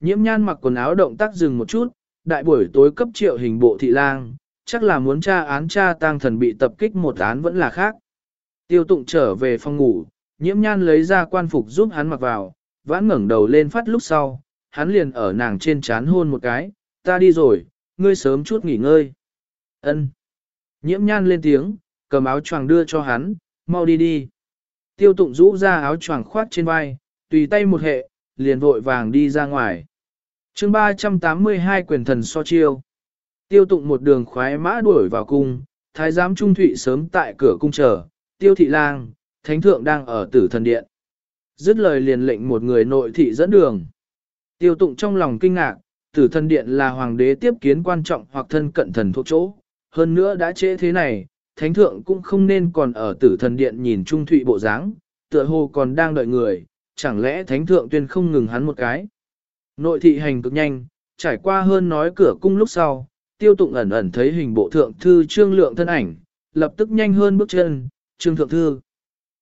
Nhiễm nhan mặc quần áo động tác dừng một chút, đại buổi tối cấp triệu hình bộ thị lang, chắc là muốn tra án tra tang thần bị tập kích một án vẫn là khác. Tiêu tụng trở về phòng ngủ, nhiễm nhan lấy ra quan phục giúp hắn mặc vào, vãn ngẩng đầu lên phát lúc sau, hắn liền ở nàng trên chán hôn một cái, ta đi rồi, ngươi sớm chút nghỉ ngơi. Ân. Nhiễm nhan lên tiếng, cầm áo choàng đưa cho hắn, mau đi đi. Tiêu tụng rũ ra áo choàng khoát trên vai, tùy tay một hệ, liền vội vàng đi ra ngoài chương 382 quyền thần so chiêu. Tiêu tụng một đường khoái mã đuổi vào cung, thái giám trung thụy sớm tại cửa cung chờ, tiêu thị lang, thánh thượng đang ở tử thần điện. Dứt lời liền lệnh một người nội thị dẫn đường. Tiêu tụng trong lòng kinh ngạc, tử thần điện là hoàng đế tiếp kiến quan trọng hoặc thân cận thần thuộc chỗ. Hơn nữa đã trễ thế này, thánh thượng cũng không nên còn ở tử thần điện nhìn trung thụy bộ dáng, tựa hồ còn đang đợi người, chẳng lẽ thánh thượng tuyên không ngừng hắn một cái. Nội thị hành cực nhanh, trải qua hơn nói cửa cung lúc sau, tiêu tụng ẩn ẩn thấy hình bộ thượng thư trương lượng thân ảnh, lập tức nhanh hơn bước chân, trương thượng thư.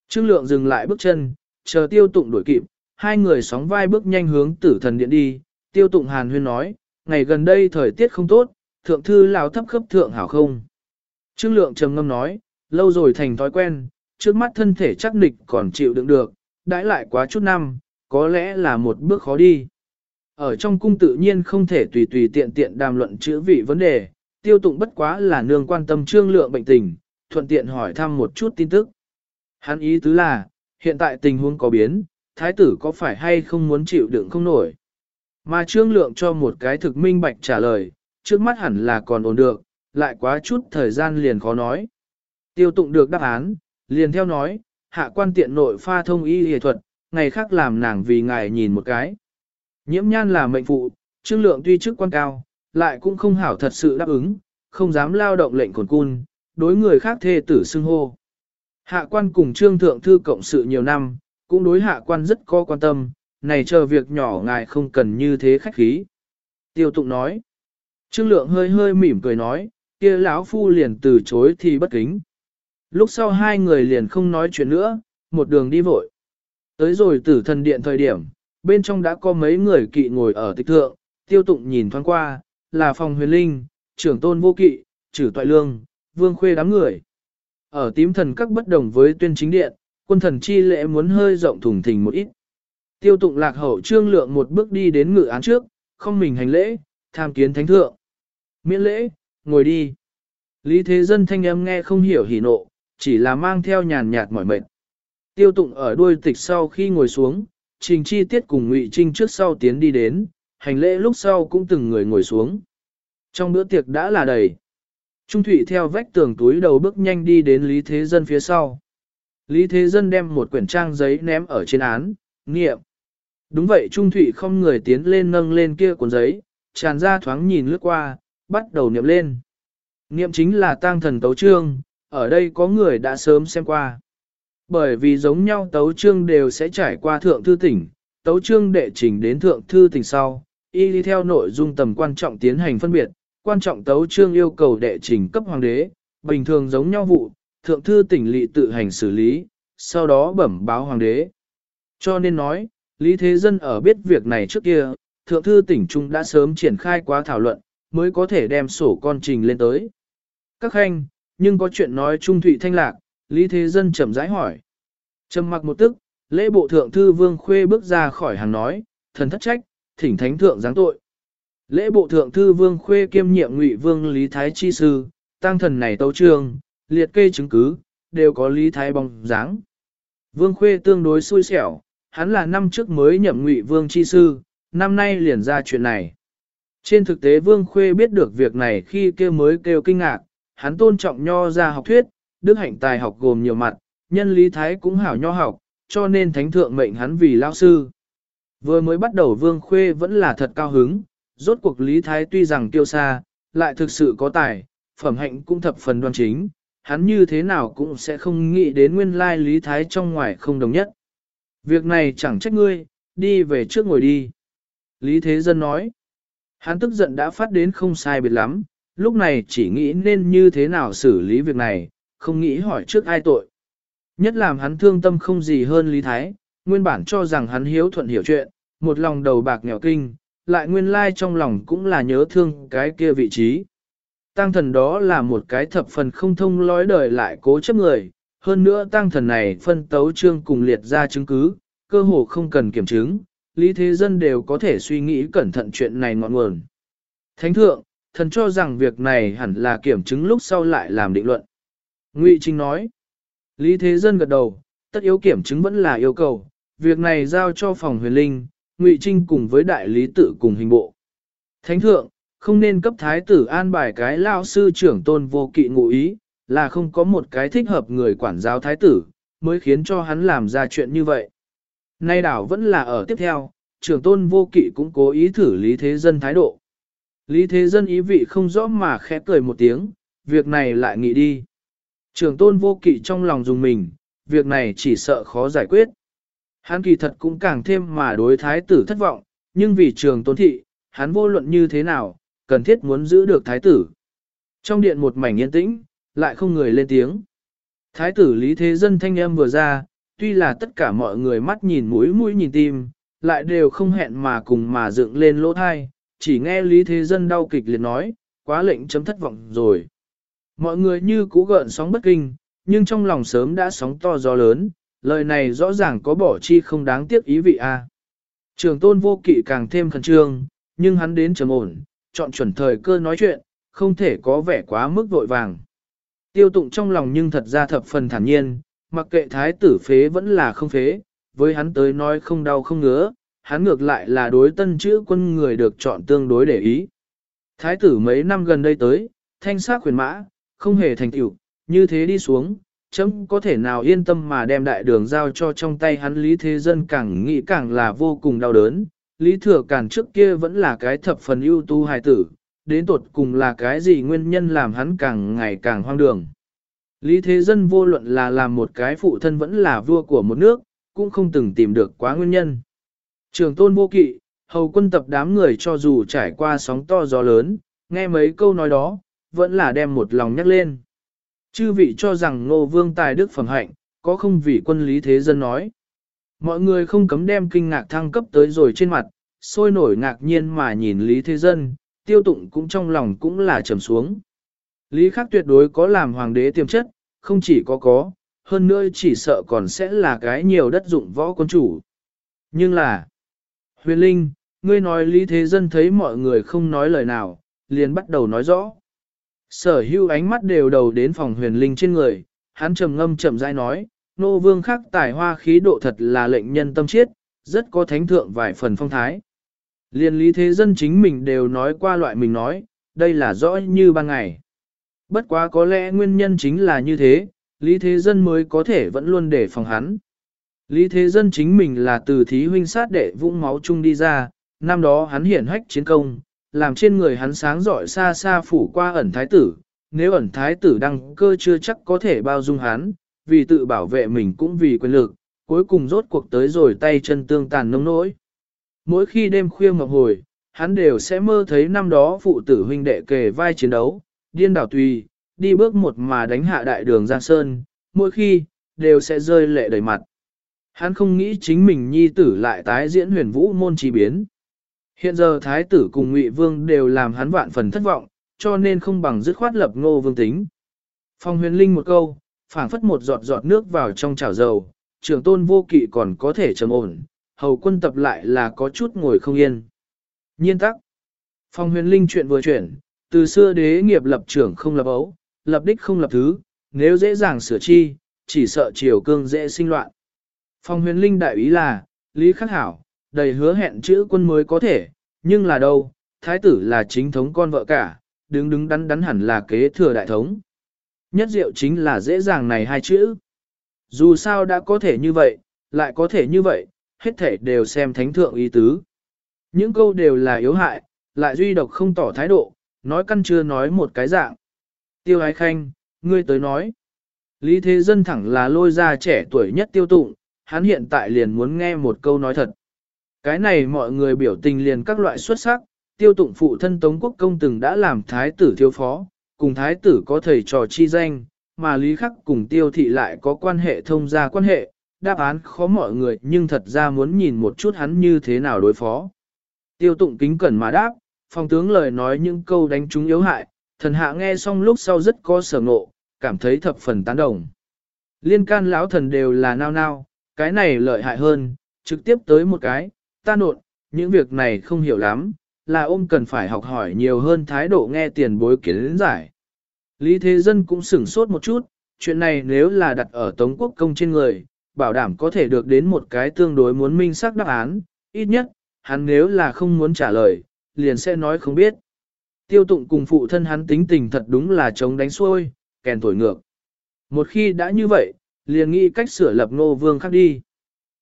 Trương lượng dừng lại bước chân, chờ tiêu tụng đuổi kịp, hai người sóng vai bước nhanh hướng tử thần điện đi, tiêu tụng hàn huyên nói, ngày gần đây thời tiết không tốt, thượng thư lão thấp khớp thượng hảo không. Trương lượng trầm ngâm nói, lâu rồi thành thói quen, trước mắt thân thể chắc nịch còn chịu đựng được, đãi lại quá chút năm, có lẽ là một bước khó đi. Ở trong cung tự nhiên không thể tùy tùy tiện tiện đàm luận chữ vị vấn đề, tiêu tụng bất quá là nương quan tâm trương lượng bệnh tình, thuận tiện hỏi thăm một chút tin tức. Hắn ý tứ là, hiện tại tình huống có biến, thái tử có phải hay không muốn chịu đựng không nổi. Mà trương lượng cho một cái thực minh bạch trả lời, trước mắt hẳn là còn ổn được, lại quá chút thời gian liền khó nói. Tiêu tụng được đáp án, liền theo nói, hạ quan tiện nội pha thông y y thuật, ngày khác làm nàng vì ngài nhìn một cái. Nhiễm nhan là mệnh phụ, trương lượng tuy chức quan cao, lại cũng không hảo thật sự đáp ứng, không dám lao động lệnh cồn cun, đối người khác thê tử xưng hô. Hạ quan cùng trương thượng thư cộng sự nhiều năm, cũng đối hạ quan rất có quan tâm, này chờ việc nhỏ ngài không cần như thế khách khí. Tiêu tụng nói. Trương lượng hơi hơi mỉm cười nói, kia lão phu liền từ chối thì bất kính. Lúc sau hai người liền không nói chuyện nữa, một đường đi vội. Tới rồi tử thần điện thời điểm, bên trong đã có mấy người kỵ ngồi ở tịch thượng, tiêu tụng nhìn thoáng qua, là phòng huyền linh, trưởng tôn vô kỵ, trừ toại lương, vương khuê đám người. Ở tím thần các bất đồng với tuyên chính điện, quân thần chi lễ muốn hơi rộng thùng thình một ít. Tiêu tụng lạc hậu trương lượng một bước đi đến ngự án trước, không mình hành lễ, tham kiến thánh thượng. Miễn lễ, ngồi đi. Lý thế dân thanh âm nghe không hiểu hỉ nộ, chỉ là mang theo nhàn nhạt mỏi mệt. Tiêu tụng ở đuôi tịch sau khi ngồi xuống, trình chi tiết cùng ngụy trinh trước sau tiến đi đến, hành lễ lúc sau cũng từng người ngồi xuống. Trong bữa tiệc đã là đầy. Trung Thụy theo vách tường túi đầu bước nhanh đi đến Lý Thế Dân phía sau. Lý Thế Dân đem một quyển trang giấy ném ở trên án, nghiệm. Đúng vậy Trung Thụy không người tiến lên nâng lên kia cuốn giấy, tràn ra thoáng nhìn lướt qua, bắt đầu niệm lên. Niệm chính là tang thần tấu trương, ở đây có người đã sớm xem qua. Bởi vì giống nhau tấu trương đều sẽ trải qua thượng thư tỉnh, tấu trương đệ trình đến thượng thư tỉnh sau, y đi theo nội dung tầm quan trọng tiến hành phân biệt, quan trọng tấu trương yêu cầu đệ trình cấp hoàng đế, bình thường giống nhau vụ, thượng thư tỉnh lỵ tự hành xử lý, sau đó bẩm báo hoàng đế. Cho nên nói, Lý Thế Dân ở biết việc này trước kia, thượng thư tỉnh Trung đã sớm triển khai quá thảo luận, mới có thể đem sổ con trình lên tới. Các khanh, nhưng có chuyện nói Trung Thụy Thanh Lạc, Lý Thế Dân chậm rãi hỏi. Trầm mặc một tức, lễ bộ thượng thư Vương Khuê bước ra khỏi hàng nói, thần thất trách, thỉnh thánh thượng giáng tội. Lễ bộ thượng thư Vương Khuê kiêm nhiệm ngụy Vương Lý Thái Chi Sư, tăng thần này tấu trường, liệt kê chứng cứ, đều có Lý Thái bóng dáng. Vương Khuê tương đối xui xẻo, hắn là năm trước mới nhậm ngụy Vương Chi Sư, năm nay liền ra chuyện này. Trên thực tế Vương Khuê biết được việc này khi kêu mới kêu kinh ngạc, hắn tôn trọng nho ra học thuyết, đức hạnh tài học gồm nhiều mặt, nhân lý thái cũng hảo nho học, cho nên thánh thượng mệnh hắn vì lao sư. Vừa mới bắt đầu Vương Khuê vẫn là thật cao hứng, rốt cuộc lý thái tuy rằng tiêu xa, lại thực sự có tài, phẩm hạnh cũng thập phần đoan chính, hắn như thế nào cũng sẽ không nghĩ đến nguyên lai lý thái trong ngoài không đồng nhất. Việc này chẳng trách ngươi, đi về trước ngồi đi. Lý Thế Dân nói, hắn tức giận đã phát đến không sai biệt lắm, lúc này chỉ nghĩ nên như thế nào xử lý việc này, không nghĩ hỏi trước ai tội. Nhất làm hắn thương tâm không gì hơn Lý Thái, nguyên bản cho rằng hắn hiếu thuận hiểu chuyện, một lòng đầu bạc nghèo kinh, lại nguyên lai trong lòng cũng là nhớ thương cái kia vị trí. Tăng thần đó là một cái thập phần không thông lối đời lại cố chấp người, hơn nữa tăng thần này phân tấu trương cùng liệt ra chứng cứ, cơ hồ không cần kiểm chứng, lý thế dân đều có thể suy nghĩ cẩn thận chuyện này ngọn nguồn. Thánh thượng, thần cho rằng việc này hẳn là kiểm chứng lúc sau lại làm định luận. Ngụy Trinh nói, lý thế dân gật đầu, tất yếu kiểm chứng vẫn là yêu cầu, việc này giao cho phòng huyền linh, Ngụy Trinh cùng với đại lý tự cùng hình bộ. Thánh thượng, không nên cấp thái tử an bài cái lao sư trưởng tôn vô kỵ ngụ ý, là không có một cái thích hợp người quản giáo thái tử, mới khiến cho hắn làm ra chuyện như vậy. Nay đảo vẫn là ở tiếp theo, trưởng tôn vô kỵ cũng cố ý thử lý thế dân thái độ. Lý thế dân ý vị không rõ mà khẽ cười một tiếng, việc này lại nghĩ đi trường tôn vô kỵ trong lòng dùng mình, việc này chỉ sợ khó giải quyết. Hắn kỳ thật cũng càng thêm mà đối thái tử thất vọng, nhưng vì trường tôn thị, hắn vô luận như thế nào, cần thiết muốn giữ được thái tử. Trong điện một mảnh yên tĩnh, lại không người lên tiếng. Thái tử Lý Thế Dân thanh âm vừa ra, tuy là tất cả mọi người mắt nhìn mũi mũi nhìn tim, lại đều không hẹn mà cùng mà dựng lên lỗ thai, chỉ nghe Lý Thế Dân đau kịch liệt nói, quá lệnh chấm thất vọng rồi. Mọi người như cũ gợn sóng bất kinh, nhưng trong lòng sớm đã sóng to gió lớn, lời này rõ ràng có bỏ chi không đáng tiếc ý vị a. Trường tôn vô kỵ càng thêm khẩn trương, nhưng hắn đến trầm ổn, chọn chuẩn thời cơ nói chuyện, không thể có vẻ quá mức vội vàng. Tiêu tụng trong lòng nhưng thật ra thập phần thản nhiên, mặc kệ thái tử phế vẫn là không phế, với hắn tới nói không đau không ngứa, hắn ngược lại là đối tân chữ quân người được chọn tương đối để ý. Thái tử mấy năm gần đây tới, thanh sát quyền mã, không hề thành tựu, như thế đi xuống, chấm có thể nào yên tâm mà đem đại đường giao cho trong tay hắn Lý Thế Dân càng nghĩ càng là vô cùng đau đớn. Lý Thừa Càn trước kia vẫn là cái thập phần ưu tu hài tử, đến tột cùng là cái gì nguyên nhân làm hắn càng ngày càng hoang đường. Lý Thế Dân vô luận là làm một cái phụ thân vẫn là vua của một nước, cũng không từng tìm được quá nguyên nhân. Trường tôn vô kỵ, hầu quân tập đám người cho dù trải qua sóng to gió lớn, nghe mấy câu nói đó, vẫn là đem một lòng nhắc lên. Chư vị cho rằng ngô vương tài đức phẩm hạnh, có không vì quân lý thế dân nói. Mọi người không cấm đem kinh ngạc thăng cấp tới rồi trên mặt, sôi nổi ngạc nhiên mà nhìn lý thế dân, tiêu tụng cũng trong lòng cũng là trầm xuống. Lý khắc tuyệt đối có làm hoàng đế tiềm chất, không chỉ có có, hơn nữa chỉ sợ còn sẽ là cái nhiều đất dụng võ quân chủ. Nhưng là, huyền linh, ngươi nói lý thế dân thấy mọi người không nói lời nào, liền bắt đầu nói rõ. Sở hưu ánh mắt đều đầu đến phòng huyền linh trên người, hắn trầm ngâm chậm rãi nói, nô vương khắc tài hoa khí độ thật là lệnh nhân tâm chiết, rất có thánh thượng vài phần phong thái. Liên lý thế dân chính mình đều nói qua loại mình nói, đây là rõ như ban ngày. Bất quá có lẽ nguyên nhân chính là như thế, lý thế dân mới có thể vẫn luôn để phòng hắn. Lý thế dân chính mình là từ thí huynh sát đệ vũng máu chung đi ra, năm đó hắn hiển hách chiến công, làm trên người hắn sáng rọi xa xa phủ qua ẩn thái tử, nếu ẩn thái tử đăng cơ chưa chắc có thể bao dung hắn, vì tự bảo vệ mình cũng vì quyền lực, cuối cùng rốt cuộc tới rồi tay chân tương tàn nông nỗi. Mỗi khi đêm khuya ngọc hồi, hắn đều sẽ mơ thấy năm đó phụ tử huynh đệ kề vai chiến đấu, điên đảo tùy, đi bước một mà đánh hạ đại đường Giang Sơn, mỗi khi, đều sẽ rơi lệ đầy mặt. Hắn không nghĩ chính mình nhi tử lại tái diễn huyền vũ môn chi biến. Hiện giờ thái tử cùng ngụy vương đều làm hắn vạn phần thất vọng, cho nên không bằng dứt khoát lập ngô vương tính. Phong huyền linh một câu, phảng phất một giọt giọt nước vào trong chảo dầu, trưởng tôn vô kỵ còn có thể trầm ổn, hầu quân tập lại là có chút ngồi không yên. Nhiên tắc. Phong huyền linh chuyện vừa chuyển, từ xưa đế nghiệp lập trưởng không lập ấu, lập đích không lập thứ, nếu dễ dàng sửa chi, chỉ sợ triều cương dễ sinh loạn. Phong huyền linh đại ý là, Lý Khắc Hảo, đầy hứa hẹn chữ quân mới có thể, nhưng là đâu, thái tử là chính thống con vợ cả, đứng đứng đắn đắn hẳn là kế thừa đại thống. Nhất diệu chính là dễ dàng này hai chữ. Dù sao đã có thể như vậy, lại có thể như vậy, hết thể đều xem thánh thượng ý tứ. Những câu đều là yếu hại, lại duy độc không tỏ thái độ, nói căn chưa nói một cái dạng. Tiêu ái khanh, ngươi tới nói. Lý Thế Dân thẳng là lôi ra trẻ tuổi nhất tiêu tụng, hắn hiện tại liền muốn nghe một câu nói thật. Cái này mọi người biểu tình liền các loại xuất sắc, tiêu tụng phụ thân Tống Quốc Công từng đã làm thái tử thiếu phó, cùng thái tử có thầy trò chi danh, mà Lý Khắc cùng tiêu thị lại có quan hệ thông gia quan hệ, đáp án khó mọi người nhưng thật ra muốn nhìn một chút hắn như thế nào đối phó. Tiêu tụng kính cẩn mà đáp, phong tướng lời nói những câu đánh trúng yếu hại, thần hạ nghe xong lúc sau rất có sở ngộ, cảm thấy thập phần tán đồng. Liên can lão thần đều là nao nao, cái này lợi hại hơn, trực tiếp tới một cái, ta nộn, những việc này không hiểu lắm, là ôm cần phải học hỏi nhiều hơn thái độ nghe tiền bối kiến giải. Lý Thế Dân cũng sửng sốt một chút, chuyện này nếu là đặt ở Tống Quốc Công trên người, bảo đảm có thể được đến một cái tương đối muốn minh xác đáp án, ít nhất, hắn nếu là không muốn trả lời, liền sẽ nói không biết. Tiêu tụng cùng phụ thân hắn tính tình thật đúng là chống đánh xuôi, kèn thổi ngược. Một khi đã như vậy, liền nghĩ cách sửa lập Ngô vương khác đi.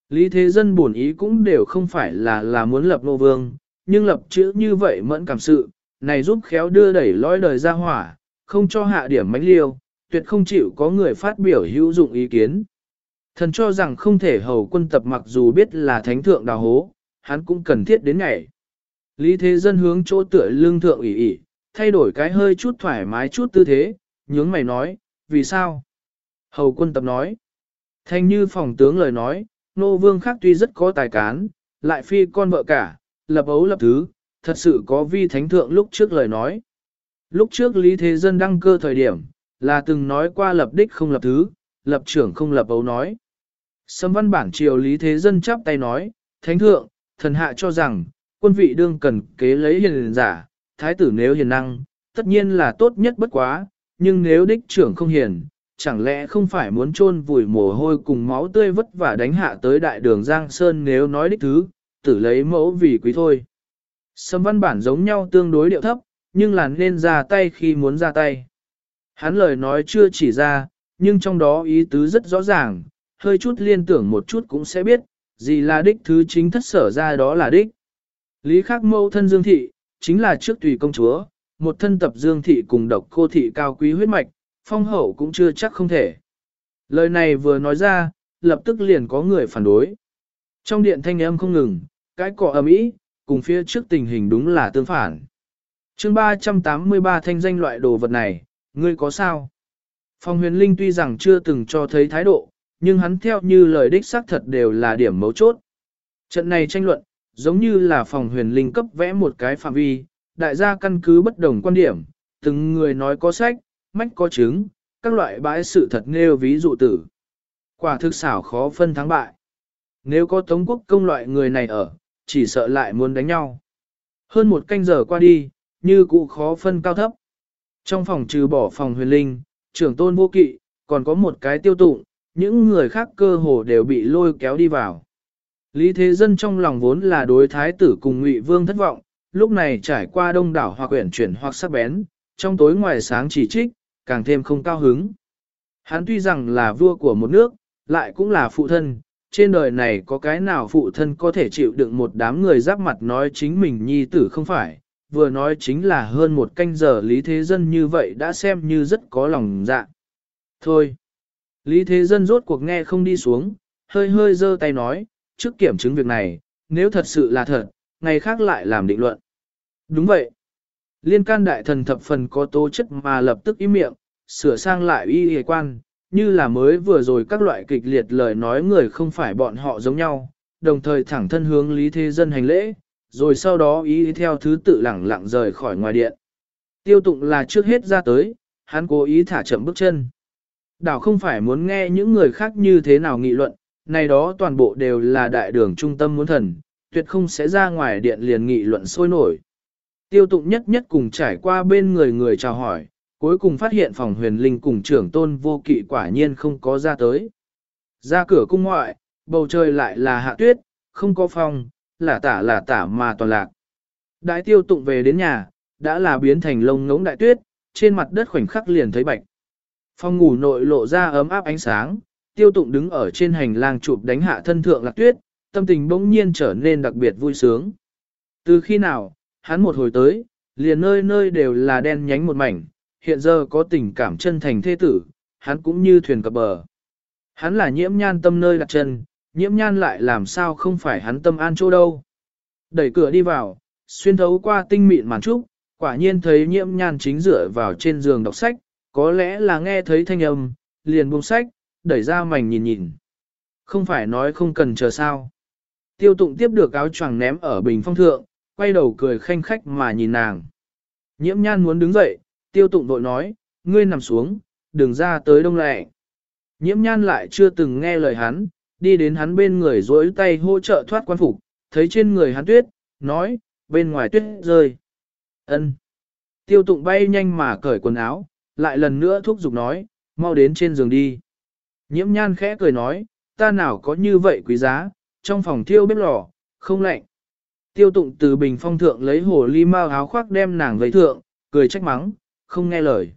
Lý thế dân bổn ý cũng đều không phải là là muốn lập nô vương, nhưng lập chữ như vậy mẫn cảm sự, này giúp khéo đưa đẩy lõi đời ra hỏa, không cho hạ điểm mánh liêu, tuyệt không chịu có người phát biểu hữu dụng ý kiến. Thần cho rằng không thể hầu quân tập mặc dù biết là thánh thượng đào hố, hắn cũng cần thiết đến ngày. Lý thế dân hướng chỗ tựa lương thượng ủy ỉ, thay đổi cái hơi chút thoải mái chút tư thế, nhướng mày nói, vì sao? Hầu quân tập nói, thanh như phòng tướng lời nói, nô vương khác tuy rất có tài cán, lại phi con vợ cả, lập ấu lập thứ, thật sự có vi thánh thượng lúc trước lời nói. Lúc trước Lý Thế Dân đăng cơ thời điểm, là từng nói qua lập đích không lập thứ, lập trưởng không lập ấu nói. Sâm văn bản triều Lý Thế Dân chắp tay nói, Thánh thượng, thần hạ cho rằng, quân vị đương cần kế lấy hiền giả, thái tử nếu hiền năng, tất nhiên là tốt nhất bất quá, nhưng nếu đích trưởng không hiền, chẳng lẽ không phải muốn chôn vùi mồ hôi cùng máu tươi vất vả đánh hạ tới đại đường Giang Sơn nếu nói đích thứ, tử lấy mẫu vì quý thôi. Sâm văn bản giống nhau tương đối điệu thấp, nhưng là nên ra tay khi muốn ra tay. Hắn lời nói chưa chỉ ra, nhưng trong đó ý tứ rất rõ ràng, hơi chút liên tưởng một chút cũng sẽ biết, gì là đích thứ chính thất sở ra đó là đích. Lý khắc mâu thân Dương Thị, chính là trước tùy công chúa, một thân tập Dương Thị cùng độc cô thị cao quý huyết mạch, phong hậu cũng chưa chắc không thể. Lời này vừa nói ra, lập tức liền có người phản đối. Trong điện thanh âm không ngừng, cái cọ ầm ĩ, cùng phía trước tình hình đúng là tương phản. chương 383 thanh danh loại đồ vật này, ngươi có sao? Phong huyền linh tuy rằng chưa từng cho thấy thái độ, nhưng hắn theo như lời đích xác thật đều là điểm mấu chốt. Trận này tranh luận, giống như là phòng huyền linh cấp vẽ một cái phạm vi, đại gia căn cứ bất đồng quan điểm, từng người nói có sách, mách có chứng, các loại bãi sự thật nêu ví dụ tử. Quả thực xảo khó phân thắng bại. Nếu có Tống quốc công loại người này ở, chỉ sợ lại muốn đánh nhau. Hơn một canh giờ qua đi, như cụ khó phân cao thấp. Trong phòng trừ bỏ phòng huyền linh, trưởng tôn vô kỵ, còn có một cái tiêu tụng, những người khác cơ hồ đều bị lôi kéo đi vào. Lý Thế Dân trong lòng vốn là đối thái tử cùng Ngụy Vương thất vọng, lúc này trải qua đông đảo hoặc quyển chuyển hoặc sắc bén, trong tối ngoài sáng chỉ trích, càng thêm không cao hứng. Hắn tuy rằng là vua của một nước, lại cũng là phụ thân, trên đời này có cái nào phụ thân có thể chịu đựng một đám người giáp mặt nói chính mình nhi tử không phải, vừa nói chính là hơn một canh giờ Lý Thế Dân như vậy đã xem như rất có lòng dạ. Thôi, Lý Thế Dân rốt cuộc nghe không đi xuống, hơi hơi giơ tay nói, trước kiểm chứng việc này, nếu thật sự là thật, ngày khác lại làm định luận. Đúng vậy. Liên can đại thần thập phần có tố chất mà lập tức im miệng, sửa sang lại y y quan, như là mới vừa rồi các loại kịch liệt lời nói người không phải bọn họ giống nhau, đồng thời thẳng thân hướng Lý Thế Dân hành lễ, rồi sau đó ý theo thứ tự lẳng lặng rời khỏi ngoài điện. Tiêu tụng là trước hết ra tới, hắn cố ý thả chậm bước chân. Đảo không phải muốn nghe những người khác như thế nào nghị luận, này đó toàn bộ đều là đại đường trung tâm muốn thần, tuyệt không sẽ ra ngoài điện liền nghị luận sôi nổi. Tiêu tụng nhất nhất cùng trải qua bên người người chào hỏi, cuối cùng phát hiện phòng huyền linh cùng trưởng tôn vô kỵ quả nhiên không có ra tới. Ra cửa cung ngoại, bầu trời lại là hạ tuyết, không có phòng, là tả là tả mà toàn lạc. Đại tiêu tụng về đến nhà, đã là biến thành lông ngống đại tuyết, trên mặt đất khoảnh khắc liền thấy bạch. Phòng ngủ nội lộ ra ấm áp ánh sáng, tiêu tụng đứng ở trên hành lang chụp đánh hạ thân thượng lạc tuyết, tâm tình bỗng nhiên trở nên đặc biệt vui sướng. Từ khi nào, hắn một hồi tới, liền nơi nơi đều là đen nhánh một mảnh, hiện giờ có tình cảm chân thành thê tử, hắn cũng như thuyền cập bờ. Hắn là nhiễm nhan tâm nơi đặt chân, nhiễm nhan lại làm sao không phải hắn tâm an chỗ đâu. Đẩy cửa đi vào, xuyên thấu qua tinh mịn màn trúc, quả nhiên thấy nhiễm nhan chính dựa vào trên giường đọc sách, có lẽ là nghe thấy thanh âm, liền buông sách, đẩy ra mảnh nhìn nhìn. Không phải nói không cần chờ sao. Tiêu tụng tiếp được áo choàng ném ở bình phong thượng, quay đầu cười khanh khách mà nhìn nàng. Nhiễm nhan muốn đứng dậy, tiêu tụng vội nói, ngươi nằm xuống, đừng ra tới đông lệ. Nhiễm nhan lại chưa từng nghe lời hắn, đi đến hắn bên người dối tay hỗ trợ thoát quan phục, thấy trên người hắn tuyết, nói, bên ngoài tuyết rơi. ân Tiêu tụng bay nhanh mà cởi quần áo, lại lần nữa thúc giục nói, mau đến trên giường đi. Nhiễm nhan khẽ cười nói, ta nào có như vậy quý giá, trong phòng thiêu bếp lò, không lạnh. Tiêu tụng từ bình phong thượng lấy hồ ly mao áo khoác đem nàng vấy thượng, cười trách mắng, không nghe lời.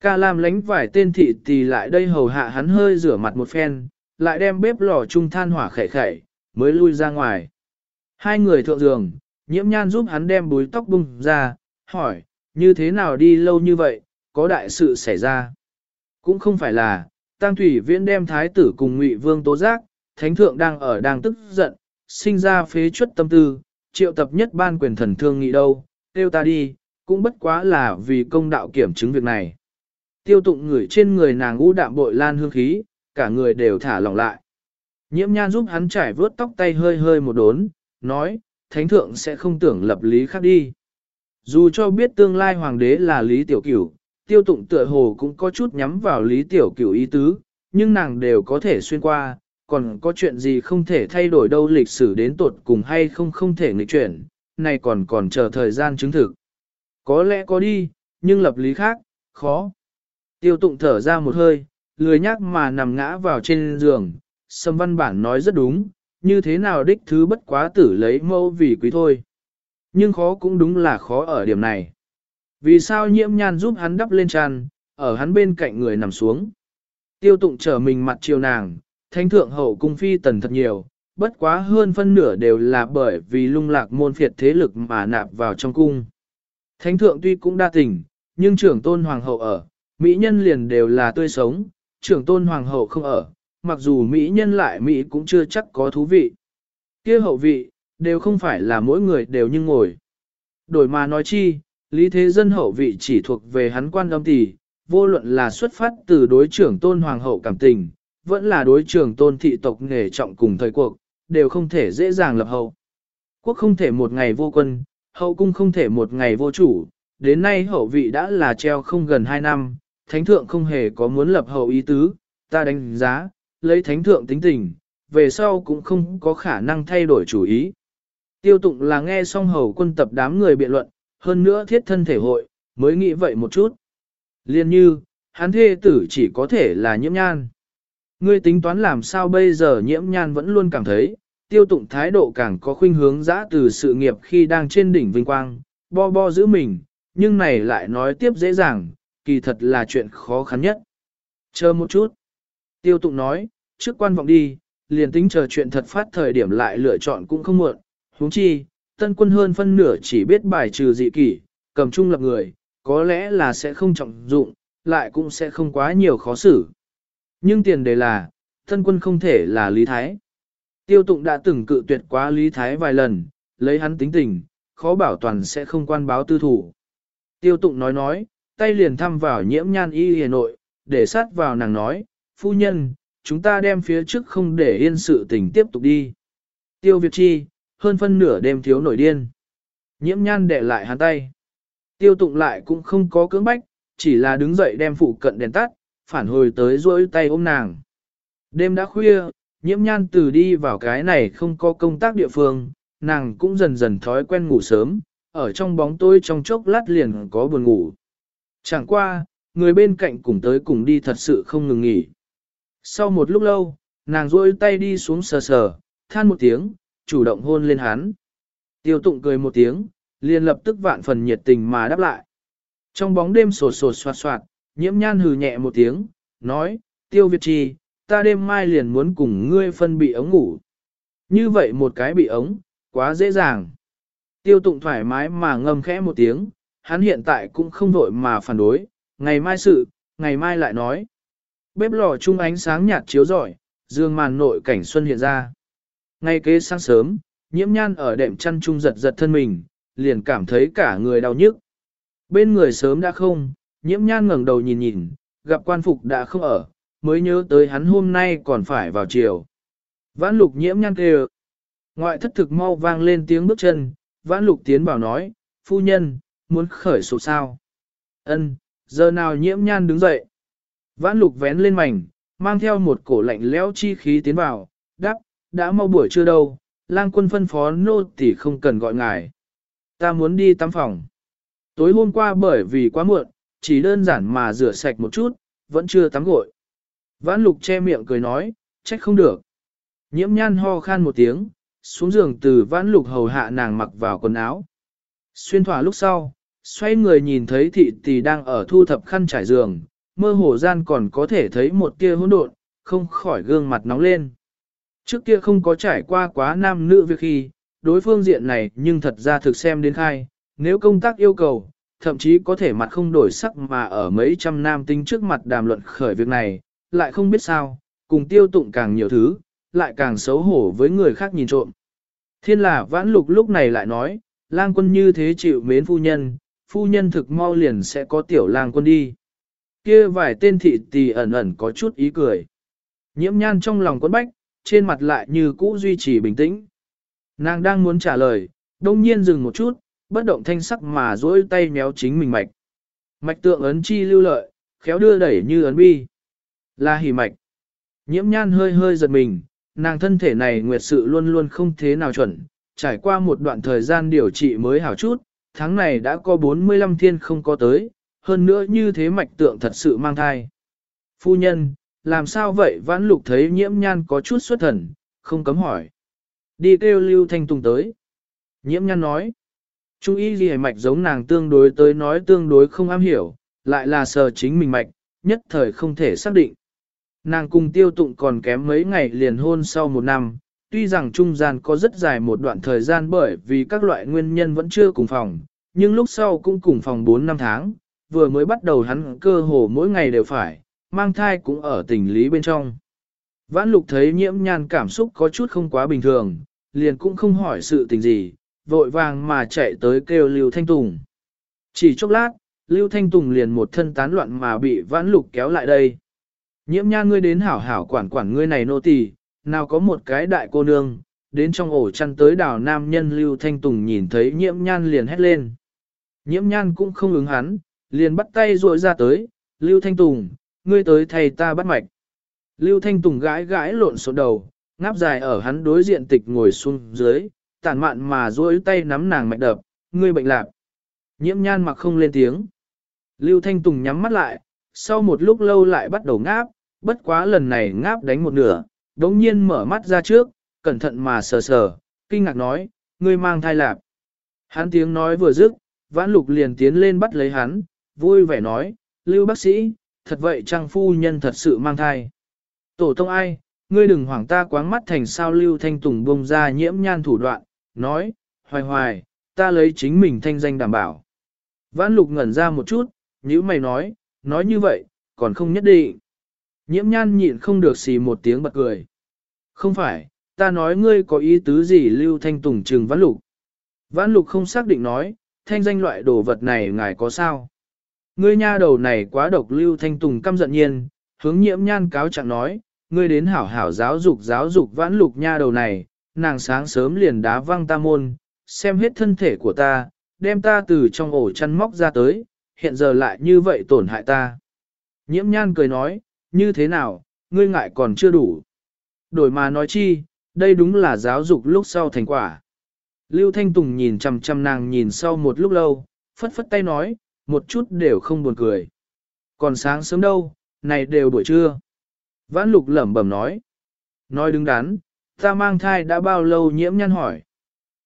Ca Lam lánh vải tên thị tì lại đây hầu hạ hắn hơi rửa mặt một phen, lại đem bếp lò trung than hỏa khẻ khẻ, mới lui ra ngoài. Hai người thượng giường, nhiễm nhan giúp hắn đem búi tóc bung ra, hỏi, như thế nào đi lâu như vậy, có đại sự xảy ra. Cũng không phải là, Tăng Thủy Viễn đem thái tử cùng Ngụy Vương tố giác, thánh thượng đang ở đang tức giận, sinh ra phế chuất tâm tư, triệu tập nhất ban quyền thần thương nghị đâu, tiêu ta đi, cũng bất quá là vì công đạo kiểm chứng việc này. Tiêu tụng người trên người nàng u đạm bội lan hương khí, cả người đều thả lỏng lại. Nhiễm nhan giúp hắn trải vớt tóc tay hơi hơi một đốn, nói, thánh thượng sẽ không tưởng lập lý khác đi. Dù cho biết tương lai hoàng đế là lý tiểu cửu, tiêu tụng tựa hồ cũng có chút nhắm vào lý tiểu cửu ý tứ, nhưng nàng đều có thể xuyên qua, còn có chuyện gì không thể thay đổi đâu lịch sử đến tột cùng hay không không thể nghịch chuyển, này còn còn chờ thời gian chứng thực. Có lẽ có đi, nhưng lập lý khác, khó. Tiêu tụng thở ra một hơi, lười nhác mà nằm ngã vào trên giường, sâm văn bản nói rất đúng, như thế nào đích thứ bất quá tử lấy mâu vì quý thôi. Nhưng khó cũng đúng là khó ở điểm này. Vì sao nhiễm nhan giúp hắn đắp lên tràn, ở hắn bên cạnh người nằm xuống. Tiêu tụng trở mình mặt chiều nàng, thánh thượng hậu cung phi tần thật nhiều, bất quá hơn phân nửa đều là bởi vì lung lạc môn phiệt thế lực mà nạp vào trong cung. Thánh thượng tuy cũng đa tình, nhưng trưởng tôn hoàng hậu ở, mỹ nhân liền đều là tươi sống, trưởng tôn hoàng hậu không ở, mặc dù mỹ nhân lại mỹ cũng chưa chắc có thú vị. kia hậu vị, đều không phải là mỗi người đều như ngồi. Đổi mà nói chi, lý thế dân hậu vị chỉ thuộc về hắn quan âm tỷ, vô luận là xuất phát từ đối trưởng tôn hoàng hậu cảm tình, vẫn là đối trường tôn thị tộc nghề trọng cùng thời cuộc, đều không thể dễ dàng lập hậu. Quốc không thể một ngày vô quân, hậu cung không thể một ngày vô chủ, đến nay hậu vị đã là treo không gần 2 năm, thánh thượng không hề có muốn lập hậu ý tứ, ta đánh giá, lấy thánh thượng tính tình, về sau cũng không có khả năng thay đổi chủ ý. Tiêu tụng là nghe xong hầu quân tập đám người biện luận, hơn nữa thiết thân thể hội, mới nghĩ vậy một chút. Liên như, hắn thê tử chỉ có thể là nhiễm nhan. Ngươi tính toán làm sao bây giờ nhiễm nhan vẫn luôn cảm thấy, tiêu tụng thái độ càng có khuynh hướng dã từ sự nghiệp khi đang trên đỉnh vinh quang, bo bo giữ mình, nhưng này lại nói tiếp dễ dàng, kỳ thật là chuyện khó khăn nhất. Chờ một chút. Tiêu tụng nói, trước quan vọng đi, liền tính chờ chuyện thật phát thời điểm lại lựa chọn cũng không muộn, huống chi, tân quân hơn phân nửa chỉ biết bài trừ dị kỷ, cầm trung lập người, có lẽ là sẽ không trọng dụng, lại cũng sẽ không quá nhiều khó xử. Nhưng tiền đề là, thân quân không thể là Lý Thái. Tiêu tụng đã từng cự tuyệt quá Lý Thái vài lần, lấy hắn tính tình, khó bảo toàn sẽ không quan báo tư thủ. Tiêu tụng nói nói, tay liền thăm vào nhiễm nhan y hề nội, để sát vào nàng nói, phu nhân, chúng ta đem phía trước không để yên sự tình tiếp tục đi. Tiêu Việt Chi, hơn phân nửa đêm thiếu nổi điên. Nhiễm nhan để lại hắn tay. Tiêu tụng lại cũng không có cưỡng bách, chỉ là đứng dậy đem phụ cận đèn tắt, phản hồi tới rỗi tay ôm nàng. Đêm đã khuya, nhiễm nhan từ đi vào cái này không có công tác địa phương, nàng cũng dần dần thói quen ngủ sớm, ở trong bóng tối trong chốc lát liền có buồn ngủ. Chẳng qua, người bên cạnh cùng tới cùng đi thật sự không ngừng nghỉ. Sau một lúc lâu, nàng rôi tay đi xuống sờ sờ, than một tiếng, chủ động hôn lên hắn. Tiêu tụng cười một tiếng, liền lập tức vạn phần nhiệt tình mà đáp lại. Trong bóng đêm sột sột soạt soạt, nhiễm nhan hừ nhẹ một tiếng, nói, tiêu Việt trì, ta đêm mai liền muốn cùng ngươi phân bị ống ngủ. Như vậy một cái bị ống, quá dễ dàng. Tiêu tụng thoải mái mà ngâm khẽ một tiếng, hắn hiện tại cũng không vội mà phản đối, ngày mai sự, ngày mai lại nói. Bếp lò chung ánh sáng nhạt chiếu rọi, dương màn nội cảnh xuân hiện ra. Ngay kế sáng sớm, nhiễm nhan ở đệm chăn chung giật giật thân mình, liền cảm thấy cả người đau nhức. Bên người sớm đã không, nhiễm nhan ngẩng đầu nhìn nhìn, gặp quan phục đã không ở, mới nhớ tới hắn hôm nay còn phải vào chiều. Vãn lục nhiễm nhan kêu. Ngoại thất thực mau vang lên tiếng bước chân, Vãn lục tiến bảo nói, phu nhân, muốn khởi sổ sao? Ân, giờ nào nhiễm nhan đứng dậy? Vãn lục vén lên mảnh, mang theo một cổ lạnh lẽo chi khí tiến vào, đáp, đã mau buổi trưa đâu, lang quân phân phó nô tỳ không cần gọi ngài. Ta muốn đi tắm phòng. Tối hôm qua bởi vì quá muộn, chỉ đơn giản mà rửa sạch một chút, vẫn chưa tắm gội. Vãn lục che miệng cười nói, trách không được. Nhiễm nhan ho khan một tiếng, xuống giường từ vãn lục hầu hạ nàng mặc vào quần áo. Xuyên thỏa lúc sau, xoay người nhìn thấy thị tỷ đang ở thu thập khăn trải giường, mơ hồ gian còn có thể thấy một tia hỗn độn, không khỏi gương mặt nóng lên. Trước kia không có trải qua quá nam nữ việc khi, đối phương diện này nhưng thật ra thực xem đến khai, nếu công tác yêu cầu, thậm chí có thể mặt không đổi sắc mà ở mấy trăm nam tinh trước mặt đàm luận khởi việc này, lại không biết sao, cùng tiêu tụng càng nhiều thứ, lại càng xấu hổ với người khác nhìn trộm. Thiên là vãn lục lúc này lại nói, lang quân như thế chịu mến phu nhân, phu nhân thực mau liền sẽ có tiểu lang quân đi. Kia vài tên thị tỳ ẩn ẩn có chút ý cười. Nhiễm nhan trong lòng quấn bách, trên mặt lại như cũ duy trì bình tĩnh. Nàng đang muốn trả lời, đông nhiên dừng một chút, bất động thanh sắc mà duỗi tay méo chính mình mạch. Mạch tượng ấn chi lưu lợi, khéo đưa đẩy như ấn bi. Là hỉ mạch. Nhiễm nhan hơi hơi giật mình, nàng thân thể này nguyệt sự luôn luôn không thế nào chuẩn, trải qua một đoạn thời gian điều trị mới hảo chút, tháng này đã có 45 thiên không có tới, hơn nữa như thế mạch tượng thật sự mang thai. Phu nhân, làm sao vậy vãn lục thấy nhiễm nhan có chút xuất thần, không cấm hỏi. Đi kêu lưu thanh tùng tới. Nhiễm nhan nói. Trung y gì mạch giống nàng tương đối tới nói tương đối không am hiểu, lại là sờ chính mình mạch, nhất thời không thể xác định. Nàng cùng tiêu tụng còn kém mấy ngày liền hôn sau một năm, tuy rằng trung gian có rất dài một đoạn thời gian bởi vì các loại nguyên nhân vẫn chưa cùng phòng, nhưng lúc sau cũng cùng phòng 4 năm tháng, vừa mới bắt đầu hắn cơ hồ mỗi ngày đều phải, mang thai cũng ở tình lý bên trong. Vãn lục thấy nhiễm nhan cảm xúc có chút không quá bình thường, liền cũng không hỏi sự tình gì, vội vàng mà chạy tới kêu Lưu Thanh Tùng. Chỉ chốc lát, Lưu Thanh Tùng liền một thân tán loạn mà bị vãn lục kéo lại đây. Nhiễm Nha ngươi đến hảo hảo quản quản ngươi này nô tỳ, nào có một cái đại cô nương, đến trong ổ chăn tới đảo nam nhân Lưu Thanh Tùng nhìn thấy nhiễm nhan liền hét lên. Nhiễm nhan cũng không ứng hắn, liền bắt tay ruội ra tới, Lưu Thanh Tùng, ngươi tới thầy ta bắt mạch. Lưu Thanh Tùng gãi gãi lộn xộn đầu, ngáp dài ở hắn đối diện tịch ngồi xuống dưới, tản mạn mà duỗi tay nắm nàng mạch đập, ngươi bệnh lạc. Nhiễm nhan mặc không lên tiếng. Lưu Thanh Tùng nhắm mắt lại, sau một lúc lâu lại bắt đầu ngáp, bất quá lần này ngáp đánh một nửa, đống nhiên mở mắt ra trước, cẩn thận mà sờ sờ, kinh ngạc nói, ngươi mang thai lạp. Hắn tiếng nói vừa dứt, vãn lục liền tiến lên bắt lấy hắn, vui vẻ nói, Lưu bác sĩ, thật vậy trang phu nhân thật sự mang thai. Tổ tông ai, ngươi đừng hoảng ta quáng mắt thành sao Lưu Thanh Tùng bông ra nhiễm nhan thủ đoạn, nói, hoài hoài, ta lấy chính mình thanh danh đảm bảo. Vãn lục ngẩn ra một chút, như mày nói, nói như vậy, còn không nhất định. Nhiễm nhan nhịn không được xì một tiếng bật cười. Không phải, ta nói ngươi có ý tứ gì lưu thanh tùng trừng vãn lục. Vãn lục không xác định nói, thanh danh loại đồ vật này ngài có sao. Ngươi nha đầu này quá độc lưu thanh tùng căm giận nhiên, hướng nhiễm nhan cáo trạng nói, ngươi đến hảo hảo giáo dục giáo dục vãn lục nha đầu này, nàng sáng sớm liền đá văng ta môn, xem hết thân thể của ta, đem ta từ trong ổ chăn móc ra tới, hiện giờ lại như vậy tổn hại ta. Nhiễm nhan cười nói, như thế nào, ngươi ngại còn chưa đủ. Đổi mà nói chi, đây đúng là giáo dục lúc sau thành quả. Lưu Thanh Tùng nhìn chằm chằm nàng nhìn sau một lúc lâu, phất phất tay nói, một chút đều không buồn cười. Còn sáng sớm đâu, này đều buổi trưa. Vãn lục lẩm bẩm nói. Nói đứng đắn, ta mang thai đã bao lâu nhiễm nhăn hỏi.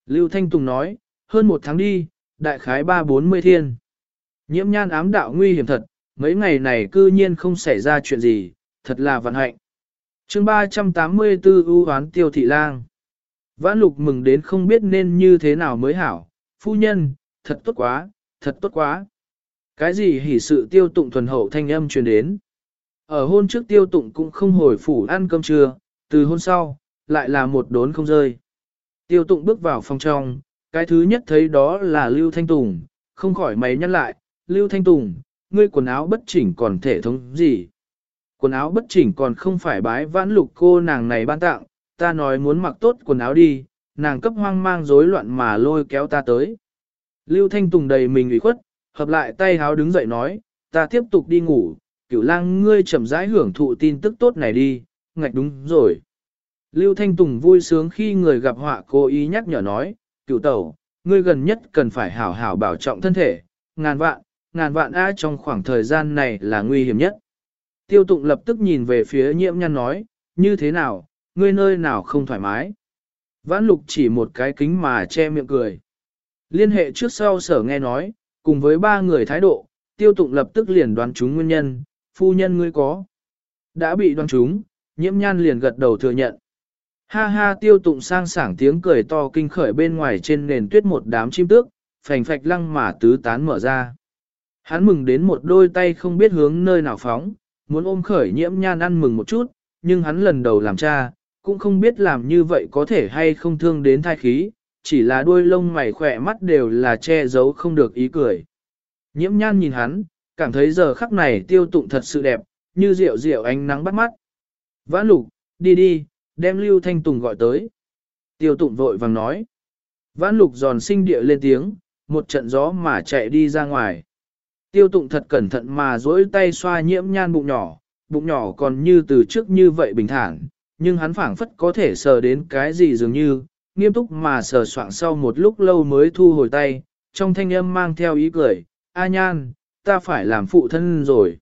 Lưu Thanh Tùng nói, hơn một tháng đi, đại khái ba bốn mươi thiên. Nhiễm nhan ám đạo nguy hiểm thật, mấy ngày này cư nhiên không xảy ra chuyện gì, thật là vận hạnh. chương 384 ưu hoán tiêu thị lang. Vãn lục mừng đến không biết nên như thế nào mới hảo, phu nhân, thật tốt quá, thật tốt quá. Cái gì hỉ sự tiêu tụng thuần hậu thanh âm truyền đến. Ở hôn trước tiêu tụng cũng không hồi phủ ăn cơm trưa, từ hôn sau, lại là một đốn không rơi. Tiêu tụng bước vào phòng trong, cái thứ nhất thấy đó là Lưu Thanh Tùng, không khỏi máy nhăn lại, Lưu Thanh Tùng, ngươi quần áo bất chỉnh còn thể thống gì? Quần áo bất chỉnh còn không phải bái vãn lục cô nàng này ban tặng, ta nói muốn mặc tốt quần áo đi, nàng cấp hoang mang rối loạn mà lôi kéo ta tới. Lưu Thanh Tùng đầy mình ủy khuất, hợp lại tay háo đứng dậy nói, ta tiếp tục đi ngủ, cửu lang ngươi chậm rãi hưởng thụ tin tức tốt này đi, ngạch đúng rồi. Lưu Thanh Tùng vui sướng khi người gặp họa cố ý nhắc nhở nói, Cựu tẩu, ngươi gần nhất cần phải hảo hảo bảo trọng thân thể, ngàn vạn, ngàn vạn A trong khoảng thời gian này là nguy hiểm nhất. Tiêu tụng lập tức nhìn về phía nhiễm nhăn nói, như thế nào, ngươi nơi nào không thoải mái. Vãn lục chỉ một cái kính mà che miệng cười. Liên hệ trước sau sở nghe nói, cùng với ba người thái độ, tiêu tụng lập tức liền đoán chúng nguyên nhân, phu nhân ngươi có. Đã bị đoán chúng, nhiễm nhan liền gật đầu thừa nhận. Ha ha tiêu tụng sang sảng tiếng cười to kinh khởi bên ngoài trên nền tuyết một đám chim tước, phành phạch lăng mà tứ tán mở ra. Hắn mừng đến một đôi tay không biết hướng nơi nào phóng, muốn ôm khởi nhiễm nhan ăn mừng một chút, nhưng hắn lần đầu làm cha, cũng không biết làm như vậy có thể hay không thương đến thai khí, chỉ là đuôi lông mày khỏe mắt đều là che giấu không được ý cười. Nhiễm nhan nhìn hắn, cảm thấy giờ khắc này tiêu tụng thật sự đẹp, như rượu rượu ánh nắng bắt mắt. Vã lục, đi đi, đem Lưu Thanh Tùng gọi tới. Tiêu tụng vội vàng nói. Vãn lục giòn sinh địa lên tiếng, một trận gió mà chạy đi ra ngoài. Tiêu tụng thật cẩn thận mà dỗi tay xoa nhiễm nhan bụng nhỏ, bụng nhỏ còn như từ trước như vậy bình thản, nhưng hắn phảng phất có thể sờ đến cái gì dường như, nghiêm túc mà sờ soạng sau một lúc lâu mới thu hồi tay, trong thanh âm mang theo ý cười, A nhan, ta phải làm phụ thân rồi.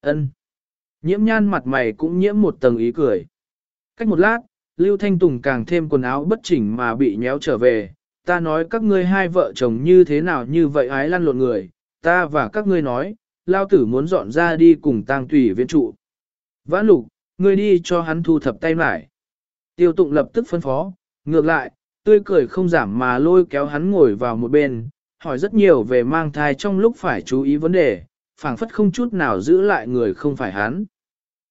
ân Nhiễm nhan mặt mày cũng nhiễm một tầng ý cười. Cách một lát, Lưu Thanh Tùng càng thêm quần áo bất chỉnh mà bị nhéo trở về, ta nói các ngươi hai vợ chồng như thế nào như vậy ái lăn lộn người, ta và các ngươi nói, lao tử muốn dọn ra đi cùng tang tùy viên trụ. Vãn lục, ngươi đi cho hắn thu thập tay lại. Tiêu tụng lập tức phân phó, ngược lại, tươi cười không giảm mà lôi kéo hắn ngồi vào một bên, hỏi rất nhiều về mang thai trong lúc phải chú ý vấn đề, phảng phất không chút nào giữ lại người không phải hắn.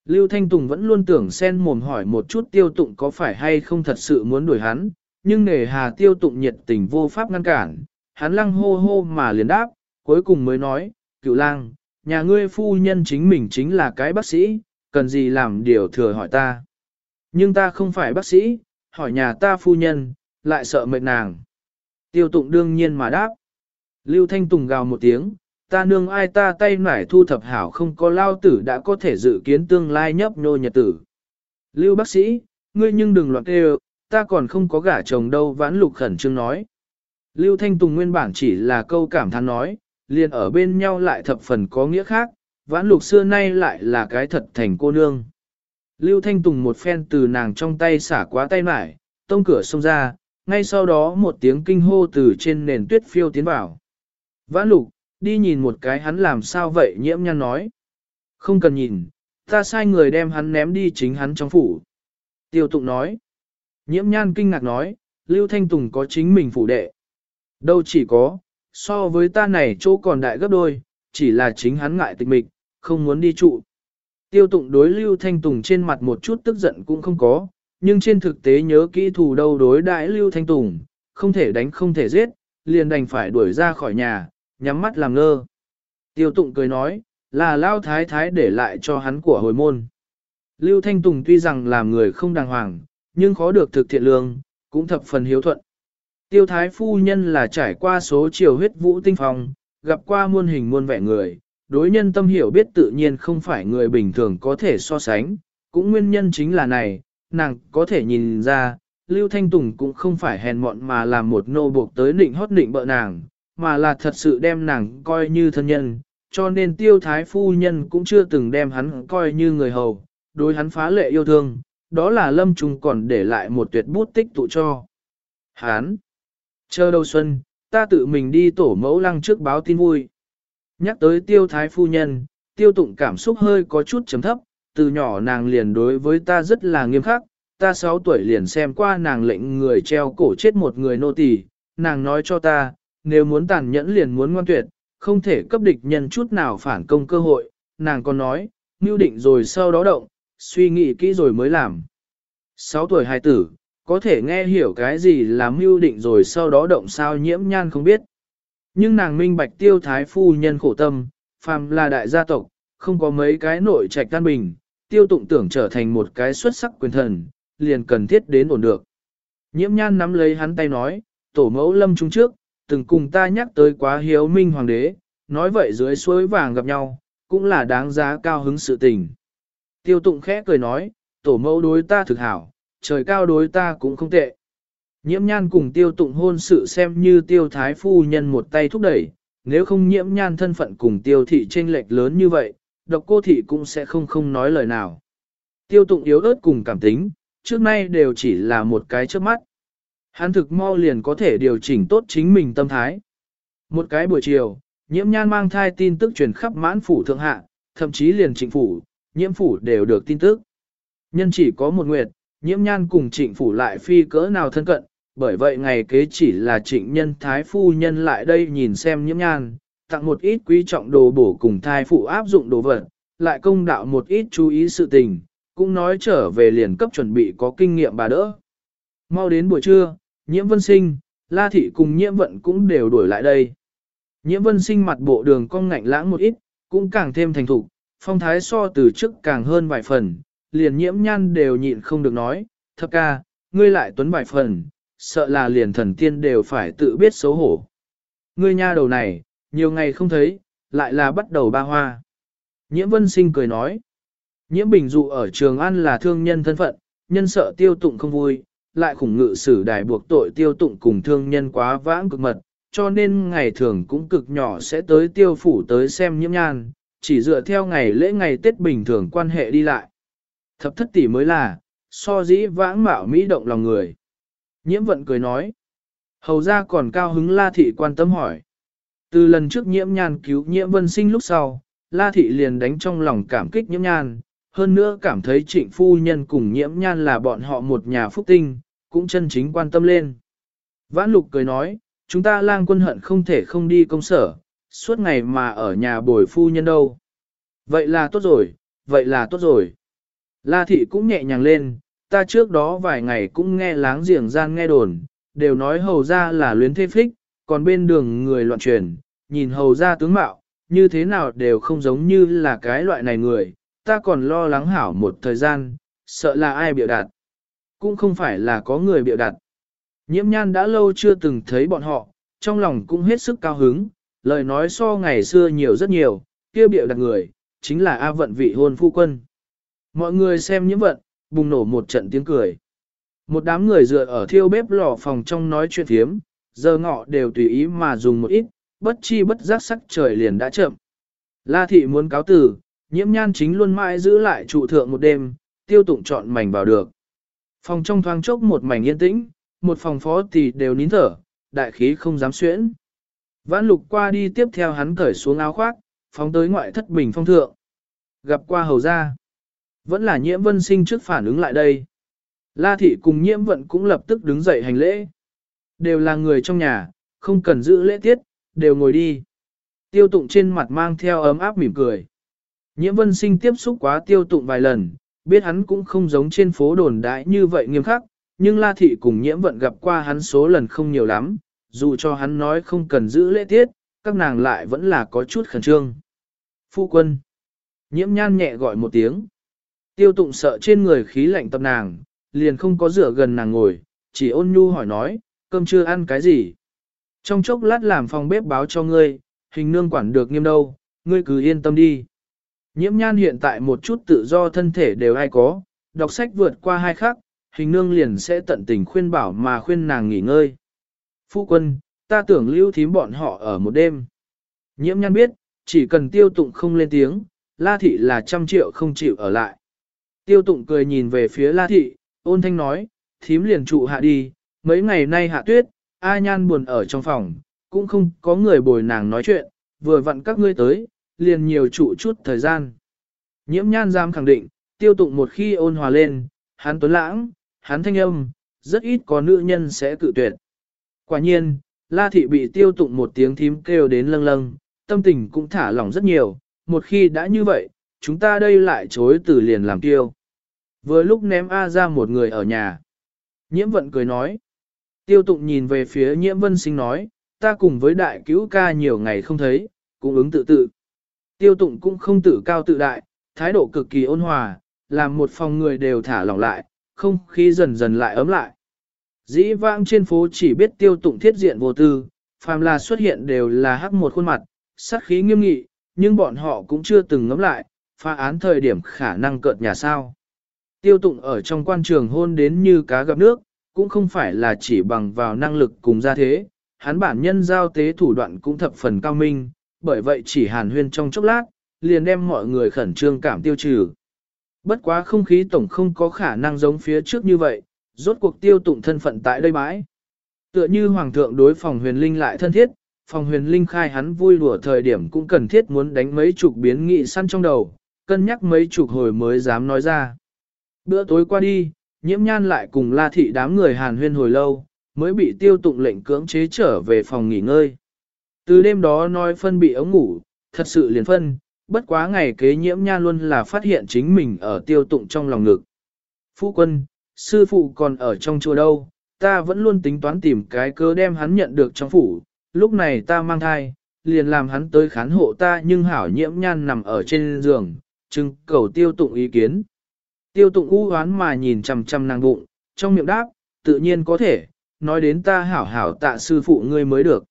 Lưu Thanh Tùng vẫn luôn tưởng sen mồm hỏi một chút tiêu tụng có phải hay không thật sự muốn đuổi hắn, nhưng nề hà tiêu tụng nhiệt tình vô pháp ngăn cản, hắn lăng hô hô mà liền đáp, cuối cùng mới nói, cựu lang, nhà ngươi phu nhân chính mình chính là cái bác sĩ, cần gì làm điều thừa hỏi ta. Nhưng ta không phải bác sĩ, hỏi nhà ta phu nhân, lại sợ mệt nàng. Tiêu tụng đương nhiên mà đáp. Lưu Thanh Tùng gào một tiếng, ta nương ai ta tay nải thu thập hảo không có lao tử đã có thể dự kiến tương lai nhấp nhô nhật tử. Lưu bác sĩ, ngươi nhưng đừng loạn kêu, ta còn không có gả chồng đâu vãn lục khẩn trương nói. Lưu Thanh Tùng nguyên bản chỉ là câu cảm thán nói, liền ở bên nhau lại thập phần có nghĩa khác, vãn lục xưa nay lại là cái thật thành cô nương. Lưu Thanh Tùng một phen từ nàng trong tay xả quá tay mải, tông cửa xông ra, ngay sau đó một tiếng kinh hô từ trên nền tuyết phiêu tiến vào. Vãn lục, đi nhìn một cái hắn làm sao vậy nhiễm nhăn nói. Không cần nhìn, ta sai người đem hắn ném đi chính hắn trong phủ. Tiêu tụng nói. Nhiễm nhan kinh ngạc nói, Lưu Thanh Tùng có chính mình phủ đệ. Đâu chỉ có, so với ta này chỗ còn đại gấp đôi, chỉ là chính hắn ngại tịch mịch, không muốn đi trụ. Tiêu tụng đối Lưu Thanh Tùng trên mặt một chút tức giận cũng không có, nhưng trên thực tế nhớ kỹ thù đâu đối đại Lưu Thanh Tùng, không thể đánh không thể giết, liền đành phải đuổi ra khỏi nhà, nhắm mắt làm ngơ. Tiêu tụng cười nói, là Lao Thái Thái để lại cho hắn của hồi môn. Lưu Thanh Tùng tuy rằng làm người không đàng hoàng, nhưng khó được thực thiện lương, cũng thập phần hiếu thuận. Tiêu Thái Phu Nhân là trải qua số chiều huyết vũ tinh phong, gặp qua muôn hình muôn vẻ người, đối nhân tâm hiểu biết tự nhiên không phải người bình thường có thể so sánh, cũng nguyên nhân chính là này, nàng có thể nhìn ra, Lưu Thanh Tùng cũng không phải hèn mọn mà làm một nô buộc tới định hót định bợ nàng, mà là thật sự đem nàng coi như thân nhân, cho nên tiêu thái phu nhân cũng chưa từng đem hắn coi như người hầu, đối hắn phá lệ yêu thương, đó là lâm trùng còn để lại một tuyệt bút tích tụ cho. Hắn, chờ đầu xuân, ta tự mình đi tổ mẫu lăng trước báo tin vui. Nhắc tới tiêu thái phu nhân, tiêu tụng cảm xúc hơi có chút chấm thấp, từ nhỏ nàng liền đối với ta rất là nghiêm khắc, ta 6 tuổi liền xem qua nàng lệnh người treo cổ chết một người nô tỳ, nàng nói cho ta, nếu muốn tàn nhẫn liền muốn ngoan tuyệt, không thể cấp địch nhân chút nào phản công cơ hội, nàng còn nói, mưu định rồi sau đó động, suy nghĩ kỹ rồi mới làm. 6 tuổi hài tử, có thể nghe hiểu cái gì là mưu định rồi sau đó động sao nhiễm nhan không biết. Nhưng nàng minh bạch tiêu thái phu nhân khổ tâm, phàm là đại gia tộc, không có mấy cái nội trạch căn bình, tiêu tụng tưởng trở thành một cái xuất sắc quyền thần, liền cần thiết đến ổn được. Nhiễm nhan nắm lấy hắn tay nói, tổ mẫu lâm trung trước, từng cùng ta nhắc tới quá hiếu minh hoàng đế, nói vậy dưới suối vàng gặp nhau, cũng là đáng giá cao hứng sự tình. Tiêu tụng khẽ cười nói, tổ mẫu đối ta thực hảo, trời cao đối ta cũng không tệ. Nhiễm nhan cùng tiêu tụng hôn sự xem như tiêu thái phu nhân một tay thúc đẩy, nếu không nhiễm nhan thân phận cùng tiêu thị tranh lệch lớn như vậy, độc cô thị cũng sẽ không không nói lời nào. Tiêu tụng yếu ớt cùng cảm tính, trước nay đều chỉ là một cái trước mắt. Hắn thực mau liền có thể điều chỉnh tốt chính mình tâm thái. Một cái buổi chiều, nhiễm nhan mang thai tin tức truyền khắp mãn phủ thượng hạ, thậm chí liền trịnh phủ, nhiễm phủ đều được tin tức. Nhân chỉ có một nguyệt, nhiễm nhan cùng trịnh phủ lại phi cỡ nào thân cận, bởi vậy ngày kế chỉ là trịnh nhân thái phu nhân lại đây nhìn xem nhiễm nhan, tặng một ít quý trọng đồ bổ cùng thai phụ áp dụng đồ vật, lại công đạo một ít chú ý sự tình, cũng nói trở về liền cấp chuẩn bị có kinh nghiệm bà đỡ. Mau đến buổi trưa, nhiễm vân sinh, la thị cùng nhiễm vận cũng đều đuổi lại đây. Nhiễm vân sinh mặt bộ đường cong ngạnh lãng một ít, cũng càng thêm thành thục, phong thái so từ trước càng hơn vài phần, liền nhiễm nhan đều nhịn không được nói, thập ca, ngươi lại tuấn vài phần, sợ là liền thần tiên đều phải tự biết xấu hổ. Ngươi nha đầu này, nhiều ngày không thấy, lại là bắt đầu ba hoa. Nhiễm vân sinh cười nói, nhiễm bình dụ ở trường ăn là thương nhân thân phận, nhân sợ tiêu tụng không vui, lại khủng ngự xử đài buộc tội tiêu tụng cùng thương nhân quá vãng cực mật, cho nên ngày thường cũng cực nhỏ sẽ tới tiêu phủ tới xem nhiễm nhan, chỉ dựa theo ngày lễ ngày Tết bình thường quan hệ đi lại. Thập thất tỷ mới là, so dĩ vãng mạo mỹ động lòng người. Nhiễm vận cười nói. Hầu ra còn cao hứng La Thị quan tâm hỏi. Từ lần trước nhiễm nhan cứu nhiễm vân sinh lúc sau, La Thị liền đánh trong lòng cảm kích nhiễm nhan, hơn nữa cảm thấy trịnh phu nhân cùng nhiễm nhan là bọn họ một nhà phúc tinh, cũng chân chính quan tâm lên. Vãn lục cười nói, chúng ta lang quân hận không thể không đi công sở, suốt ngày mà ở nhà bồi phu nhân đâu. Vậy là tốt rồi, vậy là tốt rồi. La thị cũng nhẹ nhàng lên, ta trước đó vài ngày cũng nghe láng giềng gian nghe đồn, đều nói hầu ra là luyến thế phích, còn bên đường người loạn truyền, nhìn hầu ra tướng mạo, như thế nào đều không giống như là cái loại này người, ta còn lo lắng hảo một thời gian, sợ là ai biểu đạt. Cũng không phải là có người biểu đạt. Nhiễm nhan đã lâu chưa từng thấy bọn họ, trong lòng cũng hết sức cao hứng, lời nói so ngày xưa nhiều rất nhiều, kia biểu đặt người, chính là A vận vị hôn phu quân. Mọi người xem nhiễm vận, bùng nổ một trận tiếng cười. Một đám người dựa ở thiêu bếp lò phòng trong nói chuyện thiếm, giờ ngọ đều tùy ý mà dùng một ít, bất chi bất giác sắc trời liền đã chậm. La thị muốn cáo tử, nhiễm nhan chính luôn mãi giữ lại trụ thượng một đêm, tiêu tụng chọn mảnh vào được. Phòng trong thoáng chốc một mảnh yên tĩnh, một phòng phó tỷ đều nín thở, đại khí không dám xuyễn. Vãn lục qua đi tiếp theo hắn cởi xuống áo khoác, phóng tới ngoại thất bình phong thượng. Gặp qua hầu ra. Vẫn là nhiễm vân sinh trước phản ứng lại đây. La thị cùng nhiễm vận cũng lập tức đứng dậy hành lễ. Đều là người trong nhà, không cần giữ lễ tiết, đều ngồi đi. Tiêu tụng trên mặt mang theo ấm áp mỉm cười. Nhiễm vân sinh tiếp xúc quá tiêu tụng vài lần, biết hắn cũng không giống trên phố đồn đại như vậy nghiêm khắc, nhưng La Thị cùng nhiễm vận gặp qua hắn số lần không nhiều lắm, dù cho hắn nói không cần giữ lễ tiết, các nàng lại vẫn là có chút khẩn trương. Phu quân. Nhiễm nhan nhẹ gọi một tiếng. Tiêu tụng sợ trên người khí lạnh tập nàng, liền không có rửa gần nàng ngồi, chỉ ôn nhu hỏi nói, cơm chưa ăn cái gì. Trong chốc lát làm phòng bếp báo cho ngươi, hình nương quản được nghiêm đâu, ngươi cứ yên tâm đi. Nhiễm nhan hiện tại một chút tự do thân thể đều ai có, đọc sách vượt qua hai khắc, hình nương liền sẽ tận tình khuyên bảo mà khuyên nàng nghỉ ngơi. Phu quân, ta tưởng lưu thím bọn họ ở một đêm. Nhiễm nhan biết, chỉ cần tiêu tụng không lên tiếng, la thị là trăm triệu không chịu ở lại. Tiêu tụng cười nhìn về phía la thị, ôn thanh nói, thím liền trụ hạ đi, mấy ngày nay hạ tuyết, A nhan buồn ở trong phòng, cũng không có người bồi nàng nói chuyện, vừa vặn các ngươi tới, liền nhiều trụ chút thời gian. Nhiễm nhan giam khẳng định, tiêu tụng một khi ôn hòa lên, hắn tuấn lãng, hắn thanh âm, rất ít có nữ nhân sẽ cự tuyệt. Quả nhiên, La Thị bị tiêu tụng một tiếng thím kêu đến lâng lâng, tâm tình cũng thả lỏng rất nhiều, một khi đã như vậy, chúng ta đây lại chối từ liền làm tiêu. Vừa lúc ném A ra một người ở nhà. Nhiễm vận cười nói. Tiêu tụng nhìn về phía nhiễm vân sinh nói, ta cùng với đại cứu ca nhiều ngày không thấy, cũng ứng tự tự. Tiêu tụng cũng không tự cao tự đại, thái độ cực kỳ ôn hòa, làm một phòng người đều thả lỏng lại, không khí dần dần lại ấm lại. Dĩ vãng trên phố chỉ biết tiêu tụng thiết diện vô tư, phàm là xuất hiện đều là hắc một khuôn mặt, sát khí nghiêm nghị, nhưng bọn họ cũng chưa từng ngẫm lại, phá án thời điểm khả năng cợt nhà sao. Tiêu tụng ở trong quan trường hôn đến như cá gặp nước, cũng không phải là chỉ bằng vào năng lực cùng gia thế, hắn bản nhân giao tế thủ đoạn cũng thập phần cao minh, bởi vậy chỉ hàn huyên trong chốc lát, liền đem mọi người khẩn trương cảm tiêu trừ. Bất quá không khí tổng không có khả năng giống phía trước như vậy, rốt cuộc tiêu tụng thân phận tại đây bãi. Tựa như hoàng thượng đối phòng huyền linh lại thân thiết, phòng huyền linh khai hắn vui đùa thời điểm cũng cần thiết muốn đánh mấy chục biến nghị săn trong đầu, cân nhắc mấy chục hồi mới dám nói ra. Bữa tối qua đi, nhiễm nhan lại cùng la thị đám người hàn huyên hồi lâu, mới bị tiêu tụng lệnh cưỡng chế trở về phòng nghỉ ngơi. Từ đêm đó nói phân bị ống ngủ, thật sự liền phân, bất quá ngày kế nhiễm nha luôn là phát hiện chính mình ở tiêu tụng trong lòng ngực. Phu quân, sư phụ còn ở trong chùa đâu, ta vẫn luôn tính toán tìm cái cơ đem hắn nhận được trong phủ, lúc này ta mang thai, liền làm hắn tới khán hộ ta nhưng hảo nhiễm nhan nằm ở trên giường, trưng cầu tiêu tụng ý kiến. Tiêu tụng u hoán mà nhìn chằm chằm nàng bụng, trong miệng đáp, tự nhiên có thể, nói đến ta hảo hảo tạ sư phụ ngươi mới được.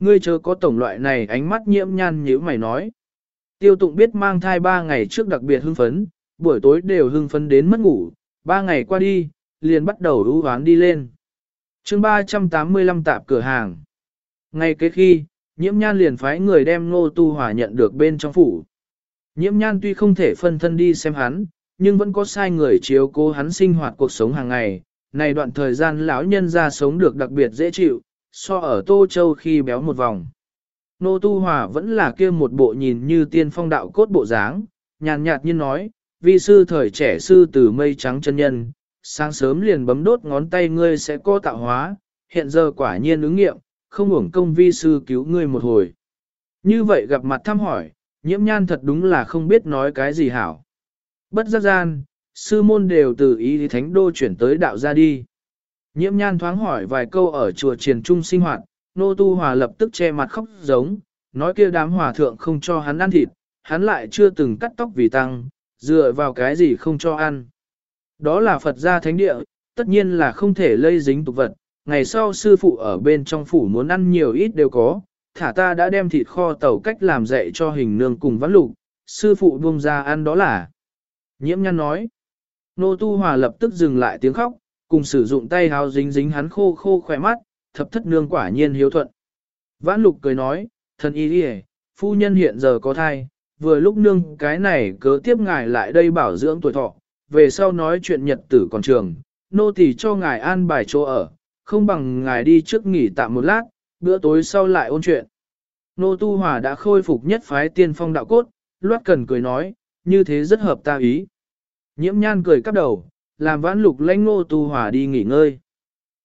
Ngươi chớ có tổng loại này ánh mắt nhiễm nhan như mày nói. Tiêu tụng biết mang thai ba ngày trước đặc biệt hưng phấn, buổi tối đều hưng phấn đến mất ngủ, ba ngày qua đi, liền bắt đầu ưu hoán đi lên. chương 385 tạp cửa hàng. Ngay kế khi, nhiễm nhan liền phái người đem ngô tu hỏa nhận được bên trong phủ. Nhiễm nhan tuy không thể phân thân đi xem hắn, nhưng vẫn có sai người chiếu cố hắn sinh hoạt cuộc sống hàng ngày. Này đoạn thời gian lão nhân ra sống được đặc biệt dễ chịu, so ở Tô Châu khi béo một vòng. Nô Tu Hòa vẫn là kia một bộ nhìn như tiên phong đạo cốt bộ dáng, nhàn nhạt như nói, vi sư thời trẻ sư từ mây trắng chân nhân, sáng sớm liền bấm đốt ngón tay ngươi sẽ có tạo hóa, hiện giờ quả nhiên ứng nghiệm, không uổng công vi sư cứu ngươi một hồi. Như vậy gặp mặt thăm hỏi, nhiễm nhan thật đúng là không biết nói cái gì hảo. Bất giác gian, sư môn đều từ ý thánh đô chuyển tới đạo ra đi. Nhiễm nhan thoáng hỏi vài câu ở chùa triền trung sinh hoạt, nô tu hòa lập tức che mặt khóc giống, nói kia đám hòa thượng không cho hắn ăn thịt, hắn lại chưa từng cắt tóc vì tăng, dựa vào cái gì không cho ăn. Đó là Phật gia thánh địa, tất nhiên là không thể lây dính tục vật, ngày sau sư phụ ở bên trong phủ muốn ăn nhiều ít đều có, thả ta đã đem thịt kho tàu cách làm dạy cho hình nương cùng vãn lục, sư phụ buông ra ăn đó là. Nhiễm nhăn nói, nô tu hòa lập tức dừng lại tiếng khóc, cùng sử dụng tay hào dính dính hắn khô khô khỏe mắt, thập thất nương quả nhiên hiếu thuận. Vãn lục cười nói, thần y đi phu nhân hiện giờ có thai, vừa lúc nương cái này cớ tiếp ngài lại đây bảo dưỡng tuổi thọ, về sau nói chuyện nhật tử còn trường, nô tỳ cho ngài an bài chỗ ở, không bằng ngài đi trước nghỉ tạm một lát, bữa tối sau lại ôn chuyện. Nô Tu Hòa đã khôi phục nhất phái tiên phong đạo cốt, loát cần cười nói, như thế rất hợp ta ý. Nhiễm nhan cười cắp đầu, làm vãn lục lãnh Nô Tu Hòa đi nghỉ ngơi.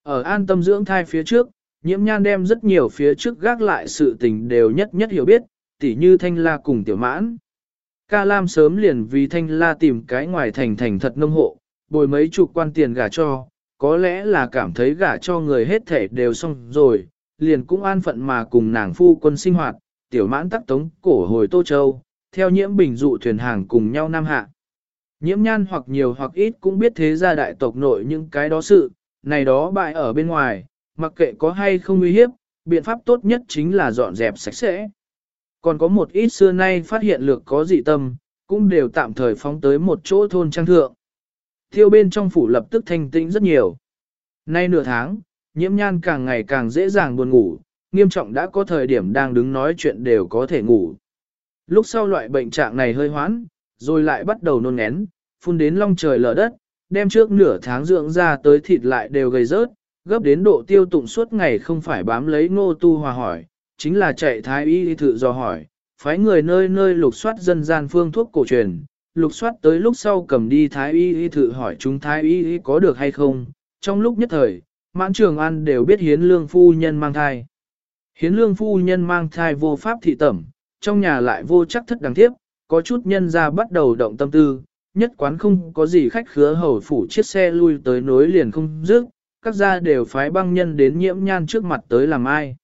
Ở an tâm dưỡng thai phía trước, nhiễm nhan đem rất nhiều phía trước gác lại sự tình đều nhất nhất hiểu biết, tỉ như thanh la cùng tiểu mãn. Ca Lam sớm liền vì thanh la tìm cái ngoài thành thành thật nông hộ, bồi mấy chục quan tiền gả cho, có lẽ là cảm thấy gả cho người hết thể đều xong rồi, liền cũng an phận mà cùng nàng phu quân sinh hoạt, tiểu mãn tắc tống cổ hồi Tô Châu, theo nhiễm bình dụ thuyền hàng cùng nhau nam hạ. Nhiễm nhan hoặc nhiều hoặc ít cũng biết thế gia đại tộc nội những cái đó sự, này đó bại ở bên ngoài, mặc kệ có hay không uy hiếp, biện pháp tốt nhất chính là dọn dẹp sạch sẽ. Còn có một ít xưa nay phát hiện lược có dị tâm, cũng đều tạm thời phóng tới một chỗ thôn trang thượng. Thiêu bên trong phủ lập tức thanh tĩnh rất nhiều. Nay nửa tháng, nhiễm nhan càng ngày càng dễ dàng buồn ngủ, nghiêm trọng đã có thời điểm đang đứng nói chuyện đều có thể ngủ. Lúc sau loại bệnh trạng này hơi hoãn, rồi lại bắt đầu nôn ngén, phun đến long trời lở đất, đem trước nửa tháng dưỡng ra tới thịt lại đều gầy rớt, gấp đến độ tiêu tụng suốt ngày không phải bám lấy ngô tu hòa hỏi, chính là chạy thái y thử do hỏi, phái người nơi nơi lục soát dân gian phương thuốc cổ truyền, lục soát tới lúc sau cầm đi thái y thử hỏi chúng thái y có được hay không, trong lúc nhất thời, mãn trường ăn đều biết hiến lương phu nhân mang thai. Hiến lương phu nhân mang thai vô pháp thị tẩm, trong nhà lại vô chắc thất đáng tiếp, có chút nhân ra bắt đầu động tâm tư, nhất quán không có gì khách khứa hầu phủ chiếc xe lui tới nối liền không dứt, các gia đều phái băng nhân đến nhiễm nhan trước mặt tới làm ai.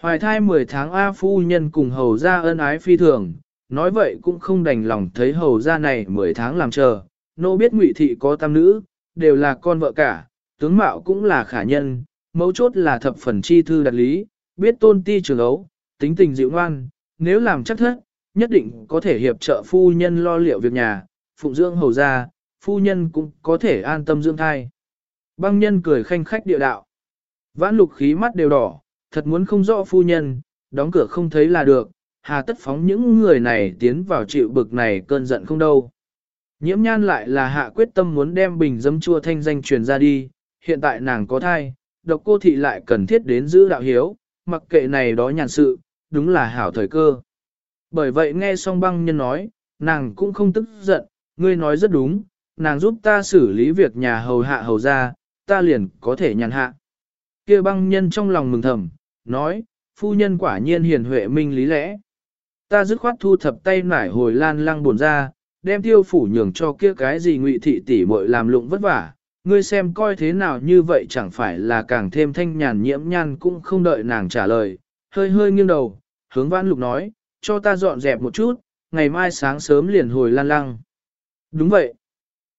Hoài thai 10 tháng A phu nhân cùng hầu gia ân ái phi thường, nói vậy cũng không đành lòng thấy hầu gia này 10 tháng làm chờ, nô biết ngụy thị có tam nữ, đều là con vợ cả, tướng mạo cũng là khả nhân, mấu chốt là thập phần chi thư đặt lý, biết tôn ti trường ấu, tính tình dịu ngoan, nếu làm chắc thất, nhất định có thể hiệp trợ phu nhân lo liệu việc nhà, phụng dưỡng hầu gia, phu nhân cũng có thể an tâm dưỡng thai. Băng nhân cười khanh khách địa đạo. Vãn lục khí mắt đều đỏ, thật muốn không rõ phu nhân, đóng cửa không thấy là được, hà tất phóng những người này tiến vào chịu bực này cơn giận không đâu. Nhiễm nhan lại là hạ quyết tâm muốn đem bình dấm chua thanh danh truyền ra đi, hiện tại nàng có thai, độc cô thị lại cần thiết đến giữ đạo hiếu, mặc kệ này đó nhàn sự, đúng là hảo thời cơ. Bởi vậy nghe xong băng nhân nói, nàng cũng không tức giận, ngươi nói rất đúng, nàng giúp ta xử lý việc nhà hầu hạ hầu ra, ta liền có thể nhàn hạ. kia băng nhân trong lòng mừng thầm, nói, phu nhân quả nhiên hiền huệ minh lý lẽ. Ta dứt khoát thu thập tay nải hồi lan lăng buồn ra, đem tiêu phủ nhường cho kia cái gì ngụy thị tỷ muội làm lụng vất vả. Ngươi xem coi thế nào như vậy chẳng phải là càng thêm thanh nhàn nhiễm nhan cũng không đợi nàng trả lời, hơi hơi nghiêng đầu, hướng vãn lục nói, cho ta dọn dẹp một chút, ngày mai sáng sớm liền hồi lan lăng. Đúng vậy.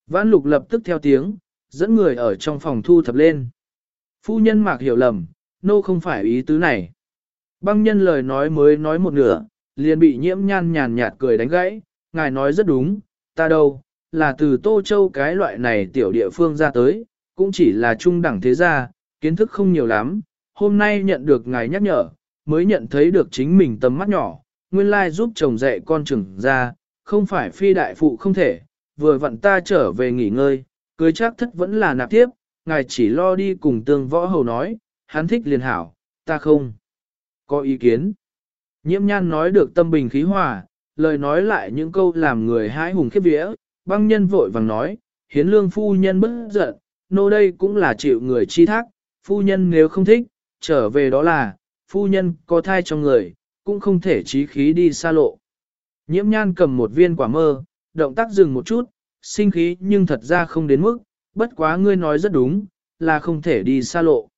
Vãn lục lập tức theo tiếng, dẫn người ở trong phòng thu thập lên. Phu nhân mạc hiểu lầm, nô không phải ý tứ này. Băng nhân lời nói mới nói một nửa, liền bị nhiễm nhan nhàn nhạt cười đánh gãy, ngài nói rất đúng, ta đâu, là từ Tô Châu cái loại này tiểu địa phương ra tới, cũng chỉ là trung đẳng thế gia, kiến thức không nhiều lắm, hôm nay nhận được ngài nhắc nhở, mới nhận thấy được chính mình tầm mắt nhỏ, nguyên lai giúp chồng dạy con trưởng ra, không phải phi đại phụ không thể, vừa vặn ta trở về nghỉ ngơi, cưới chắc thất vẫn là nạp tiếp, ngài chỉ lo đi cùng tương võ hầu nói, hắn thích liền hảo, ta không. Có ý kiến. Nhiễm nhan nói được tâm bình khí hòa, lời nói lại những câu làm người hái hùng khiếp vía, băng nhân vội vàng nói, hiến lương phu nhân bất giận, nô đây cũng là chịu người chi thác, phu nhân nếu không thích, trở về đó là, phu nhân có thai trong người, cũng không thể trí khí đi xa lộ. Nhiễm nhan cầm một viên quả mơ, động tác dừng một chút, sinh khí nhưng thật ra không đến mức, bất quá ngươi nói rất đúng, là không thể đi xa lộ.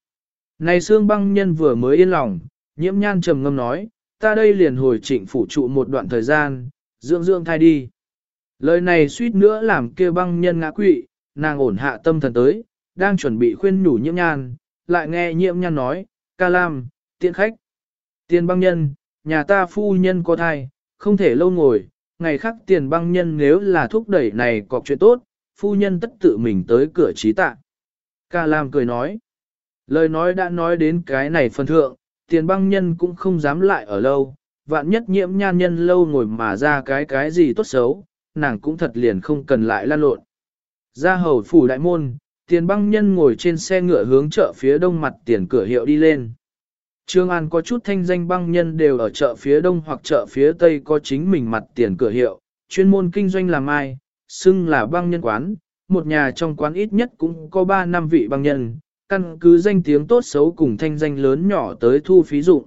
Này xương băng nhân vừa mới yên lòng, nhiễm nhan trầm ngâm nói, ta đây liền hồi trịnh phủ trụ một đoạn thời gian, dưỡng dưỡng thai đi. Lời này suýt nữa làm kia băng nhân ngã quỵ, nàng ổn hạ tâm thần tới, đang chuẩn bị khuyên nhủ nhiễm nhan, lại nghe nhiễm nhan nói, ca lam, tiện khách. tiên băng nhân, nhà ta phu nhân có thai, không thể lâu ngồi, ngày khác tiền băng nhân nếu là thúc đẩy này có chuyện tốt, phu nhân tất tự mình tới cửa trí tạ. Ca Lam cười nói, lời nói đã nói đến cái này phần thượng, tiền băng nhân cũng không dám lại ở lâu, vạn nhất nhiễm nhan nhân lâu ngồi mà ra cái cái gì tốt xấu, nàng cũng thật liền không cần lại lan lộn. Ra hầu phủ đại môn, tiền băng nhân ngồi trên xe ngựa hướng chợ phía đông mặt tiền cửa hiệu đi lên. Trương An có chút thanh danh băng nhân đều ở chợ phía đông hoặc chợ phía tây có chính mình mặt tiền cửa hiệu, chuyên môn kinh doanh làm ai, xưng là băng nhân quán, một nhà trong quán ít nhất cũng có 3 năm vị băng nhân, căn cứ danh tiếng tốt xấu cùng thanh danh lớn nhỏ tới thu phí dụng.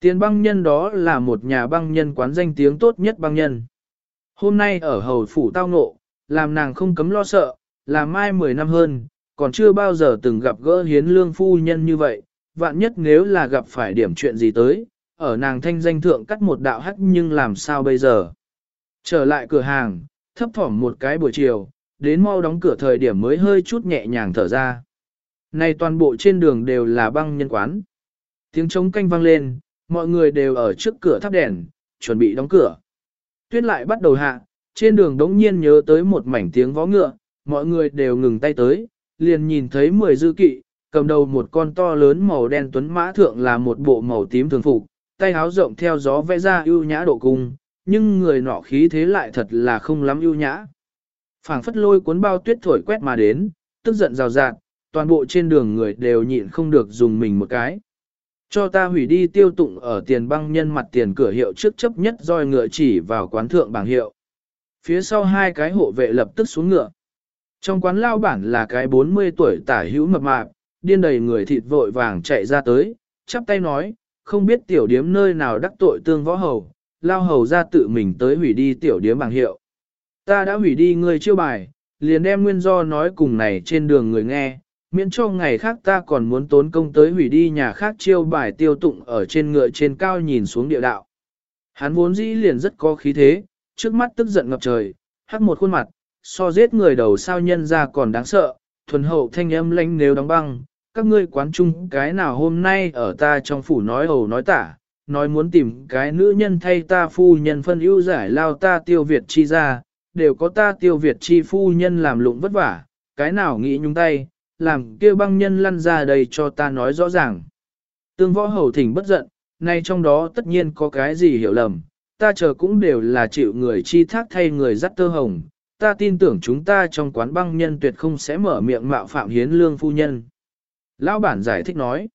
Tiền băng nhân đó là một nhà băng nhân quán danh tiếng tốt nhất băng nhân. Hôm nay ở hầu phủ tao ngộ, làm nàng không cấm lo sợ, làm mai 10 năm hơn, còn chưa bao giờ từng gặp gỡ hiến lương phu nhân như vậy, vạn nhất nếu là gặp phải điểm chuyện gì tới, ở nàng thanh danh thượng cắt một đạo hắc nhưng làm sao bây giờ. Trở lại cửa hàng, thấp thỏm một cái buổi chiều, đến mau đóng cửa thời điểm mới hơi chút nhẹ nhàng thở ra. Này toàn bộ trên đường đều là băng nhân quán. Tiếng trống canh vang lên, mọi người đều ở trước cửa thắp đèn, chuẩn bị đóng cửa. Tuyết lại bắt đầu hạ, trên đường đống nhiên nhớ tới một mảnh tiếng vó ngựa, mọi người đều ngừng tay tới, liền nhìn thấy mười dư kỵ, cầm đầu một con to lớn màu đen tuấn mã thượng là một bộ màu tím thường phục, tay háo rộng theo gió vẽ ra ưu nhã độ cung, nhưng người nọ khí thế lại thật là không lắm ưu nhã. phảng phất lôi cuốn bao tuyết thổi quét mà đến, tức giận rào rạt, toàn bộ trên đường người đều nhịn không được dùng mình một cái. Cho ta hủy đi tiêu tụng ở tiền băng nhân mặt tiền cửa hiệu trước chấp nhất roi ngựa chỉ vào quán thượng bảng hiệu. Phía sau hai cái hộ vệ lập tức xuống ngựa. Trong quán lao bản là cái 40 tuổi tả hữu mập mạp, điên đầy người thịt vội vàng chạy ra tới, chắp tay nói, không biết tiểu điếm nơi nào đắc tội tương võ hầu, lao hầu ra tự mình tới hủy đi tiểu điếm bảng hiệu. Ta đã hủy đi người chiêu bài, liền đem nguyên do nói cùng này trên đường người nghe, miễn cho ngày khác ta còn muốn tốn công tới hủy đi nhà khác chiêu bài tiêu tụng ở trên ngựa trên cao nhìn xuống địa đạo. Hắn vốn dĩ liền rất có khí thế, trước mắt tức giận ngập trời, hắc một khuôn mặt, so giết người đầu sao nhân ra còn đáng sợ, thuần hậu thanh âm lãnh nếu đóng băng, các ngươi quán chung cái nào hôm nay ở ta trong phủ nói hầu nói tả, nói muốn tìm cái nữ nhân thay ta phu nhân phân ưu giải lao ta tiêu Việt chi ra, đều có ta tiêu Việt chi phu nhân làm lụng vất vả, cái nào nghĩ nhung tay, làm kia băng nhân lăn ra đây cho ta nói rõ ràng. Tương võ hầu thỉnh bất giận, nay trong đó tất nhiên có cái gì hiểu lầm, ta chờ cũng đều là chịu người chi thác thay người dắt tơ hồng, ta tin tưởng chúng ta trong quán băng nhân tuyệt không sẽ mở miệng mạo phạm hiến lương phu nhân. Lão bản giải thích nói,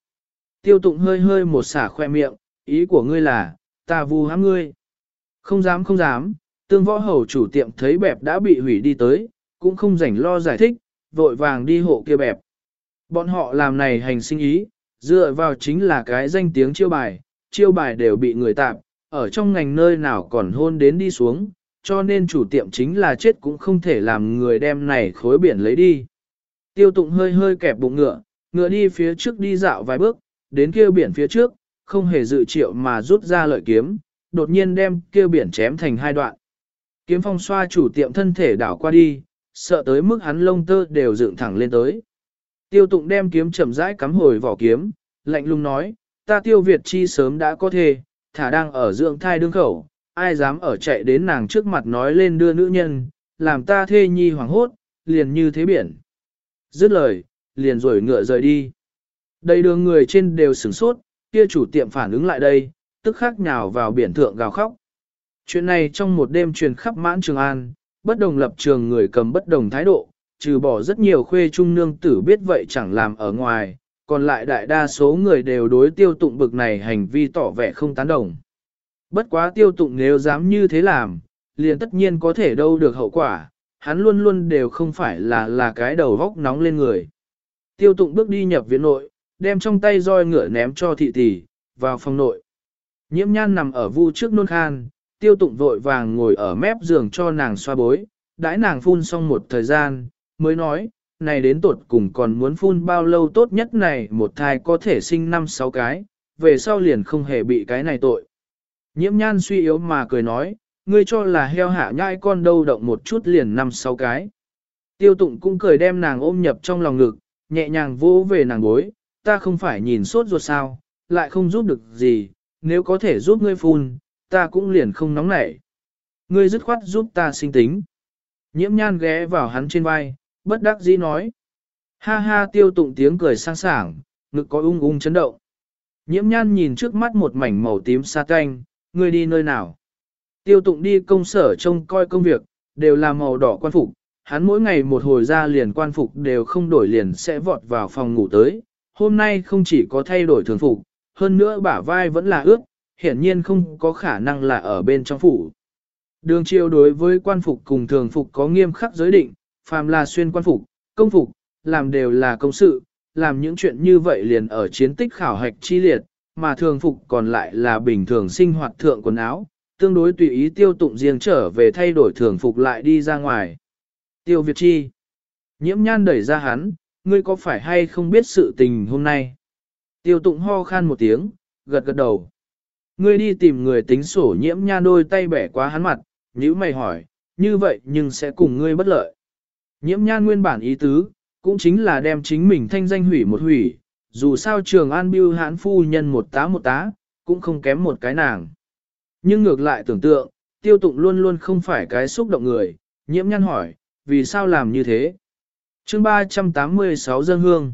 tiêu tụng hơi hơi một xả khoe miệng, ý của ngươi là, ta vu hãm ngươi. Không dám không dám, tương võ hầu chủ tiệm thấy bẹp đã bị hủy đi tới, cũng không rảnh lo giải thích, vội vàng đi hộ kia bẹp. Bọn họ làm này hành sinh ý, dựa vào chính là cái danh tiếng chiêu bài, chiêu bài đều bị người tạp, ở trong ngành nơi nào còn hôn đến đi xuống, cho nên chủ tiệm chính là chết cũng không thể làm người đem này khối biển lấy đi. Tiêu tụng hơi hơi kẹp bụng ngựa, ngựa đi phía trước đi dạo vài bước, đến kia biển phía trước, không hề dự triệu mà rút ra lợi kiếm, đột nhiên đem kia biển chém thành hai đoạn. Kiếm phong xoa chủ tiệm thân thể đảo qua đi, sợ tới mức hắn lông tơ đều dựng thẳng lên tới. Tiêu tụng đem kiếm chậm rãi cắm hồi vỏ kiếm, lạnh lùng nói, ta tiêu Việt chi sớm đã có thể, thả đang ở dưỡng thai đương khẩu, ai dám ở chạy đến nàng trước mặt nói lên đưa nữ nhân, làm ta thê nhi hoàng hốt, liền như thế biển. Dứt lời, liền rồi ngựa rời đi. Đầy đường người trên đều sửng sốt, kia chủ tiệm phản ứng lại đây, tức khắc nhào vào biển thượng gào khóc. Chuyện này trong một đêm truyền khắp mãn trường an, bất đồng lập trường người cầm bất đồng thái độ, trừ bỏ rất nhiều khuê trung nương tử biết vậy chẳng làm ở ngoài, còn lại đại đa số người đều đối tiêu tụng bực này hành vi tỏ vẻ không tán đồng. Bất quá tiêu tụng nếu dám như thế làm, liền tất nhiên có thể đâu được hậu quả, hắn luôn luôn đều không phải là là cái đầu vóc nóng lên người. Tiêu tụng bước đi nhập viện nội, đem trong tay roi ngựa ném cho thị tỷ, vào phòng nội. Nhiễm nhan nằm ở vu trước nôn khan, tiêu tụng vội vàng ngồi ở mép giường cho nàng xoa bối, đãi nàng phun xong một thời gian, mới nói, này đến tột cùng còn muốn phun bao lâu tốt nhất này một thai có thể sinh năm sáu cái, về sau liền không hề bị cái này tội. Nhiễm nhan suy yếu mà cười nói, ngươi cho là heo hạ nhai con đâu động một chút liền năm sáu cái. Tiêu tụng cũng cười đem nàng ôm nhập trong lòng ngực, nhẹ nhàng vỗ về nàng bối, ta không phải nhìn sốt ruột sao, lại không giúp được gì, nếu có thể giúp ngươi phun, ta cũng liền không nóng nảy. Ngươi dứt khoát giúp ta sinh tính. Nhiễm nhan ghé vào hắn trên vai, bất đắc dĩ nói. Ha ha tiêu tụng tiếng cười sang sảng, ngực có ung ung chấn động. Nhiễm nhan nhìn trước mắt một mảnh màu tím xa canh, ngươi đi nơi nào? Tiêu tụng đi công sở trông coi công việc, đều là màu đỏ quan phục, hắn mỗi ngày một hồi ra liền quan phục đều không đổi liền sẽ vọt vào phòng ngủ tới. Hôm nay không chỉ có thay đổi thường phục, hơn nữa bả vai vẫn là ướt, hiển nhiên không có khả năng là ở bên trong phủ. Đường chiêu đối với quan phục cùng thường phục có nghiêm khắc giới định, phàm là xuyên quan phục, công phục, làm đều là công sự, làm những chuyện như vậy liền ở chiến tích khảo hạch chi liệt, mà thường phục còn lại là bình thường sinh hoạt thượng quần áo, tương đối tùy ý tiêu tụng riêng trở về thay đổi thường phục lại đi ra ngoài. Tiêu Việt Chi Nhiễm nhan đẩy ra hắn, ngươi có phải hay không biết sự tình hôm nay? Tiêu tụng ho khan một tiếng, gật gật đầu. Ngươi đi tìm người tính sổ nhiễm nhan đôi tay bẻ quá hắn mặt, nhữ mày hỏi, như vậy nhưng sẽ cùng ngươi bất lợi. Nhiễm nhan nguyên bản ý tứ, cũng chính là đem chính mình thanh danh hủy một hủy, dù sao trường an biêu hãn phu nhân một tá một tá, cũng không kém một cái nàng. Nhưng ngược lại tưởng tượng, tiêu tụng luôn luôn không phải cái xúc động người, nhiễm Nhan hỏi, vì sao làm như thế? chương 386 dân hương.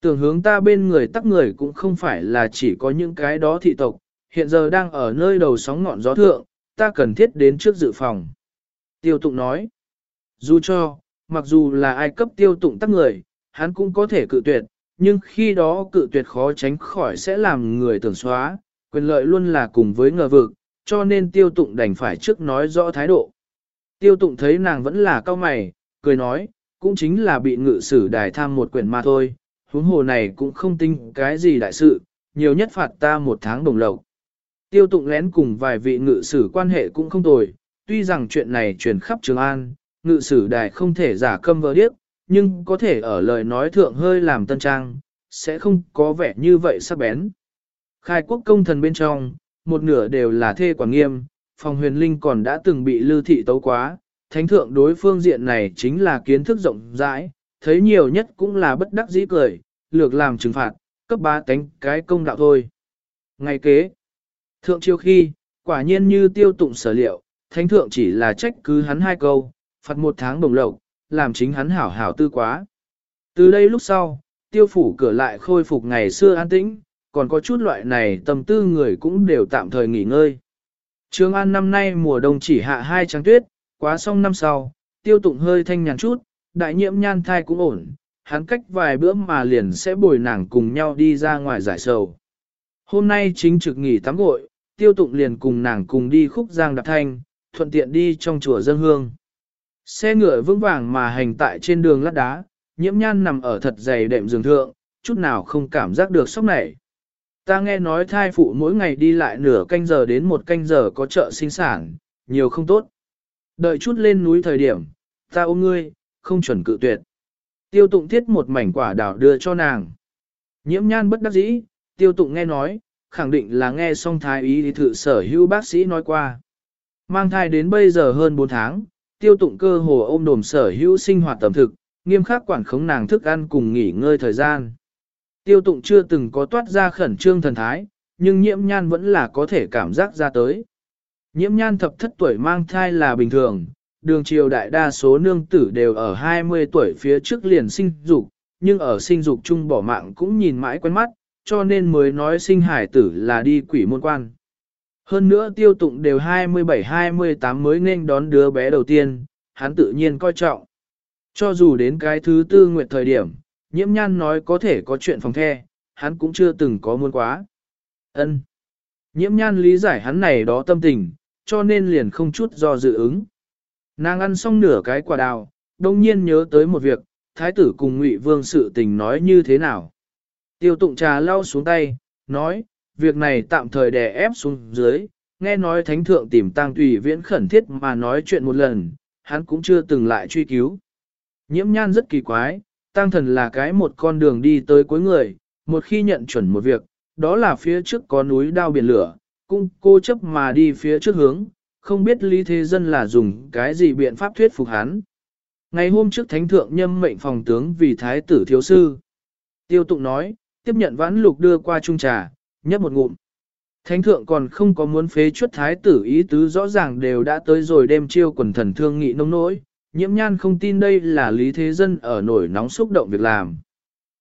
Tưởng hướng ta bên người tắc người cũng không phải là chỉ có những cái đó thị tộc, hiện giờ đang ở nơi đầu sóng ngọn gió thượng, ta cần thiết đến trước dự phòng. Tiêu tụng nói, dù cho, mặc dù là ai cấp tiêu tụng tắc người, hắn cũng có thể cự tuyệt, nhưng khi đó cự tuyệt khó tránh khỏi sẽ làm người tưởng xóa, quyền lợi luôn là cùng với ngờ vực, cho nên tiêu tụng đành phải trước nói rõ thái độ. Tiêu tụng thấy nàng vẫn là cao mày, cười nói, cũng chính là bị ngự sử đài tham một quyển mà thôi, huống hồ này cũng không tin cái gì đại sự, nhiều nhất phạt ta một tháng đồng lộc. Tiêu tụng lén cùng vài vị ngự sử quan hệ cũng không tồi, tuy rằng chuyện này truyền khắp Trường An, ngự sử đài không thể giả câm vỡ điếc, nhưng có thể ở lời nói thượng hơi làm tân trang, sẽ không có vẻ như vậy sắc bén. Khai quốc công thần bên trong, một nửa đều là thê quản nghiêm, phòng huyền linh còn đã từng bị lưu thị tấu quá, thánh thượng đối phương diện này chính là kiến thức rộng rãi, thấy nhiều nhất cũng là bất đắc dĩ cười, lược làm trừng phạt, cấp ba tánh cái công đạo thôi. Ngày kế, thượng chiêu khi, quả nhiên như tiêu tụng sở liệu, thánh thượng chỉ là trách cứ hắn hai câu, phạt một tháng đồng lộc, làm chính hắn hảo hảo tư quá. Từ đây lúc sau, tiêu phủ cửa lại khôi phục ngày xưa an tĩnh, còn có chút loại này tâm tư người cũng đều tạm thời nghỉ ngơi. Trường An năm nay mùa đông chỉ hạ hai trắng tuyết, quá xong năm sau, tiêu tụng hơi thanh nhàn chút, đại nhiễm nhan thai cũng ổn, hắn cách vài bữa mà liền sẽ bồi nàng cùng nhau đi ra ngoài giải sầu. Hôm nay chính trực nghỉ tắm gội, tiêu tụng liền cùng nàng cùng đi khúc giang đạp thanh, thuận tiện đi trong chùa dân hương. Xe ngựa vững vàng mà hành tại trên đường lát đá, nhiễm nhan nằm ở thật dày đệm giường thượng, chút nào không cảm giác được sốc nảy. Ta nghe nói thai phụ mỗi ngày đi lại nửa canh giờ đến một canh giờ có chợ sinh sản, nhiều không tốt. Đợi chút lên núi thời điểm, ta ôm ngươi, không chuẩn cự tuyệt. Tiêu tụng thiết một mảnh quả đào đưa cho nàng. Nhiễm nhan bất đắc dĩ, tiêu tụng nghe nói, khẳng định là nghe xong thái ý thì thử sở hữu bác sĩ nói qua. Mang thai đến bây giờ hơn 4 tháng, tiêu tụng cơ hồ ôm đồm sở hữu sinh hoạt tầm thực, nghiêm khắc quản khống nàng thức ăn cùng nghỉ ngơi thời gian. Tiêu tụng chưa từng có toát ra khẩn trương thần thái, nhưng nhiễm nhan vẫn là có thể cảm giác ra tới. Nhiễm nhan thập thất tuổi mang thai là bình thường, đường triều đại đa số nương tử đều ở 20 tuổi phía trước liền sinh dục, nhưng ở sinh dục chung bỏ mạng cũng nhìn mãi quen mắt, cho nên mới nói sinh hải tử là đi quỷ môn quan. Hơn nữa tiêu tụng đều 27-28 mới nên đón đứa bé đầu tiên, hắn tự nhiên coi trọng. Cho dù đến cái thứ tư nguyện thời điểm, nhiễm nhan nói có thể có chuyện phòng the, hắn cũng chưa từng có muốn quá. ân Nhiễm nhan lý giải hắn này đó tâm tình, cho nên liền không chút do dự ứng. Nàng ăn xong nửa cái quả đào, đông nhiên nhớ tới một việc, thái tử cùng ngụy vương sự tình nói như thế nào. Tiêu tụng trà lau xuống tay, nói, việc này tạm thời đè ép xuống dưới, nghe nói thánh thượng tìm Tang tùy viễn khẩn thiết mà nói chuyện một lần, hắn cũng chưa từng lại truy cứu. Nhiễm nhan rất kỳ quái, tăng thần là cái một con đường đi tới cuối người, một khi nhận chuẩn một việc, đó là phía trước có núi đao biển lửa, cũng cô chấp mà đi phía trước hướng, không biết lý thế dân là dùng cái gì biện pháp thuyết phục hắn. Ngày hôm trước thánh thượng nhâm mệnh phòng tướng vì thái tử thiếu sư. Tiêu tụng nói, tiếp nhận vãn lục đưa qua trung trà, nhấp một ngụm. Thánh thượng còn không có muốn phế chuất thái tử ý tứ rõ ràng đều đã tới rồi đêm chiêu quần thần thương nghị nông nỗi, nhiễm nhan không tin đây là lý thế dân ở nổi nóng xúc động việc làm.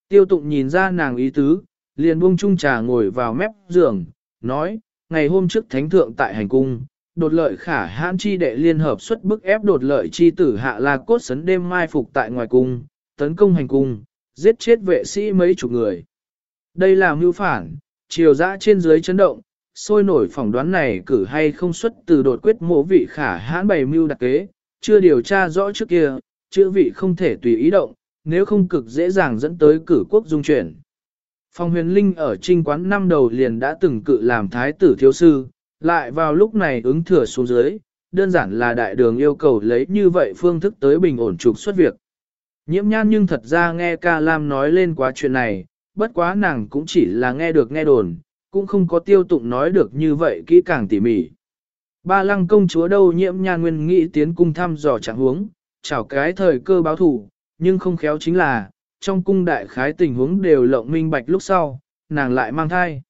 Tiêu tụng nhìn ra nàng ý tứ, liền buông chung trà ngồi vào mép giường, nói, ngày hôm trước thánh thượng tại hành cung, đột lợi khả hãn chi đệ liên hợp xuất bức ép đột lợi chi tử hạ la cốt sấn đêm mai phục tại ngoài cung, tấn công hành cung, giết chết vệ sĩ mấy chục người. Đây là mưu phản, chiều dã trên dưới chấn động, sôi nổi phỏng đoán này cử hay không xuất từ đột quyết mộ vị khả hãn bày mưu đặc kế, chưa điều tra rõ trước kia, chữ vị không thể tùy ý động, nếu không cực dễ dàng dẫn tới cử quốc dung chuyển. Phong huyền linh ở trinh quán năm đầu liền đã từng cự làm thái tử thiếu sư, lại vào lúc này ứng thừa xuống dưới, đơn giản là đại đường yêu cầu lấy như vậy phương thức tới bình ổn trục xuất việc. Nhiễm nhan nhưng thật ra nghe ca lam nói lên quá chuyện này, bất quá nàng cũng chỉ là nghe được nghe đồn, cũng không có tiêu tụng nói được như vậy kỹ càng tỉ mỉ. Ba lăng công chúa đâu nhiễm nhan nguyên nghĩ tiến cung thăm dò trạng huống, chào cái thời cơ báo thủ, nhưng không khéo chính là, trong cung đại khái tình huống đều lộng minh bạch lúc sau, nàng lại mang thai.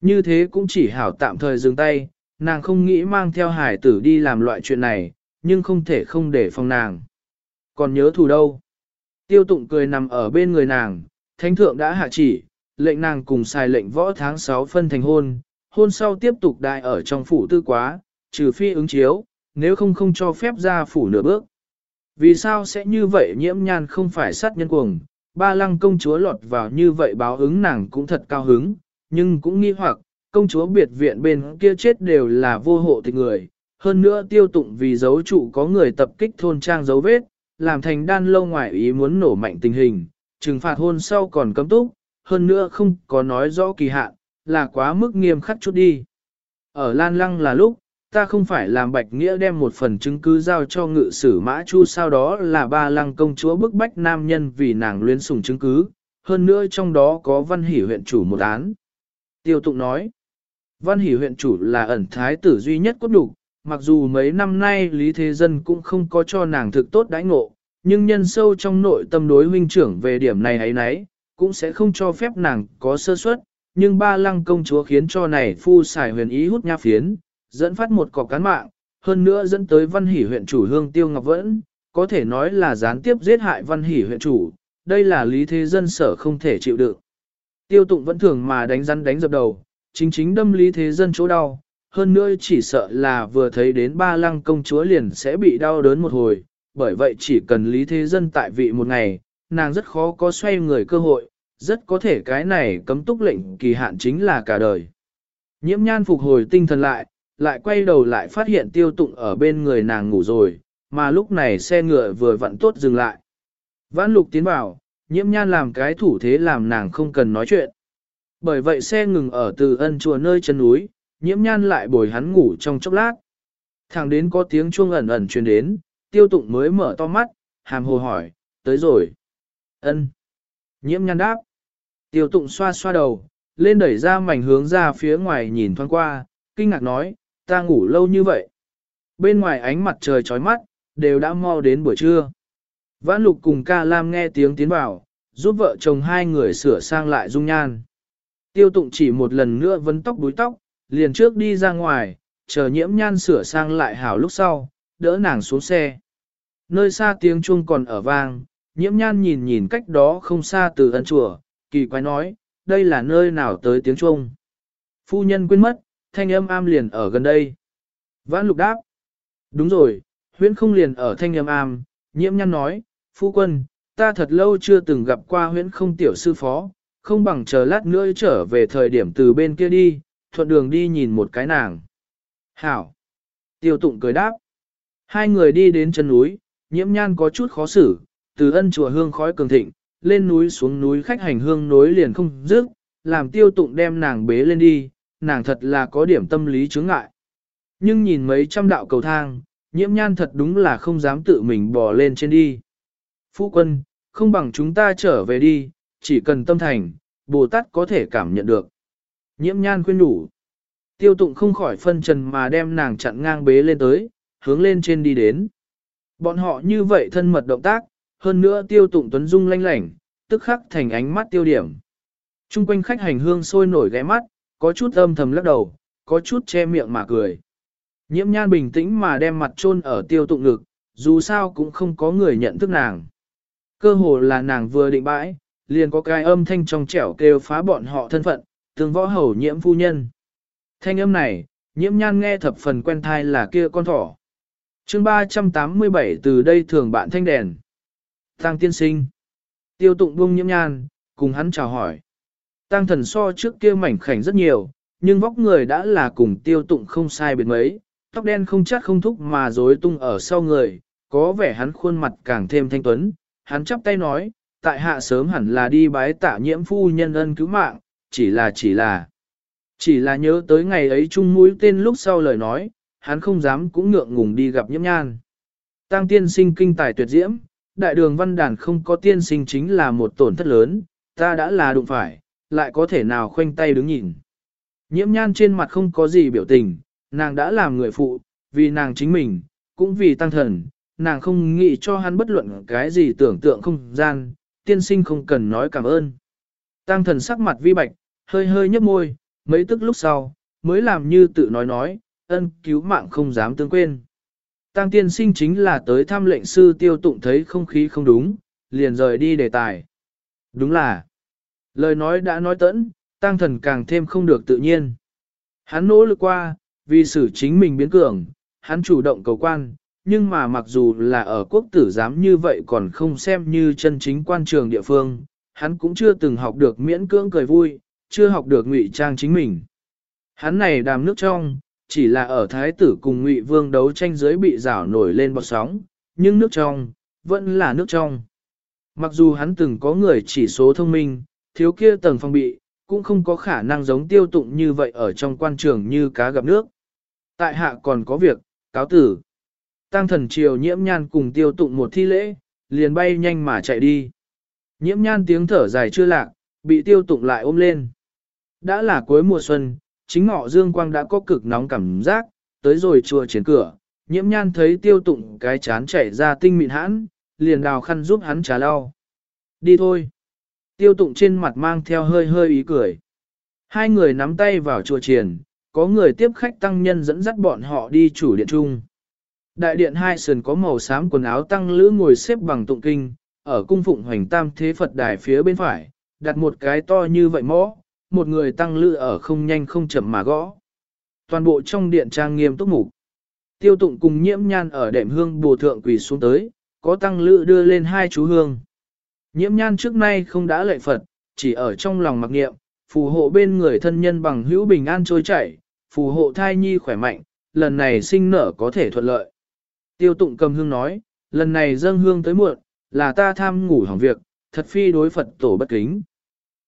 Như thế cũng chỉ hảo tạm thời dừng tay, nàng không nghĩ mang theo hải tử đi làm loại chuyện này, nhưng không thể không để phòng nàng. Còn nhớ thù đâu? Tiêu tụng cười nằm ở bên người nàng, thánh thượng đã hạ chỉ, lệnh nàng cùng xài lệnh võ tháng 6 phân thành hôn, hôn sau tiếp tục đại ở trong phủ tư quá, trừ phi ứng chiếu, nếu không không cho phép ra phủ nửa bước. Vì sao sẽ như vậy nhiễm nhan không phải sát nhân cuồng, ba lăng công chúa lọt vào như vậy báo ứng nàng cũng thật cao hứng, nhưng cũng nghi hoặc, công chúa biệt viện bên kia chết đều là vô hộ tịch người, hơn nữa tiêu tụng vì dấu trụ có người tập kích thôn trang dấu vết, làm thành đan lâu ngoài ý muốn nổ mạnh tình hình, trừng phạt hôn sau còn cấm túc, hơn nữa không có nói rõ kỳ hạn, là quá mức nghiêm khắc chút đi. Ở Lan Lăng là lúc, ta không phải làm bạch nghĩa đem một phần chứng cứ giao cho ngự sử mã chu sau đó là ba lăng công chúa bức bách nam nhân vì nàng luyến sùng chứng cứ, hơn nữa trong đó có văn hỷ huyện chủ một án. Tiêu tụng nói, văn hỷ huyện chủ là ẩn thái tử duy nhất cốt đủ, mặc dù mấy năm nay Lý Thế Dân cũng không có cho nàng thực tốt đãi ngộ, nhưng nhân sâu trong nội tâm đối huynh trưởng về điểm này ấy nấy, cũng sẽ không cho phép nàng có sơ suất, nhưng ba lăng công chúa khiến cho này phu xài huyền ý hút nha phiến, dẫn phát một cọc cán mạng, hơn nữa dẫn tới văn hỷ huyện chủ hương tiêu ngọc vẫn, có thể nói là gián tiếp giết hại văn hỷ huyện chủ, đây là lý thế dân sở không thể chịu đựng. Tiêu tụng vẫn thường mà đánh rắn đánh dập đầu, chính chính đâm lý thế dân chỗ đau, hơn nữa chỉ sợ là vừa thấy đến ba lăng công chúa liền sẽ bị đau đớn một hồi, bởi vậy chỉ cần lý thế dân tại vị một ngày, nàng rất khó có xoay người cơ hội, rất có thể cái này cấm túc lệnh kỳ hạn chính là cả đời. Nhiễm nhan phục hồi tinh thần lại, lại quay đầu lại phát hiện tiêu tụng ở bên người nàng ngủ rồi, mà lúc này xe ngựa vừa vặn tốt dừng lại. Vãn lục tiến vào, nhiễm nhan làm cái thủ thế làm nàng không cần nói chuyện. Bởi vậy xe ngừng ở từ ân chùa nơi chân núi, nhiễm nhan lại bồi hắn ngủ trong chốc lát. Thẳng đến có tiếng chuông ẩn ẩn truyền đến, tiêu tụng mới mở to mắt, hàm hồ hỏi, tới rồi. ân Nhiễm nhan đáp. Tiêu tụng xoa xoa đầu, lên đẩy ra mảnh hướng ra phía ngoài nhìn thoáng qua, kinh ngạc nói, ta ngủ lâu như vậy. Bên ngoài ánh mặt trời chói mắt, đều đã mau đến buổi trưa. Vãn lục cùng ca lam nghe tiếng tiến vào, giúp vợ chồng hai người sửa sang lại dung nhan. Tiêu tụng chỉ một lần nữa vấn tóc búi tóc, liền trước đi ra ngoài, chờ nhiễm nhan sửa sang lại hảo lúc sau, đỡ nàng xuống xe. Nơi xa tiếng chuông còn ở vang, nhiễm nhan nhìn nhìn cách đó không xa từ ân chùa, kỳ quái nói, đây là nơi nào tới tiếng chuông. Phu nhân quên mất, thanh âm am liền ở gần đây. Vãn lục đáp. Đúng rồi, huyễn không liền ở thanh âm am, nhiễm nhan nói, phu quân, ta thật lâu chưa từng gặp qua huyễn không tiểu sư phó, không bằng chờ lát nữa trở về thời điểm từ bên kia đi, thuận đường đi nhìn một cái nàng. Hảo. Tiêu tụng cười đáp. Hai người đi đến chân núi, nhiễm nhan có chút khó xử, từ ân chùa hương khói cường thịnh, lên núi xuống núi khách hành hương nối liền không dứt, làm tiêu tụng đem nàng bế lên đi, nàng thật là có điểm tâm lý chướng ngại. Nhưng nhìn mấy trăm đạo cầu thang, nhiễm nhan thật đúng là không dám tự mình bò lên trên đi. Phu quân, không bằng chúng ta trở về đi, chỉ cần tâm thành, Bồ Tát có thể cảm nhận được. Nhiễm nhan khuyên đủ. Tiêu tụng không khỏi phân trần mà đem nàng chặn ngang bế lên tới, hướng lên trên đi đến. Bọn họ như vậy thân mật động tác, hơn nữa tiêu tụng tuấn dung lanh lảnh, tức khắc thành ánh mắt tiêu điểm. Trung quanh khách hành hương sôi nổi ghé mắt, có chút âm thầm lắc đầu, có chút che miệng mà cười. Nhiễm nhan bình tĩnh mà đem mặt chôn ở tiêu tụng ngực, dù sao cũng không có người nhận thức nàng. Cơ hồ là nàng vừa định bãi, liền có cái âm thanh trong trẻo kêu phá bọn họ thân phận, tương võ hầu nhiễm phu nhân. Thanh âm này, nhiễm nhan nghe thập phần quen thai là kia con thỏ. chương 387 từ đây thường bạn thanh đèn. Tăng tiên sinh. Tiêu tụng buông nhiễm nhan, cùng hắn chào hỏi. Tăng thần so trước kia mảnh khảnh rất nhiều, nhưng vóc người đã là cùng tiêu tụng không sai biệt mấy, tóc đen không chắc không thúc mà rối tung ở sau người, có vẻ hắn khuôn mặt càng thêm thanh tuấn. Hắn chắp tay nói, tại hạ sớm hẳn là đi bái tạ nhiễm phu nhân ân cứu mạng, chỉ là chỉ là, chỉ là nhớ tới ngày ấy chung mũi tên lúc sau lời nói, hắn không dám cũng ngượng ngùng đi gặp nhiễm nhan. Tăng tiên sinh kinh tài tuyệt diễm, đại đường văn đàn không có tiên sinh chính là một tổn thất lớn, ta đã là đụng phải, lại có thể nào khoanh tay đứng nhìn. Nhiễm nhan trên mặt không có gì biểu tình, nàng đã làm người phụ, vì nàng chính mình, cũng vì tăng thần, nàng không nghĩ cho hắn bất luận cái gì tưởng tượng không gian, tiên sinh không cần nói cảm ơn. Tăng thần sắc mặt vi bạch, hơi hơi nhấp môi, mấy tức lúc sau, mới làm như tự nói nói, ân cứu mạng không dám tương quên. Tăng tiên sinh chính là tới thăm lệnh sư tiêu tụng thấy không khí không đúng, liền rời đi đề tài. Đúng là, lời nói đã nói tẫn, tăng thần càng thêm không được tự nhiên. Hắn nỗ lực qua, vì xử chính mình biến cường, hắn chủ động cầu quan, nhưng mà mặc dù là ở quốc tử giám như vậy còn không xem như chân chính quan trường địa phương, hắn cũng chưa từng học được miễn cưỡng cười vui, chưa học được ngụy trang chính mình. Hắn này đàm nước trong, chỉ là ở thái tử cùng ngụy vương đấu tranh giới bị rảo nổi lên bọt sóng, nhưng nước trong, vẫn là nước trong. Mặc dù hắn từng có người chỉ số thông minh, thiếu kia tầng phong bị, cũng không có khả năng giống tiêu tụng như vậy ở trong quan trường như cá gặp nước. Tại hạ còn có việc, cáo tử. Tăng thần triều nhiễm nhan cùng tiêu tụng một thi lễ, liền bay nhanh mà chạy đi. Nhiễm nhan tiếng thở dài chưa lạc, bị tiêu tụng lại ôm lên. Đã là cuối mùa xuân, chính ngọ dương quang đã có cực nóng cảm giác, tới rồi chùa trên cửa, nhiễm nhan thấy tiêu tụng cái chán chảy ra tinh mịn hãn, liền đào khăn giúp hắn trà lau. Đi thôi. Tiêu tụng trên mặt mang theo hơi hơi ý cười. Hai người nắm tay vào chùa triển, có người tiếp khách tăng nhân dẫn dắt bọn họ đi chủ điện chung. Đại điện hai sườn có màu xám quần áo tăng lữ ngồi xếp bằng tụng kinh, ở cung phụng hoành tam thế Phật đài phía bên phải, đặt một cái to như vậy mõ, một người tăng lữ ở không nhanh không chậm mà gõ. Toàn bộ trong điện trang nghiêm túc mục. Tiêu tụng cùng nhiễm nhan ở đệm hương bồ thượng quỳ xuống tới, có tăng lữ đưa lên hai chú hương. Nhiễm nhan trước nay không đã lệ Phật, chỉ ở trong lòng mặc niệm, phù hộ bên người thân nhân bằng hữu bình an trôi chảy, phù hộ thai nhi khỏe mạnh, lần này sinh nở có thể thuận lợi. Tiêu tụng cầm hương nói, lần này dâng hương tới muộn, là ta tham ngủ hỏng việc, thật phi đối Phật tổ bất kính.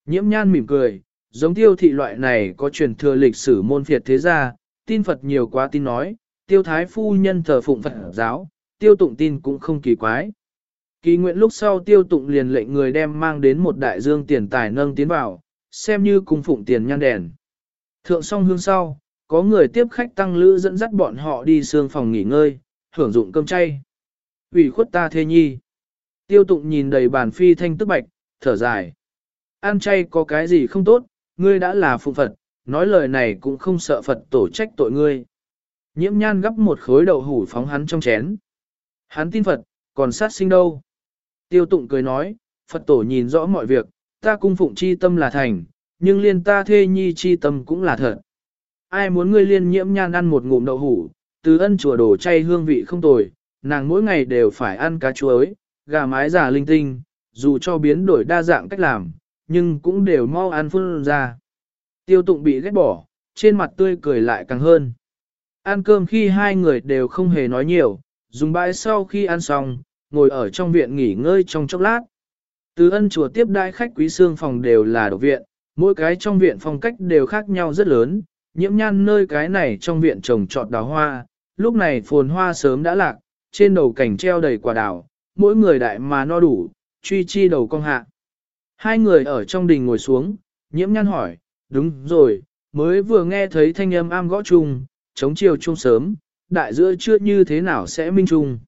Nhiễm nhan mỉm cười, giống tiêu thị loại này có truyền thừa lịch sử môn phiệt thế gia, tin Phật nhiều quá tin nói, tiêu thái phu nhân thờ phụng Phật giáo, tiêu tụng tin cũng không kỳ quái. Kỳ nguyện lúc sau tiêu tụng liền lệnh người đem mang đến một đại dương tiền tài nâng tiến vào, xem như cung phụng tiền nhan đèn. Thượng song hương sau, có người tiếp khách tăng lữ dẫn dắt bọn họ đi xương phòng nghỉ ngơi, hưởng dụng cơm chay. ủy khuất ta thê nhi. Tiêu tụng nhìn đầy bàn phi thanh tức bạch, thở dài. Ăn chay có cái gì không tốt, ngươi đã là phụ Phật, nói lời này cũng không sợ Phật tổ trách tội ngươi. Nhiễm nhan gấp một khối đậu hủ phóng hắn trong chén. Hắn tin Phật, còn sát sinh đâu. Tiêu tụng cười nói, Phật tổ nhìn rõ mọi việc, ta cung phụng chi tâm là thành, nhưng liên ta thê nhi chi tâm cũng là thật. Ai muốn ngươi liên nhiễm nhan ăn một ngụm đậu hủ, từ ân chùa đổ chay hương vị không tồi, nàng mỗi ngày đều phải ăn cá chuối, gà mái giả linh tinh, dù cho biến đổi đa dạng cách làm, nhưng cũng đều mau ăn phun ra. Tiêu tụng bị ghét bỏ, trên mặt tươi cười lại càng hơn. Ăn cơm khi hai người đều không hề nói nhiều, dùng bãi sau khi ăn xong, ngồi ở trong viện nghỉ ngơi trong chốc lát. Từ ân chùa tiếp đai khách quý xương phòng đều là độc viện, mỗi cái trong viện phong cách đều khác nhau rất lớn, nhiễm nhan nơi cái này trong viện trồng trọt đào hoa, lúc này phồn hoa sớm đã lạc, trên đầu cảnh treo đầy quả đào, mỗi người đại mà no đủ, truy chi đầu cong hạ. Hai người ở trong đình ngồi xuống, nhiễm nhan hỏi, đúng rồi, mới vừa nghe thấy thanh âm am gõ chung, chống chiều chung sớm, đại giữa chưa như thế nào sẽ minh chung.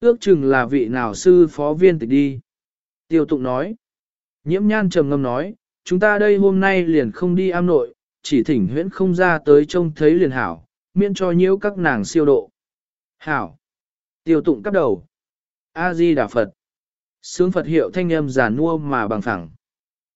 Ước chừng là vị nào sư phó viên tịch đi. Tiêu tụng nói, nhiễm nhan trầm ngâm nói, chúng ta đây hôm nay liền không đi am nội, chỉ thỉnh huyễn không ra tới trông thấy liền hảo, miễn cho nhiễu các nàng siêu độ. Hảo. Tiêu tụng cắp đầu. A-di Đà Phật. Sướng Phật hiệu thanh âm giả nua mà bằng phẳng.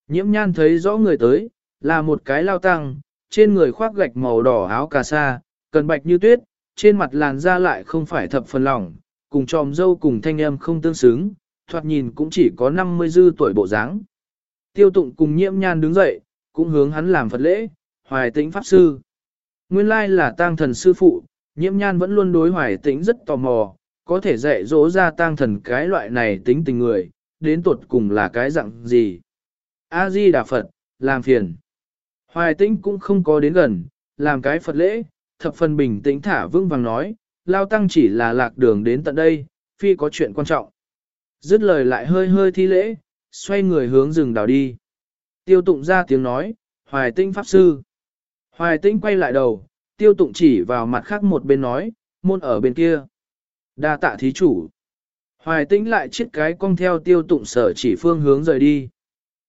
Nhiễm nhan thấy rõ người tới, là một cái lao tăng, trên người khoác gạch màu đỏ áo cà sa, cần bạch như tuyết, trên mặt làn da lại không phải thập phần lỏng, cùng tròm dâu cùng thanh âm không tương xứng, thoạt nhìn cũng chỉ có 50 dư tuổi bộ dáng. Tiêu tụng cùng nhiễm nhan đứng dậy, cũng hướng hắn làm Phật lễ, hoài tĩnh Pháp Sư. Nguyên lai là tang thần sư phụ, nhiễm nhan vẫn luôn đối hoài tĩnh rất tò mò, có thể dạy dỗ ra tang thần cái loại này tính tình người, đến tuột cùng là cái dạng gì. A-di Đà Phật, làm phiền. Hoài tĩnh cũng không có đến gần, làm cái Phật lễ, thập phần bình tĩnh thả vững vàng nói, lao tăng chỉ là lạc đường đến tận đây, phi có chuyện quan trọng. Dứt lời lại hơi hơi thi lễ, xoay người hướng rừng đào đi. Tiêu tụng ra tiếng nói, hoài tinh pháp sư. Hoài tinh quay lại đầu, tiêu tụng chỉ vào mặt khác một bên nói, môn ở bên kia. đa tạ thí chủ. Hoài tĩnh lại chiếc cái cong theo tiêu tụng sở chỉ phương hướng rời đi.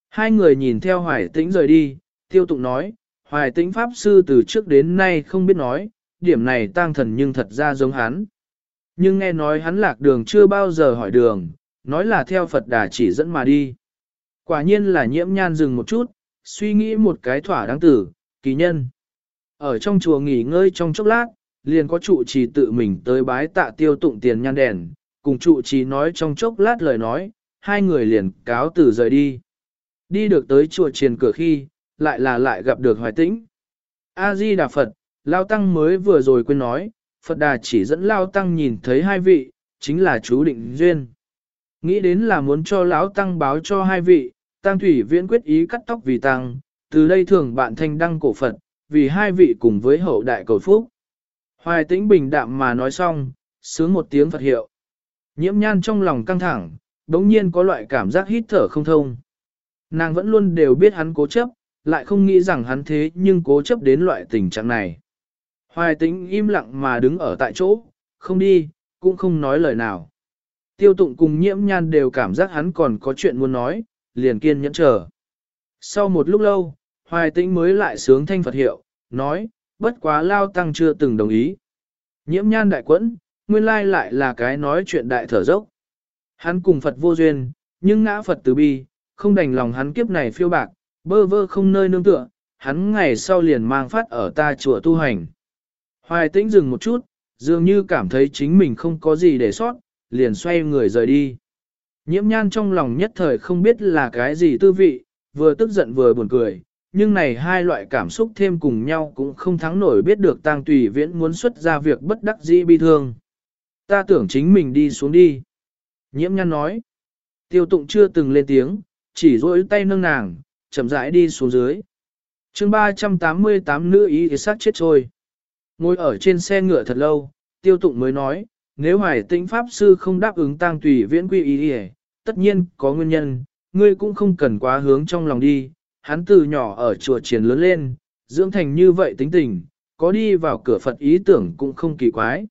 Hai người nhìn theo hoài tĩnh rời đi, tiêu tụng nói, hoài tĩnh pháp sư từ trước đến nay không biết nói, điểm này tang thần nhưng thật ra giống hắn. Nhưng nghe nói hắn lạc đường chưa bao giờ hỏi đường, nói là theo Phật đà chỉ dẫn mà đi. Quả nhiên là nhiễm nhan dừng một chút, suy nghĩ một cái thỏa đáng tử, kỳ nhân. Ở trong chùa nghỉ ngơi trong chốc lát, liền có trụ trì tự mình tới bái tạ tiêu tụng tiền nhan đèn, cùng trụ trì nói trong chốc lát lời nói, hai người liền cáo từ rời đi. Đi được tới chùa triền cửa khi, lại là lại gặp được hoài tĩnh. A-di Đà Phật, Lao Tăng mới vừa rồi quên nói, Phật Đà chỉ dẫn Lao Tăng nhìn thấy hai vị, chính là chú định duyên. Nghĩ đến là muốn cho lão Tăng báo cho hai vị, Tăng Thủy Viễn quyết ý cắt tóc vì Tăng, từ đây thường bạn thanh đăng cổ Phật, vì hai vị cùng với hậu đại cầu phúc. Hoài tĩnh bình đạm mà nói xong, sướng một tiếng Phật hiệu. Nhiễm nhan trong lòng căng thẳng, đống nhiên có loại cảm giác hít thở không thông. Nàng vẫn luôn đều biết hắn cố chấp, lại không nghĩ rằng hắn thế nhưng cố chấp đến loại tình trạng này. Hoài tĩnh im lặng mà đứng ở tại chỗ, không đi, cũng không nói lời nào. Tiêu tụng cùng nhiễm nhan đều cảm giác hắn còn có chuyện muốn nói, liền kiên nhẫn chờ. Sau một lúc lâu, hoài tĩnh mới lại sướng thanh Phật hiệu, nói, bất quá lao tăng chưa từng đồng ý. Nhiễm nhan đại quẫn, nguyên lai lại là cái nói chuyện đại thở dốc. Hắn cùng Phật vô duyên, nhưng ngã Phật từ bi, không đành lòng hắn kiếp này phiêu bạc, bơ vơ không nơi nương tựa, hắn ngày sau liền mang phát ở ta chùa tu hành. Hoài tĩnh dừng một chút, dường như cảm thấy chính mình không có gì để sót, liền xoay người rời đi. Nhiễm nhan trong lòng nhất thời không biết là cái gì tư vị, vừa tức giận vừa buồn cười, nhưng này hai loại cảm xúc thêm cùng nhau cũng không thắng nổi biết được tang tùy viễn muốn xuất ra việc bất đắc dĩ bi thương. Ta tưởng chính mình đi xuống đi. Nhiễm nhan nói. Tiêu tụng chưa từng lên tiếng, chỉ rỗi tay nâng nàng, chậm rãi đi xuống dưới. chương 388 nữ ý thì sát chết trôi. Ngồi ở trên xe ngựa thật lâu, tiêu tụng mới nói, nếu hoài tĩnh pháp sư không đáp ứng tang tùy viễn quy ý hề, tất nhiên có nguyên nhân, ngươi cũng không cần quá hướng trong lòng đi, hắn từ nhỏ ở chùa triển lớn lên, dưỡng thành như vậy tính tình, có đi vào cửa Phật ý tưởng cũng không kỳ quái.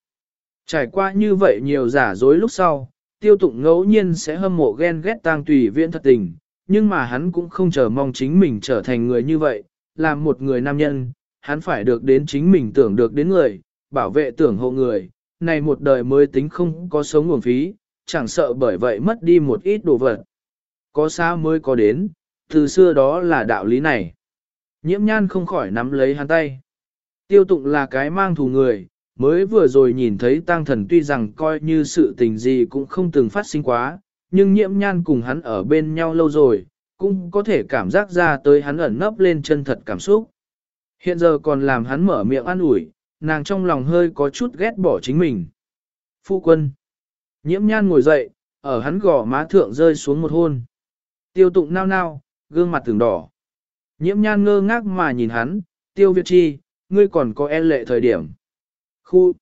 Trải qua như vậy nhiều giả dối lúc sau, tiêu tụng ngẫu nhiên sẽ hâm mộ ghen ghét tang tùy viễn thật tình, nhưng mà hắn cũng không chờ mong chính mình trở thành người như vậy, làm một người nam nhân, hắn phải được đến chính mình tưởng được đến người, bảo vệ tưởng hộ người, này một đời mới tính không có sống nguồn phí, chẳng sợ bởi vậy mất đi một ít đồ vật. Có sao mới có đến, từ xưa đó là đạo lý này. Nhiễm nhan không khỏi nắm lấy hắn tay. Tiêu tụng là cái mang thù người, mới vừa rồi nhìn thấy tăng thần tuy rằng coi như sự tình gì cũng không từng phát sinh quá, nhưng nhiễm nhan cùng hắn ở bên nhau lâu rồi, cũng có thể cảm giác ra tới hắn ẩn nấp lên chân thật cảm xúc. Hiện giờ còn làm hắn mở miệng an ủi, nàng trong lòng hơi có chút ghét bỏ chính mình. Phu quân. Nhiễm nhan ngồi dậy, ở hắn gò má thượng rơi xuống một hôn. Tiêu tụng nao nao, gương mặt từng đỏ. Nhiễm nhan ngơ ngác mà nhìn hắn, tiêu việt chi, ngươi còn có e lệ thời điểm. Khu.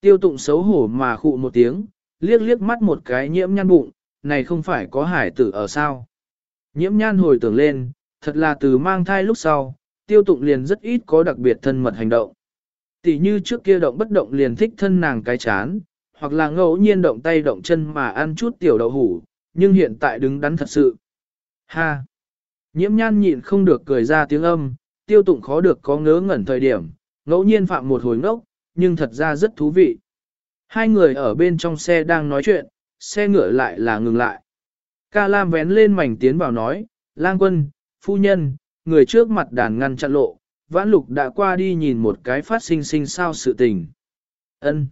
Tiêu tụng xấu hổ mà khụ một tiếng, liếc liếc mắt một cái nhiễm nhan bụng, này không phải có hải tử ở sao. Nhiễm nhan hồi tưởng lên, thật là từ mang thai lúc sau, tiêu tụng liền rất ít có đặc biệt thân mật hành động. Tỷ như trước kia động bất động liền thích thân nàng cái chán, hoặc là ngẫu nhiên động tay động chân mà ăn chút tiểu đậu hủ, nhưng hiện tại đứng đắn thật sự. Ha! Nhiễm nhan nhịn không được cười ra tiếng âm, tiêu tụng khó được có ngớ ngẩn thời điểm, ngẫu nhiên phạm một hồi ngốc, nhưng thật ra rất thú vị. Hai người ở bên trong xe đang nói chuyện, xe ngựa lại là ngừng lại. Ca Lam vén lên mảnh tiến vào nói, lang quân, phu nhân, người trước mặt đàn ngăn chặn lộ, vãn lục đã qua đi nhìn một cái phát sinh sinh sao sự tình. ân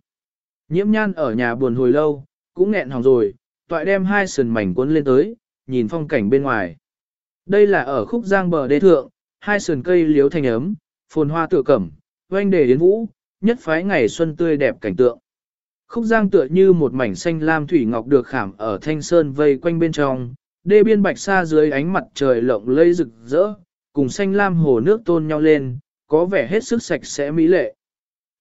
Nhiễm nhan ở nhà buồn hồi lâu, cũng nghẹn hỏng rồi, toại đem hai sườn mảnh cuốn lên tới, nhìn phong cảnh bên ngoài. Đây là ở khúc giang bờ đê thượng, hai sườn cây liếu thành ấm, phồn hoa tựa cẩm, oanh đề đến vũ, nhất phái ngày xuân tươi đẹp cảnh tượng. Khúc giang tựa như một mảnh xanh lam thủy ngọc được khảm ở thanh sơn vây quanh bên trong, đê biên bạch xa dưới ánh mặt trời lộng lây rực rỡ, cùng xanh lam hồ nước tôn nhau lên, có vẻ hết sức sạch sẽ mỹ lệ.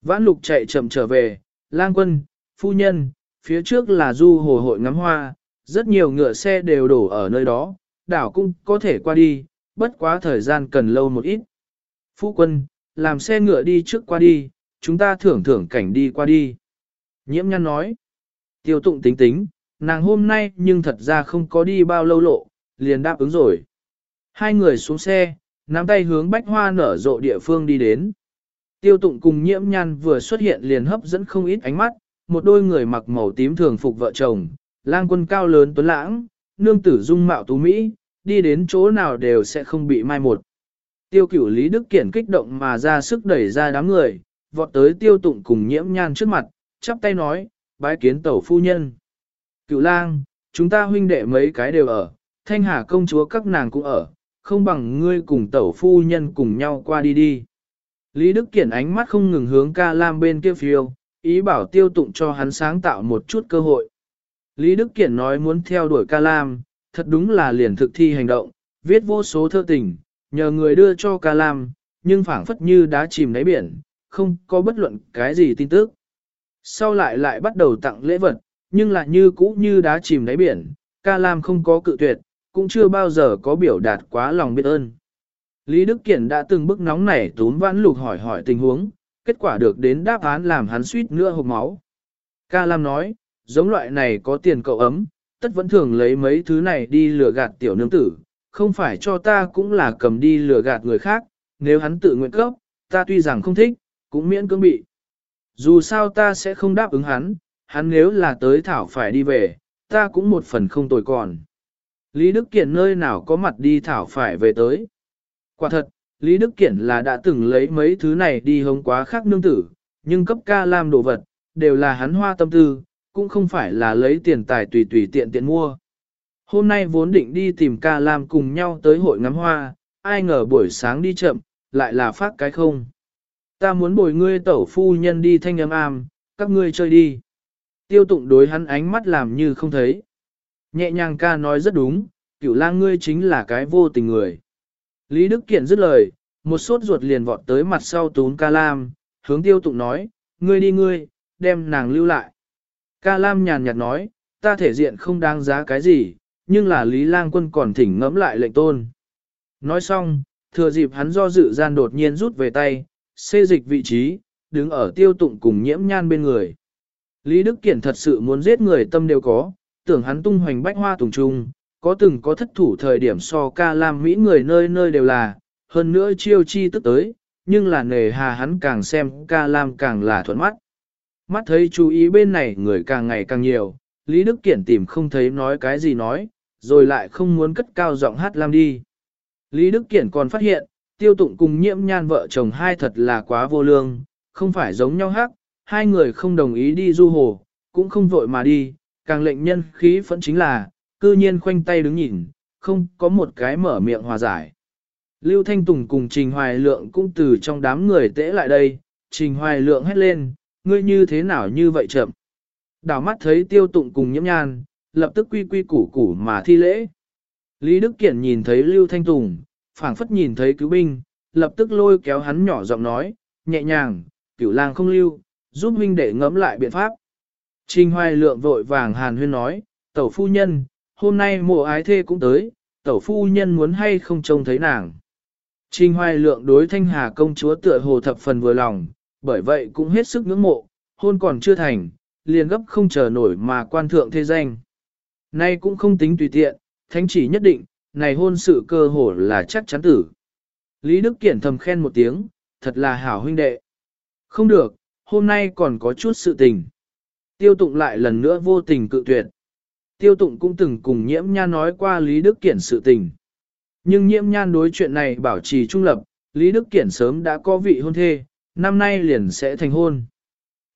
Vãn lục chạy chậm trở về, lang quân, phu nhân, phía trước là du hồ hội ngắm hoa, rất nhiều ngựa xe đều đổ ở nơi đó, đảo cũng có thể qua đi, bất quá thời gian cần lâu một ít. Phu quân, làm xe ngựa đi trước qua đi, chúng ta thưởng thưởng cảnh đi qua đi. Nhiễm nhăn nói, tiêu tụng tính tính, nàng hôm nay nhưng thật ra không có đi bao lâu lộ, liền đáp ứng rồi. Hai người xuống xe, nắm tay hướng bách hoa nở rộ địa phương đi đến. Tiêu tụng cùng nhiễm nhan vừa xuất hiện liền hấp dẫn không ít ánh mắt, một đôi người mặc màu tím thường phục vợ chồng, lang quân cao lớn tuấn lãng, nương tử dung mạo tú Mỹ, đi đến chỗ nào đều sẽ không bị mai một. Tiêu cửu Lý Đức Kiển kích động mà ra sức đẩy ra đám người, vọt tới tiêu tụng cùng nhiễm nhan trước mặt, chắp tay nói, bái kiến tẩu phu nhân. Cửu lang, chúng ta huynh đệ mấy cái đều ở, thanh hà công chúa các nàng cũng ở, không bằng ngươi cùng tẩu phu nhân cùng nhau qua đi đi. Lý Đức Kiển ánh mắt không ngừng hướng ca lam bên kia phiêu, ý bảo tiêu tụng cho hắn sáng tạo một chút cơ hội. Lý Đức Kiển nói muốn theo đuổi ca lam, thật đúng là liền thực thi hành động, viết vô số thơ tình, nhờ người đưa cho ca lam, nhưng phảng phất như đá chìm đáy biển, không có bất luận cái gì tin tức. Sau lại lại bắt đầu tặng lễ vật, nhưng lại như cũ như đá chìm đáy biển, ca lam không có cự tuyệt, cũng chưa bao giờ có biểu đạt quá lòng biết ơn. Lý Đức Kiển đã từng bức nóng nảy tún vãn lục hỏi hỏi tình huống, kết quả được đến đáp án làm hắn suýt nữa hộp máu. Ca Lam nói, giống loại này có tiền cậu ấm, tất vẫn thường lấy mấy thứ này đi lừa gạt tiểu nương tử, không phải cho ta cũng là cầm đi lừa gạt người khác, nếu hắn tự nguyện cấp, ta tuy rằng không thích, cũng miễn cưỡng bị. Dù sao ta sẽ không đáp ứng hắn, hắn nếu là tới thảo phải đi về, ta cũng một phần không tồi còn. Lý Đức Kiển nơi nào có mặt đi thảo phải về tới. Quả thật, Lý Đức Kiển là đã từng lấy mấy thứ này đi hống quá khác nương tử, nhưng cấp ca lam đồ vật, đều là hắn hoa tâm tư, cũng không phải là lấy tiền tài tùy tùy tiện tiện mua. Hôm nay vốn định đi tìm ca lam cùng nhau tới hội ngắm hoa, ai ngờ buổi sáng đi chậm, lại là phát cái không. Ta muốn bồi ngươi tẩu phu nhân đi thanh âm am, các ngươi chơi đi. Tiêu tụng đối hắn ánh mắt làm như không thấy. Nhẹ nhàng ca nói rất đúng, cửu lang ngươi chính là cái vô tình người. Lý Đức Kiện dứt lời, một sốt ruột liền vọt tới mặt sau tún ca lam, hướng tiêu tụng nói, ngươi đi ngươi, đem nàng lưu lại. Ca lam nhàn nhạt nói, ta thể diện không đáng giá cái gì, nhưng là Lý Lang quân còn thỉnh ngẫm lại lệnh tôn. Nói xong, thừa dịp hắn do dự gian đột nhiên rút về tay, xê dịch vị trí, đứng ở tiêu tụng cùng nhiễm nhan bên người. Lý Đức Kiển thật sự muốn giết người tâm đều có, tưởng hắn tung hoành bách hoa tùng trung, có từng có thất thủ thời điểm so ca lam mỹ người nơi nơi đều là, hơn nữa chiêu chi tức tới, nhưng là nề hà hắn càng xem ca lam càng là thuận mắt. Mắt thấy chú ý bên này người càng ngày càng nhiều, Lý Đức Kiển tìm không thấy nói cái gì nói, rồi lại không muốn cất cao giọng hát lam đi. Lý Đức Kiển còn phát hiện, tiêu tụng cùng nhiễm nhan vợ chồng hai thật là quá vô lương, không phải giống nhau hát, hai người không đồng ý đi du hồ, cũng không vội mà đi, càng lệnh nhân khí phẫn chính là, cư nhiên khoanh tay đứng nhìn, không có một cái mở miệng hòa giải. Lưu Thanh Tùng cùng Trình Hoài Lượng cũng từ trong đám người tễ lại đây, Trình Hoài Lượng hét lên, ngươi như thế nào như vậy chậm. Đảo mắt thấy tiêu tụng cùng nhiễm nhan, lập tức quy quy củ củ mà thi lễ. Lý Đức Kiển nhìn thấy Lưu Thanh Tùng, phảng phất nhìn thấy cứu binh, lập tức lôi kéo hắn nhỏ giọng nói, nhẹ nhàng, cửu lang không lưu, giúp huynh đệ ngẫm lại biện pháp. Trình hoài lượng vội vàng hàn huyên nói, tẩu phu nhân, hôm nay mộ ái thê cũng tới, tẩu phu nhân muốn hay không trông thấy nàng. Trình hoài lượng đối thanh hà công chúa tựa hồ thập phần vừa lòng, bởi vậy cũng hết sức ngưỡng mộ, hôn còn chưa thành, liền gấp không chờ nổi mà quan thượng thế danh. Nay cũng không tính tùy tiện, thánh chỉ nhất định, này hôn sự cơ hồ là chắc chắn tử. Lý Đức Kiển thầm khen một tiếng, thật là hảo huynh đệ. Không được, hôm nay còn có chút sự tình. Tiêu tụng lại lần nữa vô tình cự tuyệt. Tiêu tụng cũng từng cùng nhiễm nhan nói qua Lý Đức Kiển sự tình. Nhưng nhiễm nhan đối chuyện này bảo trì trung lập, Lý Đức Kiển sớm đã có vị hôn thê, năm nay liền sẽ thành hôn.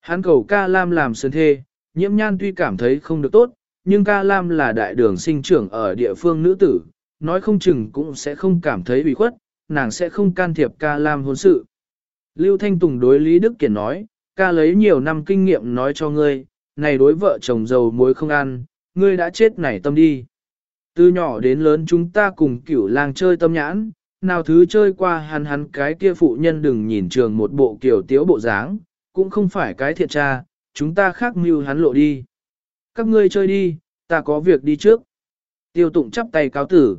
Hắn cầu ca lam làm sơn thê, nhiễm nhan tuy cảm thấy không được tốt, nhưng ca lam là đại đường sinh trưởng ở địa phương nữ tử, nói không chừng cũng sẽ không cảm thấy bị khuất, nàng sẽ không can thiệp ca lam hôn sự. Lưu Thanh Tùng đối Lý Đức Kiển nói, ca lấy nhiều năm kinh nghiệm nói cho ngươi, này đối vợ chồng giàu muối không ăn, ngươi đã chết nảy tâm đi. Từ nhỏ đến lớn chúng ta cùng cửu lang chơi tâm nhãn, nào thứ chơi qua hắn hắn cái kia phụ nhân đừng nhìn trường một bộ kiểu tiếu bộ dáng, cũng không phải cái thiện tra, chúng ta khác mưu hắn lộ đi. Các ngươi chơi đi, ta có việc đi trước. Tiêu tụng chắp tay cáo tử.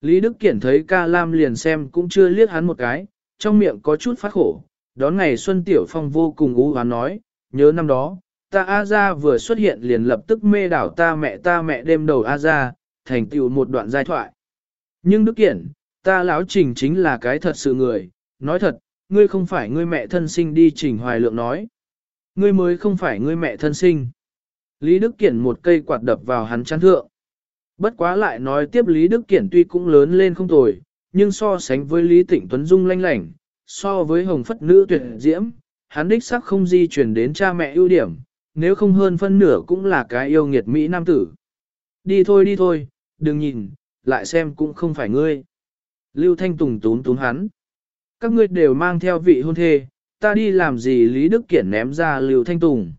Lý Đức Kiển thấy ca lam liền xem cũng chưa liếc hắn một cái, trong miệng có chút phát khổ. Đón ngày Xuân Tiểu Phong vô cùng ú hoán nói, nhớ năm đó, ta A Gia vừa xuất hiện liền lập tức mê đảo ta mẹ ta mẹ đêm đầu A Gia, thành tựu một đoạn giai thoại. Nhưng Đức Kiển, ta lão trình chính là cái thật sự người, nói thật, ngươi không phải ngươi mẹ thân sinh đi trình hoài lượng nói. Ngươi mới không phải ngươi mẹ thân sinh. Lý Đức Kiển một cây quạt đập vào hắn chán thượng. Bất quá lại nói tiếp Lý Đức Kiển tuy cũng lớn lên không tồi, nhưng so sánh với Lý Tịnh Tuấn Dung lanh lảnh, so với hồng phất nữ tuyệt diễm, hắn đích sắc không di chuyển đến cha mẹ ưu điểm, nếu không hơn phân nửa cũng là cái yêu nghiệt Mỹ Nam tử. Đi thôi đi thôi, đừng nhìn, lại xem cũng không phải ngươi. Lưu Thanh Tùng tún tún hắn. Các ngươi đều mang theo vị hôn thê, ta đi làm gì Lý Đức Kiển ném ra Lưu Thanh Tùng.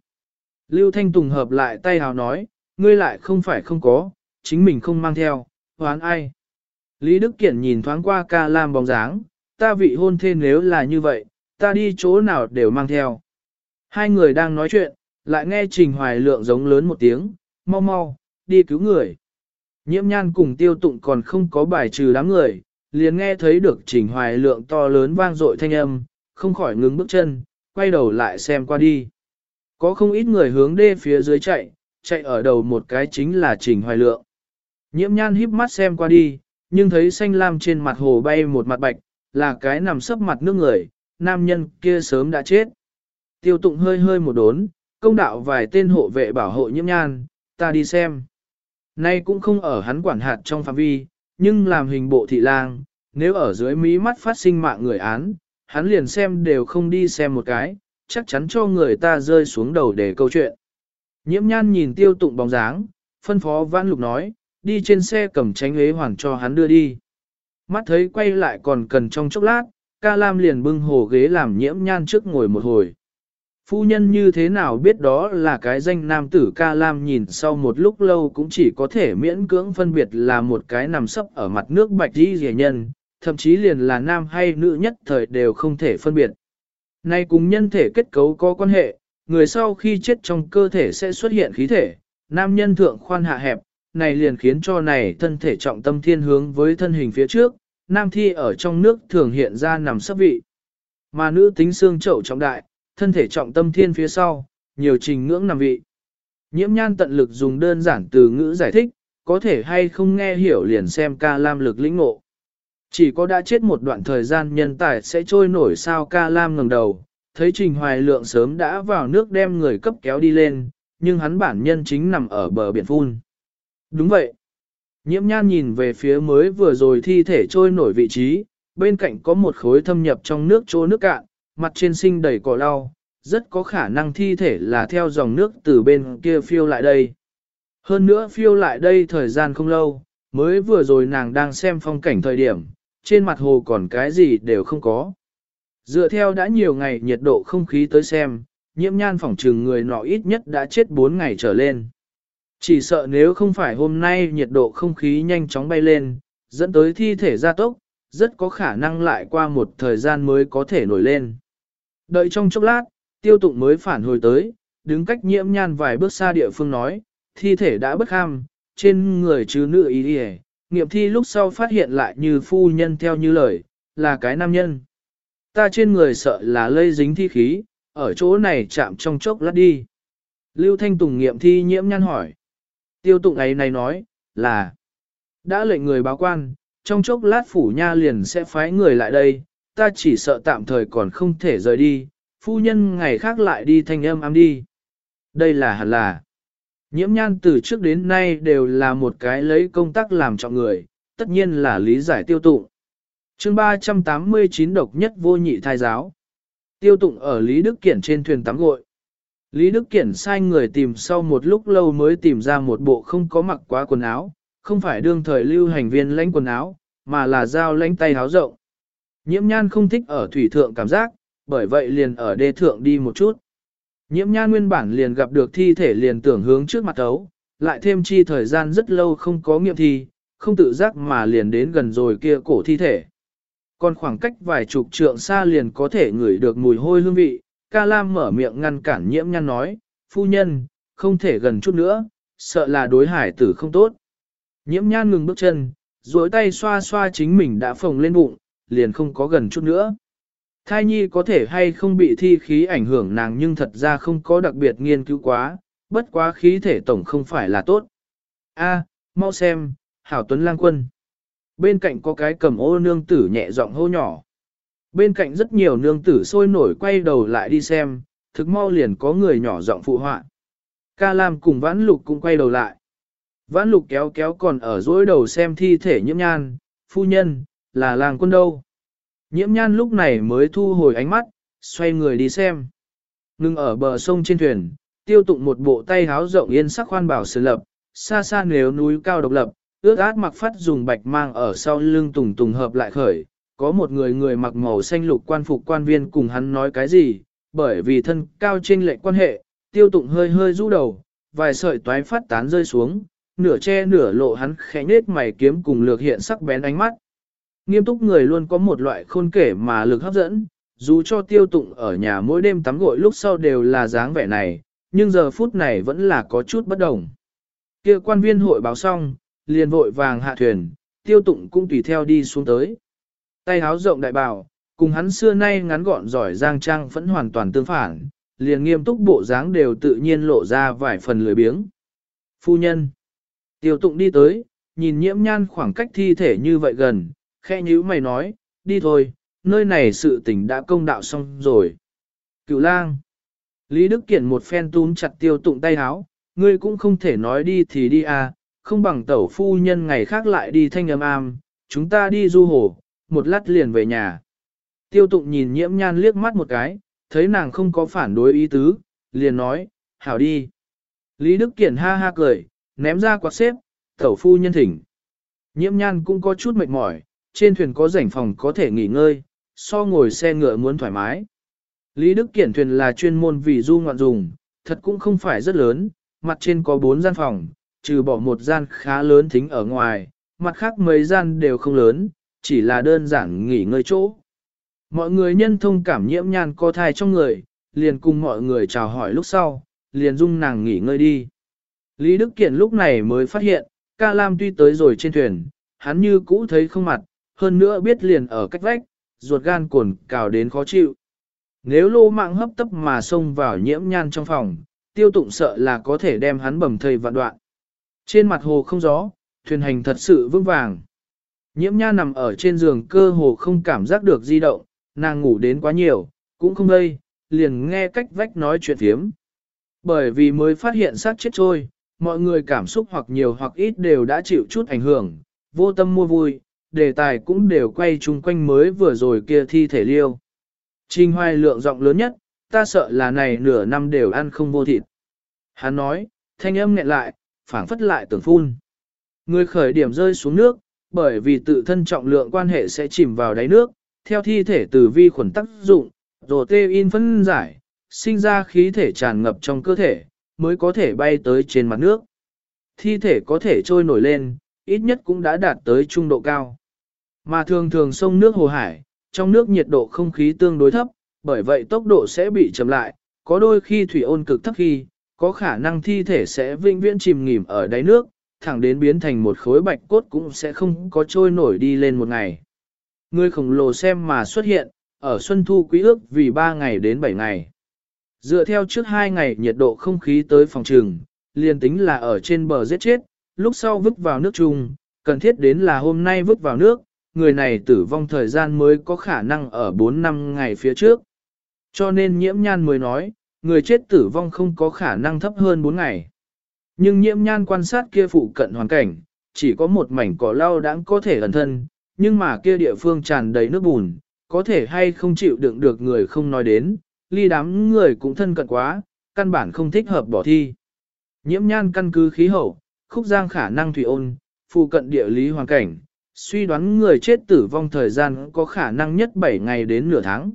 Lưu Thanh Tùng hợp lại tay hào nói, ngươi lại không phải không có, chính mình không mang theo, hoán ai. Lý Đức Kiển nhìn thoáng qua ca lam bóng dáng, ta vị hôn thê nếu là như vậy, ta đi chỗ nào đều mang theo. Hai người đang nói chuyện, lại nghe Trình Hoài Lượng giống lớn một tiếng, mau mau, đi cứu người. Nhiễm nhan cùng tiêu tụng còn không có bài trừ đám người, liền nghe thấy được Trình Hoài Lượng to lớn vang dội thanh âm, không khỏi ngừng bước chân, quay đầu lại xem qua đi. Có không ít người hướng đê phía dưới chạy, chạy ở đầu một cái chính là Trình Hoài Lượng. Nhiễm nhan híp mắt xem qua đi, nhưng thấy xanh lam trên mặt hồ bay một mặt bạch, là cái nằm sấp mặt nước người, nam nhân kia sớm đã chết. Tiêu tụng hơi hơi một đốn, công đạo vài tên hộ vệ bảo hộ nhiễm nhan, ta đi xem. Nay cũng không ở hắn quản hạt trong phạm vi, nhưng làm hình bộ thị lang, nếu ở dưới mí mắt phát sinh mạng người án, hắn liền xem đều không đi xem một cái, chắc chắn cho người ta rơi xuống đầu để câu chuyện. Nhiễm nhan nhìn tiêu tụng bóng dáng, phân phó vãn lục nói, đi trên xe cầm tránh ghế hoàn cho hắn đưa đi. Mắt thấy quay lại còn cần trong chốc lát, ca lam liền bưng hồ ghế làm nhiễm nhan trước ngồi một hồi. Phu nhân như thế nào biết đó là cái danh nam tử ca lam nhìn sau một lúc lâu cũng chỉ có thể miễn cưỡng phân biệt là một cái nằm sấp ở mặt nước bạch đi rẻ nhân, thậm chí liền là nam hay nữ nhất thời đều không thể phân biệt. Nay cùng nhân thể kết cấu có quan hệ, người sau khi chết trong cơ thể sẽ xuất hiện khí thể, nam nhân thượng khoan hạ hẹp, này liền khiến cho này thân thể trọng tâm thiên hướng với thân hình phía trước, nam thi ở trong nước thường hiện ra nằm sấp vị. Mà nữ tính xương chậu trọng đại, thân thể trọng tâm thiên phía sau, nhiều trình ngưỡng nằm vị. Nhiễm nhan tận lực dùng đơn giản từ ngữ giải thích, có thể hay không nghe hiểu liền xem ca lam lực lĩnh ngộ. Chỉ có đã chết một đoạn thời gian nhân tài sẽ trôi nổi sao ca lam ngẩng đầu, thấy trình hoài lượng sớm đã vào nước đem người cấp kéo đi lên, nhưng hắn bản nhân chính nằm ở bờ biển phun. Đúng vậy. Nhiễm nhan nhìn về phía mới vừa rồi thi thể trôi nổi vị trí, bên cạnh có một khối thâm nhập trong nước trô nước cạn, mặt trên sinh đầy cỏ lau, rất có khả năng thi thể là theo dòng nước từ bên kia phiêu lại đây. Hơn nữa phiêu lại đây thời gian không lâu, mới vừa rồi nàng đang xem phong cảnh thời điểm, trên mặt hồ còn cái gì đều không có. Dựa theo đã nhiều ngày nhiệt độ không khí tới xem, nhiễm nhan phỏng trừng người nọ ít nhất đã chết 4 ngày trở lên. Chỉ sợ nếu không phải hôm nay nhiệt độ không khí nhanh chóng bay lên, dẫn tới thi thể gia tốc, rất có khả năng lại qua một thời gian mới có thể nổi lên. Đợi trong chốc lát, tiêu tụng mới phản hồi tới, đứng cách nhiễm nhan vài bước xa địa phương nói, thi thể đã bất ham, trên người chứ nữ ý đi nghiệm thi lúc sau phát hiện lại như phu nhân theo như lời, là cái nam nhân. Ta trên người sợ là lây dính thi khí, ở chỗ này chạm trong chốc lát đi. Lưu Thanh Tùng nghiệm thi nhiễm nhan hỏi. Tiêu tụng ấy này nói, là, đã lệnh người báo quan, trong chốc lát phủ nha liền sẽ phái người lại đây, ta chỉ sợ tạm thời còn không thể rời đi, phu nhân ngày khác lại đi thanh âm am đi. Đây là hẳn là. Nhiễm nhan từ trước đến nay đều là một cái lấy công tác làm trọng người, tất nhiên là lý giải tiêu tụng. chương 389 độc nhất vô nhị thai giáo. Tiêu tụng ở Lý Đức Kiển trên thuyền tắm gội. Lý Đức Kiển sai người tìm sau một lúc lâu mới tìm ra một bộ không có mặc quá quần áo, không phải đương thời lưu hành viên lãnh quần áo, mà là dao lãnh tay háo rộng. Nhiễm nhan không thích ở thủy thượng cảm giác, bởi vậy liền ở đê thượng đi một chút. Nhiễm nhan nguyên bản liền gặp được thi thể liền tưởng hướng trước mặt ấu, lại thêm chi thời gian rất lâu không có nghiệm thi, không tự giác mà liền đến gần rồi kia cổ thi thể. Còn khoảng cách vài chục trượng xa liền có thể ngửi được mùi hôi hương vị, ca lam mở miệng ngăn cản nhiễm nhan nói, phu nhân, không thể gần chút nữa, sợ là đối hải tử không tốt. Nhiễm nhan ngừng bước chân, duỗi tay xoa xoa chính mình đã phồng lên bụng, liền không có gần chút nữa. Thai nhi có thể hay không bị thi khí ảnh hưởng nàng nhưng thật ra không có đặc biệt nghiên cứu quá, bất quá khí thể tổng không phải là tốt. A, mau xem, Hảo Tuấn Lang Quân. Bên cạnh có cái cầm ô nương tử nhẹ giọng hô nhỏ. Bên cạnh rất nhiều nương tử sôi nổi quay đầu lại đi xem, thực mau liền có người nhỏ giọng phụ họa. Ca Lam cùng Vãn Lục cũng quay đầu lại. Vãn Lục kéo kéo còn ở dối đầu xem thi thể nhiễm nhan, phu nhân, là làng quân đâu. Nhiễm nhan lúc này mới thu hồi ánh mắt, xoay người đi xem. Ngưng ở bờ sông trên thuyền, tiêu tụng một bộ tay háo rộng yên sắc khoan bảo sự lập, xa xa nếu núi cao độc lập, ước át mặc phát dùng bạch mang ở sau lưng tùng tùng hợp lại khởi, có một người người mặc màu xanh lục quan phục quan viên cùng hắn nói cái gì, bởi vì thân cao trên lệnh quan hệ, tiêu tụng hơi hơi rũ đầu, vài sợi toái phát tán rơi xuống, nửa che nửa lộ hắn khẽ nết mày kiếm cùng lược hiện sắc bén ánh mắt. Nghiêm túc người luôn có một loại khôn kể mà lực hấp dẫn, dù cho tiêu tụng ở nhà mỗi đêm tắm gội lúc sau đều là dáng vẻ này, nhưng giờ phút này vẫn là có chút bất đồng. Kia quan viên hội báo xong, liền vội vàng hạ thuyền, tiêu tụng cũng tùy theo đi xuống tới. Tay háo rộng đại bảo, cùng hắn xưa nay ngắn gọn giỏi giang trang vẫn hoàn toàn tương phản, liền nghiêm túc bộ dáng đều tự nhiên lộ ra vài phần lười biếng. Phu nhân. Tiêu tụng đi tới, nhìn nhiễm nhan khoảng cách thi thể như vậy gần, khe nhíu mày nói, đi thôi, nơi này sự tình đã công đạo xong rồi. Cựu lang. Lý Đức Kiển một phen túm chặt tiêu tụng tay háo, ngươi cũng không thể nói đi thì đi à, không bằng tẩu phu nhân ngày khác lại đi thanh âm am, chúng ta đi du hồ, một lát liền về nhà. Tiêu tụng nhìn nhiễm nhan liếc mắt một cái, thấy nàng không có phản đối ý tứ, liền nói, hảo đi. Lý Đức Kiển ha ha cười, ném ra quạt xếp, tẩu phu nhân thỉnh. Nhiễm nhan cũng có chút mệt mỏi, trên thuyền có rảnh phòng có thể nghỉ ngơi, so ngồi xe ngựa muốn thoải mái. Lý Đức Kiển thuyền là chuyên môn vì du ngoạn dùng, thật cũng không phải rất lớn, mặt trên có bốn gian phòng, trừ bỏ một gian khá lớn thính ở ngoài, mặt khác mấy gian đều không lớn, chỉ là đơn giản nghỉ ngơi chỗ. Mọi người nhân thông cảm nhiễm nhan co thai trong người, liền cùng mọi người chào hỏi lúc sau, liền dung nàng nghỉ ngơi đi. Lý Đức Kiện lúc này mới phát hiện, ca lam tuy tới rồi trên thuyền, hắn như cũ thấy không mặt, hơn nữa biết liền ở cách vách, ruột gan cồn cào đến khó chịu. Nếu lô mạng hấp tấp mà xông vào nhiễm nhan trong phòng, tiêu tụng sợ là có thể đem hắn bầm thây vạn đoạn. Trên mặt hồ không gió, thuyền hành thật sự vững vàng. Nhiễm nha nằm ở trên giường cơ hồ không cảm giác được di động, nàng ngủ đến quá nhiều, cũng không đây, liền nghe cách vách nói chuyện phiếm. Bởi vì mới phát hiện xác chết trôi, mọi người cảm xúc hoặc nhiều hoặc ít đều đã chịu chút ảnh hưởng, vô tâm mua vui, đề tài cũng đều quay chung quanh mới vừa rồi kia thi thể liêu. Trình hoài lượng giọng lớn nhất, ta sợ là này nửa năm đều ăn không vô thịt. Hắn nói, thanh âm nghẹn lại, phảng phất lại tưởng phun. Người khởi điểm rơi xuống nước, bởi vì tự thân trọng lượng quan hệ sẽ chìm vào đáy nước, theo thi thể từ vi khuẩn tác dụng, rồi tê in phân giải, sinh ra khí thể tràn ngập trong cơ thể, mới có thể bay tới trên mặt nước. Thi thể có thể trôi nổi lên, ít nhất cũng đã đạt tới trung độ cao. Mà thường thường sông nước hồ hải, trong nước nhiệt độ không khí tương đối thấp, bởi vậy tốc độ sẽ bị chậm lại, có đôi khi thủy ôn cực thấp khi, có khả năng thi thể sẽ vĩnh viễn chìm nghỉm ở đáy nước, thẳng đến biến thành một khối bạch cốt cũng sẽ không có trôi nổi đi lên một ngày. Người khổng lồ xem mà xuất hiện, ở xuân thu quý ước vì 3 ngày đến 7 ngày. Dựa theo trước 2 ngày nhiệt độ không khí tới phòng trường, liền tính là ở trên bờ giết chết, lúc sau vứt vào nước chung, cần thiết đến là hôm nay vứt vào nước, người này tử vong thời gian mới có khả năng ở 4 năm ngày phía trước. Cho nên nhiễm nhan mới nói, người chết tử vong không có khả năng thấp hơn 4 ngày. Nhưng nhiễm nhan quan sát kia phụ cận hoàn cảnh, chỉ có một mảnh cỏ lau đãng có thể ẩn thân, nhưng mà kia địa phương tràn đầy nước bùn, có thể hay không chịu đựng được người không nói đến, ly đám người cũng thân cận quá, căn bản không thích hợp bỏ thi. Nhiễm nhan căn cứ khí hậu, khúc giang khả năng thủy ôn, phụ cận địa lý hoàn cảnh, suy đoán người chết tử vong thời gian có khả năng nhất 7 ngày đến nửa tháng.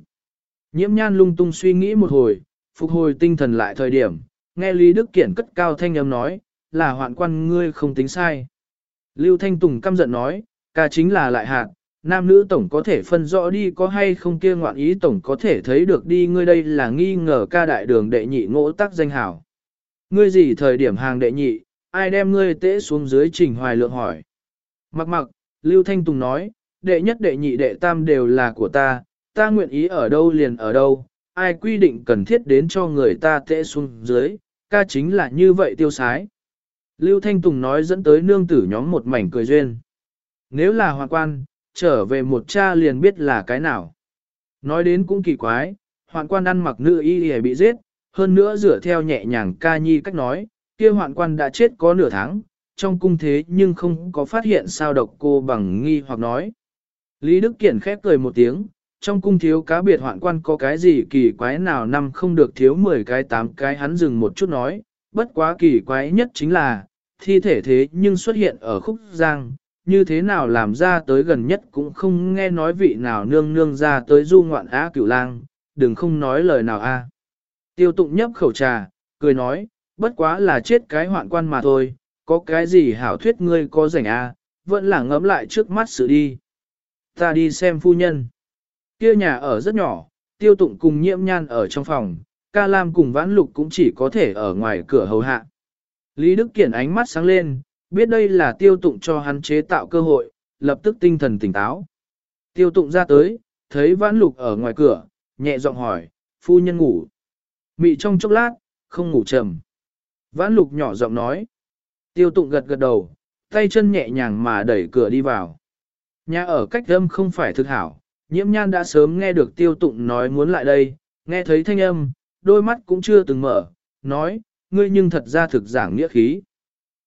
Nhiễm nhan lung tung suy nghĩ một hồi, phục hồi tinh thần lại thời điểm, nghe Lý Đức Kiển cất cao thanh âm nói, là hoạn quan ngươi không tính sai. Lưu Thanh Tùng căm giận nói, ca chính là lại hạn, nam nữ tổng có thể phân rõ đi có hay không kia ngoạn ý tổng có thể thấy được đi ngươi đây là nghi ngờ ca đại đường đệ nhị ngỗ tác danh hảo. Ngươi gì thời điểm hàng đệ nhị, ai đem ngươi tễ xuống dưới trình hoài lượng hỏi. Mặc mặc, Lưu Thanh Tùng nói, đệ nhất đệ nhị đệ tam đều là của ta, ta nguyện ý ở đâu liền ở đâu, ai quy định cần thiết đến cho người ta tệ xuống dưới, ca chính là như vậy tiêu sái. Lưu Thanh Tùng nói dẫn tới nương tử nhóm một mảnh cười duyên. Nếu là hoàng quan, trở về một cha liền biết là cái nào. Nói đến cũng kỳ quái, hoạn quan ăn mặc nữ y y bị giết, hơn nữa rửa theo nhẹ nhàng ca nhi cách nói, kia hoạn quan đã chết có nửa tháng, trong cung thế nhưng không có phát hiện sao độc cô bằng nghi hoặc nói. Lý Đức Kiển khép cười một tiếng, trong cung thiếu cá biệt hoạn quan có cái gì kỳ quái nào năm không được thiếu 10 cái 8 cái hắn dừng một chút nói, bất quá kỳ quái nhất chính là, thi thể thế nhưng xuất hiện ở khúc giang, như thế nào làm ra tới gần nhất cũng không nghe nói vị nào nương nương ra tới du ngoạn á cửu lang, đừng không nói lời nào a. Tiêu tụng nhấp khẩu trà, cười nói, bất quá là chết cái hoạn quan mà thôi, có cái gì hảo thuyết ngươi có rảnh à? vẫn là ngẫm lại trước mắt sự đi. Ta đi xem phu nhân. Kia nhà ở rất nhỏ, tiêu tụng cùng nhiễm nhan ở trong phòng, ca lam cùng vãn lục cũng chỉ có thể ở ngoài cửa hầu hạ. Lý Đức Kiển ánh mắt sáng lên, biết đây là tiêu tụng cho hắn chế tạo cơ hội, lập tức tinh thần tỉnh táo. Tiêu tụng ra tới, thấy vãn lục ở ngoài cửa, nhẹ giọng hỏi, phu nhân ngủ. Mị trong chốc lát, không ngủ trầm. Vãn lục nhỏ giọng nói. Tiêu tụng gật gật đầu, tay chân nhẹ nhàng mà đẩy cửa đi vào. Nhà ở cách âm không phải thực hảo, nhiễm nhan đã sớm nghe được tiêu tụng nói muốn lại đây, nghe thấy thanh âm, đôi mắt cũng chưa từng mở, nói, ngươi nhưng thật ra thực giảng nghĩa khí.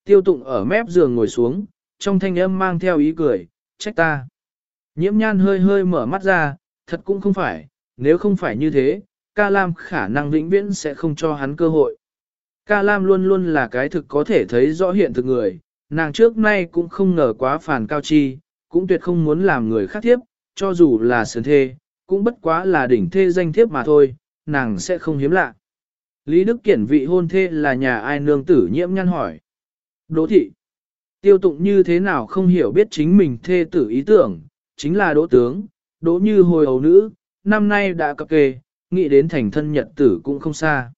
Tiêu tụng ở mép giường ngồi xuống, trong thanh âm mang theo ý cười, trách ta. Nhiễm nhan hơi hơi mở mắt ra, thật cũng không phải, nếu không phải như thế, ca lam khả năng vĩnh viễn sẽ không cho hắn cơ hội. Ca lam luôn luôn là cái thực có thể thấy rõ hiện thực người, nàng trước nay cũng không ngờ quá phản cao chi, cũng tuyệt không muốn làm người khác thiếp, cho dù là sườn thê, cũng bất quá là đỉnh thê danh thiếp mà thôi, nàng sẽ không hiếm lạ. Lý Đức Kiển vị hôn thê là nhà ai nương tử nhiễm nhăn hỏi. Đỗ thị. Tiêu tụng như thế nào không hiểu biết chính mình thê tử ý tưởng, chính là đỗ tướng, đỗ như hồi hầu nữ, năm nay đã cập kê, nghĩ đến thành thân nhật tử cũng không xa.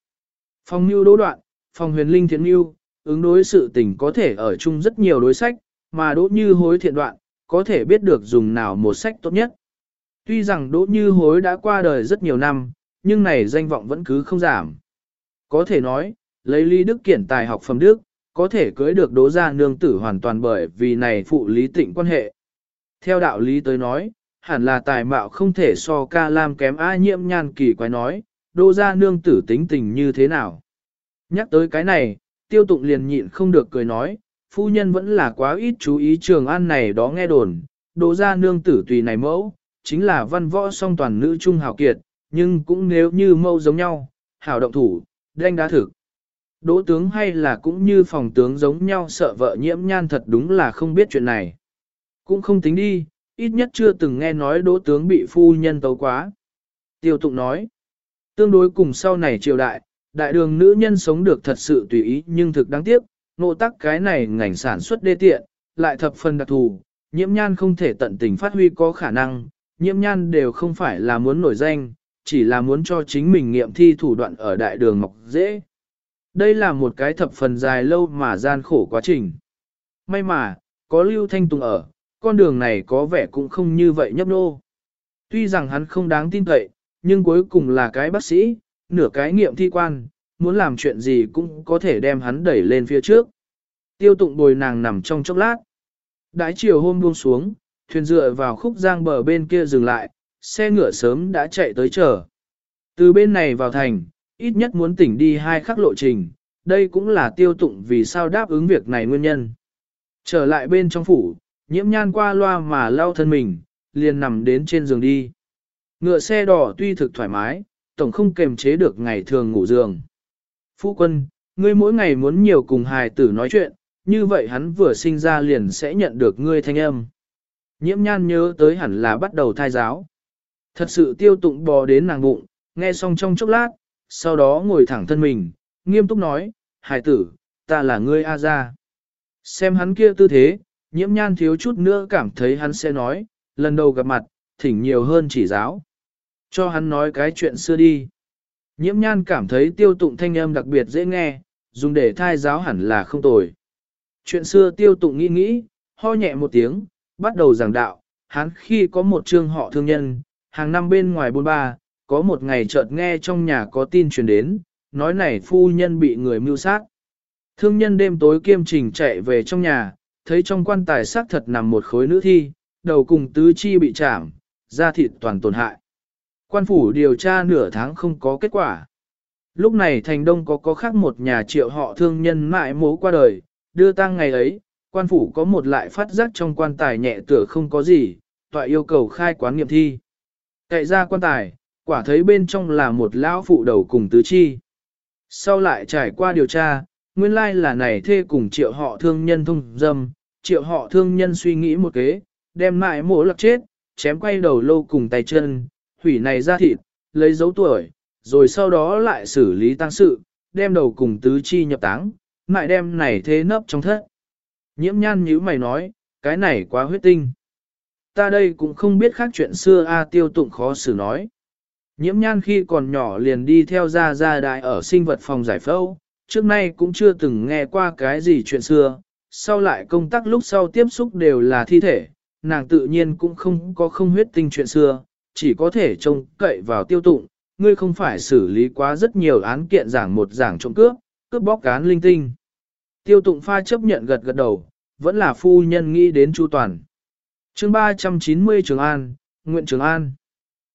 Phong mưu đỗ đoạn, phong huyền linh thiện mưu, ứng đối sự tình có thể ở chung rất nhiều đối sách, mà đỗ như hối thiện đoạn, có thể biết được dùng nào một sách tốt nhất. Tuy rằng đỗ như hối đã qua đời rất nhiều năm, nhưng này danh vọng vẫn cứ không giảm. Có thể nói, lấy ly đức kiển tài học phẩm đức, có thể cưới được đỗ gia nương tử hoàn toàn bởi vì này phụ lý tịnh quan hệ. Theo đạo lý tới nói, hẳn là tài mạo không thể so ca lam kém a nhiễm nhan kỳ quái nói, đỗ gia nương tử tính tình như thế nào. Nhắc tới cái này, tiêu tụng liền nhịn không được cười nói, phu nhân vẫn là quá ít chú ý trường an này đó nghe đồn, đỗ gia nương tử tùy này mẫu, chính là văn võ song toàn nữ trung hào kiệt, nhưng cũng nếu như mẫu giống nhau, hào động thủ, đanh đá thực. Đỗ tướng hay là cũng như phòng tướng giống nhau sợ vợ nhiễm nhan thật đúng là không biết chuyện này. Cũng không tính đi, ít nhất chưa từng nghe nói đỗ tướng bị phu nhân tấu quá. Tiêu tụng nói, tương đối cùng sau này triều đại, đại đường nữ nhân sống được thật sự tùy ý nhưng thực đáng tiếc, nộ tắc cái này ngành sản xuất đê tiện, lại thập phần đặc thù, nhiễm nhan không thể tận tình phát huy có khả năng, nhiễm nhan đều không phải là muốn nổi danh, chỉ là muốn cho chính mình nghiệm thi thủ đoạn ở đại đường mọc dễ. Đây là một cái thập phần dài lâu mà gian khổ quá trình. May mà, có Lưu Thanh Tùng ở, con đường này có vẻ cũng không như vậy nhấp nô. Tuy rằng hắn không đáng tin cậy, nhưng cuối cùng là cái bác sĩ, nửa cái nghiệm thi quan, muốn làm chuyện gì cũng có thể đem hắn đẩy lên phía trước. Tiêu tụng bồi nàng nằm trong chốc lát. Đãi chiều hôm buông xuống, thuyền dựa vào khúc giang bờ bên kia dừng lại, xe ngựa sớm đã chạy tới chờ. Từ bên này vào thành, ít nhất muốn tỉnh đi hai khắc lộ trình, đây cũng là tiêu tụng vì sao đáp ứng việc này nguyên nhân. Trở lại bên trong phủ, nhiễm nhan qua loa mà lau thân mình, liền nằm đến trên giường đi. Ngựa xe đỏ tuy thực thoải mái, tổng không kềm chế được ngày thường ngủ giường. Phu quân, ngươi mỗi ngày muốn nhiều cùng hài tử nói chuyện, như vậy hắn vừa sinh ra liền sẽ nhận được ngươi thanh âm. Nhiễm nhan nhớ tới hẳn là bắt đầu thai giáo. Thật sự tiêu tụng bò đến nàng bụng, nghe xong trong chốc lát, sau đó ngồi thẳng thân mình, nghiêm túc nói, hài tử, ta là ngươi A gia. Xem hắn kia tư thế, nhiễm nhan thiếu chút nữa cảm thấy hắn sẽ nói, lần đầu gặp mặt, thỉnh nhiều hơn chỉ giáo. Cho hắn nói cái chuyện xưa đi. Nhiễm nhan cảm thấy tiêu tụng thanh âm đặc biệt dễ nghe, dùng để thai giáo hẳn là không tồi. Chuyện xưa tiêu tụng nghĩ nghĩ, ho nhẹ một tiếng, bắt đầu giảng đạo, hắn khi có một trương họ thương nhân, hàng năm bên ngoài bôn ba, có một ngày chợt nghe trong nhà có tin truyền đến, nói này phu nhân bị người mưu sát. Thương nhân đêm tối kiêm trình chạy về trong nhà, thấy trong quan tài xác thật nằm một khối nữ thi, đầu cùng tứ chi bị chạm, da thịt toàn tổn hại. Quan phủ điều tra nửa tháng không có kết quả. Lúc này thành đông có có khác một nhà triệu họ thương nhân mãi mố qua đời, đưa tang ngày ấy, quan phủ có một lại phát giác trong quan tài nhẹ tựa không có gì, tọa yêu cầu khai quán nghiệm thi. Cậy ra quan tài, quả thấy bên trong là một lão phụ đầu cùng tứ chi. Sau lại trải qua điều tra, nguyên lai là này thê cùng triệu họ thương nhân thông dâm, triệu họ thương nhân suy nghĩ một kế, đem mại mổ lặc chết, chém quay đầu lâu cùng tay chân, hủy này ra thịt, lấy dấu tuổi, rồi sau đó lại xử lý tăng sự, đem đầu cùng tứ chi nhập táng, lại đem này thế nấp trong thất. Nhiễm nhan nhíu mày nói, cái này quá huyết tinh. Ta đây cũng không biết khác chuyện xưa A tiêu tụng khó xử nói. Nhiễm nhan khi còn nhỏ liền đi theo gia gia đại ở sinh vật phòng giải phẫu, trước nay cũng chưa từng nghe qua cái gì chuyện xưa, sau lại công tác lúc sau tiếp xúc đều là thi thể, nàng tự nhiên cũng không có không huyết tinh chuyện xưa, chỉ có thể trông cậy vào tiêu tụng, ngươi không phải xử lý quá rất nhiều án kiện giảng một giảng trộm cướp, cướp bóc cán linh tinh. Tiêu tụng pha chấp nhận gật gật đầu, vẫn là phu nhân nghĩ đến chu toàn. chương 390 Trường An, Nguyện Trường An.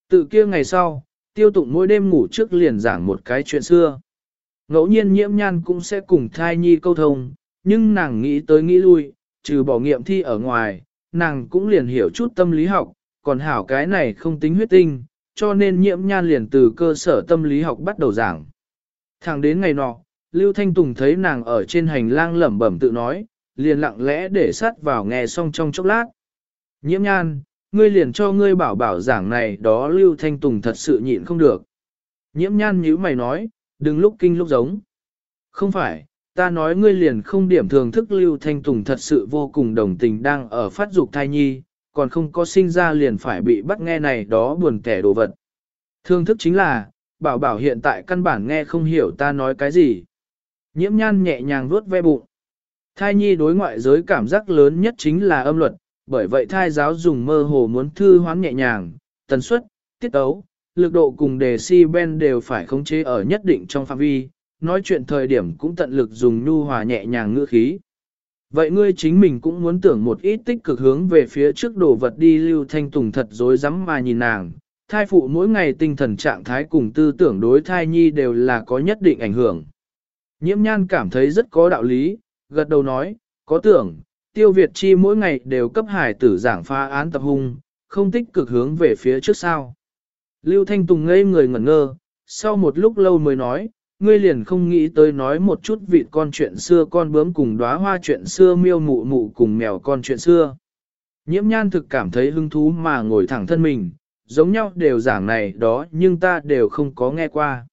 Tự kia ngày sau, tiêu tụng mỗi đêm ngủ trước liền giảng một cái chuyện xưa. Ngẫu nhiên nhiễm nhan cũng sẽ cùng thai nhi câu thông, nhưng nàng nghĩ tới nghĩ lui, trừ bỏ nghiệm thi ở ngoài, nàng cũng liền hiểu chút tâm lý học, còn hảo cái này không tính huyết tinh, cho nên nhiễm nhan liền từ cơ sở tâm lý học bắt đầu giảng. Thẳng đến ngày nọ, Lưu Thanh Tùng thấy nàng ở trên hành lang lẩm bẩm tự nói, liền lặng lẽ để sát vào nghe xong trong chốc lát. Nhiễm nhan, ngươi liền cho ngươi bảo bảo giảng này đó Lưu Thanh Tùng thật sự nhịn không được. Nhiễm nhan nhíu mày nói, đừng lúc kinh lúc giống. Không phải, ta nói ngươi liền không điểm thường thức Lưu Thanh Tùng thật sự vô cùng đồng tình đang ở phát dục thai nhi, còn không có sinh ra liền phải bị bắt nghe này đó buồn kẻ đồ vật. Thương thức chính là, bảo bảo hiện tại căn bản nghe không hiểu ta nói cái gì. Nhiễm nhan nhẹ nhàng vuốt ve bụng. Thai nhi đối ngoại giới cảm giác lớn nhất chính là âm luật, bởi vậy thai giáo dùng mơ hồ muốn thư hoán nhẹ nhàng, tần suất, tiết tấu, lực độ cùng đề si ben đều phải khống chế ở nhất định trong phạm vi, nói chuyện thời điểm cũng tận lực dùng nhu hòa nhẹ nhàng ngữ khí. Vậy ngươi chính mình cũng muốn tưởng một ít tích cực hướng về phía trước đồ vật đi lưu thanh tùng thật dối rắm mà nhìn nàng. Thai phụ mỗi ngày tinh thần trạng thái cùng tư tưởng đối thai nhi đều là có nhất định ảnh hưởng. Nhiễm nhan cảm thấy rất có đạo lý, gật đầu nói, có tưởng, tiêu Việt chi mỗi ngày đều cấp hải tử giảng pha án tập hung, không tích cực hướng về phía trước sao. Lưu Thanh Tùng ngây người ngẩn ngơ, sau một lúc lâu mới nói, ngươi liền không nghĩ tới nói một chút vị con chuyện xưa con bướm cùng đóa hoa chuyện xưa miêu mụ mụ cùng mèo con chuyện xưa. Nhiễm nhan thực cảm thấy hứng thú mà ngồi thẳng thân mình, giống nhau đều giảng này đó nhưng ta đều không có nghe qua.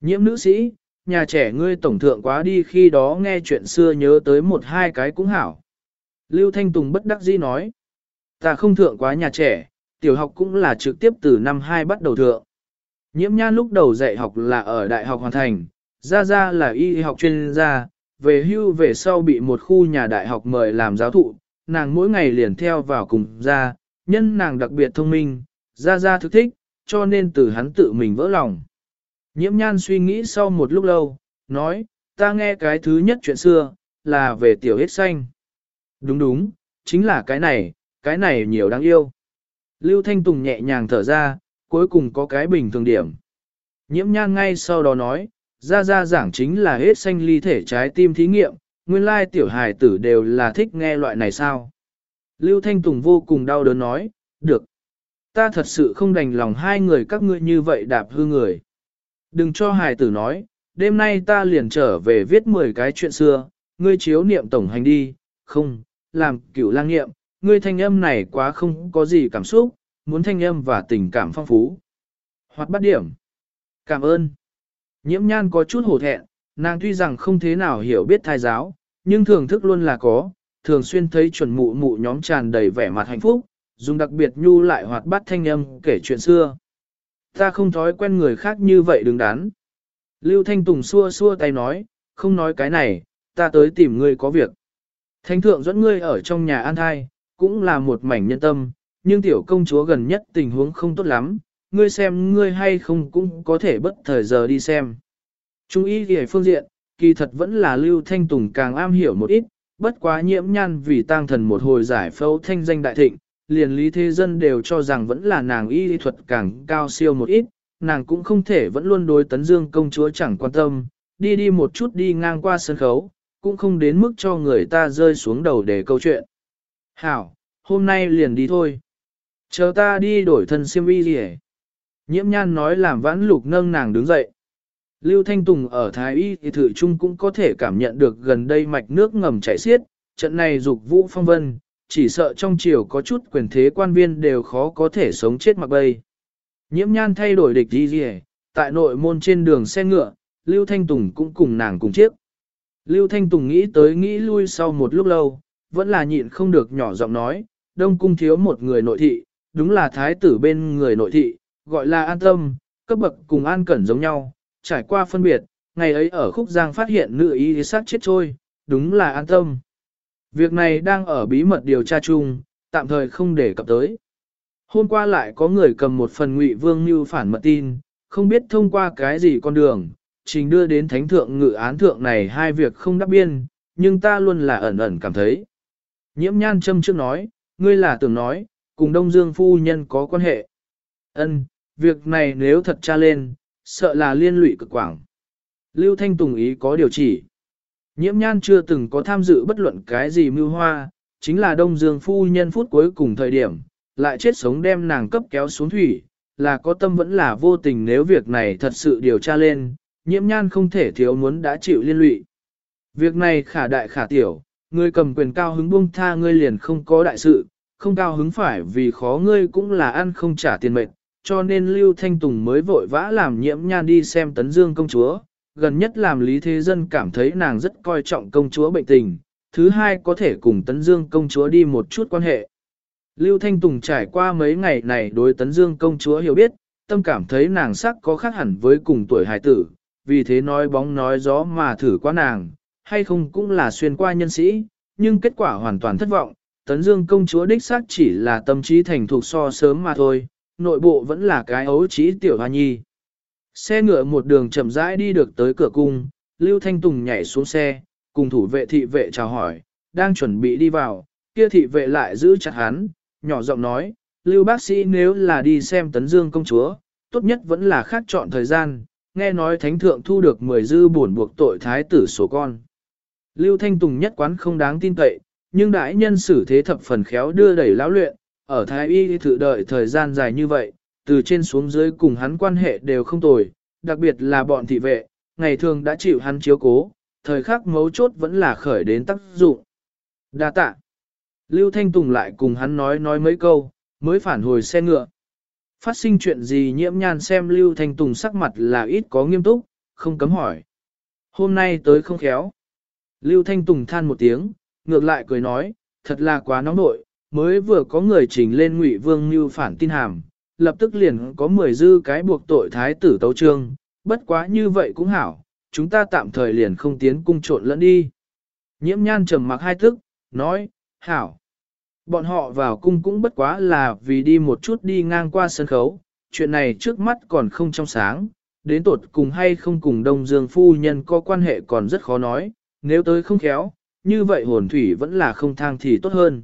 Nhiễm nữ sĩ, nhà trẻ ngươi tổng thượng quá đi khi đó nghe chuyện xưa nhớ tới một hai cái cũng hảo. Lưu Thanh Tùng bất đắc dĩ nói, ta không thượng quá nhà trẻ, tiểu học cũng là trực tiếp từ năm 2 bắt đầu thượng. Nhiễm nhan lúc đầu dạy học là ở Đại học Hoàn Thành, ra ra là y học chuyên gia, về hưu về sau bị một khu nhà đại học mời làm giáo thụ, nàng mỗi ngày liền theo vào cùng ra, nhân nàng đặc biệt thông minh, ra ra thức thích, cho nên từ hắn tự mình vỡ lòng. Nhiễm nhan suy nghĩ sau một lúc lâu, nói, ta nghe cái thứ nhất chuyện xưa, là về tiểu hết xanh. Đúng đúng, chính là cái này, cái này nhiều đáng yêu. Lưu Thanh Tùng nhẹ nhàng thở ra, cuối cùng có cái bình thường điểm. Nhiễm nhan ngay sau đó nói, ra ra giảng chính là hết xanh ly thể trái tim thí nghiệm, nguyên lai tiểu hài tử đều là thích nghe loại này sao. Lưu Thanh Tùng vô cùng đau đớn nói, được. Ta thật sự không đành lòng hai người các ngươi như vậy đạp hư người. Đừng cho hài tử nói, đêm nay ta liền trở về viết 10 cái chuyện xưa, ngươi chiếu niệm tổng hành đi, không, làm cửu lang niệm, ngươi thanh âm này quá không có gì cảm xúc, muốn thanh âm và tình cảm phong phú. Hoặc bắt điểm. Cảm ơn. Nhiễm nhan có chút hổ thẹn, nàng tuy rằng không thế nào hiểu biết thai giáo, nhưng thưởng thức luôn là có, thường xuyên thấy chuẩn mụ mụ nhóm tràn đầy vẻ mặt hạnh phúc, dùng đặc biệt nhu lại hoạt bát thanh âm kể chuyện xưa. Ta không thói quen người khác như vậy đứng đắn. Lưu Thanh Tùng xua xua tay nói, không nói cái này, ta tới tìm ngươi có việc. Thánh thượng dẫn ngươi ở trong nhà an thai, cũng là một mảnh nhân tâm, nhưng tiểu công chúa gần nhất tình huống không tốt lắm, ngươi xem ngươi hay không cũng có thể bất thời giờ đi xem. Trung y về phương diện, kỳ thật vẫn là Lưu Thanh Tùng càng am hiểu một ít, bất quá nhiễm nhan vì tang thần một hồi giải phẫu thanh danh đại thịnh, liền lý thế dân đều cho rằng vẫn là nàng y lý thuật càng cao siêu một ít, nàng cũng không thể vẫn luôn đối tấn dương công chúa chẳng quan tâm, đi đi một chút đi ngang qua sân khấu, cũng không đến mức cho người ta rơi xuống đầu để câu chuyện. Hảo, hôm nay liền đi thôi. Chờ ta đi đổi thân siêm y gì Nhiễm nhan nói làm vãn lục nâng nàng đứng dậy. Lưu Thanh Tùng ở Thái Y thì thử chung cũng có thể cảm nhận được gần đây mạch nước ngầm chảy xiết, trận này dục vũ phong vân, chỉ sợ trong triều có chút quyền thế quan viên đều khó có thể sống chết mặc bay. Nhiễm nhan thay đổi địch đi gì tại nội môn trên đường xe ngựa, Lưu Thanh Tùng cũng cùng nàng cùng chiếc. Lưu Thanh Tùng nghĩ tới nghĩ lui sau một lúc lâu, vẫn là nhịn không được nhỏ giọng nói, Đông Cung thiếu một người nội thị, đúng là thái tử bên người nội thị, gọi là an tâm, cấp bậc cùng an cẩn giống nhau, trải qua phân biệt, ngày ấy ở khúc giang phát hiện nữ y sát chết trôi, đúng là an tâm. Việc này đang ở bí mật điều tra chung, tạm thời không để cập tới. Hôm qua lại có người cầm một phần ngụy vương như phản mật tin, không biết thông qua cái gì con đường, trình đưa đến thánh thượng ngự án thượng này hai việc không đáp biên, nhưng ta luôn là ẩn ẩn cảm thấy. Nhiễm nhan châm trước nói, ngươi là tưởng nói, cùng Đông Dương phu nhân có quan hệ. Ân, việc này nếu thật tra lên, sợ là liên lụy cực quảng. Lưu Thanh Tùng ý có điều chỉ. Nhiễm nhan chưa từng có tham dự bất luận cái gì mưu hoa, chính là Đông Dương phu nhân phút cuối cùng thời điểm, lại chết sống đem nàng cấp kéo xuống thủy, là có tâm vẫn là vô tình nếu việc này thật sự điều tra lên, nhiễm nhan không thể thiếu muốn đã chịu liên lụy. Việc này khả đại khả tiểu, người cầm quyền cao hứng buông tha ngươi liền không có đại sự, không cao hứng phải vì khó ngươi cũng là ăn không trả tiền mệnh, cho nên Lưu Thanh Tùng mới vội vã làm nhiễm nhan đi xem tấn dương công chúa, gần nhất làm Lý Thế Dân cảm thấy nàng rất coi trọng công chúa bệnh tình, thứ hai có thể cùng tấn dương công chúa đi một chút quan hệ. Lưu Thanh Tùng trải qua mấy ngày này đối tấn dương công chúa hiểu biết, tâm cảm thấy nàng sắc có khác hẳn với cùng tuổi hài tử, vì thế nói bóng nói gió mà thử qua nàng, hay không cũng là xuyên qua nhân sĩ, nhưng kết quả hoàn toàn thất vọng, tấn dương công chúa đích xác chỉ là tâm trí thành thuộc so sớm mà thôi, nội bộ vẫn là cái ấu trí tiểu hoa nhi. Xe ngựa một đường chậm rãi đi được tới cửa cung, Lưu Thanh Tùng nhảy xuống xe, cùng thủ vệ thị vệ chào hỏi, đang chuẩn bị đi vào, kia thị vệ lại giữ chặt hắn, nhỏ giọng nói, Lưu bác sĩ nếu là đi xem tấn dương công chúa, tốt nhất vẫn là khác chọn thời gian, nghe nói thánh thượng thu được 10 dư buồn buộc tội thái tử số con. Lưu Thanh Tùng nhất quán không đáng tin cậy, nhưng đại nhân xử thế thập phần khéo đưa đẩy lão luyện, ở Thái Y thử đợi thời gian dài như vậy, từ trên xuống dưới cùng hắn quan hệ đều không tồi, đặc biệt là bọn thị vệ, ngày thường đã chịu hắn chiếu cố, thời khắc mấu chốt vẫn là khởi đến tác dụng. Đa tạ. Lưu Thanh Tùng lại cùng hắn nói nói mấy câu, mới phản hồi xe ngựa. Phát sinh chuyện gì nhiễm nhan xem Lưu Thanh Tùng sắc mặt là ít có nghiêm túc, không cấm hỏi. Hôm nay tới không khéo. Lưu Thanh Tùng than một tiếng, ngược lại cười nói, thật là quá nóng nội, mới vừa có người trình lên ngụy vương như phản tin hàm, lập tức liền có 10 dư cái buộc tội thái tử tấu trương, bất quá như vậy cũng hảo, chúng ta tạm thời liền không tiến cung trộn lẫn đi. Nhiễm nhan trầm mặc hai thức, nói, hảo. Bọn họ vào cung cũng bất quá là vì đi một chút đi ngang qua sân khấu, chuyện này trước mắt còn không trong sáng, đến tột cùng hay không cùng Đông Dương phu nhân có quan hệ còn rất khó nói, nếu tới không khéo, như vậy hồn thủy vẫn là không thang thì tốt hơn.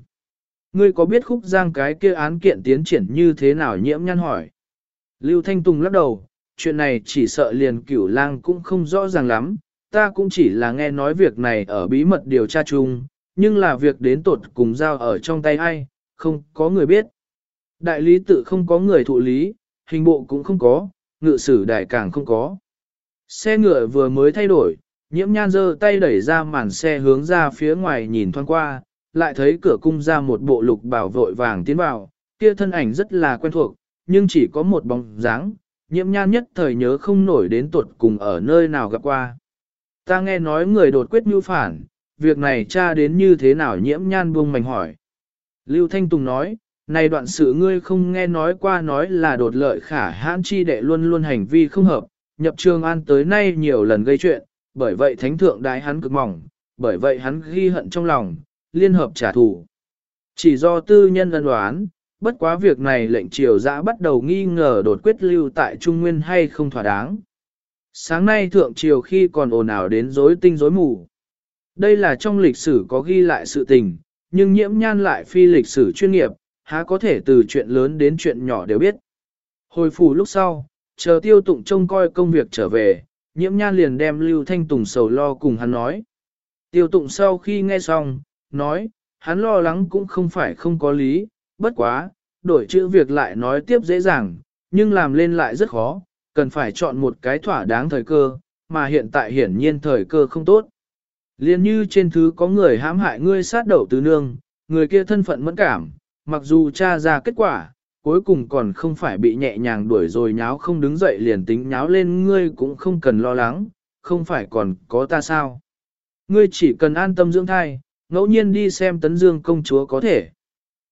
Ngươi có biết khúc giang cái kia án kiện tiến triển như thế nào nhiễm nhăn hỏi. Lưu Thanh Tùng lắc đầu, chuyện này chỉ sợ liền cửu lang cũng không rõ ràng lắm, ta cũng chỉ là nghe nói việc này ở bí mật điều tra chung, nhưng là việc đến tột cùng giao ở trong tay ai, không có người biết. Đại lý tự không có người thụ lý, hình bộ cũng không có, ngự sử đại càng không có. Xe ngựa vừa mới thay đổi, nhiễm nhan giơ tay đẩy ra màn xe hướng ra phía ngoài nhìn thoáng qua, lại thấy cửa cung ra một bộ lục bảo vội vàng tiến vào, kia thân ảnh rất là quen thuộc, nhưng chỉ có một bóng dáng, nhiễm nhan nhất thời nhớ không nổi đến tuột cùng ở nơi nào gặp qua. Ta nghe nói người đột quyết mưu phản, việc này tra đến như thế nào nhiễm nhan buông mảnh hỏi. Lưu Thanh Tùng nói, này đoạn sự ngươi không nghe nói qua nói là đột lợi khả hãn chi đệ luôn luôn hành vi không hợp, nhập trường an tới nay nhiều lần gây chuyện, bởi vậy thánh thượng đái hắn cực mỏng, bởi vậy hắn ghi hận trong lòng, liên hợp trả thù. Chỉ do tư nhân ân đoán, bất quá việc này lệnh triều dã bắt đầu nghi ngờ đột quyết lưu tại Trung Nguyên hay không thỏa đáng. Sáng nay thượng triều khi còn ồn ào đến rối tinh rối mù. Đây là trong lịch sử có ghi lại sự tình, nhưng nhiễm nhan lại phi lịch sử chuyên nghiệp, há có thể từ chuyện lớn đến chuyện nhỏ đều biết. Hồi phủ lúc sau, chờ tiêu tụng trông coi công việc trở về, nhiễm nhan liền đem Lưu Thanh Tùng sầu lo cùng hắn nói. Tiêu tụng sau khi nghe xong, nói, hắn lo lắng cũng không phải không có lý, bất quá, đổi chữ việc lại nói tiếp dễ dàng, nhưng làm lên lại rất khó, cần phải chọn một cái thỏa đáng thời cơ, mà hiện tại hiển nhiên thời cơ không tốt. Liên như trên thứ có người hãm hại ngươi sát đầu tứ nương, người kia thân phận mẫn cảm, mặc dù tra ra kết quả, cuối cùng còn không phải bị nhẹ nhàng đuổi rồi nháo không đứng dậy liền tính nháo lên ngươi cũng không cần lo lắng, không phải còn có ta sao. Ngươi chỉ cần an tâm dưỡng thai, ngẫu nhiên đi xem tấn dương công chúa có thể.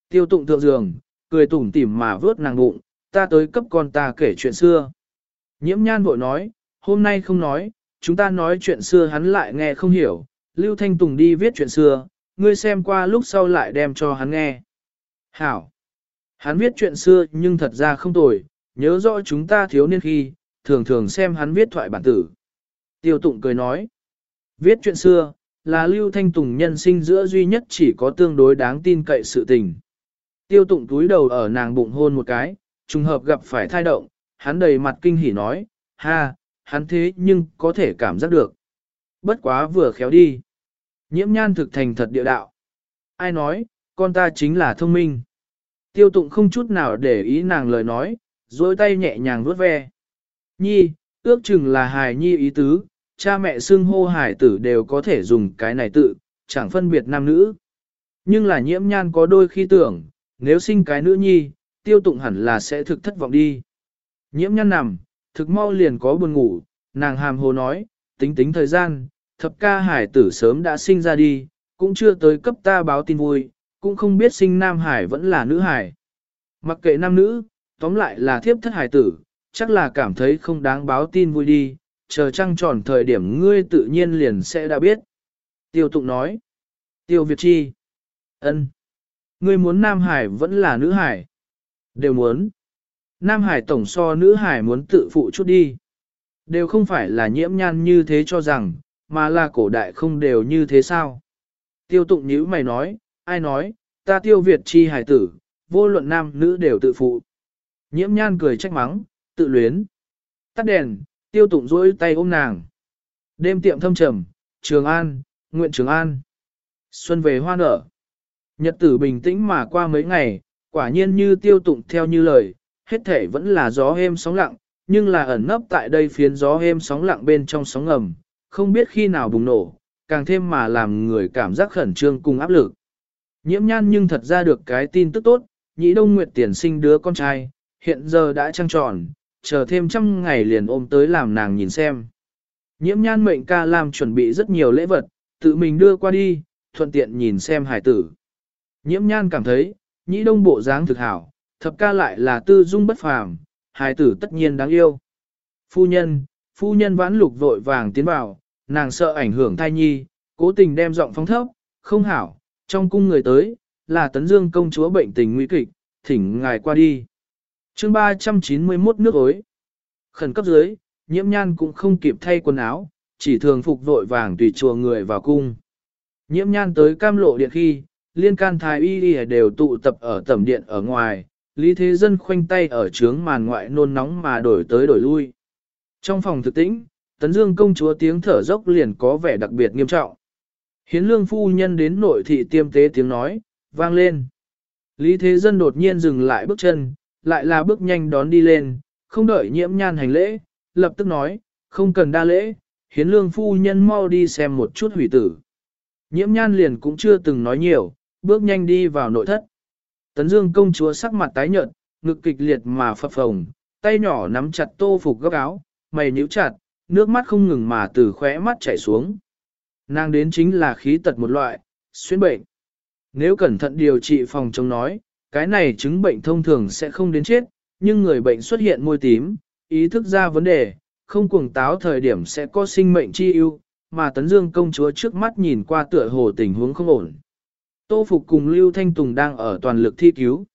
Tiêu tụng thượng giường, cười tủm tỉm mà vớt nàng bụng, ta tới cấp con ta kể chuyện xưa. Nhiễm nhan vội nói, hôm nay không nói, chúng ta nói chuyện xưa hắn lại nghe không hiểu, Lưu Thanh Tùng đi viết chuyện xưa, ngươi xem qua lúc sau lại đem cho hắn nghe. Hảo! Hắn viết chuyện xưa nhưng thật ra không tồi, nhớ rõ chúng ta thiếu niên khi, thường thường xem hắn viết thoại bản tử. Tiêu tụng cười nói, viết chuyện xưa, là Lưu Thanh Tùng nhân sinh giữa duy nhất chỉ có tương đối đáng tin cậy sự tình. Tiêu tụng túi đầu ở nàng bụng hôn một cái, trùng hợp gặp phải thai động, hắn đầy mặt kinh hỉ nói, ha, hắn thế nhưng có thể cảm giác được. Bất quá vừa khéo đi. Nhiễm nhan thực thành thật địa đạo. Ai nói, con ta chính là thông minh. Tiêu tụng không chút nào để ý nàng lời nói, dối tay nhẹ nhàng vuốt ve. Nhi, ước chừng là hài nhi ý tứ, cha mẹ xưng hô hài tử đều có thể dùng cái này tự, chẳng phân biệt nam nữ. Nhưng là nhiễm nhan có đôi khi tưởng, nếu sinh cái nữ nhi, tiêu tụng hẳn là sẽ thực thất vọng đi. Nhiễm nhan nằm, thực mau liền có buồn ngủ, nàng hàm hồ nói, tính tính thời gian, thập ca hải tử sớm đã sinh ra đi, cũng chưa tới cấp ta báo tin vui, cũng không biết sinh nam hải vẫn là nữ hải. Mặc kệ nam nữ, tóm lại là thiếp thất hải tử, chắc là cảm thấy không đáng báo tin vui đi, chờ trăng tròn thời điểm ngươi tự nhiên liền sẽ đã biết. Tiêu tụng nói. Tiêu Việt Chi. ân, Ngươi muốn Nam Hải vẫn là nữ Hải. Đều muốn. Nam Hải tổng so nữ Hải muốn tự phụ chút đi. Đều không phải là nhiễm nhan như thế cho rằng, mà là cổ đại không đều như thế sao. Tiêu tụng nhữ mày nói, ai nói, ta tiêu Việt chi hải tử, vô luận nam nữ đều tự phụ. Nhiễm nhan cười trách mắng, tự luyến. Tắt đèn, tiêu tụng dối tay ôm nàng. Đêm tiệm thâm trầm, Trường An, nguyện Trường An. Xuân về hoa nở. Nhật tử bình tĩnh mà qua mấy ngày, quả nhiên như tiêu tụng theo như lời, hết thể vẫn là gió êm sóng lặng, nhưng là ẩn nấp tại đây phiến gió êm sóng lặng bên trong sóng ngầm, không biết khi nào bùng nổ, càng thêm mà làm người cảm giác khẩn trương cùng áp lực. Nhiễm nhan nhưng thật ra được cái tin tức tốt, nhĩ đông nguyệt tiền sinh đứa con trai, hiện giờ đã trăng tròn, chờ thêm trăm ngày liền ôm tới làm nàng nhìn xem. Nhiễm nhan mệnh ca làm chuẩn bị rất nhiều lễ vật, tự mình đưa qua đi, thuận tiện nhìn xem hải tử. Nhiễm nhan cảm thấy, nhĩ đông bộ dáng thực hảo, thập ca lại là tư dung bất phàm, hải tử tất nhiên đáng yêu. Phu nhân, phu nhân vãn lục vội vàng tiến vào, nàng sợ ảnh hưởng thai nhi, cố tình đem giọng phóng thấp, không hảo, trong cung người tới, là tấn dương công chúa bệnh tình nguy kịch, thỉnh ngài qua đi. chương 391 nước ối. Khẩn cấp dưới, nhiễm nhan cũng không kịp thay quần áo, chỉ thường phục vội vàng tùy chùa người vào cung. Nhiễm nhan tới cam lộ điện khi, liên can thái y y đều tụ tập ở tẩm điện ở ngoài, lý thế dân khoanh tay ở trướng màn ngoại nôn nóng mà đổi tới đổi lui. Trong phòng thực tĩnh, tấn dương công chúa tiếng thở dốc liền có vẻ đặc biệt nghiêm trọng. Hiến lương phu nhân đến nội thị tiêm tế tiếng nói, vang lên. Lý thế dân đột nhiên dừng lại bước chân, lại là bước nhanh đón đi lên, không đợi nhiễm nhan hành lễ, lập tức nói, không cần đa lễ, hiến lương phu nhân mau đi xem một chút hủy tử. Nhiễm nhan liền cũng chưa từng nói nhiều, bước nhanh đi vào nội thất. Tấn dương công chúa sắc mặt tái nhợt, ngực kịch liệt mà phập phồng, tay nhỏ nắm chặt tô phục góc áo, mày nhíu chặt, nước mắt không ngừng mà từ khóe mắt chảy xuống. Nàng đến chính là khí tật một loại, xuyên bệnh. Nếu cẩn thận điều trị phòng chống nói, cái này chứng bệnh thông thường sẽ không đến chết, nhưng người bệnh xuất hiện môi tím, ý thức ra vấn đề, không cuồng táo thời điểm sẽ có sinh mệnh chi ưu, mà Tấn Dương công chúa trước mắt nhìn qua tựa hồ tình huống không ổn. Tô Phục cùng Lưu Thanh Tùng đang ở toàn lực thi cứu.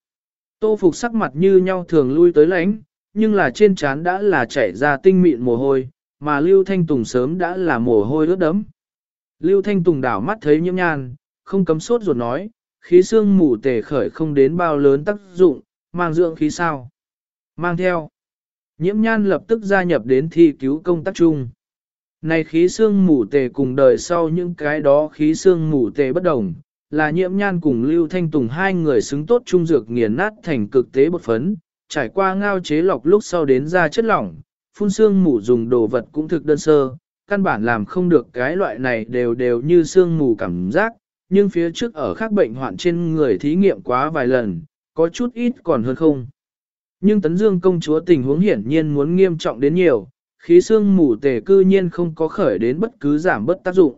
Tô Phục sắc mặt như nhau thường lui tới lãnh, nhưng là trên trán đã là chảy ra tinh mịn mồ hôi, mà Lưu Thanh Tùng sớm đã là mồ hôi ướt đẫm. Lưu Thanh Tùng đảo mắt thấy nhiễm nhan, không cấm sốt ruột nói, khí xương mù tề khởi không đến bao lớn tác dụng, mang dưỡng khí sao. Mang theo. Nhiễm nhan lập tức gia nhập đến thi cứu công tác chung. Này khí xương mù tề cùng đời sau những cái đó khí xương mù tề bất đồng, là nhiễm nhan cùng Lưu Thanh Tùng hai người xứng tốt trung dược nghiền nát thành cực tế bột phấn, trải qua ngao chế lọc lúc sau đến ra chất lỏng, phun xương mù dùng đồ vật cũng thực đơn sơ, căn bản làm không được cái loại này đều đều như xương mù cảm giác, nhưng phía trước ở khác bệnh hoạn trên người thí nghiệm quá vài lần, có chút ít còn hơn không. Nhưng tấn dương công chúa tình huống hiển nhiên muốn nghiêm trọng đến nhiều, khí xương mù tề cư nhiên không có khởi đến bất cứ giảm bất tác dụng.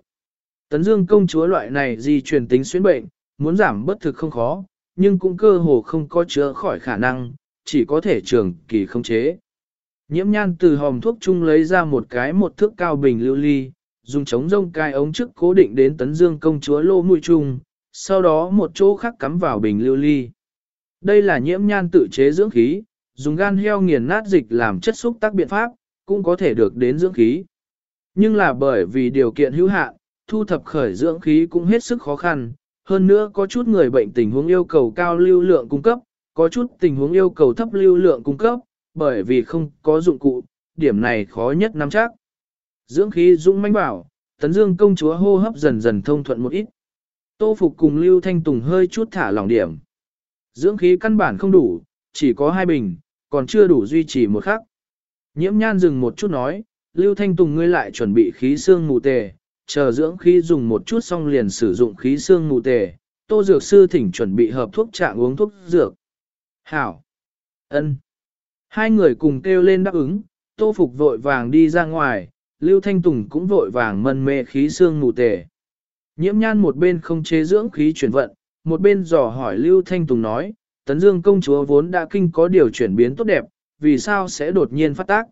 Tấn dương công chúa loại này di truyền tính xuyến bệnh, muốn giảm bất thực không khó, nhưng cũng cơ hồ không có chữa khỏi khả năng, chỉ có thể trường kỳ không chế. Nhiễm nhan từ hòm thuốc chung lấy ra một cái một thước cao bình lưu ly, dùng chống rông cai ống trước cố định đến tấn dương công chúa lô mũi chung, sau đó một chỗ khác cắm vào bình lưu ly. Đây là nhiễm nhan tự chế dưỡng khí, dùng gan heo nghiền nát dịch làm chất xúc tác biện pháp, cũng có thể được đến dưỡng khí. Nhưng là bởi vì điều kiện hữu hạn, thu thập khởi dưỡng khí cũng hết sức khó khăn, hơn nữa có chút người bệnh tình huống yêu cầu cao lưu lượng cung cấp, có chút tình huống yêu cầu thấp lưu lượng cung cấp, bởi vì không có dụng cụ, điểm này khó nhất nắm chắc. Dưỡng khí dũng mãnh bảo, tấn dương công chúa hô hấp dần dần thông thuận một ít. Tô Phục cùng Lưu Thanh Tùng hơi chút thả lỏng điểm. Dưỡng khí căn bản không đủ, chỉ có hai bình, còn chưa đủ duy trì một khắc. Nhiễm nhan dừng một chút nói, Lưu Thanh Tùng ngươi lại chuẩn bị khí xương mù tề, chờ dưỡng khí dùng một chút xong liền sử dụng khí xương mù tề. Tô Dược Sư thỉnh chuẩn bị hợp thuốc trạng uống thuốc dược. Hảo! ân. Hai người cùng kêu lên đáp ứng, Tô Phục vội vàng đi ra ngoài, Lưu Thanh Tùng cũng vội vàng mân mê khí xương mù tề. Nhiễm nhan một bên không chế dưỡng khí chuyển vận, một bên dò hỏi Lưu Thanh Tùng nói, Tấn Dương công chúa vốn đã kinh có điều chuyển biến tốt đẹp, vì sao sẽ đột nhiên phát tác?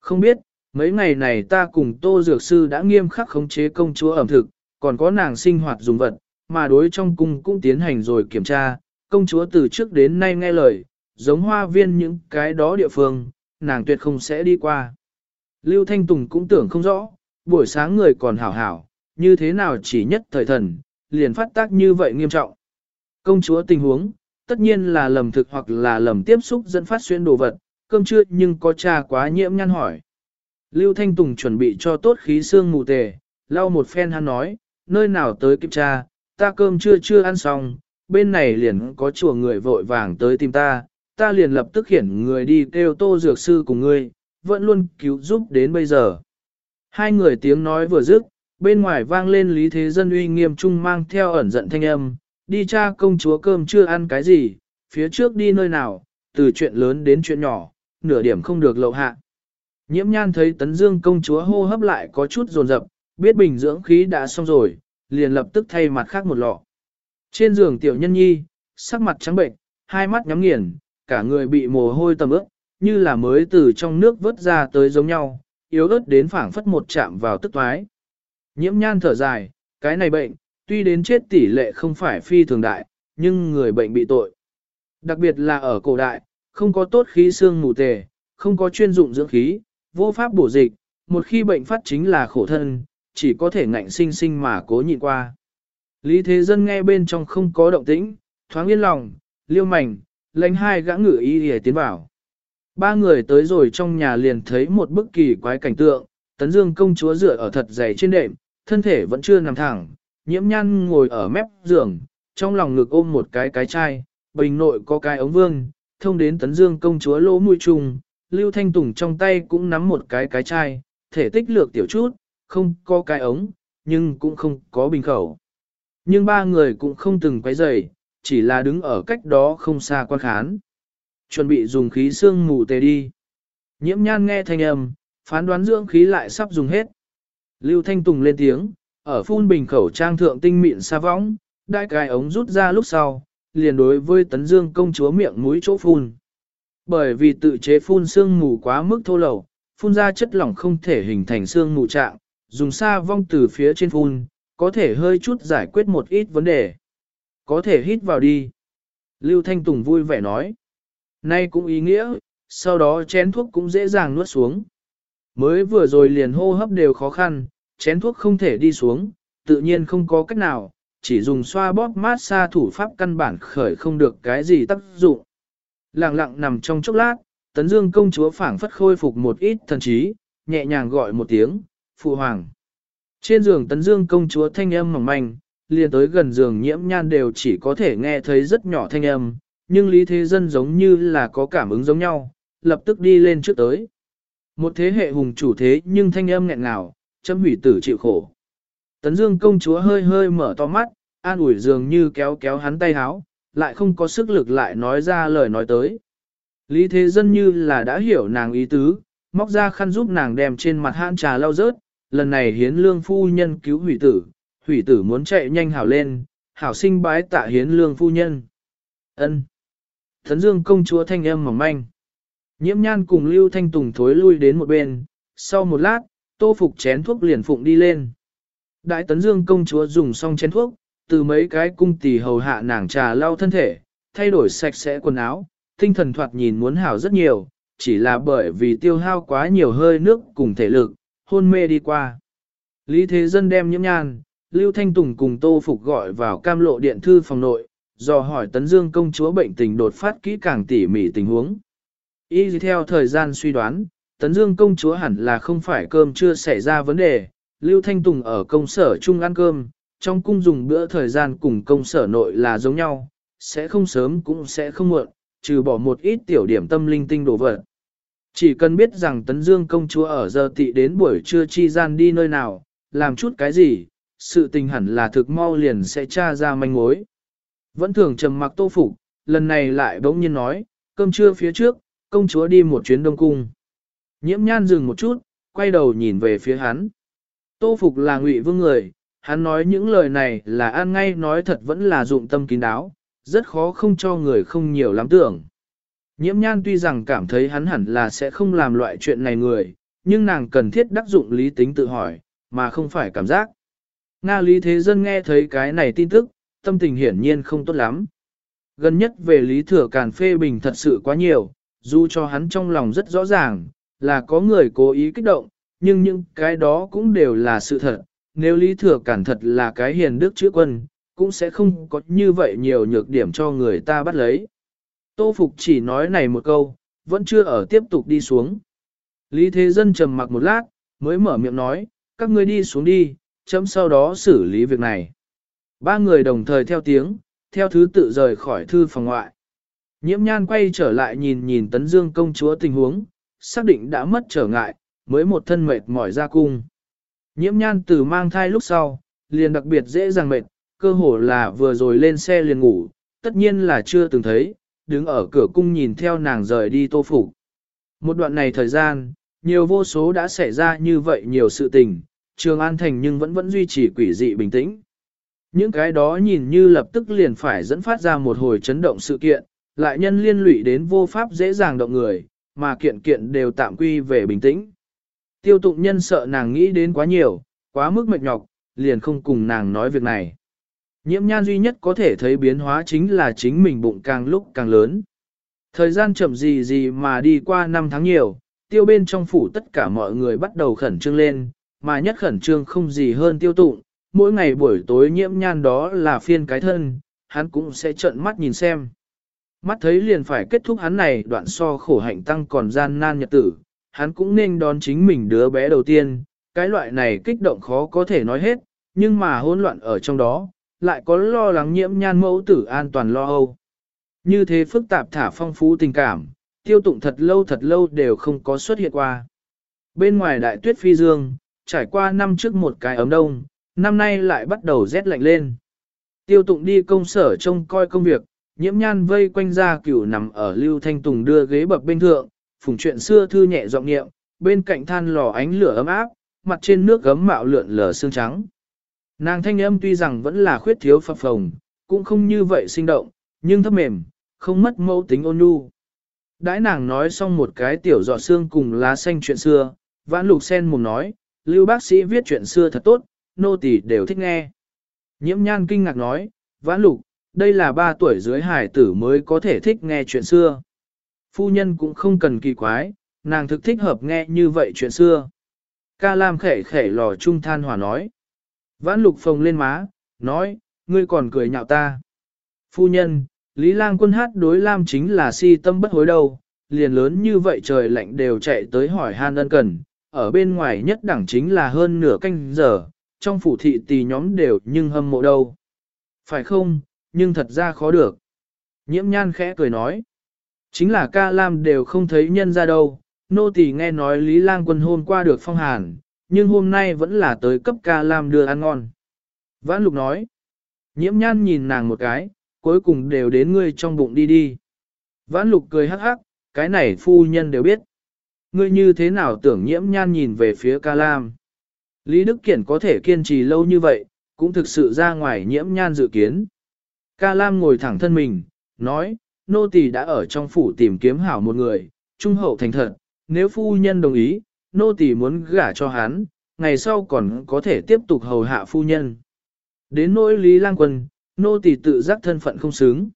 Không biết, mấy ngày này ta cùng Tô Dược Sư đã nghiêm khắc khống chế công chúa ẩm thực, còn có nàng sinh hoạt dùng vật, mà đối trong cung cũng tiến hành rồi kiểm tra, công chúa từ trước đến nay nghe lời, giống hoa viên những cái đó địa phương, nàng tuyệt không sẽ đi qua. Lưu Thanh Tùng cũng tưởng không rõ, buổi sáng người còn hảo hảo, như thế nào chỉ nhất thời thần, liền phát tác như vậy nghiêm trọng. Công chúa tình huống, tất nhiên là lầm thực hoặc là lầm tiếp xúc dẫn phát xuyên đồ vật, cơm chưa nhưng có trà quá nhiễm nhăn hỏi. Lưu Thanh Tùng chuẩn bị cho tốt khí xương mù tề, lau một phen hắn nói, nơi nào tới kịp cha, ta cơm chưa chưa ăn xong, bên này liền có chùa người vội vàng tới tìm ta, ta liền lập tức khiển người đi kêu tô dược sư cùng ngươi, vẫn luôn cứu giúp đến bây giờ. Hai người tiếng nói vừa dứt, bên ngoài vang lên lý thế dân uy nghiêm trung mang theo ẩn giận thanh âm, đi cha công chúa cơm chưa ăn cái gì, phía trước đi nơi nào, từ chuyện lớn đến chuyện nhỏ, nửa điểm không được lậu hạ. Nhiễm nhan thấy tấn dương công chúa hô hấp lại có chút dồn dập, biết bình dưỡng khí đã xong rồi, liền lập tức thay mặt khác một lọ. Trên giường tiểu nhân nhi, sắc mặt trắng bệnh, hai mắt nhắm nghiền, cả người bị mồ hôi tầm ướt, như là mới từ trong nước vớt ra tới giống nhau, yếu ớt đến phảng phất một chạm vào tức thoái. Nhiễm nhan thở dài, cái này bệnh, tuy đến chết tỷ lệ không phải phi thường đại, nhưng người bệnh bị tội. Đặc biệt là ở cổ đại, không có tốt khí xương mù tề, không có chuyên dụng dưỡng khí, vô pháp bổ dịch, một khi bệnh phát chính là khổ thân, chỉ có thể ngạnh sinh sinh mà cố nhịn qua. Lý Thế Dân nghe bên trong không có động tĩnh, thoáng yên lòng, liêu mảnh, lãnh hai gã ngự y để tiến vào. Ba người tới rồi trong nhà liền thấy một bức kỳ quái cảnh tượng, tấn dương công chúa dựa ở thật dày trên đệm, thân thể vẫn chưa nằm thẳng, nhiễm nhăn ngồi ở mép giường, trong lòng ngực ôm một cái cái chai, bình nội có cái ống vương, thông đến tấn dương công chúa lỗ mũi trùng, lưu thanh tùng trong tay cũng nắm một cái cái chai, thể tích lược tiểu chút, không có cái ống, nhưng cũng không có bình khẩu. Nhưng ba người cũng không từng quấy rầy, chỉ là đứng ở cách đó không xa quan khán. Chuẩn bị dùng khí xương mù tề đi. Nhiễm nhan nghe thanh âm, phán đoán dưỡng khí lại sắp dùng hết. Lưu Thanh Tùng lên tiếng, ở phun bình khẩu trang thượng tinh mịn xa võng, đại cài ống rút ra lúc sau, liền đối với tấn dương công chúa miệng mũi chỗ phun. Bởi vì tự chế phun xương mù quá mức thô lầu, phun ra chất lỏng không thể hình thành xương mù trạng, dùng xa vong từ phía trên phun, có thể hơi chút giải quyết một ít vấn đề. Có thể hít vào đi. Lưu Thanh Tùng vui vẻ nói. Nay cũng ý nghĩa, sau đó chén thuốc cũng dễ dàng nuốt xuống. Mới vừa rồi liền hô hấp đều khó khăn, chén thuốc không thể đi xuống, tự nhiên không có cách nào, chỉ dùng xoa bóp mát xa thủ pháp căn bản khởi không được cái gì tác dụng. Lặng lặng nằm trong chốc lát, tấn dương công chúa phảng phất khôi phục một ít thần trí, nhẹ nhàng gọi một tiếng, phụ hoàng. Trên giường tấn dương công chúa thanh âm mỏng manh, liền tới gần giường nhiễm nhan đều chỉ có thể nghe thấy rất nhỏ thanh âm, nhưng Lý Thế Dân giống như là có cảm ứng giống nhau, lập tức đi lên trước tới. Một thế hệ hùng chủ thế nhưng thanh âm nghẹn ngào, châm hủy tử chịu khổ. Tấn Dương công chúa hơi hơi mở to mắt, an ủi dường như kéo kéo hắn tay háo, lại không có sức lực lại nói ra lời nói tới. Lý Thế Dân như là đã hiểu nàng ý tứ, móc ra khăn giúp nàng đem trên mặt hãn trà lau rớt, lần này hiến lương phu nhân cứu hủy tử, hủy tử muốn chạy nhanh hảo lên, hảo sinh bái tạ hiến lương phu nhân. ân Thấn Dương công chúa thanh âm mỏng manh. Nhiễm nhan cùng Lưu Thanh Tùng thối lui đến một bên, sau một lát, tô phục chén thuốc liền phụng đi lên. Đại tấn dương công chúa dùng xong chén thuốc, từ mấy cái cung tỳ hầu hạ nàng trà lau thân thể, thay đổi sạch sẽ quần áo, tinh thần thoạt nhìn muốn hảo rất nhiều, chỉ là bởi vì tiêu hao quá nhiều hơi nước cùng thể lực, hôn mê đi qua. Lý Thế Dân đem nhiễm nhan, Lưu Thanh Tùng cùng Tô Phục gọi vào cam lộ điện thư phòng nội, dò hỏi Tấn Dương công chúa bệnh tình đột phát kỹ càng tỉ mỉ tình huống. Y theo thời gian suy đoán, Tấn Dương công chúa hẳn là không phải cơm chưa xảy ra vấn đề, Lưu Thanh Tùng ở công sở chung ăn cơm, trong cung dùng bữa thời gian cùng công sở nội là giống nhau, sẽ không sớm cũng sẽ không muộn, trừ bỏ một ít tiểu điểm tâm linh tinh đồ vật. Chỉ cần biết rằng Tấn Dương công chúa ở giờ tị đến buổi trưa chi gian đi nơi nào, làm chút cái gì, sự tình hẳn là thực mau liền sẽ tra ra manh mối. Vẫn thường trầm mặc tô phục, lần này lại bỗng nhiên nói, cơm trưa phía trước, công chúa đi một chuyến đông cung. Nhiễm nhan dừng một chút, quay đầu nhìn về phía hắn. Tô phục là ngụy vương người, hắn nói những lời này là ăn ngay nói thật vẫn là dụng tâm kín đáo, rất khó không cho người không nhiều lắm tưởng. Nhiễm nhan tuy rằng cảm thấy hắn hẳn là sẽ không làm loại chuyện này người, nhưng nàng cần thiết đắc dụng lý tính tự hỏi, mà không phải cảm giác. Nga Lý Thế Dân nghe thấy cái này tin tức, tâm tình hiển nhiên không tốt lắm. Gần nhất về Lý Thừa Càn phê bình thật sự quá nhiều, dù cho hắn trong lòng rất rõ ràng, là có người cố ý kích động, nhưng những cái đó cũng đều là sự thật. Nếu Lý Thừa Càn thật là cái hiền đức chữa quân, cũng sẽ không có như vậy nhiều nhược điểm cho người ta bắt lấy. Tô Phục chỉ nói này một câu, vẫn chưa ở tiếp tục đi xuống. Lý Thế Dân trầm mặc một lát, mới mở miệng nói, các ngươi đi xuống đi, chấm sau đó xử lý việc này. Ba người đồng thời theo tiếng, theo thứ tự rời khỏi thư phòng ngoại. Nhiễm nhan quay trở lại nhìn nhìn tấn dương công chúa tình huống, xác định đã mất trở ngại, mới một thân mệt mỏi ra cung. Nhiễm nhan từ mang thai lúc sau, liền đặc biệt dễ dàng mệt, cơ hồ là vừa rồi lên xe liền ngủ, tất nhiên là chưa từng thấy, đứng ở cửa cung nhìn theo nàng rời đi tô phủ. Một đoạn này thời gian, nhiều vô số đã xảy ra như vậy nhiều sự tình, Trường An Thành nhưng vẫn vẫn duy trì quỷ dị bình tĩnh. Những cái đó nhìn như lập tức liền phải dẫn phát ra một hồi chấn động sự kiện, lại nhân liên lụy đến vô pháp dễ dàng động người, mà kiện kiện đều tạm quy về bình tĩnh. Tiêu tụng nhân sợ nàng nghĩ đến quá nhiều, quá mức mệt nhọc, liền không cùng nàng nói việc này. Nhiễm nhan duy nhất có thể thấy biến hóa chính là chính mình bụng càng lúc càng lớn. Thời gian chậm gì gì mà đi qua năm tháng nhiều, tiêu bên trong phủ tất cả mọi người bắt đầu khẩn trương lên, mà nhất khẩn trương không gì hơn tiêu tụng, mỗi ngày buổi tối nhiễm nhan đó là phiên cái thân, hắn cũng sẽ trợn mắt nhìn xem. Mắt thấy liền phải kết thúc hắn này đoạn so khổ hạnh tăng còn gian nan nhật tử, hắn cũng nên đón chính mình đứa bé đầu tiên, cái loại này kích động khó có thể nói hết, nhưng mà hỗn loạn ở trong đó, lại có lo lắng nhiễm nhan mẫu tử an toàn lo âu. Như thế phức tạp thả phong phú tình cảm, tiêu tụng thật lâu thật lâu đều không có xuất hiện qua. Bên ngoài đại tuyết phi dương, trải qua năm trước một cái ấm đông, năm nay lại bắt đầu rét lạnh lên. Tiêu tụng đi công sở trông coi công việc, nhiễm nhan vây quanh ra cửu nằm ở lưu thanh tùng đưa ghế bập bên thượng, phùng chuyện xưa thư nhẹ giọng niệm, bên cạnh than lò ánh lửa ấm áp, mặt trên nước gấm mạo lượn lờ xương trắng. Nàng thanh âm tuy rằng vẫn là khuyết thiếu phập phồng, cũng không như vậy sinh động, nhưng thấp mềm, không mất mẫu tính ôn nhu. Đãi nàng nói xong một cái tiểu giọt xương cùng lá xanh chuyện xưa, vãn lục sen mồm nói, lưu bác sĩ viết chuyện xưa thật tốt, nô tỳ đều thích nghe. Nhiễm nhan kinh ngạc nói, vãn lục, đây là ba tuổi dưới hải tử mới có thể thích nghe chuyện xưa. Phu nhân cũng không cần kỳ quái, nàng thực thích hợp nghe như vậy chuyện xưa. Ca Lam khẻ khẻ lò trung than hòa nói. Vãn lục phồng lên má, nói, ngươi còn cười nhạo ta. Phu nhân, Lý Lang quân hát đối Lam chính là si tâm bất hối đâu, liền lớn như vậy trời lạnh đều chạy tới hỏi han ân cần, ở bên ngoài nhất đẳng chính là hơn nửa canh giờ, trong phủ thị tì nhóm đều nhưng hâm mộ đâu. Phải không, nhưng thật ra khó được. Nhiễm nhan khẽ cười nói. Chính là ca lam đều không thấy nhân ra đâu, nô tỳ nghe nói Lý Lang quân hôm qua được phong hàn, nhưng hôm nay vẫn là tới cấp ca lam đưa ăn ngon. Vãn lục nói. Nhiễm nhan nhìn nàng một cái, cuối cùng đều đến ngươi trong bụng đi đi. Vãn lục cười hắc hắc, cái này phu nhân đều biết. Ngươi như thế nào tưởng nhiễm nhan nhìn về phía ca lam. Lý Đức Kiển có thể kiên trì lâu như vậy, cũng thực sự ra ngoài nhiễm nhan dự kiến. Ca lam ngồi thẳng thân mình, nói, nô tỳ đã ở trong phủ tìm kiếm hảo một người, trung hậu thành thật, nếu phu nhân đồng ý, nô tỳ muốn gả cho hắn, ngày sau còn có thể tiếp tục hầu hạ phu nhân. Đến nỗi Lý Lang Quân, nô tỳ tự giác thân phận không xứng.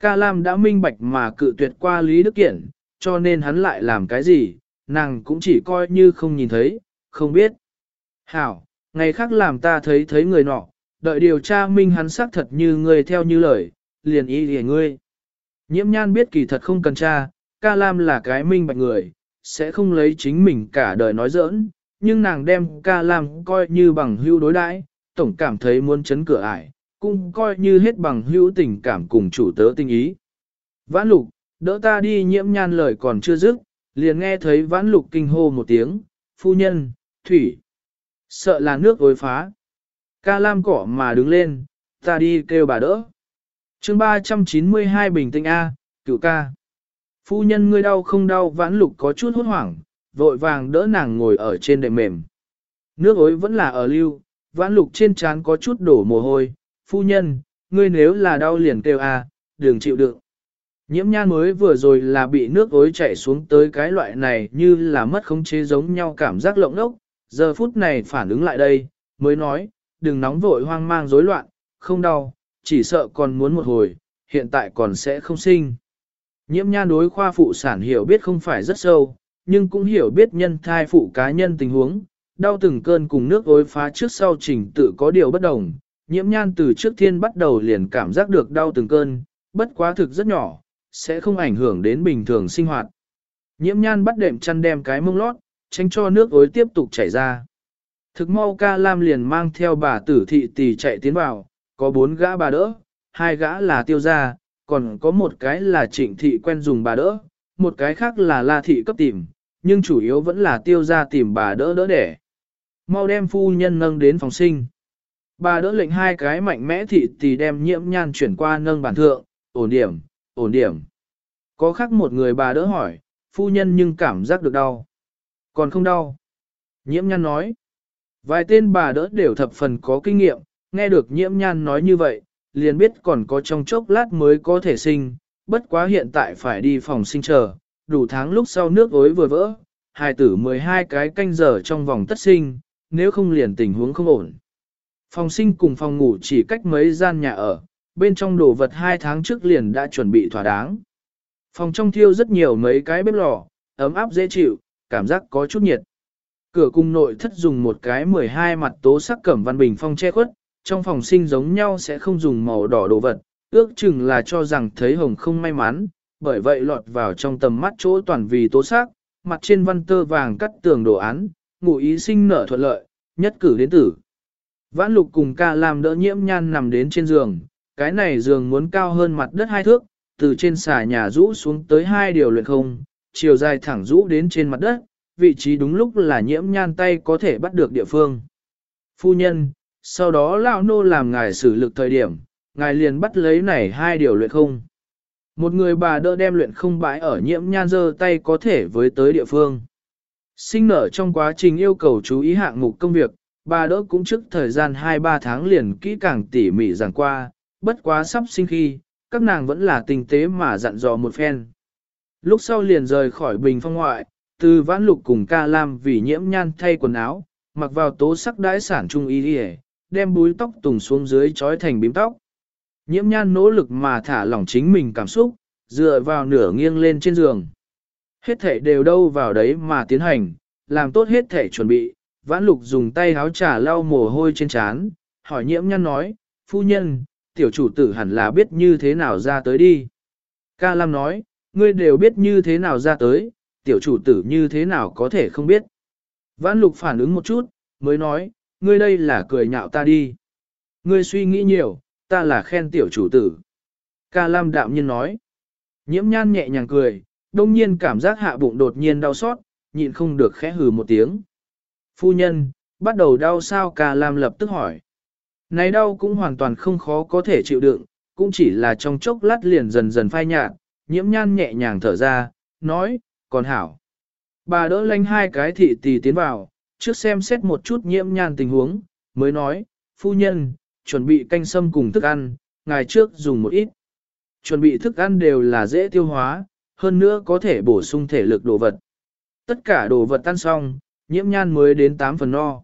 Ca Lam đã minh bạch mà cự tuyệt qua Lý Đức Kiển, cho nên hắn lại làm cái gì, nàng cũng chỉ coi như không nhìn thấy, không biết. Hảo, ngày khác làm ta thấy thấy người nọ, đợi điều tra minh hắn xác thật như ngươi theo như lời, liền ý để ngươi. Nhiễm nhan biết kỳ thật không cần tra, ca lam là cái minh bạch người, sẽ không lấy chính mình cả đời nói giỡn, nhưng nàng đem ca lam coi như bằng hữu đối đãi, tổng cảm thấy muốn chấn cửa ải, cũng coi như hết bằng hữu tình cảm cùng chủ tớ tình ý. Vãn lục, đỡ ta đi nhiễm nhan lời còn chưa dứt, liền nghe thấy vãn lục kinh hô một tiếng, phu nhân, thủy. Sợ là nước ối phá. Ca lam cỏ mà đứng lên, ta đi kêu bà đỡ. chương 392 bình tĩnh A, cựu ca. Phu nhân ngươi đau không đau vãn lục có chút hốt hoảng, vội vàng đỡ nàng ngồi ở trên đệm mềm. Nước ối vẫn là ở lưu, vãn lục trên trán có chút đổ mồ hôi. Phu nhân, ngươi nếu là đau liền kêu A, đừng chịu đựng. Nhiễm nhan mới vừa rồi là bị nước ối chảy xuống tới cái loại này như là mất khống chế giống nhau cảm giác lộng lốc, giờ phút này phản ứng lại đây, mới nói, đừng nóng vội hoang mang rối loạn, không đau, chỉ sợ còn muốn một hồi, hiện tại còn sẽ không sinh. Nhiễm nhan đối khoa phụ sản hiểu biết không phải rất sâu, nhưng cũng hiểu biết nhân thai phụ cá nhân tình huống, đau từng cơn cùng nước ối phá trước sau trình tự có điều bất đồng. Nhiễm nhan từ trước thiên bắt đầu liền cảm giác được đau từng cơn, bất quá thực rất nhỏ, sẽ không ảnh hưởng đến bình thường sinh hoạt. Nhiễm nhan bắt đệm chăn đem cái mông lót, tránh cho nước ối tiếp tục chảy ra. Thực mau ca lam liền mang theo bà tử thị tỷ chạy tiến vào, có bốn gã bà đỡ, hai gã là tiêu gia, còn có một cái là trịnh thị quen dùng bà đỡ, một cái khác là la thị cấp tìm, nhưng chủ yếu vẫn là tiêu gia tìm bà đỡ đỡ đẻ. Mau đem phu nhân nâng đến phòng sinh. Bà đỡ lệnh hai cái mạnh mẽ thị tỷ đem nhiễm nhan chuyển qua nâng bản thượng, ổn điểm, ổn điểm. Có khác một người bà đỡ hỏi, phu nhân nhưng cảm giác được đau. Còn không đau. Nhiễm nhan nói. Vài tên bà đỡ đều thập phần có kinh nghiệm, nghe được nhiễm nhan nói như vậy, liền biết còn có trong chốc lát mới có thể sinh, bất quá hiện tại phải đi phòng sinh chờ, đủ tháng lúc sau nước ối vừa vỡ, hài tử 12 cái canh giờ trong vòng tất sinh, nếu không liền tình huống không ổn. Phòng sinh cùng phòng ngủ chỉ cách mấy gian nhà ở, bên trong đồ vật hai tháng trước liền đã chuẩn bị thỏa đáng. Phòng trong thiêu rất nhiều mấy cái bếp lò, ấm áp dễ chịu, cảm giác có chút nhiệt. Cửa cung nội thất dùng một cái 12 mặt tố sắc cẩm văn bình phong che khuất, trong phòng sinh giống nhau sẽ không dùng màu đỏ đồ vật, ước chừng là cho rằng thấy hồng không may mắn, bởi vậy lọt vào trong tầm mắt chỗ toàn vì tố sắc, mặt trên văn tơ vàng cắt tường đồ án, ngụ ý sinh nở thuận lợi, nhất cử đến tử. Vãn lục cùng ca làm đỡ nhiễm nhan nằm đến trên giường, cái này giường muốn cao hơn mặt đất hai thước, từ trên xà nhà rũ xuống tới hai điều luyện không, chiều dài thẳng rũ đến trên mặt đất, vị trí đúng lúc là nhiễm nhan tay có thể bắt được địa phương. Phu nhân, sau đó lão nô làm ngài xử lực thời điểm, ngài liền bắt lấy này hai điều luyện không. Một người bà đỡ đem luyện không bãi ở nhiễm nhan dơ tay có thể với tới địa phương. Sinh nở trong quá trình yêu cầu chú ý hạng mục công việc, bà đỡ cũng trước thời gian 2-3 tháng liền kỹ càng tỉ mỉ giảng qua, bất quá sắp sinh khi, các nàng vẫn là tình tế mà dặn dò một phen. Lúc sau liền rời khỏi bình phong ngoại, từ vãn lục cùng ca lam vì nhiễm nhan thay quần áo, mặc vào tố sắc đãi sản trung y đi đem búi tóc tùng xuống dưới trói thành bím tóc. Nhiễm nhan nỗ lực mà thả lỏng chính mình cảm xúc, dựa vào nửa nghiêng lên trên giường. Hết thể đều đâu vào đấy mà tiến hành, làm tốt hết thể chuẩn bị, vãn lục dùng tay háo trà lau mồ hôi trên trán, hỏi nhiễm nhan nói, phu nhân, tiểu chủ tử hẳn là biết như thế nào ra tới đi. Ca Lam nói, ngươi đều biết như thế nào ra tới, tiểu chủ tử như thế nào có thể không biết. Vãn lục phản ứng một chút, mới nói, ngươi đây là cười nhạo ta đi. Ngươi suy nghĩ nhiều, ta là khen tiểu chủ tử. Ca Lam đạm nhiên nói. Nhiễm nhan nhẹ nhàng cười, đông nhiên cảm giác hạ bụng đột nhiên đau xót, nhịn không được khẽ hừ một tiếng. Phu nhân, bắt đầu đau sao Ca Lam lập tức hỏi. Này đau cũng hoàn toàn không khó có thể chịu đựng, cũng chỉ là trong chốc lát liền dần dần phai nhạt, nhiễm nhan nhẹ nhàng thở ra, nói, còn hảo. Bà đỡ lanh hai cái thị tỷ tiến vào, trước xem xét một chút nhiễm nhan tình huống, mới nói, phu nhân, chuẩn bị canh sâm cùng thức ăn, ngày trước dùng một ít. Chuẩn bị thức ăn đều là dễ tiêu hóa, hơn nữa có thể bổ sung thể lực đồ vật. Tất cả đồ vật tan xong, nhiễm nhan mới đến 8 phần no.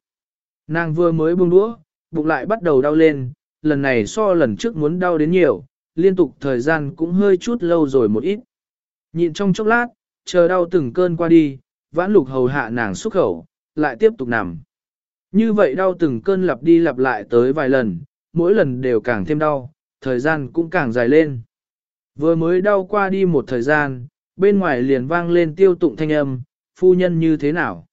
Nàng vừa mới buông đũa, bụng lại bắt đầu đau lên, lần này so lần trước muốn đau đến nhiều, liên tục thời gian cũng hơi chút lâu rồi một ít. Nhịn trong chốc lát, chờ đau từng cơn qua đi, vãn lục hầu hạ nàng xuất khẩu, lại tiếp tục nằm. Như vậy đau từng cơn lặp đi lặp lại tới vài lần, mỗi lần đều càng thêm đau, thời gian cũng càng dài lên. Vừa mới đau qua đi một thời gian, bên ngoài liền vang lên tiêu tụng thanh âm, phu nhân như thế nào?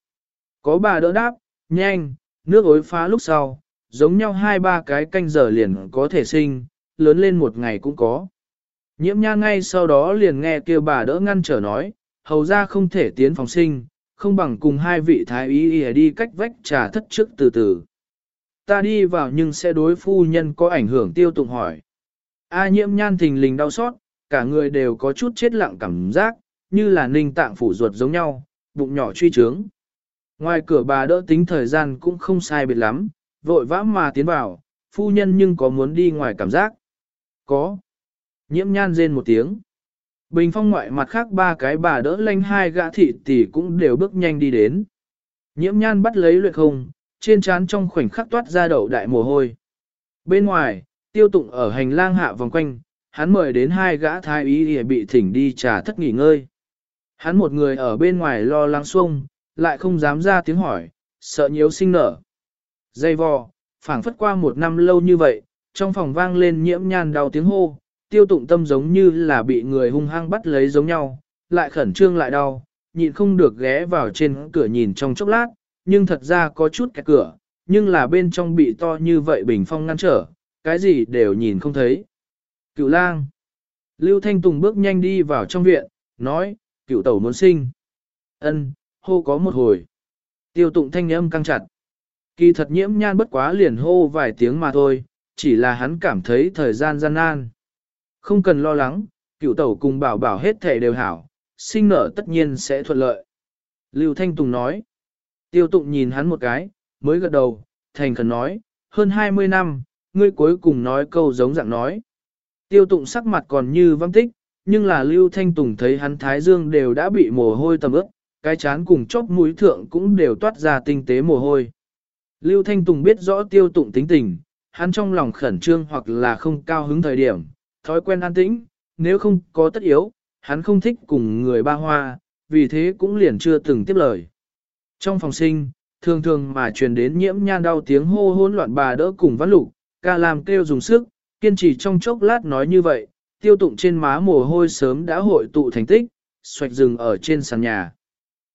Có bà đỡ đáp, nhanh, nước ối phá lúc sau, giống nhau hai ba cái canh giờ liền có thể sinh, lớn lên một ngày cũng có. Nhiễm nha ngay sau đó liền nghe kêu bà đỡ ngăn trở nói, hầu ra không thể tiến phòng sinh, không bằng cùng hai vị thái y đi cách vách trà thất trước từ từ. Ta đi vào nhưng sẽ đối phu nhân có ảnh hưởng tiêu tụng hỏi. A nhiễm nhan thình lình đau xót, cả người đều có chút chết lặng cảm giác, như là ninh tạng phủ ruột giống nhau, bụng nhỏ truy trướng. Ngoài cửa bà đỡ tính thời gian cũng không sai biệt lắm, vội vã mà tiến vào, phu nhân nhưng có muốn đi ngoài cảm giác. Có. Nhiễm nhan rên một tiếng. Bình phong ngoại mặt khác ba cái bà đỡ lanh hai gã thị tỷ cũng đều bước nhanh đi đến. Nhiễm nhan bắt lấy luyện không, trên trán trong khoảnh khắc toát ra đậu đại mồ hôi. Bên ngoài, tiêu tụng ở hành lang hạ vòng quanh, hắn mời đến hai gã thái ý để bị thỉnh đi trà thất nghỉ ngơi. Hắn một người ở bên ngoài lo lắng xuông, lại không dám ra tiếng hỏi, sợ nhiễu sinh nở. Dây vò, phảng phất qua một năm lâu như vậy, trong phòng vang lên nhiễm nhan đau tiếng hô, tiêu tụng tâm giống như là bị người hung hăng bắt lấy giống nhau, lại khẩn trương lại đau, nhịn không được ghé vào trên cửa nhìn trong chốc lát, nhưng thật ra có chút cái cửa, nhưng là bên trong bị to như vậy bình phong ngăn trở, cái gì đều nhìn không thấy. Cựu lang. Lưu Thanh Tùng bước nhanh đi vào trong viện, nói, cựu tẩu muốn sinh. ân hô có một hồi. Tiêu tụng thanh âm căng chặt. Kỳ thật nhiễm nhan bất quá liền hô vài tiếng mà thôi, chỉ là hắn cảm thấy thời gian gian nan. Không cần lo lắng, cựu tẩu cùng bảo bảo hết thể đều hảo, sinh nở tất nhiên sẽ thuận lợi. Lưu Thanh Tùng nói. Tiêu tụng nhìn hắn một cái, mới gật đầu, thành khẩn nói, hơn 20 năm, ngươi cuối cùng nói câu giống dạng nói. Tiêu tụng sắc mặt còn như văng tích, nhưng là Lưu Thanh Tùng thấy hắn thái dương đều đã bị mồ hôi tầm ướt, cái chán cùng chóp mũi thượng cũng đều toát ra tinh tế mồ hôi. Lưu Thanh Tùng biết rõ tiêu tụng tính tình, hắn trong lòng khẩn trương hoặc là không cao hứng thời điểm, thói quen an tĩnh, nếu không có tất yếu, hắn không thích cùng người ba hoa, vì thế cũng liền chưa từng tiếp lời. Trong phòng sinh, thường thường mà truyền đến nhiễm nhan đau tiếng hô hỗn loạn bà đỡ cùng văn lục, ca làm kêu dùng sức, kiên trì trong chốc lát nói như vậy, tiêu tụng trên má mồ hôi sớm đã hội tụ thành tích, xoạch rừng ở trên sàn nhà.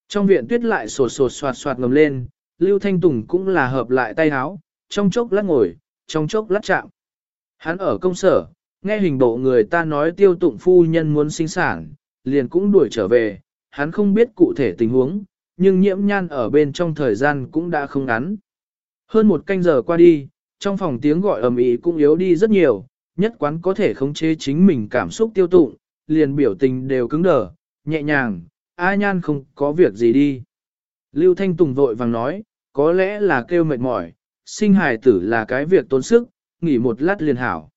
Trong viện tuyết lại sột sột soạt soạt ngầm lên, Lưu Thanh Tùng cũng là hợp lại tay háo, trong chốc lát ngồi, trong chốc lát chạm. Hắn ở công sở, nghe hình bộ người ta nói tiêu tụng phu nhân muốn sinh sản, liền cũng đuổi trở về, hắn không biết cụ thể tình huống, nhưng nhiễm nhan ở bên trong thời gian cũng đã không ngắn. Hơn một canh giờ qua đi, trong phòng tiếng gọi ầm ĩ cũng yếu đi rất nhiều, nhất quán có thể khống chế chính mình cảm xúc tiêu tụng, liền biểu tình đều cứng đờ, nhẹ nhàng, A Nhan không có việc gì đi. Lưu Thanh Tùng vội vàng nói, có lẽ là kêu mệt mỏi, sinh hài tử là cái việc tốn sức, nghỉ một lát liền hảo.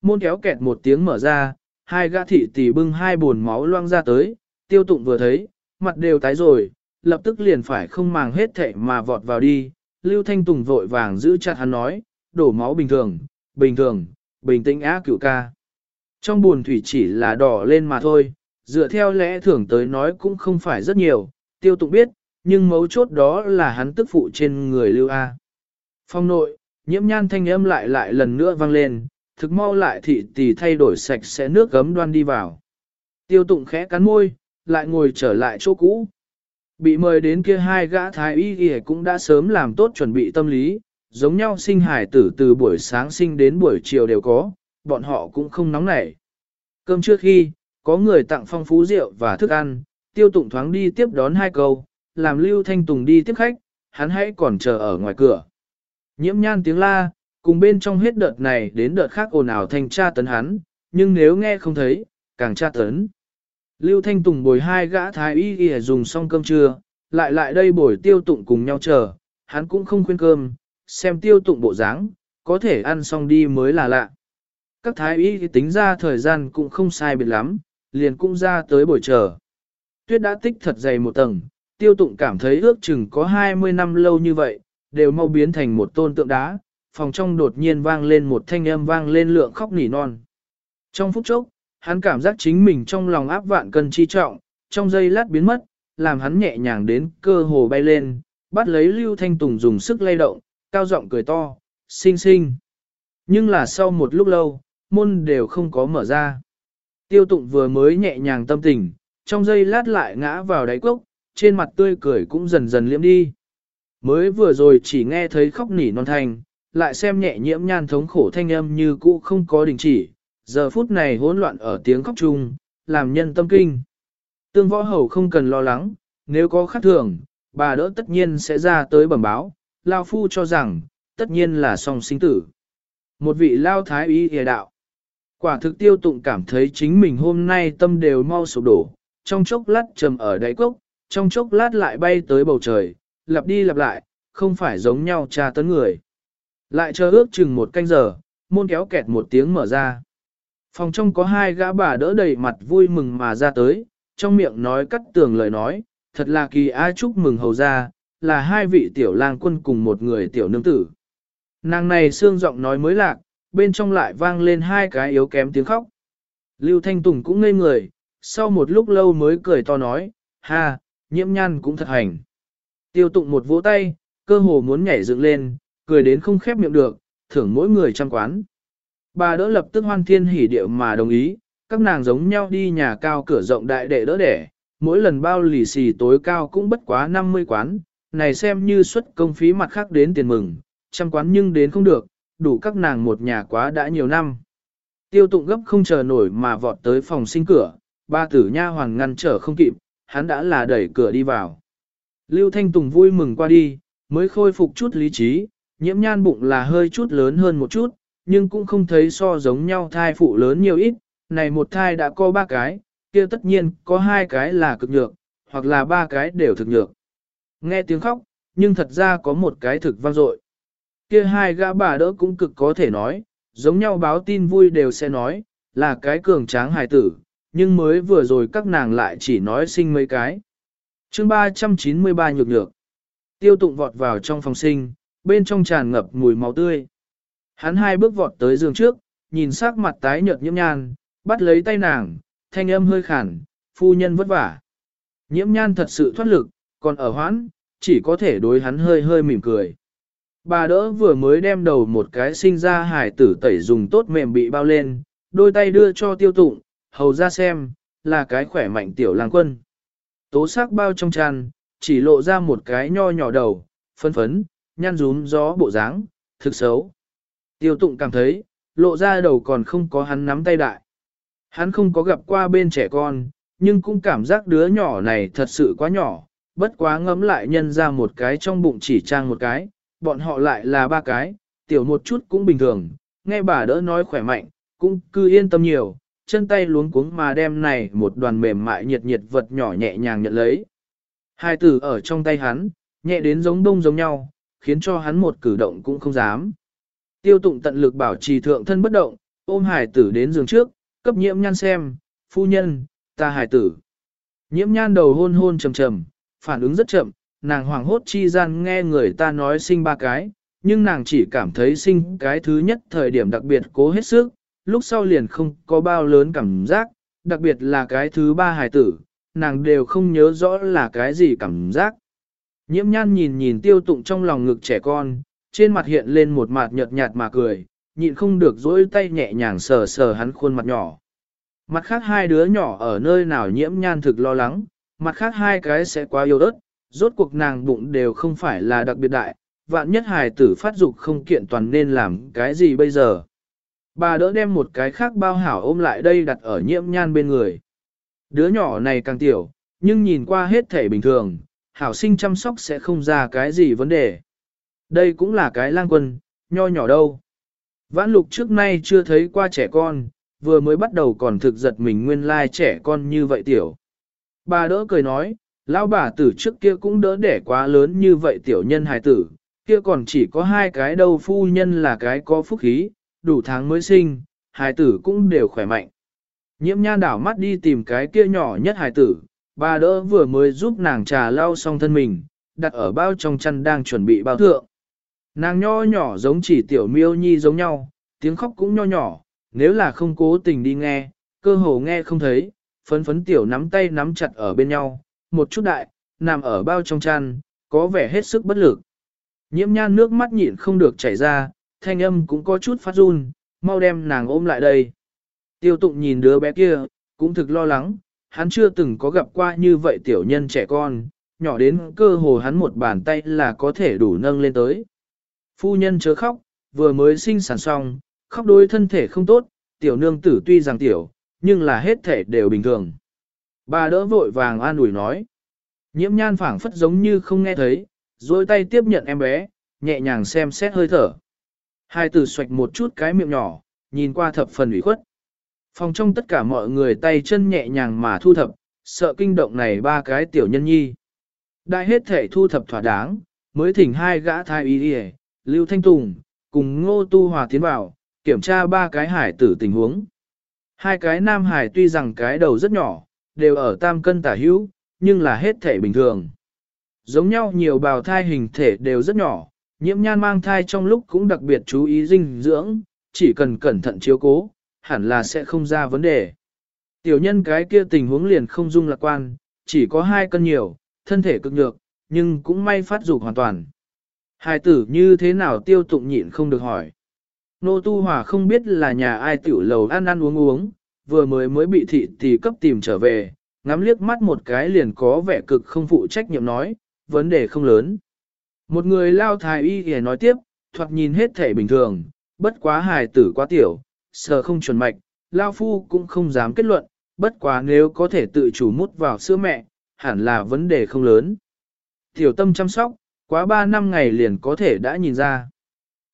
Môn kéo kẹt một tiếng mở ra, hai gã thị tỷ bưng hai buồn máu loang ra tới, tiêu tụng vừa thấy, mặt đều tái rồi, lập tức liền phải không màng hết thệ mà vọt vào đi. Lưu Thanh Tùng vội vàng giữ chặt hắn nói, đổ máu bình thường, bình thường, bình tĩnh á cựu ca. Trong buồn thủy chỉ là đỏ lên mà thôi, dựa theo lẽ thường tới nói cũng không phải rất nhiều, tiêu tụng biết, nhưng mấu chốt đó là hắn tức phụ trên người lưu A. Phong nội, nhiễm nhan thanh âm lại lại lần nữa vang lên, thực mau lại thị tỷ thay đổi sạch sẽ nước gấm đoan đi vào. Tiêu tụng khẽ cắn môi, lại ngồi trở lại chỗ cũ. Bị mời đến kia hai gã thái y y cũng đã sớm làm tốt chuẩn bị tâm lý, giống nhau sinh hải tử từ buổi sáng sinh đến buổi chiều đều có, bọn họ cũng không nóng nảy. Cơm trước khi, có người tặng phong phú rượu và thức ăn, tiêu tụng thoáng đi tiếp đón hai câu, làm Lưu Thanh Tùng đi tiếp khách, hắn hãy còn chờ ở ngoài cửa. Nhiễm nhan tiếng la, cùng bên trong hết đợt này đến đợt khác ồn ào thanh tra tấn hắn, nhưng nếu nghe không thấy, càng tra tấn. Lưu Thanh Tùng bồi hai gã thái y y dùng xong cơm trưa, lại lại đây bồi tiêu tụng cùng nhau chờ, hắn cũng không khuyên cơm, xem tiêu tụng bộ dáng, có thể ăn xong đi mới là lạ. Các thái y tính ra thời gian cũng không sai biệt lắm, liền cũng ra tới buổi chờ. Tuyết đã tích thật dày một tầng, tiêu tụng cảm thấy ước chừng có 20 năm lâu như vậy, đều mau biến thành một tôn tượng đá, phòng trong đột nhiên vang lên một thanh âm vang lên lượng khóc nỉ non. Trong phút chốc, hắn cảm giác chính mình trong lòng áp vạn cân chi trọng, trong giây lát biến mất, làm hắn nhẹ nhàng đến cơ hồ bay lên, bắt lấy Lưu Thanh Tùng dùng sức lay động, cao giọng cười to, xinh xinh. Nhưng là sau một lúc lâu, môn đều không có mở ra. Tiêu tụng vừa mới nhẹ nhàng tâm tình, trong giây lát lại ngã vào đáy cốc, trên mặt tươi cười cũng dần dần liễm đi. Mới vừa rồi chỉ nghe thấy khóc nỉ non thanh, lại xem nhẹ nhiễm nhan thống khổ thanh âm như cũ không có đình chỉ, giờ phút này hỗn loạn ở tiếng khóc chung, làm nhân tâm kinh. Tương võ hầu không cần lo lắng, nếu có khắc thường, bà đỡ tất nhiên sẽ ra tới bẩm báo, Lao Phu cho rằng, tất nhiên là song sinh tử. Một vị Lao Thái y hề đạo. Quả thực tiêu tụng cảm thấy chính mình hôm nay tâm đều mau sụp đổ, trong chốc lát trầm ở đáy cốc, trong chốc lát lại bay tới bầu trời, lặp đi lặp lại, không phải giống nhau tra tấn người. Lại chờ ước chừng một canh giờ, môn kéo kẹt một tiếng mở ra. Phòng trong có hai gã bà đỡ đầy mặt vui mừng mà ra tới, trong miệng nói cắt tường lời nói, thật là kỳ ai chúc mừng hầu ra, là hai vị tiểu lang quân cùng một người tiểu nương tử. Nàng này xương giọng nói mới lạc, bên trong lại vang lên hai cái yếu kém tiếng khóc. Lưu Thanh Tùng cũng ngây người, sau một lúc lâu mới cười to nói, ha, nhiễm nhan cũng thật hành. Tiêu tụng một vỗ tay, cơ hồ muốn nhảy dựng lên, cười đến không khép miệng được, thưởng mỗi người trăm quán. Bà đỡ lập tức hoan thiên hỉ điệu mà đồng ý, các nàng giống nhau đi nhà cao cửa rộng đại đệ đỡ đẻ, mỗi lần bao lì xì tối cao cũng bất quá 50 quán, này xem như xuất công phí mặt khác đến tiền mừng, trăm quán nhưng đến không được, đủ các nàng một nhà quá đã nhiều năm. Tiêu tụng gấp không chờ nổi mà vọt tới phòng sinh cửa, ba tử nha hoàng ngăn trở không kịp, hắn đã là đẩy cửa đi vào. Lưu Thanh Tùng vui mừng qua đi, mới khôi phục chút lý trí, nhiễm nhan bụng là hơi chút lớn hơn một chút, nhưng cũng không thấy so giống nhau thai phụ lớn nhiều ít, này một thai đã có ba cái, kia tất nhiên có hai cái là cực nhược, hoặc là ba cái đều thực nhược. Nghe tiếng khóc, nhưng thật ra có một cái thực vang dội. Kia hai gã bà đỡ cũng cực có thể nói, giống nhau báo tin vui đều sẽ nói, là cái cường tráng hài tử, nhưng mới vừa rồi các nàng lại chỉ nói sinh mấy cái. chương 393 nhược nhược. Tiêu tụng vọt vào trong phòng sinh, bên trong tràn ngập mùi máu tươi. Hắn hai bước vọt tới giường trước, nhìn sắc mặt tái nhợt nhiễm nhan, bắt lấy tay nàng, thanh âm hơi khản, phu nhân vất vả. Nhiễm nhan thật sự thoát lực, còn ở hoãn, chỉ có thể đối hắn hơi hơi mỉm cười. Bà đỡ vừa mới đem đầu một cái sinh ra hải tử tẩy dùng tốt mềm bị bao lên, đôi tay đưa cho tiêu tụng, hầu ra xem, là cái khỏe mạnh tiểu lang quân. Tố sắc bao trong tràn, chỉ lộ ra một cái nho nhỏ đầu, phấn phấn, nhăn rúm gió bộ dáng, thực xấu. Tiêu tụng cảm thấy, lộ ra đầu còn không có hắn nắm tay đại. Hắn không có gặp qua bên trẻ con, nhưng cũng cảm giác đứa nhỏ này thật sự quá nhỏ, bất quá ngấm lại nhân ra một cái trong bụng chỉ trang một cái, bọn họ lại là ba cái, tiểu một chút cũng bình thường, nghe bà đỡ nói khỏe mạnh, cũng cứ yên tâm nhiều, chân tay luống cuống mà đem này một đoàn mềm mại nhiệt nhiệt vật nhỏ nhẹ nhàng nhận lấy. Hai tử ở trong tay hắn, nhẹ đến giống đông giống nhau, khiến cho hắn một cử động cũng không dám. Tiêu tụng tận lực bảo trì thượng thân bất động, ôm hải tử đến giường trước, cấp nhiễm nhan xem, phu nhân, ta hải tử. Nhiễm nhan đầu hôn hôn trầm trầm, phản ứng rất chậm, nàng hoảng hốt chi gian nghe người ta nói sinh ba cái, nhưng nàng chỉ cảm thấy sinh cái thứ nhất thời điểm đặc biệt cố hết sức, lúc sau liền không có bao lớn cảm giác, đặc biệt là cái thứ ba hài tử, nàng đều không nhớ rõ là cái gì cảm giác. Nhiễm nhan nhìn nhìn tiêu tụng trong lòng ngực trẻ con, trên mặt hiện lên một mặt nhợt nhạt mà cười, nhịn không được dỗi tay nhẹ nhàng sờ sờ hắn khuôn mặt nhỏ. Mặt khác hai đứa nhỏ ở nơi nào nhiễm nhan thực lo lắng, mặt khác hai cái sẽ quá yêu ớt, rốt cuộc nàng bụng đều không phải là đặc biệt đại, vạn nhất hài tử phát dục không kiện toàn nên làm cái gì bây giờ. Bà đỡ đem một cái khác bao hảo ôm lại đây đặt ở nhiễm nhan bên người. Đứa nhỏ này càng tiểu, nhưng nhìn qua hết thể bình thường, hảo sinh chăm sóc sẽ không ra cái gì vấn đề. Đây cũng là cái lang quân, nho nhỏ đâu. Vãn lục trước nay chưa thấy qua trẻ con, vừa mới bắt đầu còn thực giật mình nguyên lai trẻ con như vậy tiểu. Bà đỡ cười nói, lão bà tử trước kia cũng đỡ đẻ quá lớn như vậy tiểu nhân hài tử, kia còn chỉ có hai cái đâu phu nhân là cái có phúc khí, đủ tháng mới sinh, hài tử cũng đều khỏe mạnh. Nhiễm nhan đảo mắt đi tìm cái kia nhỏ nhất hài tử, bà đỡ vừa mới giúp nàng trà lau xong thân mình, đặt ở bao trong chăn đang chuẩn bị bao thượng. Nàng nho nhỏ giống chỉ tiểu miêu nhi giống nhau, tiếng khóc cũng nho nhỏ, nếu là không cố tình đi nghe, cơ hồ nghe không thấy, phấn phấn tiểu nắm tay nắm chặt ở bên nhau, một chút đại, nằm ở bao trong chăn, có vẻ hết sức bất lực. Nhiễm nhan nước mắt nhịn không được chảy ra, thanh âm cũng có chút phát run, mau đem nàng ôm lại đây. Tiêu tụng nhìn đứa bé kia, cũng thực lo lắng, hắn chưa từng có gặp qua như vậy tiểu nhân trẻ con, nhỏ đến cơ hồ hắn một bàn tay là có thể đủ nâng lên tới. Phu nhân chớ khóc, vừa mới sinh sản xong, khóc đối thân thể không tốt, tiểu nương tử tuy rằng tiểu, nhưng là hết thể đều bình thường. Bà đỡ vội vàng an ủi nói. Nhiễm nhan phảng phất giống như không nghe thấy, duỗi tay tiếp nhận em bé, nhẹ nhàng xem xét hơi thở. Hai tử xoạch một chút cái miệng nhỏ, nhìn qua thập phần ủy khuất. Phòng trong tất cả mọi người tay chân nhẹ nhàng mà thu thập, sợ kinh động này ba cái tiểu nhân nhi. Đại hết thể thu thập thỏa đáng, mới thỉnh hai gã thai y đi Lưu Thanh Tùng, cùng Ngô Tu Hòa tiến vào, kiểm tra ba cái hải tử tình huống. Hai cái nam hải tuy rằng cái đầu rất nhỏ, đều ở tam cân tả hữu, nhưng là hết thể bình thường. Giống nhau nhiều bào thai hình thể đều rất nhỏ, nhiễm nhan mang thai trong lúc cũng đặc biệt chú ý dinh dưỡng, chỉ cần cẩn thận chiếu cố, hẳn là sẽ không ra vấn đề. Tiểu nhân cái kia tình huống liền không dung lạc quan, chỉ có hai cân nhiều, thân thể cực nhược, nhưng cũng may phát dục hoàn toàn. Hai tử như thế nào tiêu tụng nhịn không được hỏi. Nô Tu Hòa không biết là nhà ai tiểu lầu ăn ăn uống uống, vừa mới mới bị thị tỷ cấp tìm trở về, ngắm liếc mắt một cái liền có vẻ cực không phụ trách nhiệm nói, vấn đề không lớn. Một người lao thái y thì nói tiếp, thoạt nhìn hết thể bình thường, bất quá hài tử quá tiểu, sờ không chuẩn mạch, lao phu cũng không dám kết luận, bất quá nếu có thể tự chủ mút vào sữa mẹ, hẳn là vấn đề không lớn. Tiểu tâm chăm sóc, quá 3 năm ngày liền có thể đã nhìn ra.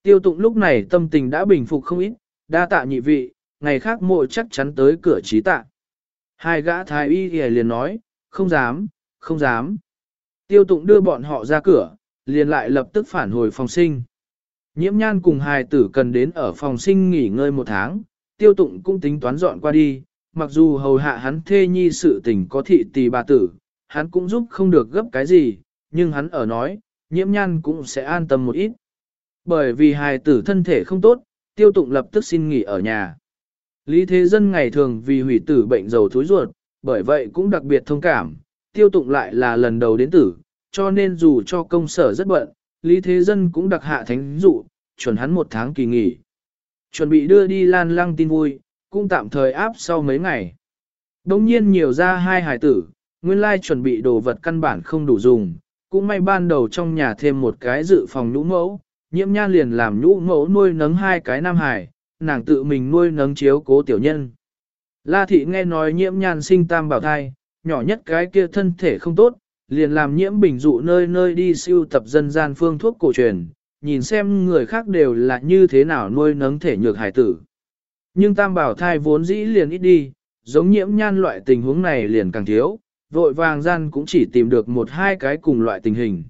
Tiêu tụng lúc này tâm tình đã bình phục không ít, đa tạ nhị vị, ngày khác mộ chắc chắn tới cửa trí tạ. Hai gã thái y liền nói, không dám, không dám. Tiêu tụng đưa bọn họ ra cửa, liền lại lập tức phản hồi phòng sinh. Nhiễm nhan cùng hài tử cần đến ở phòng sinh nghỉ ngơi một tháng, tiêu tụng cũng tính toán dọn qua đi, mặc dù hầu hạ hắn thê nhi sự tình có thị tỷ bà tử, hắn cũng giúp không được gấp cái gì, nhưng hắn ở nói, nhiễm nhan cũng sẽ an tâm một ít. Bởi vì hài tử thân thể không tốt, tiêu tụng lập tức xin nghỉ ở nhà. Lý Thế Dân ngày thường vì hủy tử bệnh dầu thối ruột, bởi vậy cũng đặc biệt thông cảm, tiêu tụng lại là lần đầu đến tử, cho nên dù cho công sở rất bận, Lý Thế Dân cũng đặc hạ thánh dụ, chuẩn hắn một tháng kỳ nghỉ. Chuẩn bị đưa đi lan lăng tin vui, cũng tạm thời áp sau mấy ngày. Đông nhiên nhiều ra hai hải tử, nguyên lai chuẩn bị đồ vật căn bản không đủ dùng, cũng may ban đầu trong nhà thêm một cái dự phòng nhũ mẫu, nhiễm nhan liền làm nhũ mẫu nuôi nấng hai cái nam hải, nàng tự mình nuôi nấng chiếu cố tiểu nhân. La thị nghe nói nhiễm nhan sinh tam bảo thai, nhỏ nhất cái kia thân thể không tốt, liền làm nhiễm bình dụ nơi nơi đi siêu tập dân gian phương thuốc cổ truyền, nhìn xem người khác đều là như thế nào nuôi nấng thể nhược hải tử. Nhưng tam bảo thai vốn dĩ liền ít đi, giống nhiễm nhan loại tình huống này liền càng thiếu, vội vàng gian cũng chỉ tìm được một hai cái cùng loại tình hình.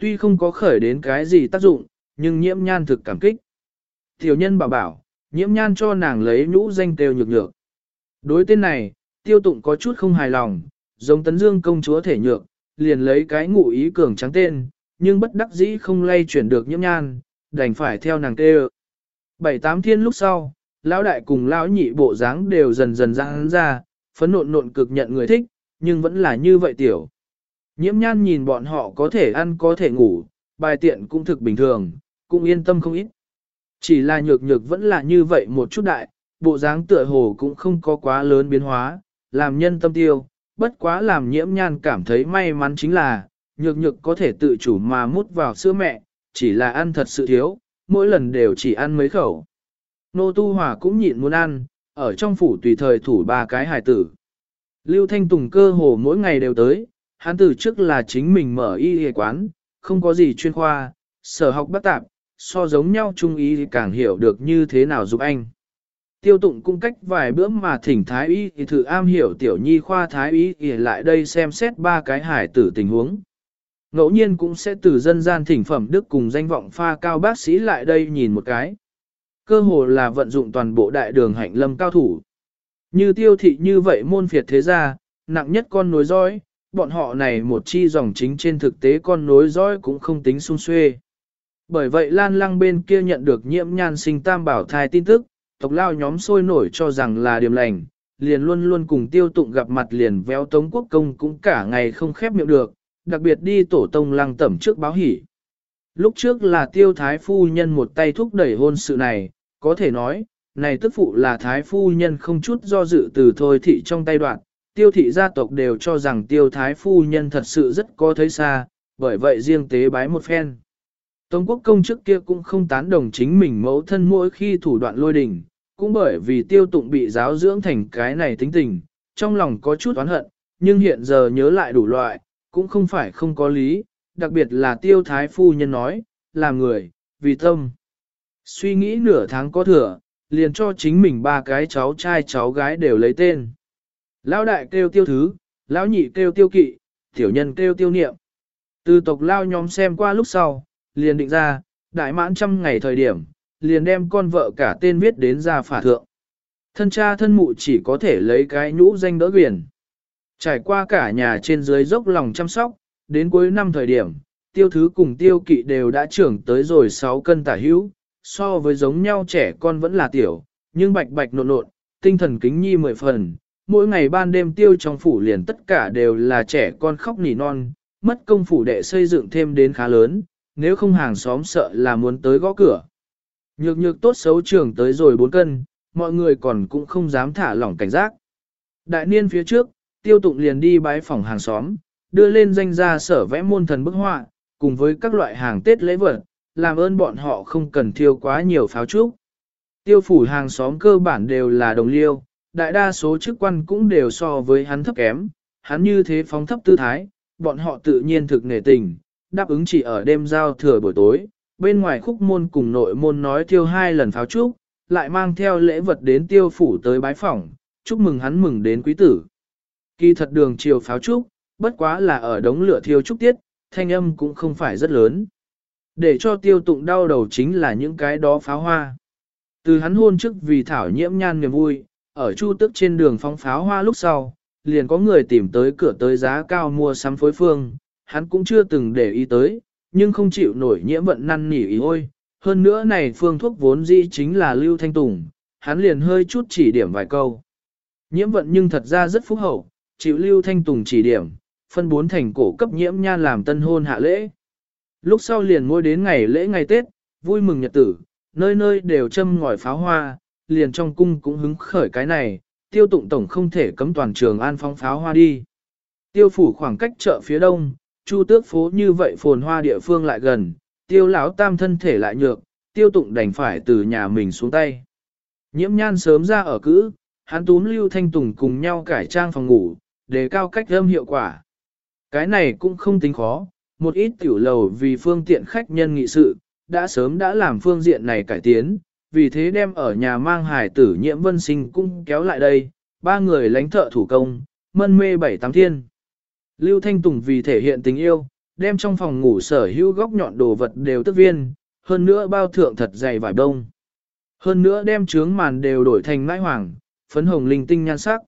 Tuy không có khởi đến cái gì tác dụng, nhưng nhiễm nhan thực cảm kích. Tiểu nhân bảo bảo, nhiễm nhan cho nàng lấy nhũ danh tiêu nhược nhược. Đối tên này, tiêu tụng có chút không hài lòng, giống tấn dương công chúa thể nhược, liền lấy cái ngụ ý cường trắng tên, nhưng bất đắc dĩ không lay chuyển được nhiễm nhan, đành phải theo nàng tê Bảy tám thiên lúc sau, lão đại cùng lão nhị bộ dáng đều dần dần răng ra, phấn nộn nộn cực nhận người thích, nhưng vẫn là như vậy tiểu. Nhiễm nhan nhìn bọn họ có thể ăn có thể ngủ, bài tiện cũng thực bình thường, cũng yên tâm không ít. Chỉ là nhược nhược vẫn là như vậy một chút đại, bộ dáng tựa hồ cũng không có quá lớn biến hóa, làm nhân tâm tiêu, bất quá làm nhiễm nhan cảm thấy may mắn chính là, nhược nhược có thể tự chủ mà mút vào sữa mẹ, chỉ là ăn thật sự thiếu, mỗi lần đều chỉ ăn mấy khẩu. Nô Tu Hòa cũng nhịn muốn ăn, ở trong phủ tùy thời thủ ba cái hài tử. Lưu Thanh Tùng cơ hồ mỗi ngày đều tới, hắn từ trước là chính mình mở y y quán, không có gì chuyên khoa, sở học bắt tạp, so giống nhau trung ý thì càng hiểu được như thế nào giúp anh. Tiêu tụng cung cách vài bữa mà thỉnh thái y thì thử am hiểu tiểu nhi khoa thái y thì lại đây xem xét ba cái hải tử tình huống. Ngẫu nhiên cũng sẽ từ dân gian thỉnh phẩm đức cùng danh vọng pha cao bác sĩ lại đây nhìn một cái. Cơ hồ là vận dụng toàn bộ đại đường hạnh lâm cao thủ. Như tiêu thị như vậy môn phiệt thế gia, nặng nhất con nối dõi, bọn họ này một chi dòng chính trên thực tế con nối dõi cũng không tính sung xuê. Bởi vậy Lan Lăng bên kia nhận được nhiễm nhan sinh tam bảo thai tin tức, tộc lao nhóm sôi nổi cho rằng là điểm lành, liền luôn luôn cùng tiêu tụng gặp mặt liền véo tống quốc công cũng cả ngày không khép miệng được, đặc biệt đi tổ tông lăng tẩm trước báo hỉ. Lúc trước là tiêu thái phu nhân một tay thúc đẩy hôn sự này, có thể nói, này tức phụ là thái phu nhân không chút do dự từ thôi thị trong tay đoạn, tiêu thị gia tộc đều cho rằng tiêu thái phu nhân thật sự rất có thấy xa, bởi vậy riêng tế bái một phen. Tống quốc công trước kia cũng không tán đồng chính mình mẫu thân mỗi khi thủ đoạn lôi đình, cũng bởi vì tiêu tụng bị giáo dưỡng thành cái này tính tình, trong lòng có chút oán hận, nhưng hiện giờ nhớ lại đủ loại, cũng không phải không có lý, đặc biệt là tiêu thái phu nhân nói, làm người, vì tâm. Suy nghĩ nửa tháng có thừa, liền cho chính mình ba cái cháu trai cháu gái đều lấy tên. Lão đại kêu tiêu thứ, lão nhị kêu tiêu kỵ, tiểu nhân kêu tiêu niệm. Từ tộc lao nhóm xem qua lúc sau, liền định ra, đại mãn trăm ngày thời điểm, liền đem con vợ cả tên viết đến ra phả thượng. Thân cha thân mụ chỉ có thể lấy cái nhũ danh đỡ quyền. Trải qua cả nhà trên dưới dốc lòng chăm sóc, đến cuối năm thời điểm, tiêu thứ cùng tiêu kỵ đều đã trưởng tới rồi 6 cân tả hữu, so với giống nhau trẻ con vẫn là tiểu, nhưng bạch bạch nộn nộn, tinh thần kính nhi mười phần, mỗi ngày ban đêm tiêu trong phủ liền tất cả đều là trẻ con khóc nỉ non, mất công phủ đệ xây dựng thêm đến khá lớn, nếu không hàng xóm sợ là muốn tới gõ cửa. Nhược nhược tốt xấu trưởng tới rồi 4 cân, mọi người còn cũng không dám thả lỏng cảnh giác. Đại niên phía trước, tiêu tụng liền đi bái phòng hàng xóm, đưa lên danh gia sở vẽ môn thần bức họa, cùng với các loại hàng Tết lễ vật, làm ơn bọn họ không cần thiêu quá nhiều pháo trúc. Tiêu phủ hàng xóm cơ bản đều là đồng liêu, đại đa số chức quan cũng đều so với hắn thấp kém, hắn như thế phóng thấp tư thái, bọn họ tự nhiên thực nể tình, đáp ứng chỉ ở đêm giao thừa buổi tối, bên ngoài khúc môn cùng nội môn nói tiêu hai lần pháo trúc, lại mang theo lễ vật đến tiêu phủ tới bái phỏng, chúc mừng hắn mừng đến quý tử. Kỳ thật đường chiều pháo trúc, bất quá là ở đống lửa thiêu trúc tiết, thanh âm cũng không phải rất lớn. Để cho tiêu tụng đau đầu chính là những cái đó pháo hoa. Từ hắn hôn trước vì thảo nhiễm nhan niềm vui, ở chu tức trên đường phóng pháo hoa lúc sau, liền có người tìm tới cửa tới giá cao mua sắm phối phương, hắn cũng chưa từng để ý tới, nhưng không chịu nổi nhiễm vận năn nỉ ý ôi. Hơn nữa này phương thuốc vốn dĩ chính là Lưu Thanh Tùng, hắn liền hơi chút chỉ điểm vài câu. Nhiễm vận nhưng thật ra rất phúc hậu, chịu Lưu Thanh Tùng chỉ điểm, phân bốn thành cổ cấp nhiễm nhan làm tân hôn hạ lễ. Lúc sau liền ngôi đến ngày lễ ngày Tết, vui mừng nhật tử, nơi nơi đều châm ngòi pháo hoa, liền trong cung cũng hứng khởi cái này, tiêu tụng tổng không thể cấm toàn trường an phong pháo hoa đi. Tiêu phủ khoảng cách chợ phía đông, chu tước phố như vậy phồn hoa địa phương lại gần, tiêu lão tam thân thể lại nhược, tiêu tụng đành phải từ nhà mình xuống tay. Nhiễm nhan sớm ra ở cữ, hắn túm lưu thanh tùng cùng nhau cải trang phòng ngủ, để cao cách âm hiệu quả. Cái này cũng không tính khó, một ít tiểu lầu vì phương tiện khách nhân nghị sự, đã sớm đã làm phương diện này cải tiến, vì thế đem ở nhà mang hải tử nhiễm vân sinh cũng kéo lại đây, ba người lánh thợ thủ công, mân mê bảy tám thiên. Lưu Thanh Tùng vì thể hiện tình yêu, đem trong phòng ngủ sở hữu góc nhọn đồ vật đều tức viên, hơn nữa bao thượng thật dày vải đông. Hơn nữa đem trướng màn đều đổi thành ngãi hoàng, phấn hồng linh tinh nhan sắc.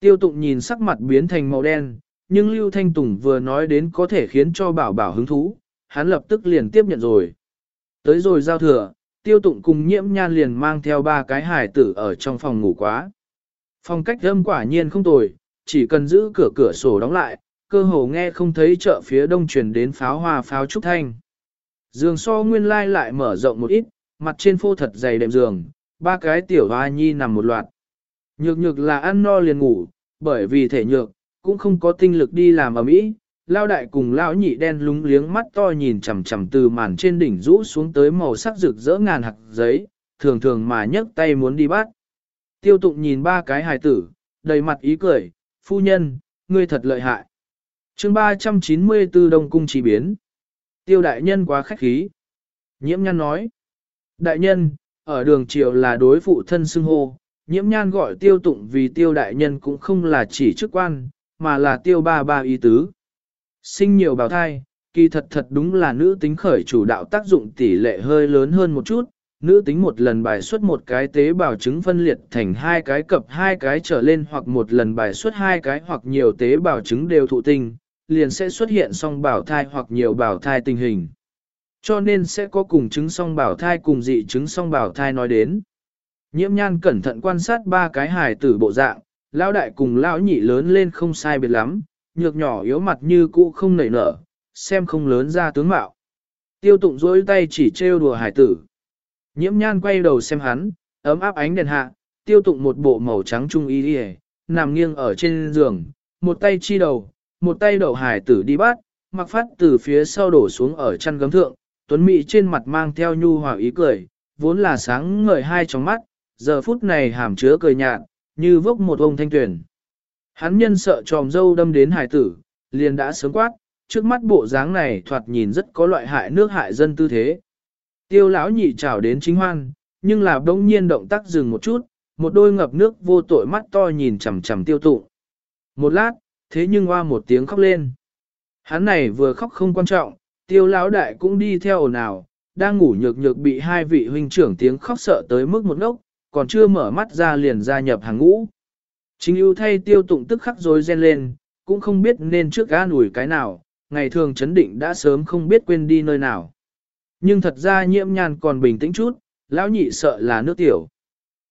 Tiêu tụng nhìn sắc mặt biến thành màu đen, nhưng Lưu Thanh Tùng vừa nói đến có thể khiến cho bảo bảo hứng thú, hắn lập tức liền tiếp nhận rồi. Tới rồi giao thừa, tiêu tụng cùng nhiễm nhan liền mang theo ba cái hải tử ở trong phòng ngủ quá. Phòng cách âm quả nhiên không tồi, chỉ cần giữ cửa cửa sổ đóng lại, cơ hồ nghe không thấy chợ phía đông truyền đến pháo hoa pháo trúc thanh. Giường so nguyên lai lại mở rộng một ít, mặt trên phô thật dày đệm giường, ba cái tiểu hoa nhi nằm một loạt. Nhược nhược là ăn no liền ngủ, bởi vì thể nhược, cũng không có tinh lực đi làm ở mỹ. Lao đại cùng lão nhị đen lúng liếng mắt to nhìn chằm chằm từ màn trên đỉnh rũ xuống tới màu sắc rực rỡ ngàn hạt giấy, thường thường mà nhấc tay muốn đi bắt. Tiêu tụng nhìn ba cái hài tử, đầy mặt ý cười, phu nhân, ngươi thật lợi hại chương 394 Đông Cung chỉ biến. Tiêu đại nhân quá khách khí. Nhiễm Nhan nói. Đại nhân, ở đường triều là đối phụ thân xưng hô, nhiễm nhan gọi tiêu tụng vì tiêu đại nhân cũng không là chỉ chức quan, mà là tiêu ba ba ý tứ. Sinh nhiều bào thai, kỳ thật thật đúng là nữ tính khởi chủ đạo tác dụng tỷ lệ hơi lớn hơn một chút, nữ tính một lần bài xuất một cái tế bào trứng phân liệt thành hai cái cập hai cái trở lên hoặc một lần bài xuất hai cái hoặc nhiều tế bào trứng đều thụ tinh, liền sẽ xuất hiện song bảo thai hoặc nhiều bảo thai tình hình. Cho nên sẽ có cùng trứng song bảo thai cùng dị trứng song bảo thai nói đến. Nhiễm nhan cẩn thận quan sát ba cái hài tử bộ dạng, lão đại cùng lão nhị lớn lên không sai biệt lắm, nhược nhỏ yếu mặt như cũ không nảy nở, xem không lớn ra tướng mạo. Tiêu tụng dối tay chỉ trêu đùa hải tử. Nhiễm nhan quay đầu xem hắn, ấm áp ánh đèn hạ, tiêu tụng một bộ màu trắng trung y đi nằm nghiêng ở trên giường, một tay chi đầu, một tay đậu hải tử đi bắt, mặc phát từ phía sau đổ xuống ở chăn gấm thượng, tuấn mỹ trên mặt mang theo nhu hòa ý cười, vốn là sáng ngời hai trong mắt, giờ phút này hàm chứa cười nhạt, như vốc một ông thanh tuyển. Hắn nhân sợ tròm dâu đâm đến hải tử, liền đã sớm quát, trước mắt bộ dáng này thoạt nhìn rất có loại hại nước hại dân tư thế. Tiêu lão nhị chào đến chính hoan, nhưng là đông nhiên động tác dừng một chút, một đôi ngập nước vô tội mắt to nhìn chằm chằm tiêu tụ. Một lát, thế nhưng hoa một tiếng khóc lên. Hắn này vừa khóc không quan trọng, tiêu lão đại cũng đi theo ồn ào, đang ngủ nhược nhược bị hai vị huynh trưởng tiếng khóc sợ tới mức một ngốc, còn chưa mở mắt ra liền gia nhập hàng ngũ. Chính ưu thay tiêu tụng tức khắc rồi ren lên, cũng không biết nên trước gã ủi cái nào, ngày thường chấn định đã sớm không biết quên đi nơi nào. Nhưng thật ra nhiễm nhàn còn bình tĩnh chút, lão nhị sợ là nước tiểu.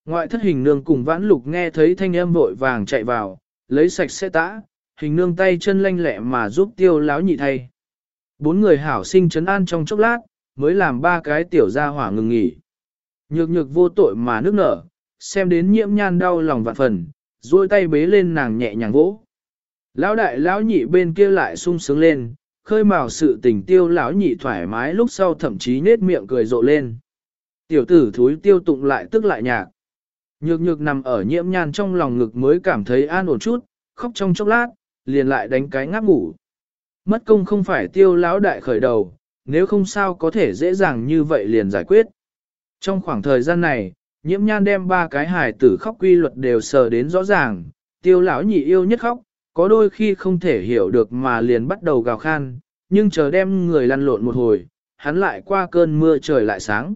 Ngoại thất hình nương cùng vãn lục nghe thấy thanh âm vội vàng chạy vào, lấy sạch xe tã, hình nương tay chân lanh lẹ mà giúp tiêu lão nhị thay. Bốn người hảo sinh chấn an trong chốc lát, mới làm ba cái tiểu gia hỏa ngừng nghỉ. Nhược nhược vô tội mà nước nở, xem đến nhiễm nhan đau lòng vạn phần, duỗi tay bế lên nàng nhẹ nhàng vỗ. Lão đại lão nhị bên kia lại sung sướng lên, khơi mào sự tình tiêu lão nhị thoải mái lúc sau thậm chí nết miệng cười rộ lên. Tiểu tử thúi tiêu tụng lại tức lại nhạc. Nhược nhược nằm ở nhiễm nhan trong lòng ngực mới cảm thấy an ổn chút, khóc trong chốc lát, liền lại đánh cái ngáp ngủ. Mất công không phải tiêu lão đại khởi đầu, nếu không sao có thể dễ dàng như vậy liền giải quyết. Trong khoảng thời gian này, nhiễm nhan đem ba cái hài tử khóc quy luật đều sờ đến rõ ràng, tiêu lão nhị yêu nhất khóc, có đôi khi không thể hiểu được mà liền bắt đầu gào khan, nhưng chờ đem người lăn lộn một hồi, hắn lại qua cơn mưa trời lại sáng.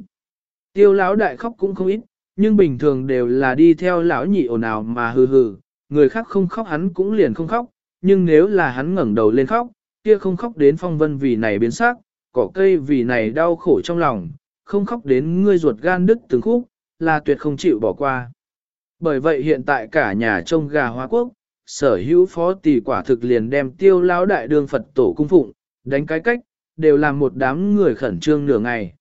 Tiêu lão đại khóc cũng không ít, nhưng bình thường đều là đi theo lão nhị ồn ào mà hừ hừ, người khác không khóc hắn cũng liền không khóc, nhưng nếu là hắn ngẩng đầu lên khóc, kia không khóc đến phong vân vì này biến sắc, cỏ cây vì này đau khổ trong lòng, không khóc đến ngươi ruột gan đứt từng khúc, là tuyệt không chịu bỏ qua. Bởi vậy hiện tại cả nhà trông gà hoa quốc, sở hữu phó tỷ quả thực liền đem tiêu lão đại đường Phật tổ cung phụng, đánh cái cách, đều làm một đám người khẩn trương nửa ngày.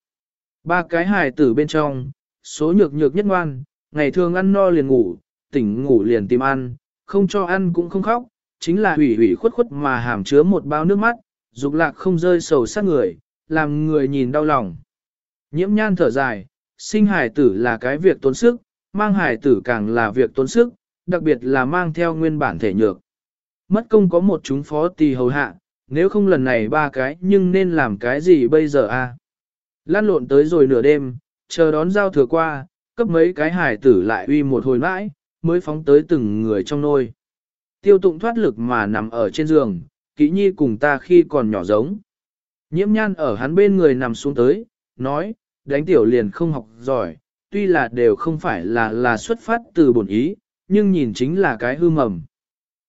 Ba cái hài tử bên trong, số nhược nhược nhất ngoan, ngày thường ăn no liền ngủ, tỉnh ngủ liền tìm ăn, không cho ăn cũng không khóc, chính là hủy hủy khuất khuất mà hàm chứa một bao nước mắt, dục lạc không rơi sầu sát người, làm người nhìn đau lòng. Nhiễm nhan thở dài, sinh hải tử là cái việc tốn sức, mang hải tử càng là việc tốn sức, đặc biệt là mang theo nguyên bản thể nhược. Mất công có một chúng phó tỳ hầu hạ, nếu không lần này ba cái nhưng nên làm cái gì bây giờ a? Lan lộn tới rồi nửa đêm, chờ đón giao thừa qua, cấp mấy cái hải tử lại uy một hồi mãi, mới phóng tới từng người trong nôi. Tiêu tụng thoát lực mà nằm ở trên giường, kỹ nhi cùng ta khi còn nhỏ giống. Nhiễm nhan ở hắn bên người nằm xuống tới, nói, đánh tiểu liền không học giỏi, tuy là đều không phải là là xuất phát từ bổn ý, nhưng nhìn chính là cái hư mầm.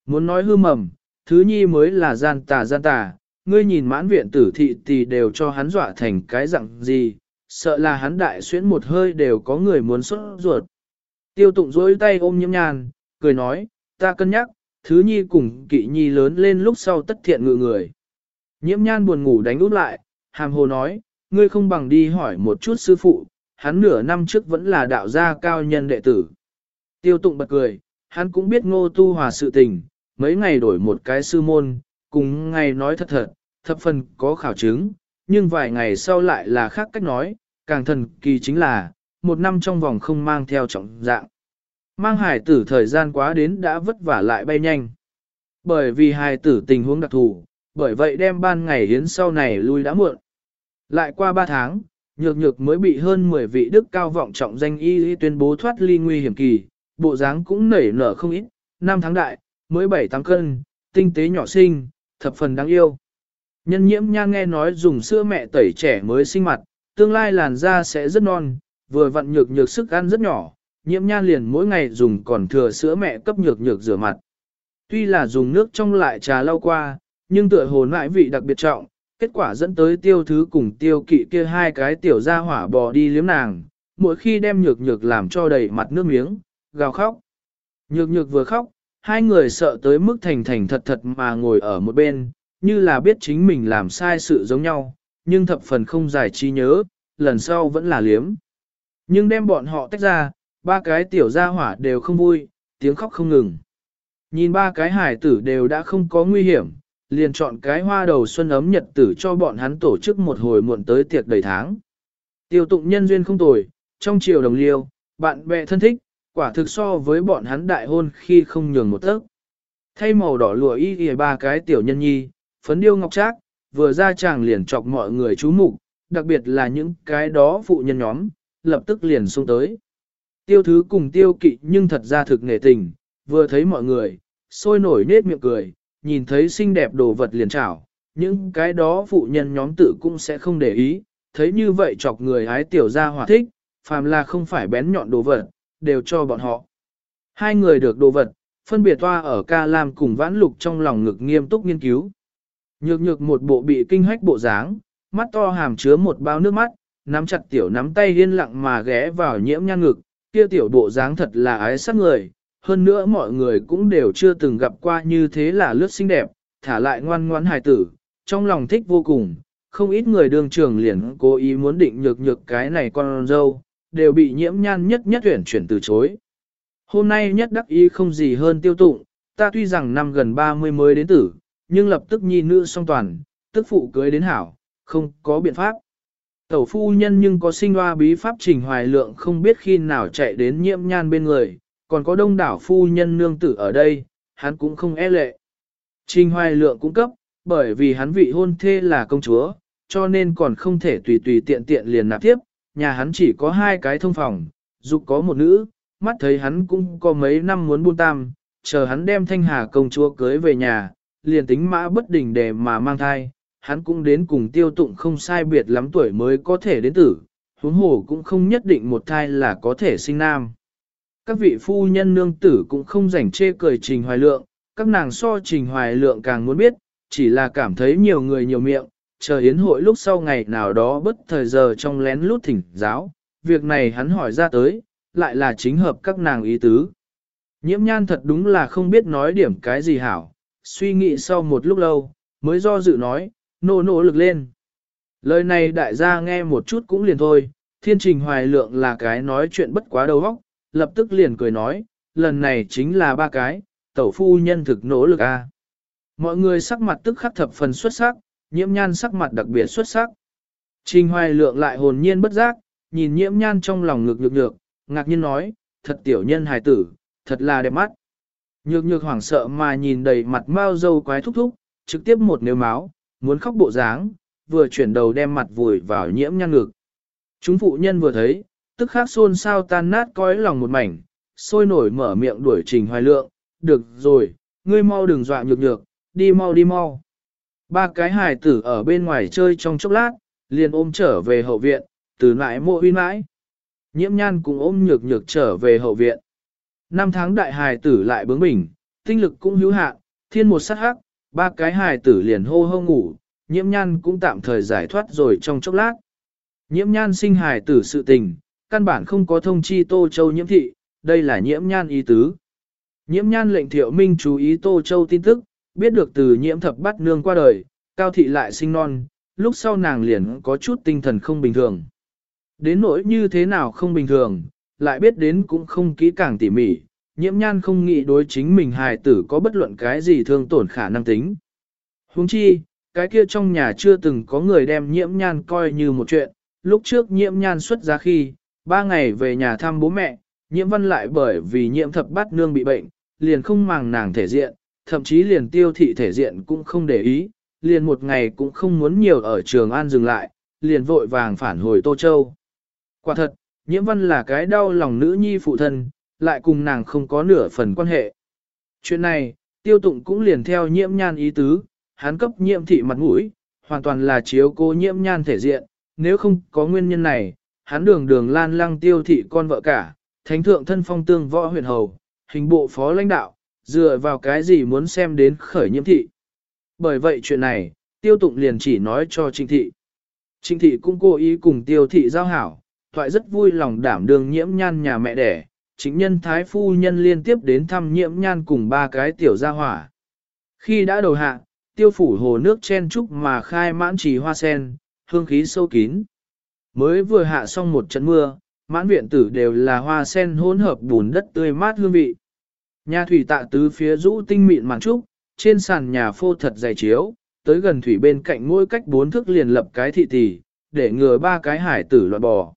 Muốn nói hư mầm, thứ nhi mới là gian tà gian tà, ngươi nhìn mãn viện tử thị thì đều cho hắn dọa thành cái dạng gì, sợ là hắn đại xuyễn một hơi đều có người muốn xuất ruột. Tiêu tụng dối tay ôm nhiễm Nhan, cười nói, ta cân nhắc, thứ nhi cùng kỵ nhi lớn lên lúc sau tất thiện ngự người. Nhiễm nhan buồn ngủ đánh út lại, hàm hồ nói, ngươi không bằng đi hỏi một chút sư phụ, hắn nửa năm trước vẫn là đạo gia cao nhân đệ tử. Tiêu tụng bật cười, hắn cũng biết ngô tu hòa sự tình, mấy ngày đổi một cái sư môn, cùng ngày nói thật thật, thập phần có khảo chứng, nhưng vài ngày sau lại là khác cách nói, càng thần kỳ chính là, một năm trong vòng không mang theo trọng dạng. Mang hải tử thời gian quá đến đã vất vả lại bay nhanh. Bởi vì hải tử tình huống đặc thù, bởi vậy đem ban ngày hiến sau này lui đã muộn. Lại qua 3 tháng, nhược nhược mới bị hơn 10 vị đức cao vọng trọng danh y tuyên bố thoát ly nguy hiểm kỳ, bộ dáng cũng nảy nở không ít, năm tháng đại, mới 7-8 cân, tinh tế nhỏ xinh, thập phần đáng yêu. Nhân nhiễm nha nghe nói dùng sữa mẹ tẩy trẻ mới sinh mặt, tương lai làn da sẽ rất non, vừa vặn nhược nhược sức ăn rất nhỏ, nhiễm nhan liền mỗi ngày dùng còn thừa sữa mẹ cấp nhược nhược rửa mặt. Tuy là dùng nước trong lại trà lau qua, nhưng tựa hồ lại vị đặc biệt trọng, kết quả dẫn tới tiêu thứ cùng tiêu kỵ kia hai cái tiểu ra hỏa bò đi liếm nàng, mỗi khi đem nhược nhược làm cho đầy mặt nước miếng, gào khóc. Nhược nhược vừa khóc, hai người sợ tới mức thành thành thật thật mà ngồi ở một bên, như là biết chính mình làm sai sự giống nhau, nhưng thập phần không giải trí nhớ, lần sau vẫn là liếm. Nhưng đem bọn họ tách ra, ba cái tiểu gia hỏa đều không vui, tiếng khóc không ngừng. Nhìn ba cái hải tử đều đã không có nguy hiểm, liền chọn cái hoa đầu xuân ấm nhật tử cho bọn hắn tổ chức một hồi muộn tới tiệc đầy tháng. Tiêu tụng nhân duyên không tồi, trong chiều đồng liêu, bạn bè thân thích, quả thực so với bọn hắn đại hôn khi không nhường một tấc. Thay màu đỏ lụa y y ba cái tiểu nhân nhi, phấn điêu ngọc trác, vừa ra chàng liền chọc mọi người chú mục, đặc biệt là những cái đó phụ nhân nhóm, lập tức liền xuống tới. Tiêu thứ cùng tiêu kỵ nhưng thật ra thực nghề tình, vừa thấy mọi người, sôi nổi nết miệng cười, nhìn thấy xinh đẹp đồ vật liền chảo, những cái đó phụ nhân nhóm tự cũng sẽ không để ý, thấy như vậy chọc người hái tiểu ra hòa thích, phàm là không phải bén nhọn đồ vật, đều cho bọn họ. Hai người được đồ vật, phân biệt toa ở ca lam cùng vãn lục trong lòng ngực nghiêm túc nghiên cứu. Nhược nhược một bộ bị kinh hách bộ dáng, mắt to hàm chứa một bao nước mắt, nắm chặt tiểu nắm tay yên lặng mà ghé vào nhiễm nhan ngực, kia tiểu bộ dáng thật là ái sắc người, hơn nữa mọi người cũng đều chưa từng gặp qua như thế là lướt xinh đẹp, thả lại ngoan ngoãn hài tử, trong lòng thích vô cùng, không ít người đương trường liền cố ý muốn định nhược nhược cái này con dâu, đều bị nhiễm nhan nhất nhất tuyển chuyển từ chối. Hôm nay nhất đắc ý không gì hơn tiêu tụng, ta tuy rằng năm gần 30 mới đến tử, nhưng lập tức nhi nữ song toàn, tức phụ cưới đến hảo, không có biện pháp. Tẩu phu nhân nhưng có sinh hoa bí pháp trình hoài lượng không biết khi nào chạy đến nhiễm nhan bên người, còn có đông đảo phu nhân nương tử ở đây, hắn cũng không e lệ. Trình hoài lượng cũng cấp, bởi vì hắn vị hôn thê là công chúa, cho nên còn không thể tùy tùy tiện tiện liền nạp tiếp, nhà hắn chỉ có hai cái thông phòng, dục có một nữ, mắt thấy hắn cũng có mấy năm muốn buôn tam, chờ hắn đem thanh hà công chúa cưới về nhà, liền tính mã bất đình để mà mang thai, hắn cũng đến cùng tiêu tụng không sai biệt lắm tuổi mới có thể đến tử, huống hồ cũng không nhất định một thai là có thể sinh nam. Các vị phu nhân nương tử cũng không rảnh chê cười trình hoài lượng, các nàng so trình hoài lượng càng muốn biết, chỉ là cảm thấy nhiều người nhiều miệng, chờ yến hội lúc sau ngày nào đó bất thời giờ trong lén lút thỉnh giáo, việc này hắn hỏi ra tới, lại là chính hợp các nàng ý tứ. Nhiễm nhan thật đúng là không biết nói điểm cái gì hảo, suy nghĩ sau một lúc lâu, mới do dự nói, nỗ nỗ lực lên. Lời này đại gia nghe một chút cũng liền thôi, thiên trình hoài lượng là cái nói chuyện bất quá đầu óc, lập tức liền cười nói, lần này chính là ba cái, tẩu phu nhân thực nỗ lực a. Mọi người sắc mặt tức khắc thập phần xuất sắc, nhiễm nhan sắc mặt đặc biệt xuất sắc. Trình hoài lượng lại hồn nhiên bất giác, nhìn nhiễm nhan trong lòng ngực nhược nhược, ngạc nhiên nói, thật tiểu nhân hài tử, thật là đẹp mắt. Nhược nhược hoảng sợ mà nhìn đầy mặt Mao dâu quái thúc thúc, trực tiếp một nếu máu, muốn khóc bộ dáng, vừa chuyển đầu đem mặt vùi vào nhiễm nhan ngực. Chúng phụ nhân vừa thấy, tức khắc xôn xao tan nát cõi lòng một mảnh, sôi nổi mở miệng đuổi trình hoài lượng, được rồi, ngươi mau đừng dọa nhược nhược, đi mau đi mau. Ba cái hài tử ở bên ngoài chơi trong chốc lát, liền ôm trở về hậu viện, từ lại mộ huy mãi. Nhiễm nhan cũng ôm nhược nhược trở về hậu viện. Năm tháng đại hài tử lại bướng bỉnh, tinh lực cũng hữu hạn, thiên một sát hắc, ba cái hài tử liền hô hô ngủ, nhiễm nhan cũng tạm thời giải thoát rồi trong chốc lát. Nhiễm nhan sinh hài tử sự tình, căn bản không có thông chi Tô Châu nhiễm thị, đây là nhiễm nhan ý tứ. Nhiễm nhan lệnh thiệu minh chú ý Tô Châu tin tức, biết được từ nhiễm thập bắt nương qua đời, cao thị lại sinh non, lúc sau nàng liền có chút tinh thần không bình thường. Đến nỗi như thế nào không bình thường, lại biết đến cũng không kỹ càng tỉ mỉ, nhiễm nhan không nghĩ đối chính mình hài tử có bất luận cái gì thương tổn khả năng tính. Huống chi, cái kia trong nhà chưa từng có người đem nhiễm nhan coi như một chuyện, lúc trước nhiễm nhan xuất ra khi, ba ngày về nhà thăm bố mẹ, nhiễm văn lại bởi vì nhiễm thập bát nương bị bệnh, liền không màng nàng thể diện, thậm chí liền tiêu thị thể diện cũng không để ý, liền một ngày cũng không muốn nhiều ở trường an dừng lại, liền vội vàng phản hồi Tô Châu. Quả thật, nhiễm văn là cái đau lòng nữ nhi phụ thân, lại cùng nàng không có nửa phần quan hệ. Chuyện này, tiêu tụng cũng liền theo nhiễm nhan ý tứ, hắn cấp nhiễm thị mặt mũi, hoàn toàn là chiếu cô nhiễm nhan thể diện, nếu không có nguyên nhân này, hắn đường đường lan lăng tiêu thị con vợ cả, thánh thượng thân phong tương võ huyện hầu, hình bộ phó lãnh đạo, dựa vào cái gì muốn xem đến khởi nhiễm thị. Bởi vậy chuyện này, tiêu tụng liền chỉ nói cho trịnh thị. Trịnh thị cũng cố ý cùng tiêu thị giao hảo, thoại rất vui lòng đảm đương nhiễm nhan nhà mẹ đẻ, chính nhân thái phu nhân liên tiếp đến thăm nhiễm nhan cùng ba cái tiểu gia hỏa. Khi đã đầu hạ, tiêu phủ hồ nước chen trúc mà khai mãn trì hoa sen, hương khí sâu kín. Mới vừa hạ xong một trận mưa, mãn viện tử đều là hoa sen hỗn hợp bùn đất tươi mát hương vị. Nhà thủy tạ tứ phía rũ tinh mịn màn trúc, trên sàn nhà phô thật dày chiếu, tới gần thủy bên cạnh ngôi cách bốn thước liền lập cái thị tỷ, để ngừa ba cái hải tử loạn bò.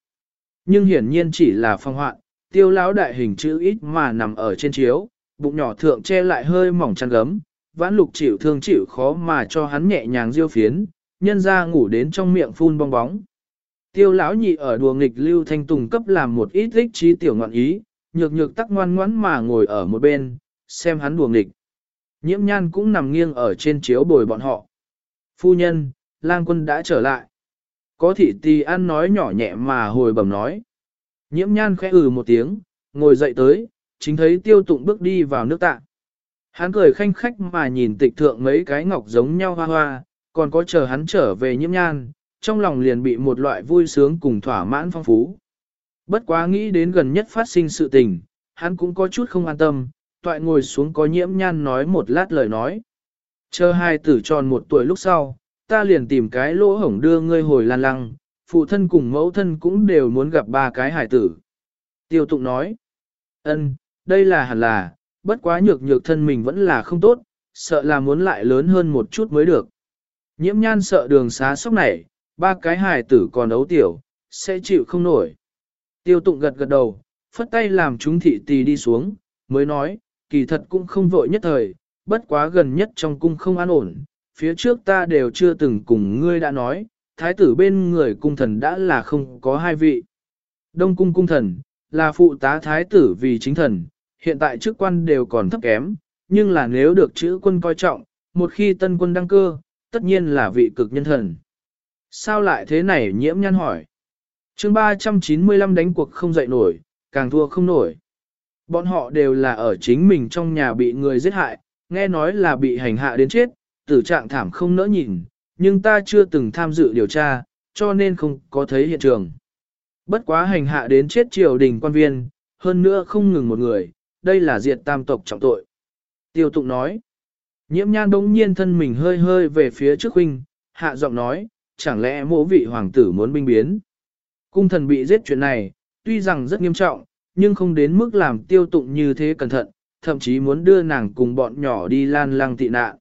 Nhưng hiển nhiên chỉ là phong hoạn, tiêu lão đại hình chữ ít mà nằm ở trên chiếu, bụng nhỏ thượng che lại hơi mỏng chăn gấm, vãn lục chịu thương chịu khó mà cho hắn nhẹ nhàng diêu phiến, nhân ra ngủ đến trong miệng phun bong bóng. Tiêu lão nhị ở đùa nghịch lưu thanh tùng cấp làm một ít ích trí tiểu ngọn ý, nhược nhược tắc ngoan ngoãn mà ngồi ở một bên, xem hắn đùa nghịch. Nhiễm nhan cũng nằm nghiêng ở trên chiếu bồi bọn họ. Phu nhân, lang quân đã trở lại. Có thị tì ăn nói nhỏ nhẹ mà hồi bẩm nói. Nhiễm nhan khẽ ừ một tiếng, ngồi dậy tới, chính thấy tiêu tụng bước đi vào nước tạ. Hắn cười khanh khách mà nhìn tịch thượng mấy cái ngọc giống nhau hoa hoa, còn có chờ hắn trở về nhiễm nhan, trong lòng liền bị một loại vui sướng cùng thỏa mãn phong phú. Bất quá nghĩ đến gần nhất phát sinh sự tình, hắn cũng có chút không an tâm, toại ngồi xuống có nhiễm nhan nói một lát lời nói. Chờ hai tử tròn một tuổi lúc sau, ta liền tìm cái lỗ hổng đưa ngươi hồi lan lăng, phụ thân cùng mẫu thân cũng đều muốn gặp ba cái hải tử. Tiêu tụng nói, ân, đây là hẳn là, bất quá nhược nhược thân mình vẫn là không tốt, sợ là muốn lại lớn hơn một chút mới được. Nhiễm nhan sợ đường xá sóc này, ba cái hài tử còn ấu tiểu, sẽ chịu không nổi. Tiêu tụng gật gật đầu, phất tay làm chúng thị tì đi xuống, mới nói, kỳ thật cũng không vội nhất thời, bất quá gần nhất trong cung không an ổn, phía trước ta đều chưa từng cùng ngươi đã nói, thái tử bên người cung thần đã là không có hai vị. Đông cung cung thần, là phụ tá thái tử vì chính thần, hiện tại chức quan đều còn thấp kém, nhưng là nếu được chữ quân coi trọng, một khi tân quân đăng cơ, tất nhiên là vị cực nhân thần. Sao lại thế này nhiễm nhăn hỏi. chương 395 đánh cuộc không dậy nổi, càng thua không nổi. Bọn họ đều là ở chính mình trong nhà bị người giết hại, nghe nói là bị hành hạ đến chết, tử trạng thảm không nỡ nhìn, nhưng ta chưa từng tham dự điều tra, cho nên không có thấy hiện trường. Bất quá hành hạ đến chết triều đình quan viên, hơn nữa không ngừng một người, đây là diệt tam tộc trọng tội. Tiêu tụng nói, nhiễm nhan đống nhiên thân mình hơi hơi về phía trước huynh, hạ giọng nói, chẳng lẽ mỗ vị hoàng tử muốn binh biến. Cung thần bị giết chuyện này, tuy rằng rất nghiêm trọng, nhưng không đến mức làm tiêu tụng như thế cẩn thận, thậm chí muốn đưa nàng cùng bọn nhỏ đi lan lăng tị nạn.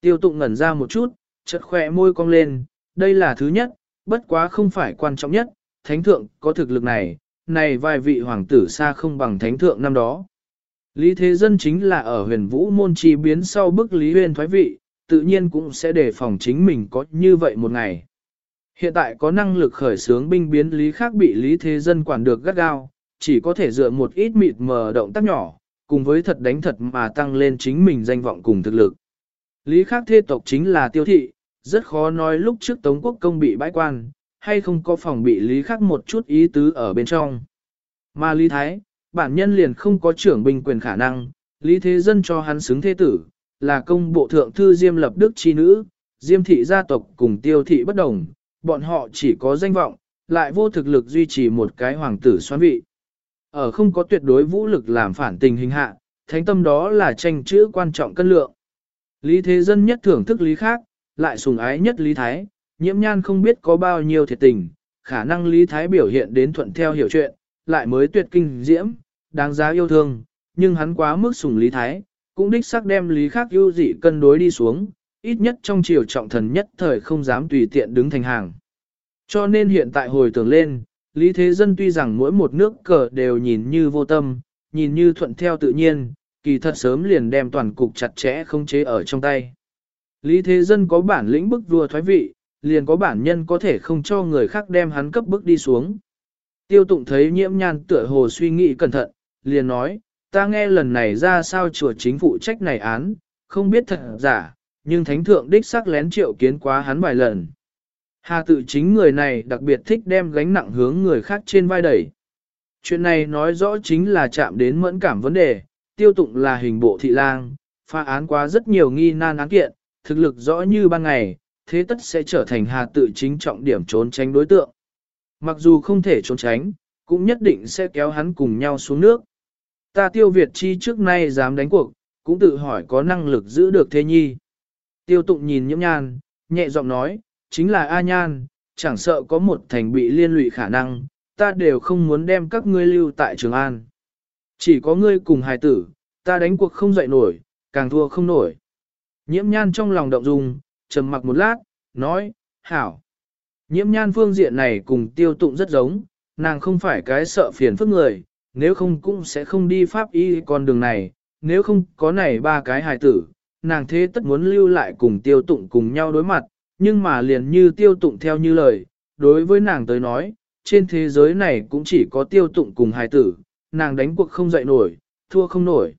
Tiêu tụng ngẩn ra một chút, chật khỏe môi cong lên, đây là thứ nhất, bất quá không phải quan trọng nhất, thánh thượng có thực lực này, này vài vị hoàng tử xa không bằng thánh thượng năm đó. Lý Thế Dân chính là ở huyền vũ môn chi biến sau bức Lý Huyền thoái vị, tự nhiên cũng sẽ đề phòng chính mình có như vậy một ngày. Hiện tại có năng lực khởi xướng binh biến Lý khác bị Lý Thế Dân quản được gắt gao, chỉ có thể dựa một ít mịt mờ động tác nhỏ, cùng với thật đánh thật mà tăng lên chính mình danh vọng cùng thực lực. Lý khác thê tộc chính là tiêu thị, rất khó nói lúc trước Tống Quốc công bị bãi quan, hay không có phòng bị Lý khác một chút ý tứ ở bên trong. Mà Lý Thái, bản nhân liền không có trưởng binh quyền khả năng, Lý Thế Dân cho hắn xứng thế tử, là công bộ thượng thư Diêm lập đức chi nữ, Diêm thị gia tộc cùng tiêu thị bất đồng, bọn họ chỉ có danh vọng, lại vô thực lực duy trì một cái hoàng tử xoan vị. Ở không có tuyệt đối vũ lực làm phản tình hình hạ, thánh tâm đó là tranh chữ quan trọng cân lượng. Lý Thế Dân nhất thưởng thức lý khác, lại sùng ái nhất lý thái, nhiễm nhan không biết có bao nhiêu thiệt tình, khả năng lý thái biểu hiện đến thuận theo hiểu chuyện, lại mới tuyệt kinh diễm, đáng giá yêu thương, nhưng hắn quá mức sùng lý thái, cũng đích xác đem lý khác ưu dị cân đối đi xuống, ít nhất trong chiều trọng thần nhất thời không dám tùy tiện đứng thành hàng. Cho nên hiện tại hồi tưởng lên, Lý Thế Dân tuy rằng mỗi một nước cờ đều nhìn như vô tâm, nhìn như thuận theo tự nhiên, kỳ thật sớm liền đem toàn cục chặt chẽ không chế ở trong tay. Lý Thế Dân có bản lĩnh bức vua thoái vị, liền có bản nhân có thể không cho người khác đem hắn cấp bức đi xuống. Tiêu tụng thấy nhiễm nhan tựa hồ suy nghĩ cẩn thận, liền nói, ta nghe lần này ra sao chùa chính phụ trách này án, không biết thật giả, nhưng thánh thượng đích xác lén triệu kiến quá hắn vài lần. Hà tự chính người này đặc biệt thích đem gánh nặng hướng người khác trên vai đẩy. Chuyện này nói rõ chính là chạm đến mẫn cảm vấn đề, tiêu tụng là hình bộ thị lang, phá án quá rất nhiều nghi nan án kiện, thực lực rõ như ban ngày, thế tất sẽ trở thành hà tự chính trọng điểm trốn tránh đối tượng. Mặc dù không thể trốn tránh, cũng nhất định sẽ kéo hắn cùng nhau xuống nước, Ta tiêu Việt chi trước nay dám đánh cuộc, cũng tự hỏi có năng lực giữ được thế nhi. Tiêu tụng nhìn nhiễm nhan, nhẹ giọng nói, chính là A nhan, chẳng sợ có một thành bị liên lụy khả năng, ta đều không muốn đem các ngươi lưu tại Trường An. Chỉ có ngươi cùng hài tử, ta đánh cuộc không dậy nổi, càng thua không nổi. Nhiễm nhan trong lòng động dung, trầm mặc một lát, nói, hảo. Nhiễm nhan phương diện này cùng tiêu tụng rất giống, nàng không phải cái sợ phiền phức người, nếu không cũng sẽ không đi pháp y con đường này, nếu không có này ba cái hài tử, nàng thế tất muốn lưu lại cùng tiêu tụng cùng nhau đối mặt, nhưng mà liền như tiêu tụng theo như lời, đối với nàng tới nói, trên thế giới này cũng chỉ có tiêu tụng cùng hài tử, nàng đánh cuộc không dậy nổi, thua không nổi.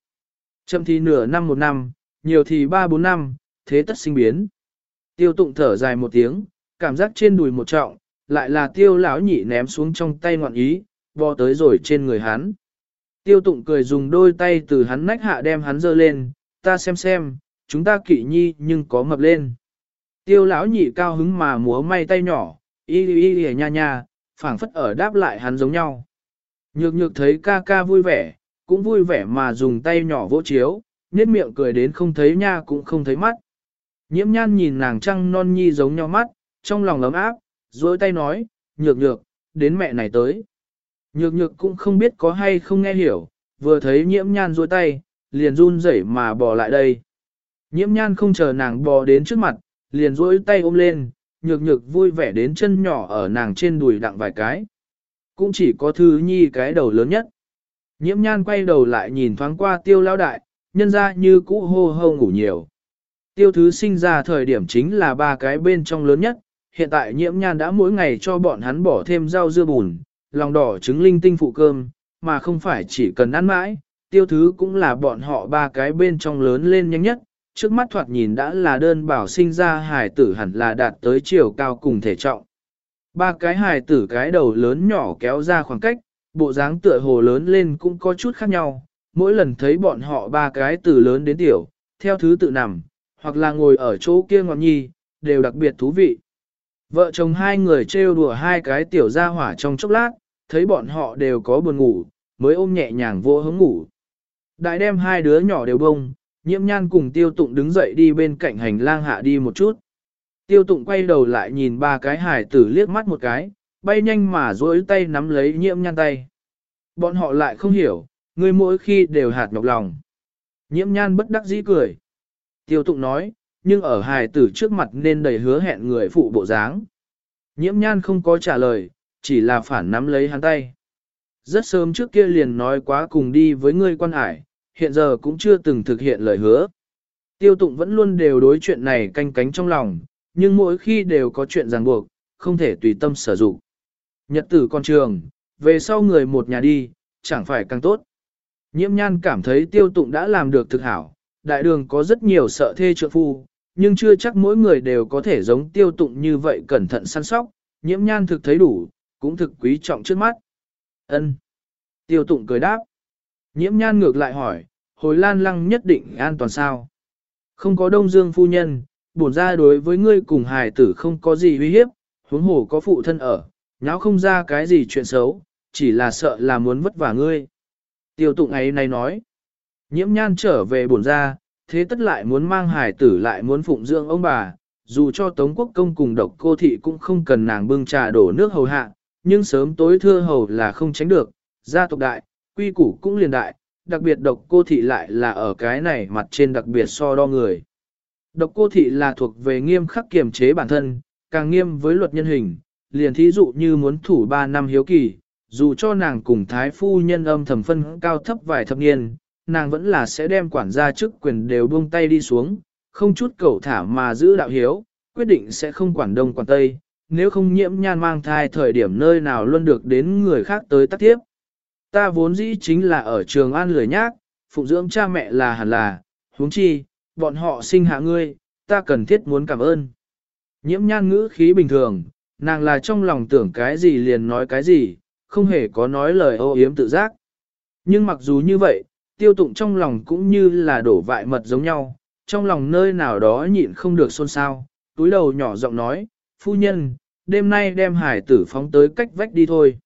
Chậm thì nửa năm một năm, nhiều thì ba bốn năm, thế tất sinh biến. Tiêu tụng thở dài một tiếng, cảm giác trên đùi một trọng, lại là tiêu lão nhị ném xuống trong tay ngọn ý, bò tới rồi trên người hắn. Tiêu tụng cười dùng đôi tay từ hắn nách hạ đem hắn dơ lên, ta xem xem, chúng ta kỵ nhi nhưng có mập lên. Tiêu lão nhị cao hứng mà múa may tay nhỏ, y y y nha nha, phảng phất ở đáp lại hắn giống nhau. Nhược nhược thấy ca ca vui vẻ, cũng vui vẻ mà dùng tay nhỏ vỗ chiếu, nét miệng cười đến không thấy nha cũng không thấy mắt. Nhiễm nhan nhìn nàng trăng non nhi giống nhau mắt, trong lòng ấm áp, dối tay nói, nhược nhược, đến mẹ này tới. Nhược nhược cũng không biết có hay không nghe hiểu, vừa thấy nhiễm nhan dối tay, liền run rẩy mà bò lại đây. Nhiễm nhan không chờ nàng bò đến trước mặt, liền dối tay ôm lên, nhược nhược vui vẻ đến chân nhỏ ở nàng trên đùi đặng vài cái. Cũng chỉ có thứ nhi cái đầu lớn nhất. Nhiễm nhan quay đầu lại nhìn thoáng qua tiêu lao đại, nhân ra như cũ hô hô ngủ nhiều. Tiêu thứ sinh ra thời điểm chính là ba cái bên trong lớn nhất, hiện tại nhiễm nhan đã mỗi ngày cho bọn hắn bỏ thêm rau dưa bùn, lòng đỏ trứng linh tinh phụ cơm, mà không phải chỉ cần ăn mãi, tiêu thứ cũng là bọn họ ba cái bên trong lớn lên nhanh nhất, trước mắt thoạt nhìn đã là đơn bảo sinh ra hài tử hẳn là đạt tới chiều cao cùng thể trọng. Ba cái hài tử cái đầu lớn nhỏ kéo ra khoảng cách, bộ dáng tựa hồ lớn lên cũng có chút khác nhau, mỗi lần thấy bọn họ ba cái từ lớn đến tiểu, theo thứ tự nằm, hoặc là ngồi ở chỗ kia ngọn nhi, đều đặc biệt thú vị. Vợ chồng hai người trêu đùa hai cái tiểu ra hỏa trong chốc lát, thấy bọn họ đều có buồn ngủ, mới ôm nhẹ nhàng vô hướng ngủ. Đại đem hai đứa nhỏ đều bông, nhiễm nhan cùng tiêu tụng đứng dậy đi bên cạnh hành lang hạ đi một chút. Tiêu tụng quay đầu lại nhìn ba cái hải tử liếc mắt một cái, bay nhanh mà dối tay nắm lấy nhiễm nhan tay. Bọn họ lại không hiểu, người mỗi khi đều hạt nhọc lòng. Nhiễm nhan bất đắc dĩ cười. Tiêu tụng nói, nhưng ở hài tử trước mặt nên đầy hứa hẹn người phụ bộ dáng. Nhiễm nhan không có trả lời, chỉ là phản nắm lấy hắn tay. Rất sớm trước kia liền nói quá cùng đi với ngươi quan hải, hiện giờ cũng chưa từng thực hiện lời hứa. Tiêu tụng vẫn luôn đều đối chuyện này canh cánh trong lòng, nhưng mỗi khi đều có chuyện ràng buộc, không thể tùy tâm sử dụng. Nhật tử con trường, về sau người một nhà đi, chẳng phải càng tốt. Nhiễm nhan cảm thấy tiêu tụng đã làm được thực hảo, đại đường có rất nhiều sợ thê trượng phu, nhưng chưa chắc mỗi người đều có thể giống tiêu tụng như vậy cẩn thận săn sóc, nhiễm nhan thực thấy đủ, cũng thực quý trọng trước mắt. ân Tiêu tụng cười đáp. Nhiễm nhan ngược lại hỏi, hồi lan lăng nhất định an toàn sao? Không có đông dương phu nhân, bổn ra đối với ngươi cùng hài tử không có gì uy hiếp, huống hồ có phụ thân ở, nháo không ra cái gì chuyện xấu, chỉ là sợ là muốn vất vả ngươi. Tiêu tụng ấy này nói, nhiễm nhan trở về bổn ra, thế tất lại muốn mang hải tử lại muốn phụng dưỡng ông bà, dù cho Tống Quốc Công cùng độc cô thị cũng không cần nàng bưng trà đổ nước hầu hạ, nhưng sớm tối thưa hầu là không tránh được, gia tộc đại, quy củ cũng liền đại, đặc biệt độc cô thị lại là ở cái này mặt trên đặc biệt so đo người. Độc cô thị là thuộc về nghiêm khắc kiềm chế bản thân, càng nghiêm với luật nhân hình, liền thí dụ như muốn thủ 3 năm hiếu kỳ, dù cho nàng cùng thái phu nhân âm thầm phân cao thấp vài thập niên, nàng vẫn là sẽ đem quản gia chức quyền đều buông tay đi xuống, không chút cầu thả mà giữ đạo hiếu, quyết định sẽ không quản đông quản tây, nếu không nhiễm nhan mang thai thời điểm nơi nào luôn được đến người khác tới tác tiếp. Ta vốn dĩ chính là ở trường an lười nhác, phụ dưỡng cha mẹ là hẳn là, huống chi, bọn họ sinh hạ ngươi, ta cần thiết muốn cảm ơn. Nhiễm nhan ngữ khí bình thường, nàng là trong lòng tưởng cái gì liền nói cái gì, không hề có nói lời ô yếm tự giác. Nhưng mặc dù như vậy, tiêu tụng trong lòng cũng như là đổ vại mật giống nhau, trong lòng nơi nào đó nhịn không được xôn xao, túi đầu nhỏ giọng nói, phu nhân, đêm nay đem hải tử phóng tới cách vách đi thôi.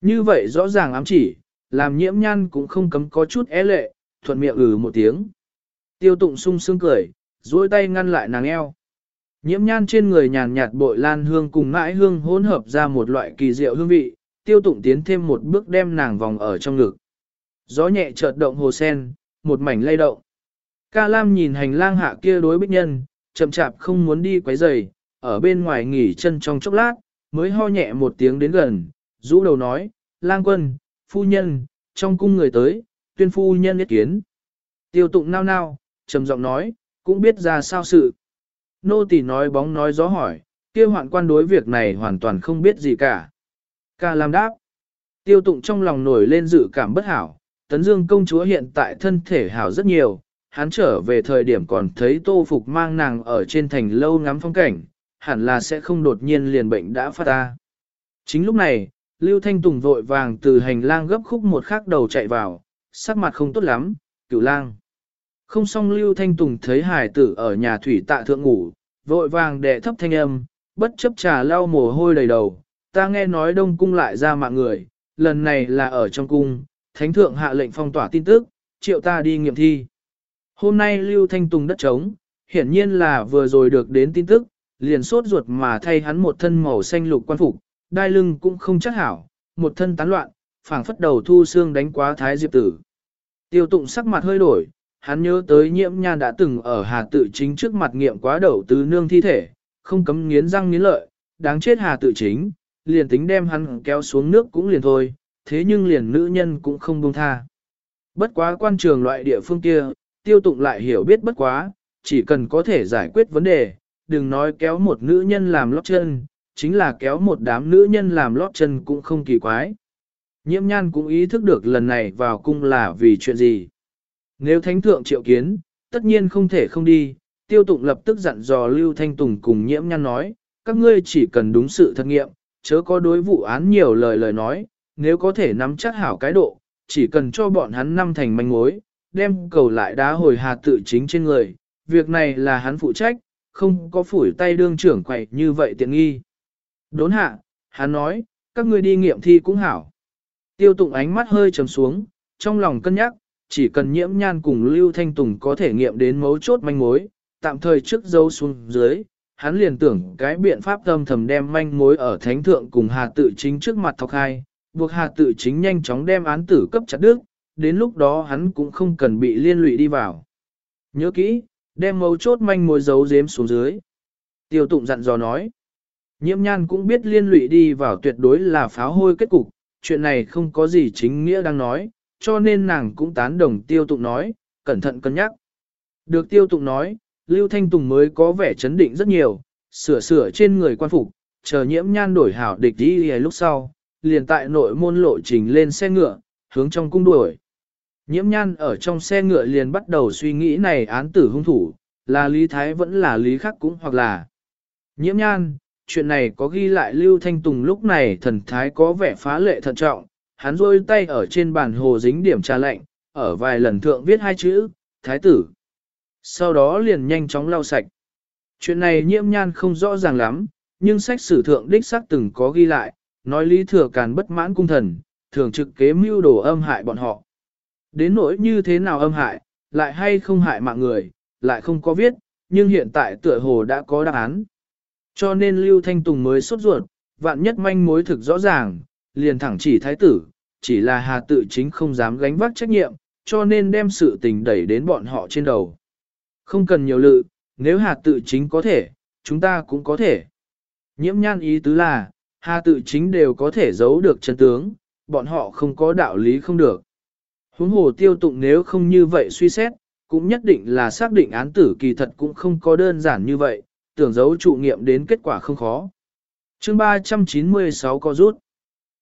Như vậy rõ ràng ám chỉ, làm nhiễm nhan cũng không cấm có chút é lệ, thuận miệng ừ một tiếng. Tiêu tụng sung sướng cười, duỗi tay ngăn lại nàng eo. Nhiễm nhan trên người nhàn nhạt bội lan hương cùng ngãi hương hỗn hợp ra một loại kỳ diệu hương vị, tiêu tụng tiến thêm một bước đem nàng vòng ở trong ngực. Gió nhẹ chợt động hồ sen, một mảnh lay động. Ca Lam nhìn hành lang hạ kia đối bích nhân, chậm chạp không muốn đi quấy rầy, ở bên ngoài nghỉ chân trong chốc lát, mới ho nhẹ một tiếng đến gần, rũ đầu nói, lang quân, phu nhân, trong cung người tới, tuyên phu nhân nhất kiến. Tiêu tụng nao nao, trầm giọng nói, cũng biết ra sao sự. Nô tỳ nói bóng nói gió hỏi, kia hoạn quan đối việc này hoàn toàn không biết gì cả. Ca làm đáp. Tiêu tụng trong lòng nổi lên dự cảm bất hảo, tấn dương công chúa hiện tại thân thể hảo rất nhiều, hắn trở về thời điểm còn thấy tô phục mang nàng ở trên thành lâu ngắm phong cảnh, hẳn là sẽ không đột nhiên liền bệnh đã phát ra. Chính lúc này, Lưu Thanh Tùng vội vàng từ hành lang gấp khúc một khắc đầu chạy vào, sắc mặt không tốt lắm, cửu lang. Không xong Lưu Thanh Tùng thấy hải tử ở nhà thủy tạ thượng ngủ, vội vàng đệ thấp thanh âm, bất chấp trà lau mồ hôi đầy đầu, ta nghe nói đông cung lại ra mạng người, lần này là ở trong cung, thánh thượng hạ lệnh phong tỏa tin tức, triệu ta đi nghiệm thi. Hôm nay Lưu Thanh Tùng đất trống, hiển nhiên là vừa rồi được đến tin tức, liền sốt ruột mà thay hắn một thân màu xanh lục quan phục, đai lưng cũng không chắc hảo, một thân tán loạn, phảng phất đầu thu xương đánh quá thái diệp tử. Tiêu tụng sắc mặt hơi đổi, hắn nhớ tới nhiễm nhan đã từng ở hà tự chính trước mặt nghiệm quá đầu tứ nương thi thể, không cấm nghiến răng nghiến lợi, đáng chết hà tự chính, liền tính đem hắn kéo xuống nước cũng liền thôi, thế nhưng liền nữ nhân cũng không buông tha. Bất quá quan trường loại địa phương kia, tiêu tụng lại hiểu biết bất quá, chỉ cần có thể giải quyết vấn đề, đừng nói kéo một nữ nhân làm lót chân, chính là kéo một đám nữ nhân làm lót chân cũng không kỳ quái. Nhiễm nhan cũng ý thức được lần này vào cung là vì chuyện gì. Nếu thánh thượng triệu kiến, tất nhiên không thể không đi, tiêu tụng lập tức dặn dò Lưu Thanh Tùng cùng nhiễm nhan nói, các ngươi chỉ cần đúng sự thật nghiệm, chớ có đối vụ án nhiều lời lời nói, nếu có thể nắm chắc hảo cái độ, chỉ cần cho bọn hắn năm thành manh mối, đem cầu lại đá hồi hà tự chính trên người, việc này là hắn phụ trách, không có phủi tay đương trưởng quậy như vậy tiện nghi. Đốn hạ, hắn nói, các ngươi đi nghiệm thi cũng hảo. Tiêu tụng ánh mắt hơi trầm xuống, trong lòng cân nhắc, chỉ cần nhiễm nhan cùng Lưu Thanh Tùng có thể nghiệm đến mấu chốt manh mối, tạm thời trước dấu xuống dưới, hắn liền tưởng cái biện pháp âm thầm đem manh mối ở thánh thượng cùng Hà Tự Chính trước mặt thọc hai, buộc Hà Tự Chính nhanh chóng đem án tử cấp chặt đức, đến lúc đó hắn cũng không cần bị liên lụy đi vào. Nhớ kỹ, đem mấu chốt manh mối giấu giếm xuống dưới. Tiêu tụng dặn dò nói, nhiễm nhan cũng biết liên lụy đi vào tuyệt đối là pháo hôi kết cục, chuyện này không có gì chính nghĩa đang nói, cho nên nàng cũng tán đồng tiêu tụng nói, cẩn thận cân nhắc. Được tiêu tụng nói, Lưu Thanh Tùng mới có vẻ chấn định rất nhiều, sửa sửa trên người quan phục, chờ nhiễm nhan đổi hảo địch đi lúc sau, liền tại nội môn lộ trình lên xe ngựa, hướng trong cung đuổi. Nhiễm nhan ở trong xe ngựa liền bắt đầu suy nghĩ này án tử hung thủ, là Lý Thái vẫn là Lý Khắc cũng hoặc là. Nhiễm nhan, chuyện này có ghi lại Lưu Thanh Tùng lúc này thần thái có vẻ phá lệ thận trọng, hắn rôi tay ở trên bàn hồ dính điểm trà lệnh, ở vài lần thượng viết hai chữ, Thái tử. Sau đó liền nhanh chóng lau sạch. Chuyện này nhiễm nhan không rõ ràng lắm, nhưng sách sử thượng đích xác từng có ghi lại, nói lý thừa càn bất mãn cung thần, thường trực kế mưu đồ âm hại bọn họ. Đến nỗi như thế nào âm hại, lại hay không hại mạng người, lại không có viết, nhưng hiện tại tựa hồ đã có đáp án. Cho nên Lưu Thanh Tùng mới sốt ruột, vạn nhất manh mối thực rõ ràng, liền thẳng chỉ thái tử, chỉ là hà tự chính không dám gánh vác trách nhiệm, cho nên đem sự tình đẩy đến bọn họ trên đầu. Không cần nhiều lự, nếu hà tự chính có thể, chúng ta cũng có thể. Nhiễm nhan ý tứ là, hà tự chính đều có thể giấu được chân tướng, bọn họ không có đạo lý không được. Huống hồ tiêu tụng nếu không như vậy suy xét, cũng nhất định là xác định án tử kỳ thật cũng không có đơn giản như vậy, tưởng giấu trụ nghiệm đến kết quả không khó. chương 396 có rút.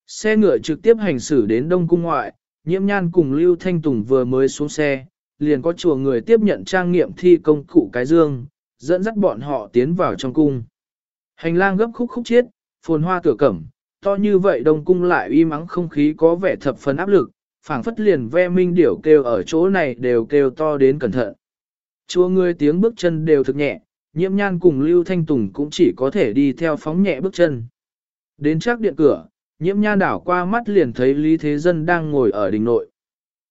Xe ngựa trực tiếp hành xử đến Đông Cung ngoại, nhiễm nhan cùng Lưu Thanh Tùng vừa mới xuống xe, liền có chùa người tiếp nhận trang nghiệm thi công cụ cái dương, dẫn dắt bọn họ tiến vào trong cung. Hành lang gấp khúc khúc chiết, phồn hoa cửa cẩm, to như vậy Đông Cung lại uy mắng không khí có vẻ thập phần áp lực, phảng phất liền ve minh điểu kêu ở chỗ này đều kêu to đến cẩn thận. Chùa người tiếng bước chân đều thực nhẹ, nhiễm nhan cùng Lưu Thanh Tùng cũng chỉ có thể đi theo phóng nhẹ bước chân. Đến chắc điện cửa, nhiễm nhan đảo qua mắt liền thấy Lý Thế Dân đang ngồi ở đỉnh nội.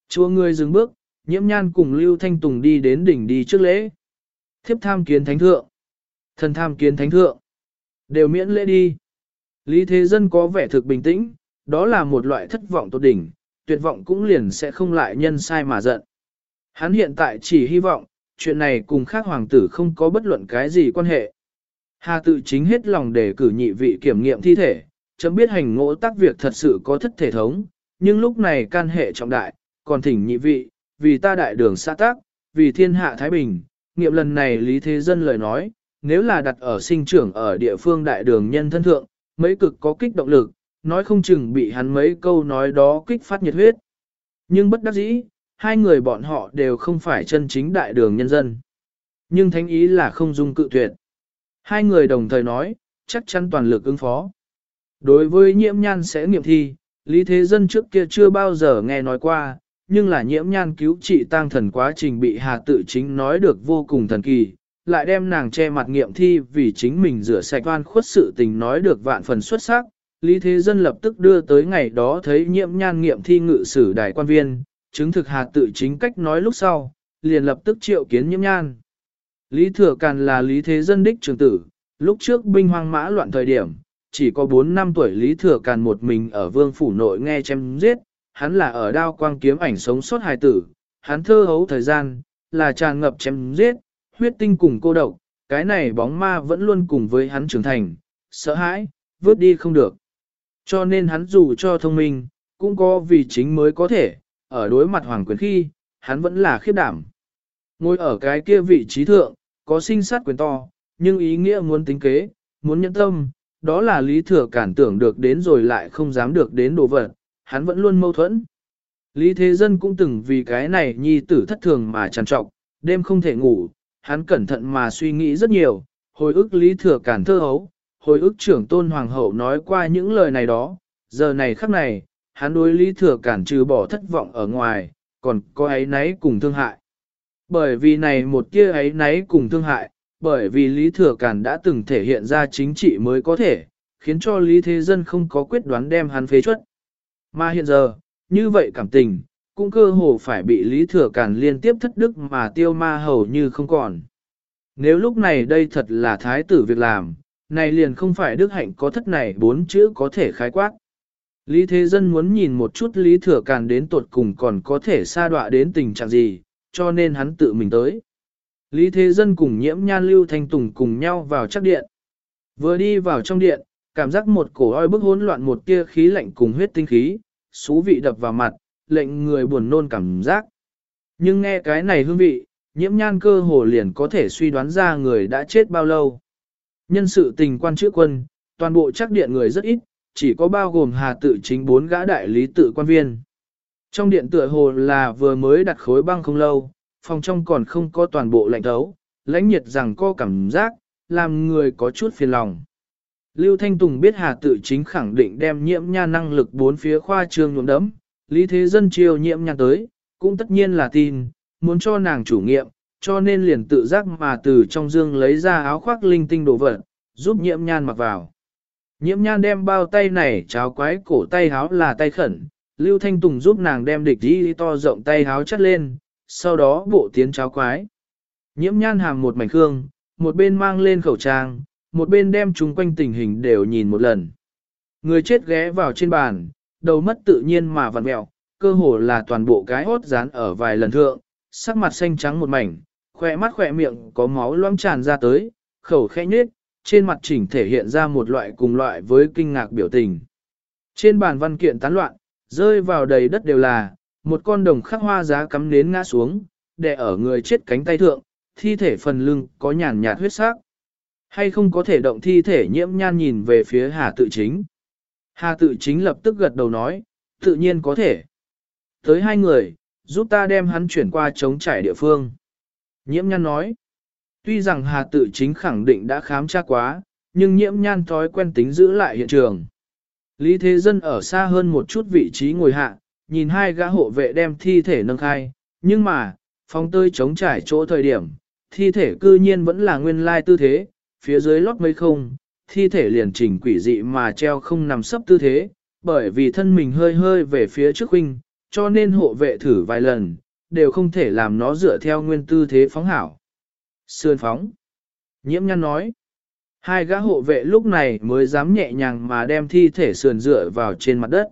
chùa người dừng bước, nhiễm nhan cùng Lưu Thanh Tùng đi đến đỉnh đi trước lễ. Thiếp tham kiến thánh thượng. Thần tham kiến thánh thượng. Đều miễn lễ đi. Lý Thế Dân có vẻ thực bình tĩnh, đó là một loại thất vọng tốt đỉnh, tuyệt vọng cũng liền sẽ không lại nhân sai mà giận. Hắn hiện tại chỉ hy vọng, chuyện này cùng khác hoàng tử không có bất luận cái gì quan hệ. Hà tự chính hết lòng để cử nhị vị kiểm nghiệm thi thể, chấm biết hành ngộ tác việc thật sự có thất thể thống, nhưng lúc này can hệ trọng đại, còn thỉnh nhị vị, vì ta đại đường xã tác, vì thiên hạ Thái Bình, nghiệm lần này Lý Thế Dân lời nói, nếu là đặt ở sinh trưởng ở địa phương đại đường nhân thân thượng, mấy cực có kích động lực, nói không chừng bị hắn mấy câu nói đó kích phát nhiệt huyết. Nhưng bất đắc dĩ, hai người bọn họ đều không phải chân chính đại đường nhân dân. Nhưng thánh ý là không dung cự tuyệt. Hai người đồng thời nói, chắc chắn toàn lực ứng phó. Đối với nhiễm nhan sẽ nghiệm thi, Lý Thế Dân trước kia chưa bao giờ nghe nói qua, nhưng là nhiễm nhan cứu trị tang thần quá trình bị Hà tự chính nói được vô cùng thần kỳ, lại đem nàng che mặt nghiệm thi vì chính mình rửa sạch oan khuất sự tình nói được vạn phần xuất sắc. Lý Thế Dân lập tức đưa tới ngày đó thấy nhiễm nhan nghiệm thi ngự sử đại quan viên, chứng thực Hà tự chính cách nói lúc sau, liền lập tức triệu kiến nhiễm nhan. Lý Thừa Càn là Lý Thế Dân đích trường tử, lúc trước binh hoang mã loạn thời điểm, chỉ có 4 năm tuổi Lý Thừa Càn một mình ở vương phủ nội nghe chém giết, hắn là ở đao quang kiếm ảnh sống sót hài tử, hắn thơ hấu thời gian, là tràn ngập chém giết, huyết tinh cùng cô độc, cái này bóng ma vẫn luôn cùng với hắn trưởng thành, sợ hãi, vớt đi không được. Cho nên hắn dù cho thông minh, cũng có vì chính mới có thể, ở đối mặt hoàng quyền khi, hắn vẫn là khiếp đảm. Ngồi ở cái kia vị trí thượng, có sinh sát quyền to, nhưng ý nghĩa muốn tính kế, muốn nhẫn tâm, đó là lý thừa cản tưởng được đến rồi lại không dám được đến đồ vật, hắn vẫn luôn mâu thuẫn. Lý Thế Dân cũng từng vì cái này nhi tử thất thường mà trằn trọc, đêm không thể ngủ, hắn cẩn thận mà suy nghĩ rất nhiều, hồi ức Lý Thừa Cản thơ hấu, hồi ức trưởng tôn hoàng hậu nói qua những lời này đó, giờ này khắc này, hắn đối Lý Thừa Cản trừ bỏ thất vọng ở ngoài, còn có ấy náy cùng thương hại. Bởi vì này một kia ấy náy cùng thương hại, bởi vì Lý Thừa Cản đã từng thể hiện ra chính trị mới có thể, khiến cho Lý Thế Dân không có quyết đoán đem hắn phế chuất. Mà hiện giờ, như vậy cảm tình, cũng cơ hồ phải bị Lý Thừa Càn liên tiếp thất đức mà tiêu ma hầu như không còn. Nếu lúc này đây thật là thái tử việc làm, này liền không phải đức hạnh có thất này bốn chữ có thể khái quát. Lý Thế Dân muốn nhìn một chút Lý Thừa Càn đến tột cùng còn có thể xa đọa đến tình trạng gì, cho nên hắn tự mình tới. Lý Thế Dân cùng nhiễm nhan lưu thanh tùng cùng nhau vào chắc điện. Vừa đi vào trong điện, cảm giác một cổ oi bức hỗn loạn một tia khí lạnh cùng huyết tinh khí, xú vị đập vào mặt, lệnh người buồn nôn cảm giác. Nhưng nghe cái này hương vị, nhiễm nhan cơ hồ liền có thể suy đoán ra người đã chết bao lâu. Nhân sự tình quan chữ quân, toàn bộ chắc điện người rất ít, chỉ có bao gồm hà tự chính bốn gã đại lý tự quan viên. Trong điện tựa hồ là vừa mới đặt khối băng không lâu, phòng trong còn không có toàn bộ lạnh thấu, lãnh nhiệt rằng có cảm giác, làm người có chút phiền lòng. Lưu Thanh Tùng biết Hà tự chính khẳng định đem nhiễm nha năng lực bốn phía khoa trương nhuộm đấm, lý thế dân triều nhiễm nha tới, cũng tất nhiên là tin, muốn cho nàng chủ nghiệm, cho nên liền tự giác mà từ trong dương lấy ra áo khoác linh tinh đồ vật, giúp nhiễm nhan mặc vào. Nhiễm nhan đem bao tay này cháo quái cổ tay háo là tay khẩn, Lưu Thanh Tùng giúp nàng đem địch đi to rộng tay háo chắt lên, sau đó bộ tiến cháo quái. Nhiễm nhan hàm một mảnh khương, một bên mang lên khẩu trang, một bên đem chúng quanh tình hình đều nhìn một lần. Người chết ghé vào trên bàn, đầu mất tự nhiên mà vặn mẹo, cơ hồ là toàn bộ cái hốt dán ở vài lần thượng, sắc mặt xanh trắng một mảnh, khỏe mắt khỏe miệng có máu loang tràn ra tới, khẩu khẽ nhếch, trên mặt chỉnh thể hiện ra một loại cùng loại với kinh ngạc biểu tình. Trên bàn văn kiện tán loạn, rơi vào đầy đất đều là, một con đồng khắc hoa giá cắm nến ngã xuống, đè ở người chết cánh tay thượng, thi thể phần lưng có nhàn nhạt huyết sắc. Hay không có thể động thi thể nhiễm nhan nhìn về phía Hà tự chính. Hà tự chính lập tức gật đầu nói, tự nhiên có thể. Tới hai người, giúp ta đem hắn chuyển qua chống trải địa phương. Nhiễm nhan nói, tuy rằng Hà tự chính khẳng định đã khám tra quá, nhưng nhiễm nhan thói quen tính giữ lại hiện trường. Lý Thế Dân ở xa hơn một chút vị trí ngồi hạ, nhìn hai gã hộ vệ đem thi thể nâng khai, nhưng mà, phong tơi chống trải chỗ thời điểm, thi thể cư nhiên vẫn là nguyên lai tư thế, phía dưới lót mấy không, thi thể liền chỉnh quỷ dị mà treo không nằm sấp tư thế, bởi vì thân mình hơi hơi về phía trước huynh, cho nên hộ vệ thử vài lần, đều không thể làm nó dựa theo nguyên tư thế phóng hảo. Sườn phóng. Nhiễm nhăn nói. Hai gã hộ vệ lúc này mới dám nhẹ nhàng mà đem thi thể sườn dựa vào trên mặt đất.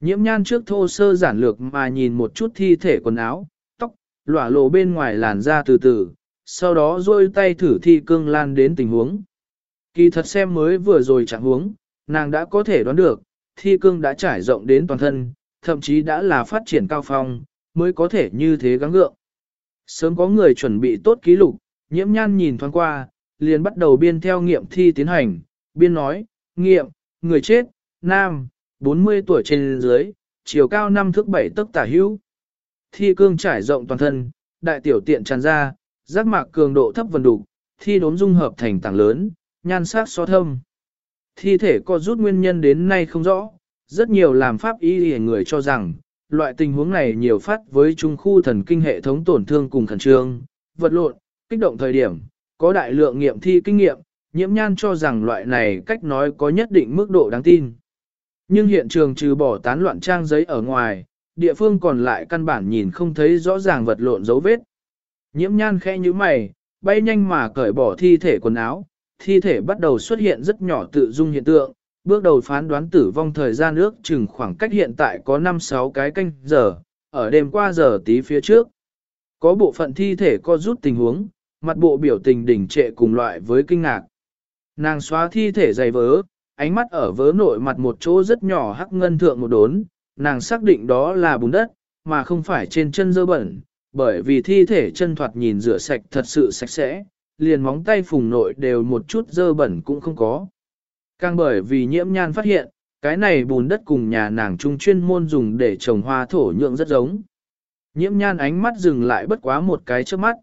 Nhiễm nhan trước thô sơ giản lược mà nhìn một chút thi thể quần áo, tóc, lỏa lộ bên ngoài làn da từ từ, sau đó rôi tay thử thi cương lan đến tình huống. Kỳ thật xem mới vừa rồi chẳng huống, nàng đã có thể đoán được, thi cương đã trải rộng đến toàn thân, thậm chí đã là phát triển cao phong, mới có thể như thế gắng gượng. Sớm có người chuẩn bị tốt ký lục, nhiễm nhan nhìn thoáng qua, liền bắt đầu biên theo nghiệm thi tiến hành, biên nói, nghiệm, người chết, nam, 40 tuổi trên dưới, chiều cao 5 thước 7 tấc tả hữu. Thi cương trải rộng toàn thân, đại tiểu tiện tràn ra, giác mạc cường độ thấp vần đục, thi đốn dung hợp thành tảng lớn, nhan sắc so thâm. Thi thể co rút nguyên nhân đến nay không rõ, rất nhiều làm pháp y hề người cho rằng, loại tình huống này nhiều phát với trung khu thần kinh hệ thống tổn thương cùng khẩn trương, vật lộn, kích động thời điểm, có đại lượng nghiệm thi kinh nghiệm, nhiễm nhan cho rằng loại này cách nói có nhất định mức độ đáng tin. Nhưng hiện trường trừ bỏ tán loạn trang giấy ở ngoài, địa phương còn lại căn bản nhìn không thấy rõ ràng vật lộn dấu vết. Nhiễm nhan khẽ như mày, bay nhanh mà cởi bỏ thi thể quần áo, thi thể bắt đầu xuất hiện rất nhỏ tự dung hiện tượng, bước đầu phán đoán tử vong thời gian ước chừng khoảng cách hiện tại có 5-6 cái canh giờ, ở đêm qua giờ tí phía trước. Có bộ phận thi thể co rút tình huống, mặt bộ biểu tình đỉnh trệ cùng loại với kinh ngạc. Nàng xóa thi thể dày vớ, ánh mắt ở vớ nội mặt một chỗ rất nhỏ hắc ngân thượng một đốn, nàng xác định đó là bùn đất, mà không phải trên chân dơ bẩn, bởi vì thi thể chân thoạt nhìn rửa sạch thật sự sạch sẽ, liền móng tay phùng nội đều một chút dơ bẩn cũng không có. Càng bởi vì nhiễm nhan phát hiện, cái này bùn đất cùng nhà nàng trung chuyên môn dùng để trồng hoa thổ nhượng rất giống. Nhiễm nhan ánh mắt dừng lại bất quá một cái trước mắt.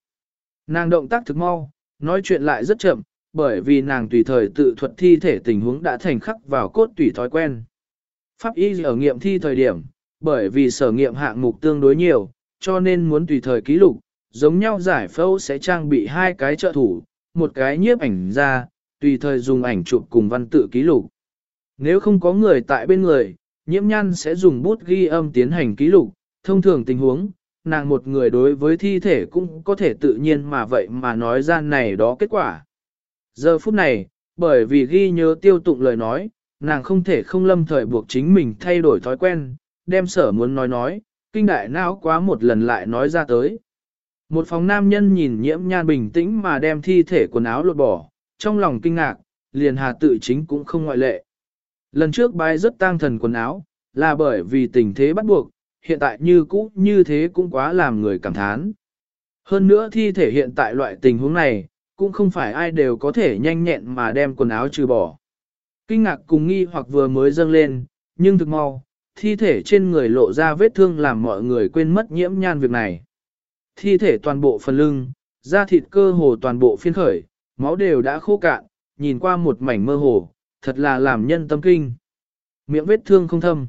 Nàng động tác thực mau, nói chuyện lại rất chậm, bởi vì nàng tùy thời tự thuật thi thể tình huống đã thành khắc vào cốt tùy thói quen. Pháp y ở nghiệm thi thời điểm, bởi vì sở nghiệm hạng mục tương đối nhiều, cho nên muốn tùy thời ký lục, giống nhau giải phẫu sẽ trang bị hai cái trợ thủ, một cái nhiếp ảnh ra, tùy thời dùng ảnh chụp cùng văn tự ký lục. Nếu không có người tại bên người, nhiễm nhan sẽ dùng bút ghi âm tiến hành ký lục, thông thường tình huống, nàng một người đối với thi thể cũng có thể tự nhiên mà vậy mà nói ra này đó kết quả. Giờ phút này, bởi vì ghi nhớ tiêu tụng lời nói, nàng không thể không lâm thời buộc chính mình thay đổi thói quen, đem sở muốn nói nói, kinh đại não quá một lần lại nói ra tới. Một phòng nam nhân nhìn nhiễm nhan bình tĩnh mà đem thi thể quần áo lột bỏ, trong lòng kinh ngạc, liền hà tự chính cũng không ngoại lệ. Lần trước bái rất tang thần quần áo, là bởi vì tình thế bắt buộc, hiện tại như cũ như thế cũng quá làm người cảm thán. Hơn nữa thi thể hiện tại loại tình huống này, cũng không phải ai đều có thể nhanh nhẹn mà đem quần áo trừ bỏ. Kinh ngạc cùng nghi hoặc vừa mới dâng lên, nhưng thực mau, thi thể trên người lộ ra vết thương làm mọi người quên mất nhiễm nhan việc này. Thi thể toàn bộ phần lưng, da thịt cơ hồ toàn bộ phiên khởi, máu đều đã khô cạn, nhìn qua một mảnh mơ hồ, thật là làm nhân tâm kinh. Miệng vết thương không thâm.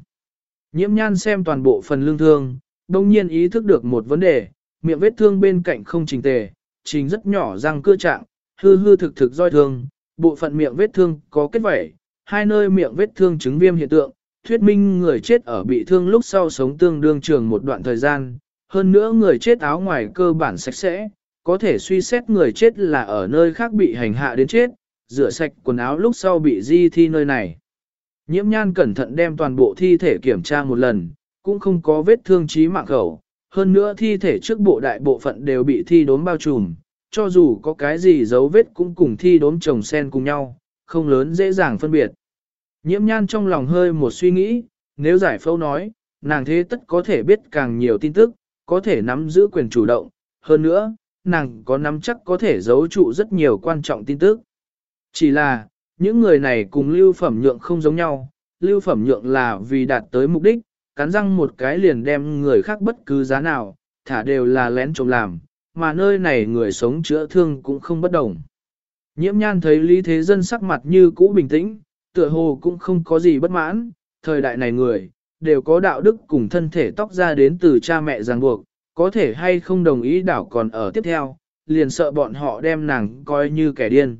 Nhiễm nhan xem toàn bộ phần lưng thương, đồng nhiên ý thức được một vấn đề, miệng vết thương bên cạnh không trình tề, chính rất nhỏ răng cưa trạng, hư hư thực thực roi thương, bộ phận miệng vết thương có kết vẩy, hai nơi miệng vết thương chứng viêm hiện tượng, thuyết minh người chết ở bị thương lúc sau sống tương đương trường một đoạn thời gian, hơn nữa người chết áo ngoài cơ bản sạch sẽ, có thể suy xét người chết là ở nơi khác bị hành hạ đến chết, rửa sạch quần áo lúc sau bị di thi nơi này. Nhiễm nhan cẩn thận đem toàn bộ thi thể kiểm tra một lần, cũng không có vết thương chí mạng khẩu, hơn nữa thi thể trước bộ đại bộ phận đều bị thi đốm bao trùm, cho dù có cái gì dấu vết cũng cùng thi đốm chồng sen cùng nhau, không lớn dễ dàng phân biệt. Nhiễm nhan trong lòng hơi một suy nghĩ, nếu giải phẫu nói, nàng thế tất có thể biết càng nhiều tin tức, có thể nắm giữ quyền chủ động, hơn nữa, nàng có nắm chắc có thể giấu trụ rất nhiều quan trọng tin tức. Chỉ là, những người này cùng lưu phẩm nhượng không giống nhau, lưu phẩm nhượng là vì đạt tới mục đích, cắn răng một cái liền đem người khác bất cứ giá nào, thả đều là lén trộm làm, mà nơi này người sống chữa thương cũng không bất đồng. Nhiễm nhan thấy Lý Thế Dân sắc mặt như cũ bình tĩnh, tựa hồ cũng không có gì bất mãn, thời đại này người, đều có đạo đức cùng thân thể tóc ra đến từ cha mẹ ràng buộc, có thể hay không đồng ý đảo còn ở tiếp theo, liền sợ bọn họ đem nàng coi như kẻ điên.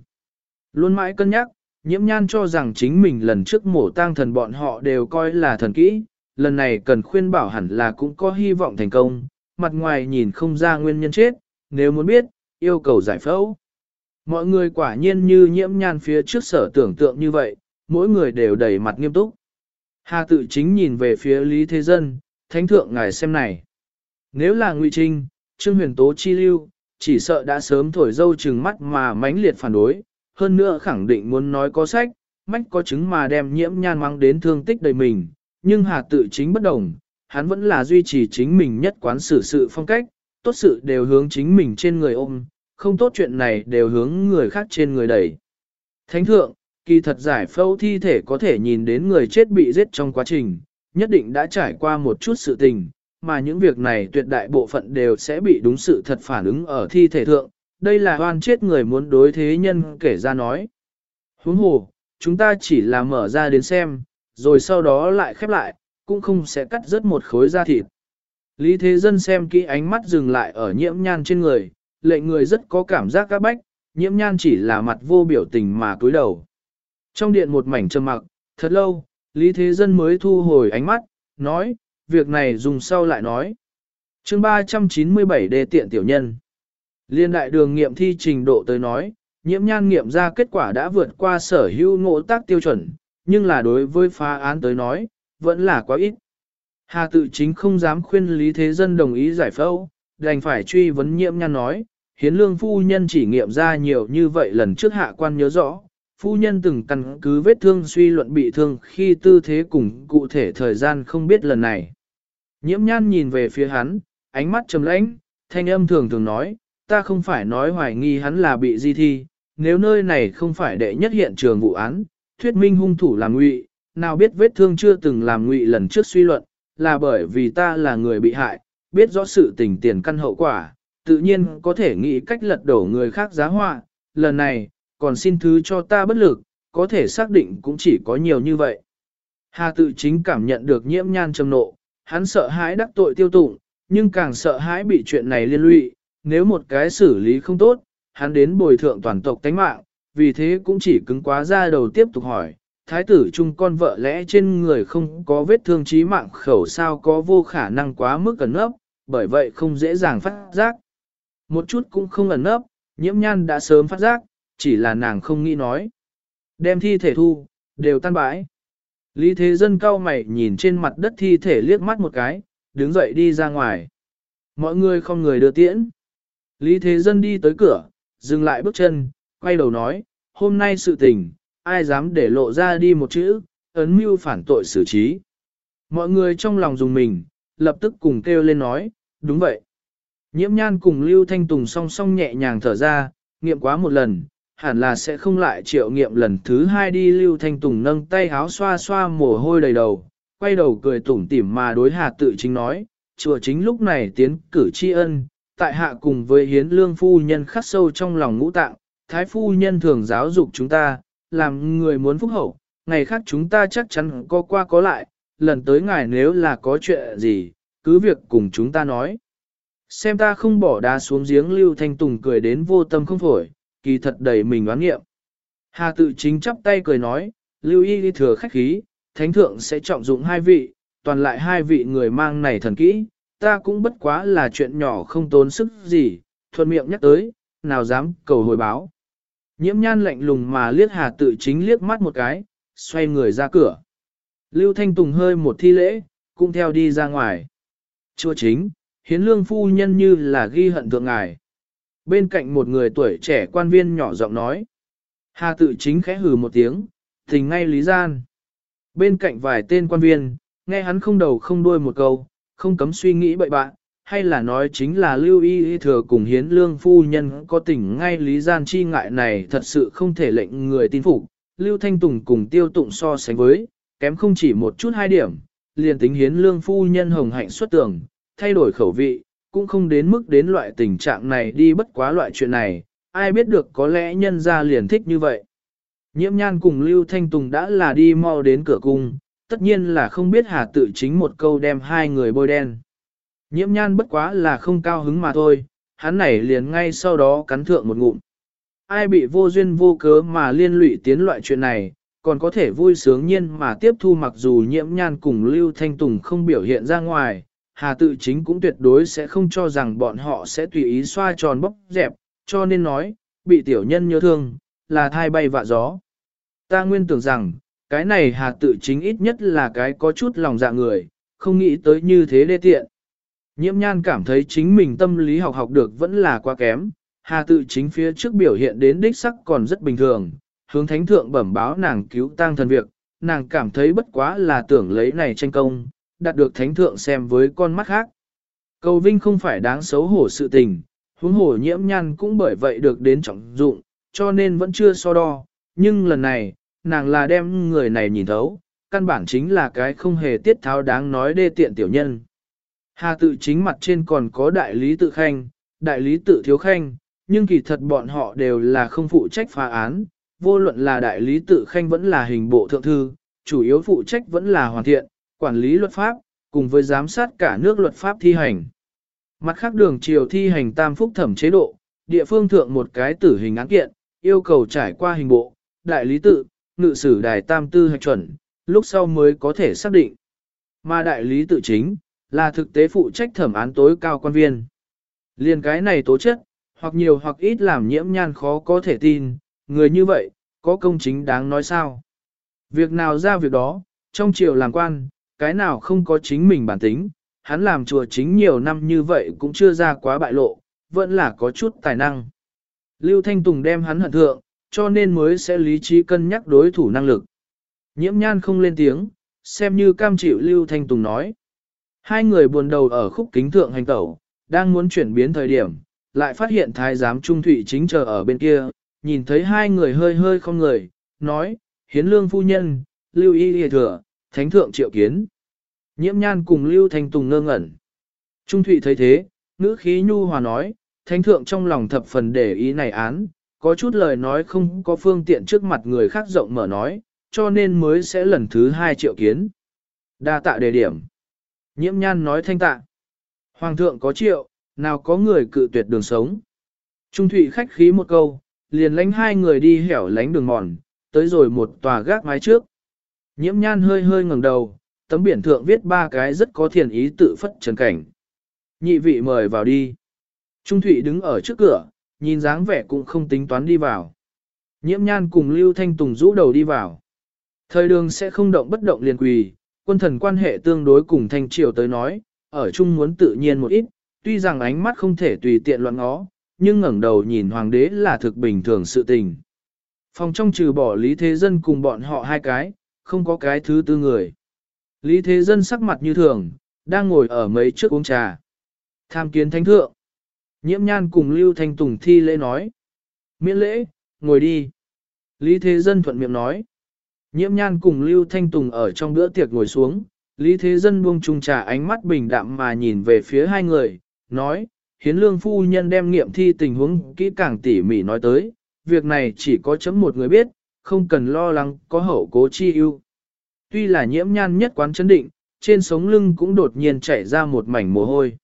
Luôn mãi cân nhắc, nhiễm nhan cho rằng chính mình lần trước mổ tang thần bọn họ đều coi là thần kỹ, lần này cần khuyên bảo hẳn là cũng có hy vọng thành công, mặt ngoài nhìn không ra nguyên nhân chết, nếu muốn biết, yêu cầu giải phẫu. Mọi người quả nhiên như nhiễm nhan phía trước sở tưởng tượng như vậy, mỗi người đều đầy mặt nghiêm túc. Hà tự chính nhìn về phía Lý Thế Dân, thánh thượng ngài xem này. Nếu là ngụy Trinh, Trương Huyền Tố chi lưu, chỉ sợ đã sớm thổi dâu trừng mắt mà mãnh liệt phản đối, hơn nữa khẳng định muốn nói có sách, mách có chứng mà đem nhiễm nhan mang đến thương tích đầy mình, nhưng Hà tự chính bất đồng, hắn vẫn là duy trì chính mình nhất quán xử sự phong cách, tốt sự đều hướng chính mình trên người ôm, không tốt chuyện này đều hướng người khác trên người đẩy. Thánh thượng, kỳ thật giải phẫu thi thể có thể nhìn đến người chết bị giết trong quá trình, nhất định đã trải qua một chút sự tình, mà những việc này tuyệt đại bộ phận đều sẽ bị đúng sự thật phản ứng ở thi thể thượng, đây là oan chết người muốn đối thế nhân kể ra nói. Huống hồ, chúng ta chỉ là mở ra đến xem, rồi sau đó lại khép lại, cũng không sẽ cắt rớt một khối da thịt. Lý Thế Dân xem kỹ ánh mắt dừng lại ở nhiễm nhan trên người, lệnh người rất có cảm giác các bách, nhiễm nhan chỉ là mặt vô biểu tình mà cúi đầu. Trong điện một mảnh trầm mặc, thật lâu, Lý Thế Dân mới thu hồi ánh mắt, nói, việc này dùng sau lại nói. chương 397 đề tiện tiểu nhân. Liên đại đường nghiệm thi trình độ tới nói, nhiễm nhan nghiệm ra kết quả đã vượt qua sở hữu ngộ tác tiêu chuẩn, nhưng là đối với phá án tới nói, vẫn là quá ít. Hà tự chính không dám khuyên Lý Thế Dân đồng ý giải phẫu, đành phải truy vấn nhiễm nhan nói, hiến lương phu nhân chỉ nghiệm ra nhiều như vậy lần trước hạ quan nhớ rõ, phu nhân từng căn cứ vết thương suy luận bị thương khi tư thế cùng cụ thể thời gian không biết lần này. Nhiễm nhan nhìn về phía hắn, ánh mắt trầm lãnh, thanh âm thường thường nói, ta không phải nói hoài nghi hắn là bị di thi, nếu nơi này không phải đệ nhất hiện trường vụ án, thuyết minh hung thủ là ngụy, nào biết vết thương chưa từng làm ngụy lần trước suy luận, là bởi vì ta là người bị hại, biết rõ sự tình tiền căn hậu quả, tự nhiên có thể nghĩ cách lật đổ người khác giá họa, lần này, còn xin thứ cho ta bất lực, có thể xác định cũng chỉ có nhiều như vậy. Hà tự chính cảm nhận được nhiễm nhan trầm nộ, hắn sợ hãi đắc tội tiêu tụng, nhưng càng sợ hãi bị chuyện này liên lụy, nếu một cái xử lý không tốt, hắn đến bồi thượng toàn tộc tánh mạng, vì thế cũng chỉ cứng quá ra đầu tiếp tục hỏi, thái tử chung con vợ lẽ trên người không có vết thương chí mạng khẩu sao có vô khả năng quá mức ẩn nấp, bởi vậy không dễ dàng phát giác. Một chút cũng không ẩn nấp, nhiễm nhan đã sớm phát giác, chỉ là nàng không nghĩ nói. Đem thi thể thu, đều tan bãi. Lý Thế Dân cao mày nhìn trên mặt đất thi thể liếc mắt một cái, đứng dậy đi ra ngoài. Mọi người không người đưa tiễn. Lý Thế Dân đi tới cửa, dừng lại bước chân, quay đầu nói, hôm nay sự tình, ai dám để lộ ra đi một chữ, ấn mưu phản tội xử trí. Mọi người trong lòng dùng mình, lập tức cùng kêu lên nói, đúng vậy. Nhiễm nhan cùng Lưu Thanh Tùng song song nhẹ nhàng thở ra, nghiệm quá một lần, hẳn là sẽ không lại triệu nghiệm lần thứ hai đi Lưu Thanh Tùng nâng tay háo xoa xoa mồ hôi đầy đầu, quay đầu cười tủm tỉm mà đối hạ tự chính nói, chùa chính lúc này tiến cử tri ân, tại hạ cùng với hiến lương phu nhân khắc sâu trong lòng ngũ tạng, thái phu nhân thường giáo dục chúng ta, làm người muốn phúc hậu, ngày khác chúng ta chắc chắn có qua có lại, lần tới ngài nếu là có chuyện gì, cứ việc cùng chúng ta nói. Xem ta không bỏ đá xuống giếng Lưu Thanh Tùng cười đến vô tâm không phổi, kỳ thật đầy mình đoán nghiệm. Hà tự chính chắp tay cười nói, Lưu Y thừa khách khí, thánh thượng sẽ trọng dụng hai vị, toàn lại hai vị người mang này thần kỹ, ta cũng bất quá là chuyện nhỏ không tốn sức gì, thuận miệng nhắc tới, nào dám cầu hồi báo. Nhiễm nhan lạnh lùng mà liếc hà tự chính liếc mắt một cái, xoay người ra cửa. Lưu Thanh Tùng hơi một thi lễ, cũng theo đi ra ngoài. Chùa chính, hiến lương phu nhân như là ghi hận thượng ngài. Bên cạnh một người tuổi trẻ quan viên nhỏ giọng nói. Hà tự chính khẽ hừ một tiếng, tình ngay lý gian. Bên cạnh vài tên quan viên, nghe hắn không đầu không đuôi một câu, không cấm suy nghĩ bậy bạn, hay là nói chính là lưu y y thừa cùng hiến lương phu nhân có tình ngay lý gian chi ngại này thật sự không thể lệnh người tin phục. Lưu Thanh Tùng cùng tiêu tụng so sánh với, kém không chỉ một chút hai điểm, liền tính hiến lương phu nhân hồng hạnh xuất tưởng, thay đổi khẩu vị, cũng không đến mức đến loại tình trạng này đi bất quá loại chuyện này, ai biết được có lẽ nhân ra liền thích như vậy. Nhiễm nhan cùng Lưu Thanh Tùng đã là đi mau đến cửa cung, tất nhiên là không biết hà tự chính một câu đem hai người bôi đen. Nhiễm nhan bất quá là không cao hứng mà thôi, hắn này liền ngay sau đó cắn thượng một ngụm. ai bị vô duyên vô cớ mà liên lụy tiến loại chuyện này, còn có thể vui sướng nhiên mà tiếp thu mặc dù nhiễm nhan cùng Lưu Thanh Tùng không biểu hiện ra ngoài, Hà tự chính cũng tuyệt đối sẽ không cho rằng bọn họ sẽ tùy ý xoa tròn bóc dẹp, cho nên nói, bị tiểu nhân nhớ thương, là thai bay vạ gió. Ta nguyên tưởng rằng, cái này Hà tự chính ít nhất là cái có chút lòng dạ người, không nghĩ tới như thế đê tiện. Nhiễm nhan cảm thấy chính mình tâm lý học học được vẫn là quá kém, Hà tự chính phía trước biểu hiện đến đích sắc còn rất bình thường, hướng thánh thượng bẩm báo nàng cứu tang thần việc, nàng cảm thấy bất quá là tưởng lấy này tranh công, đạt được thánh thượng xem với con mắt khác. Cầu vinh không phải đáng xấu hổ sự tình, huống hổ nhiễm nhan cũng bởi vậy được đến trọng dụng, cho nên vẫn chưa so đo, nhưng lần này, nàng là đem người này nhìn thấu, căn bản chính là cái không hề tiết tháo đáng nói đê tiện tiểu nhân. Hà tự chính mặt trên còn có đại lý tự khanh, đại lý tự thiếu khanh, nhưng kỳ thật bọn họ đều là không phụ trách phá án, vô luận là đại lý tự khanh vẫn là hình bộ thượng thư, chủ yếu phụ trách vẫn là hoàn thiện, quản lý luật pháp, cùng với giám sát cả nước luật pháp thi hành. Mặt khác đường triều thi hành tam phúc thẩm chế độ, địa phương thượng một cái tử hình án kiện, yêu cầu trải qua hình bộ, đại lý tự, ngự sử đài tam tư hạch chuẩn, lúc sau mới có thể xác định. Mà đại lý tự chính, là thực tế phụ trách thẩm án tối cao quan viên. Liên cái này tố chất, hoặc nhiều hoặc ít làm nhiễm nhan khó có thể tin, người như vậy, có công chính đáng nói sao. Việc nào ra việc đó, trong triều làm quan, cái nào không có chính mình bản tính, hắn làm chùa chính nhiều năm như vậy cũng chưa ra quá bại lộ, vẫn là có chút tài năng. Lưu Thanh Tùng đem hắn hận thượng, cho nên mới sẽ lý trí cân nhắc đối thủ năng lực. Nhiễm nhan không lên tiếng, xem như cam chịu Lưu Thanh Tùng nói. Hai người buồn đầu ở khúc kính thượng hành tẩu, đang muốn chuyển biến thời điểm, lại phát hiện thái giám trung thụy chính chờ ở bên kia, nhìn thấy hai người hơi hơi không người, nói, hiến lương phu nhân, lưu y hề thừa, thánh thượng triệu kiến. Nhiễm nhan cùng lưu thanh tùng ngơ ngẩn. Trung thụy thấy thế, ngữ khí nhu hòa nói, thánh thượng trong lòng thập phần để ý này án, có chút lời nói không có phương tiện trước mặt người khác rộng mở nói, cho nên mới sẽ lần thứ hai triệu kiến. Đa tạ đề điểm. Nhiễm nhan nói thanh tạ. Hoàng thượng có triệu, nào có người cự tuyệt đường sống. Trung thụy khách khí một câu, liền lánh hai người đi hẻo lánh đường mòn, tới rồi một tòa gác mái trước. Nhiễm nhan hơi hơi ngẩng đầu, tấm biển thượng viết ba cái rất có thiền ý tự phất trần cảnh. Nhị vị mời vào đi. Trung thụy đứng ở trước cửa, nhìn dáng vẻ cũng không tính toán đi vào. Nhiễm nhan cùng Lưu Thanh Tùng rũ đầu đi vào. Thời đường sẽ không động bất động liền quỳ, quân thần quan hệ tương đối cùng Thanh Triều tới nói, ở chung muốn tự nhiên một ít, tuy rằng ánh mắt không thể tùy tiện loạn ngó, nhưng ngẩng đầu nhìn hoàng đế là thực bình thường sự tình. Phòng trong trừ bỏ Lý Thế Dân cùng bọn họ hai cái, không có cái thứ tư người. Lý Thế Dân sắc mặt như thường, đang ngồi ở mấy trước uống trà. Tham kiến thánh thượng. Nhiễm nhan cùng Lưu Thanh Tùng thi lễ nói. Miễn lễ, ngồi đi. Lý Thế Dân thuận miệng nói. Nhiễm nhan cùng Lưu Thanh Tùng ở trong bữa tiệc ngồi xuống. Lý Thế Dân buông chung trà ánh mắt bình đạm mà nhìn về phía hai người, nói, hiến lương phu nhân đem nghiệm thi tình huống kỹ càng tỉ mỉ nói tới, việc này chỉ có chấm một người biết, không cần lo lắng có hậu cố chi ưu. Tuy là nhiễm nhan nhất quán chấn định, trên sống lưng cũng đột nhiên chảy ra một mảnh mồ hôi.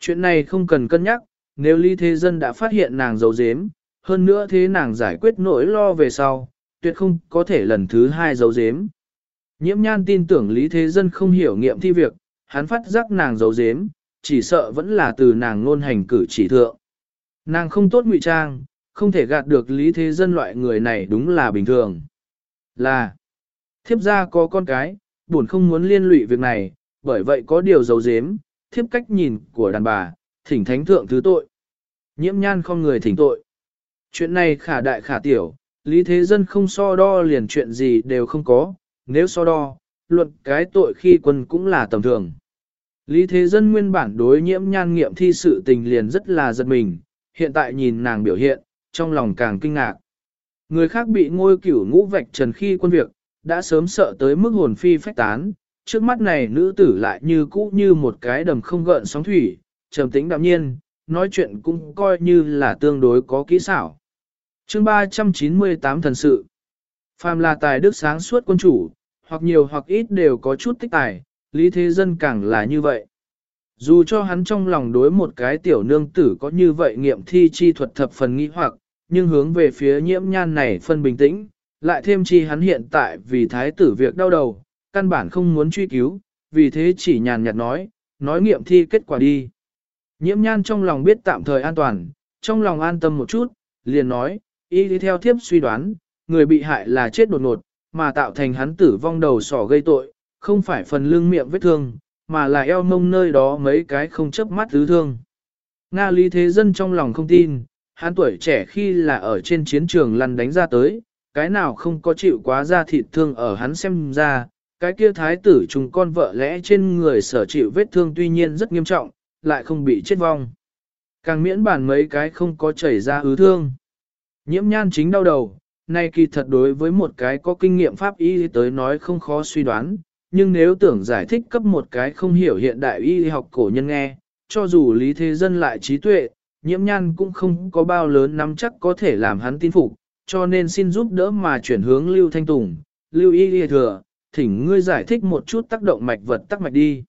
Chuyện này không cần cân nhắc, nếu Lý Thế Dân đã phát hiện nàng giấu giếm, hơn nữa thế nàng giải quyết nỗi lo về sau, tuyệt không có thể lần thứ hai giấu giếm. Nhiễm nhan tin tưởng Lý Thế Dân không hiểu nghiệm thi việc, hắn phát giác nàng giấu giếm, chỉ sợ vẫn là từ nàng ngôn hành cử chỉ thượng. Nàng không tốt ngụy trang, không thể gạt được lý thế dân loại người này đúng là bình thường. Là, thiếp ra có con cái, buồn không muốn liên lụy việc này, bởi vậy có điều dấu dếm, thiếp cách nhìn của đàn bà, thỉnh thánh thượng thứ tội. Nhiễm nhan không người thỉnh tội. Chuyện này khả đại khả tiểu, lý thế dân không so đo liền chuyện gì đều không có, nếu so đo, luận cái tội khi quân cũng là tầm thường. Lý Thế Dân nguyên bản đối nhiễm nhan nghiệm thi sự tình liền rất là giật mình, hiện tại nhìn nàng biểu hiện, trong lòng càng kinh ngạc. Người khác bị ngôi cửu ngũ vạch trần khi quân việc, đã sớm sợ tới mức hồn phi phách tán, trước mắt này nữ tử lại như cũ như một cái đầm không gợn sóng thủy, trầm tĩnh đạm nhiên, nói chuyện cũng coi như là tương đối có kỹ xảo. chương 398 thần sự Phàm là tài đức sáng suốt quân chủ, hoặc nhiều hoặc ít đều có chút tích tài, Lý Thế Dân càng là như vậy. Dù cho hắn trong lòng đối một cái tiểu nương tử có như vậy nghiệm thi chi thuật thập phần nghi hoặc, nhưng hướng về phía nhiễm nhan này phân bình tĩnh, lại thêm chi hắn hiện tại vì thái tử việc đau đầu, căn bản không muốn truy cứu, vì thế chỉ nhàn nhạt nói, nói nghiệm thi kết quả đi. Nhiễm nhan trong lòng biết tạm thời an toàn, trong lòng an tâm một chút, liền nói, y đi theo thiếp suy đoán, người bị hại là chết đột ngột, mà tạo thành hắn tử vong đầu sỏ gây tội, không phải phần lưng miệng vết thương, mà là eo mông nơi đó mấy cái không chấp mắt tứ thương. Nga lý thế dân trong lòng không tin, hắn tuổi trẻ khi là ở trên chiến trường lăn đánh ra tới, cái nào không có chịu quá ra thịt thương ở hắn xem ra, cái kia thái tử trùng con vợ lẽ trên người sở chịu vết thương tuy nhiên rất nghiêm trọng, lại không bị chết vong. Càng miễn bản mấy cái không có chảy ra ứ thương. Nhiễm nhan chính đau đầu, nay kỳ thật đối với một cái có kinh nghiệm pháp y tới nói không khó suy đoán, nhưng nếu tưởng giải thích cấp một cái không hiểu hiện đại y học cổ nhân nghe, cho dù lý thế dân lại trí tuệ, nhiễm nhan cũng không có bao lớn nắm chắc có thể làm hắn tin phục, cho nên xin giúp đỡ mà chuyển hướng Lưu Thanh Tùng, Lưu Y Y Thừa, thỉnh ngươi giải thích một chút tác động mạch vật tắc mạch đi.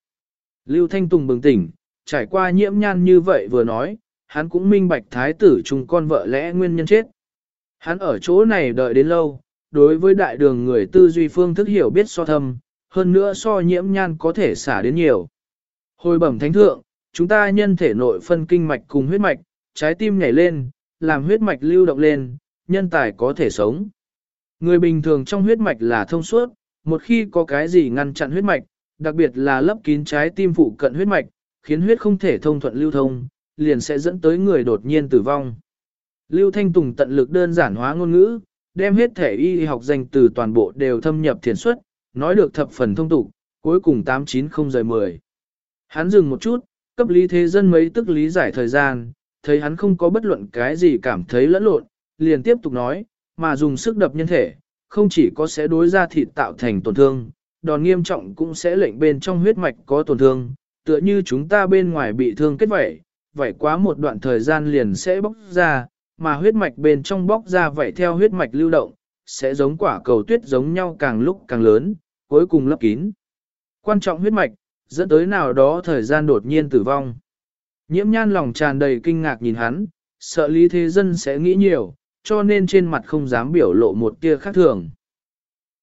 Lưu Thanh Tùng bừng tỉnh, trải qua nhiễm nhan như vậy vừa nói, hắn cũng minh bạch thái tử trùng con vợ lẽ nguyên nhân chết. Hắn ở chỗ này đợi đến lâu, đối với đại đường người tư duy phương thức hiểu biết so thâm, hơn nữa so nhiễm nhan có thể xả đến nhiều. Hồi bẩm thánh thượng, chúng ta nhân thể nội phân kinh mạch cùng huyết mạch, trái tim nhảy lên, làm huyết mạch lưu động lên, nhân tài có thể sống. Người bình thường trong huyết mạch là thông suốt, một khi có cái gì ngăn chặn huyết mạch, đặc biệt là lấp kín trái tim phụ cận huyết mạch, khiến huyết không thể thông thuận lưu thông, liền sẽ dẫn tới người đột nhiên tử vong. Lưu Thanh Tùng tận lực đơn giản hóa ngôn ngữ, đem hết thể y học danh từ toàn bộ đều thâm nhập thiền xuất, nói được thập phần thông tục, cuối cùng 890 rời 10. Hắn dừng một chút, cấp lý thế dân mấy tức lý giải thời gian, thấy hắn không có bất luận cái gì cảm thấy lẫn lộn, liền tiếp tục nói, mà dùng sức đập nhân thể, không chỉ có sẽ đối ra thịt tạo thành tổn thương, đòn nghiêm trọng cũng sẽ lệnh bên trong huyết mạch có tổn thương, tựa như chúng ta bên ngoài bị thương kết vảy vảy quá một đoạn thời gian liền sẽ bóc ra, mà huyết mạch bên trong bóc ra vảy theo huyết mạch lưu động, sẽ giống quả cầu tuyết giống nhau càng lúc càng lớn, cuối cùng lấp kín. Quan trọng huyết mạch, dẫn tới nào đó thời gian đột nhiên tử vong. Nhiễm nhan lòng tràn đầy kinh ngạc nhìn hắn, sợ lý thế dân sẽ nghĩ nhiều, cho nên trên mặt không dám biểu lộ một tia khác thường.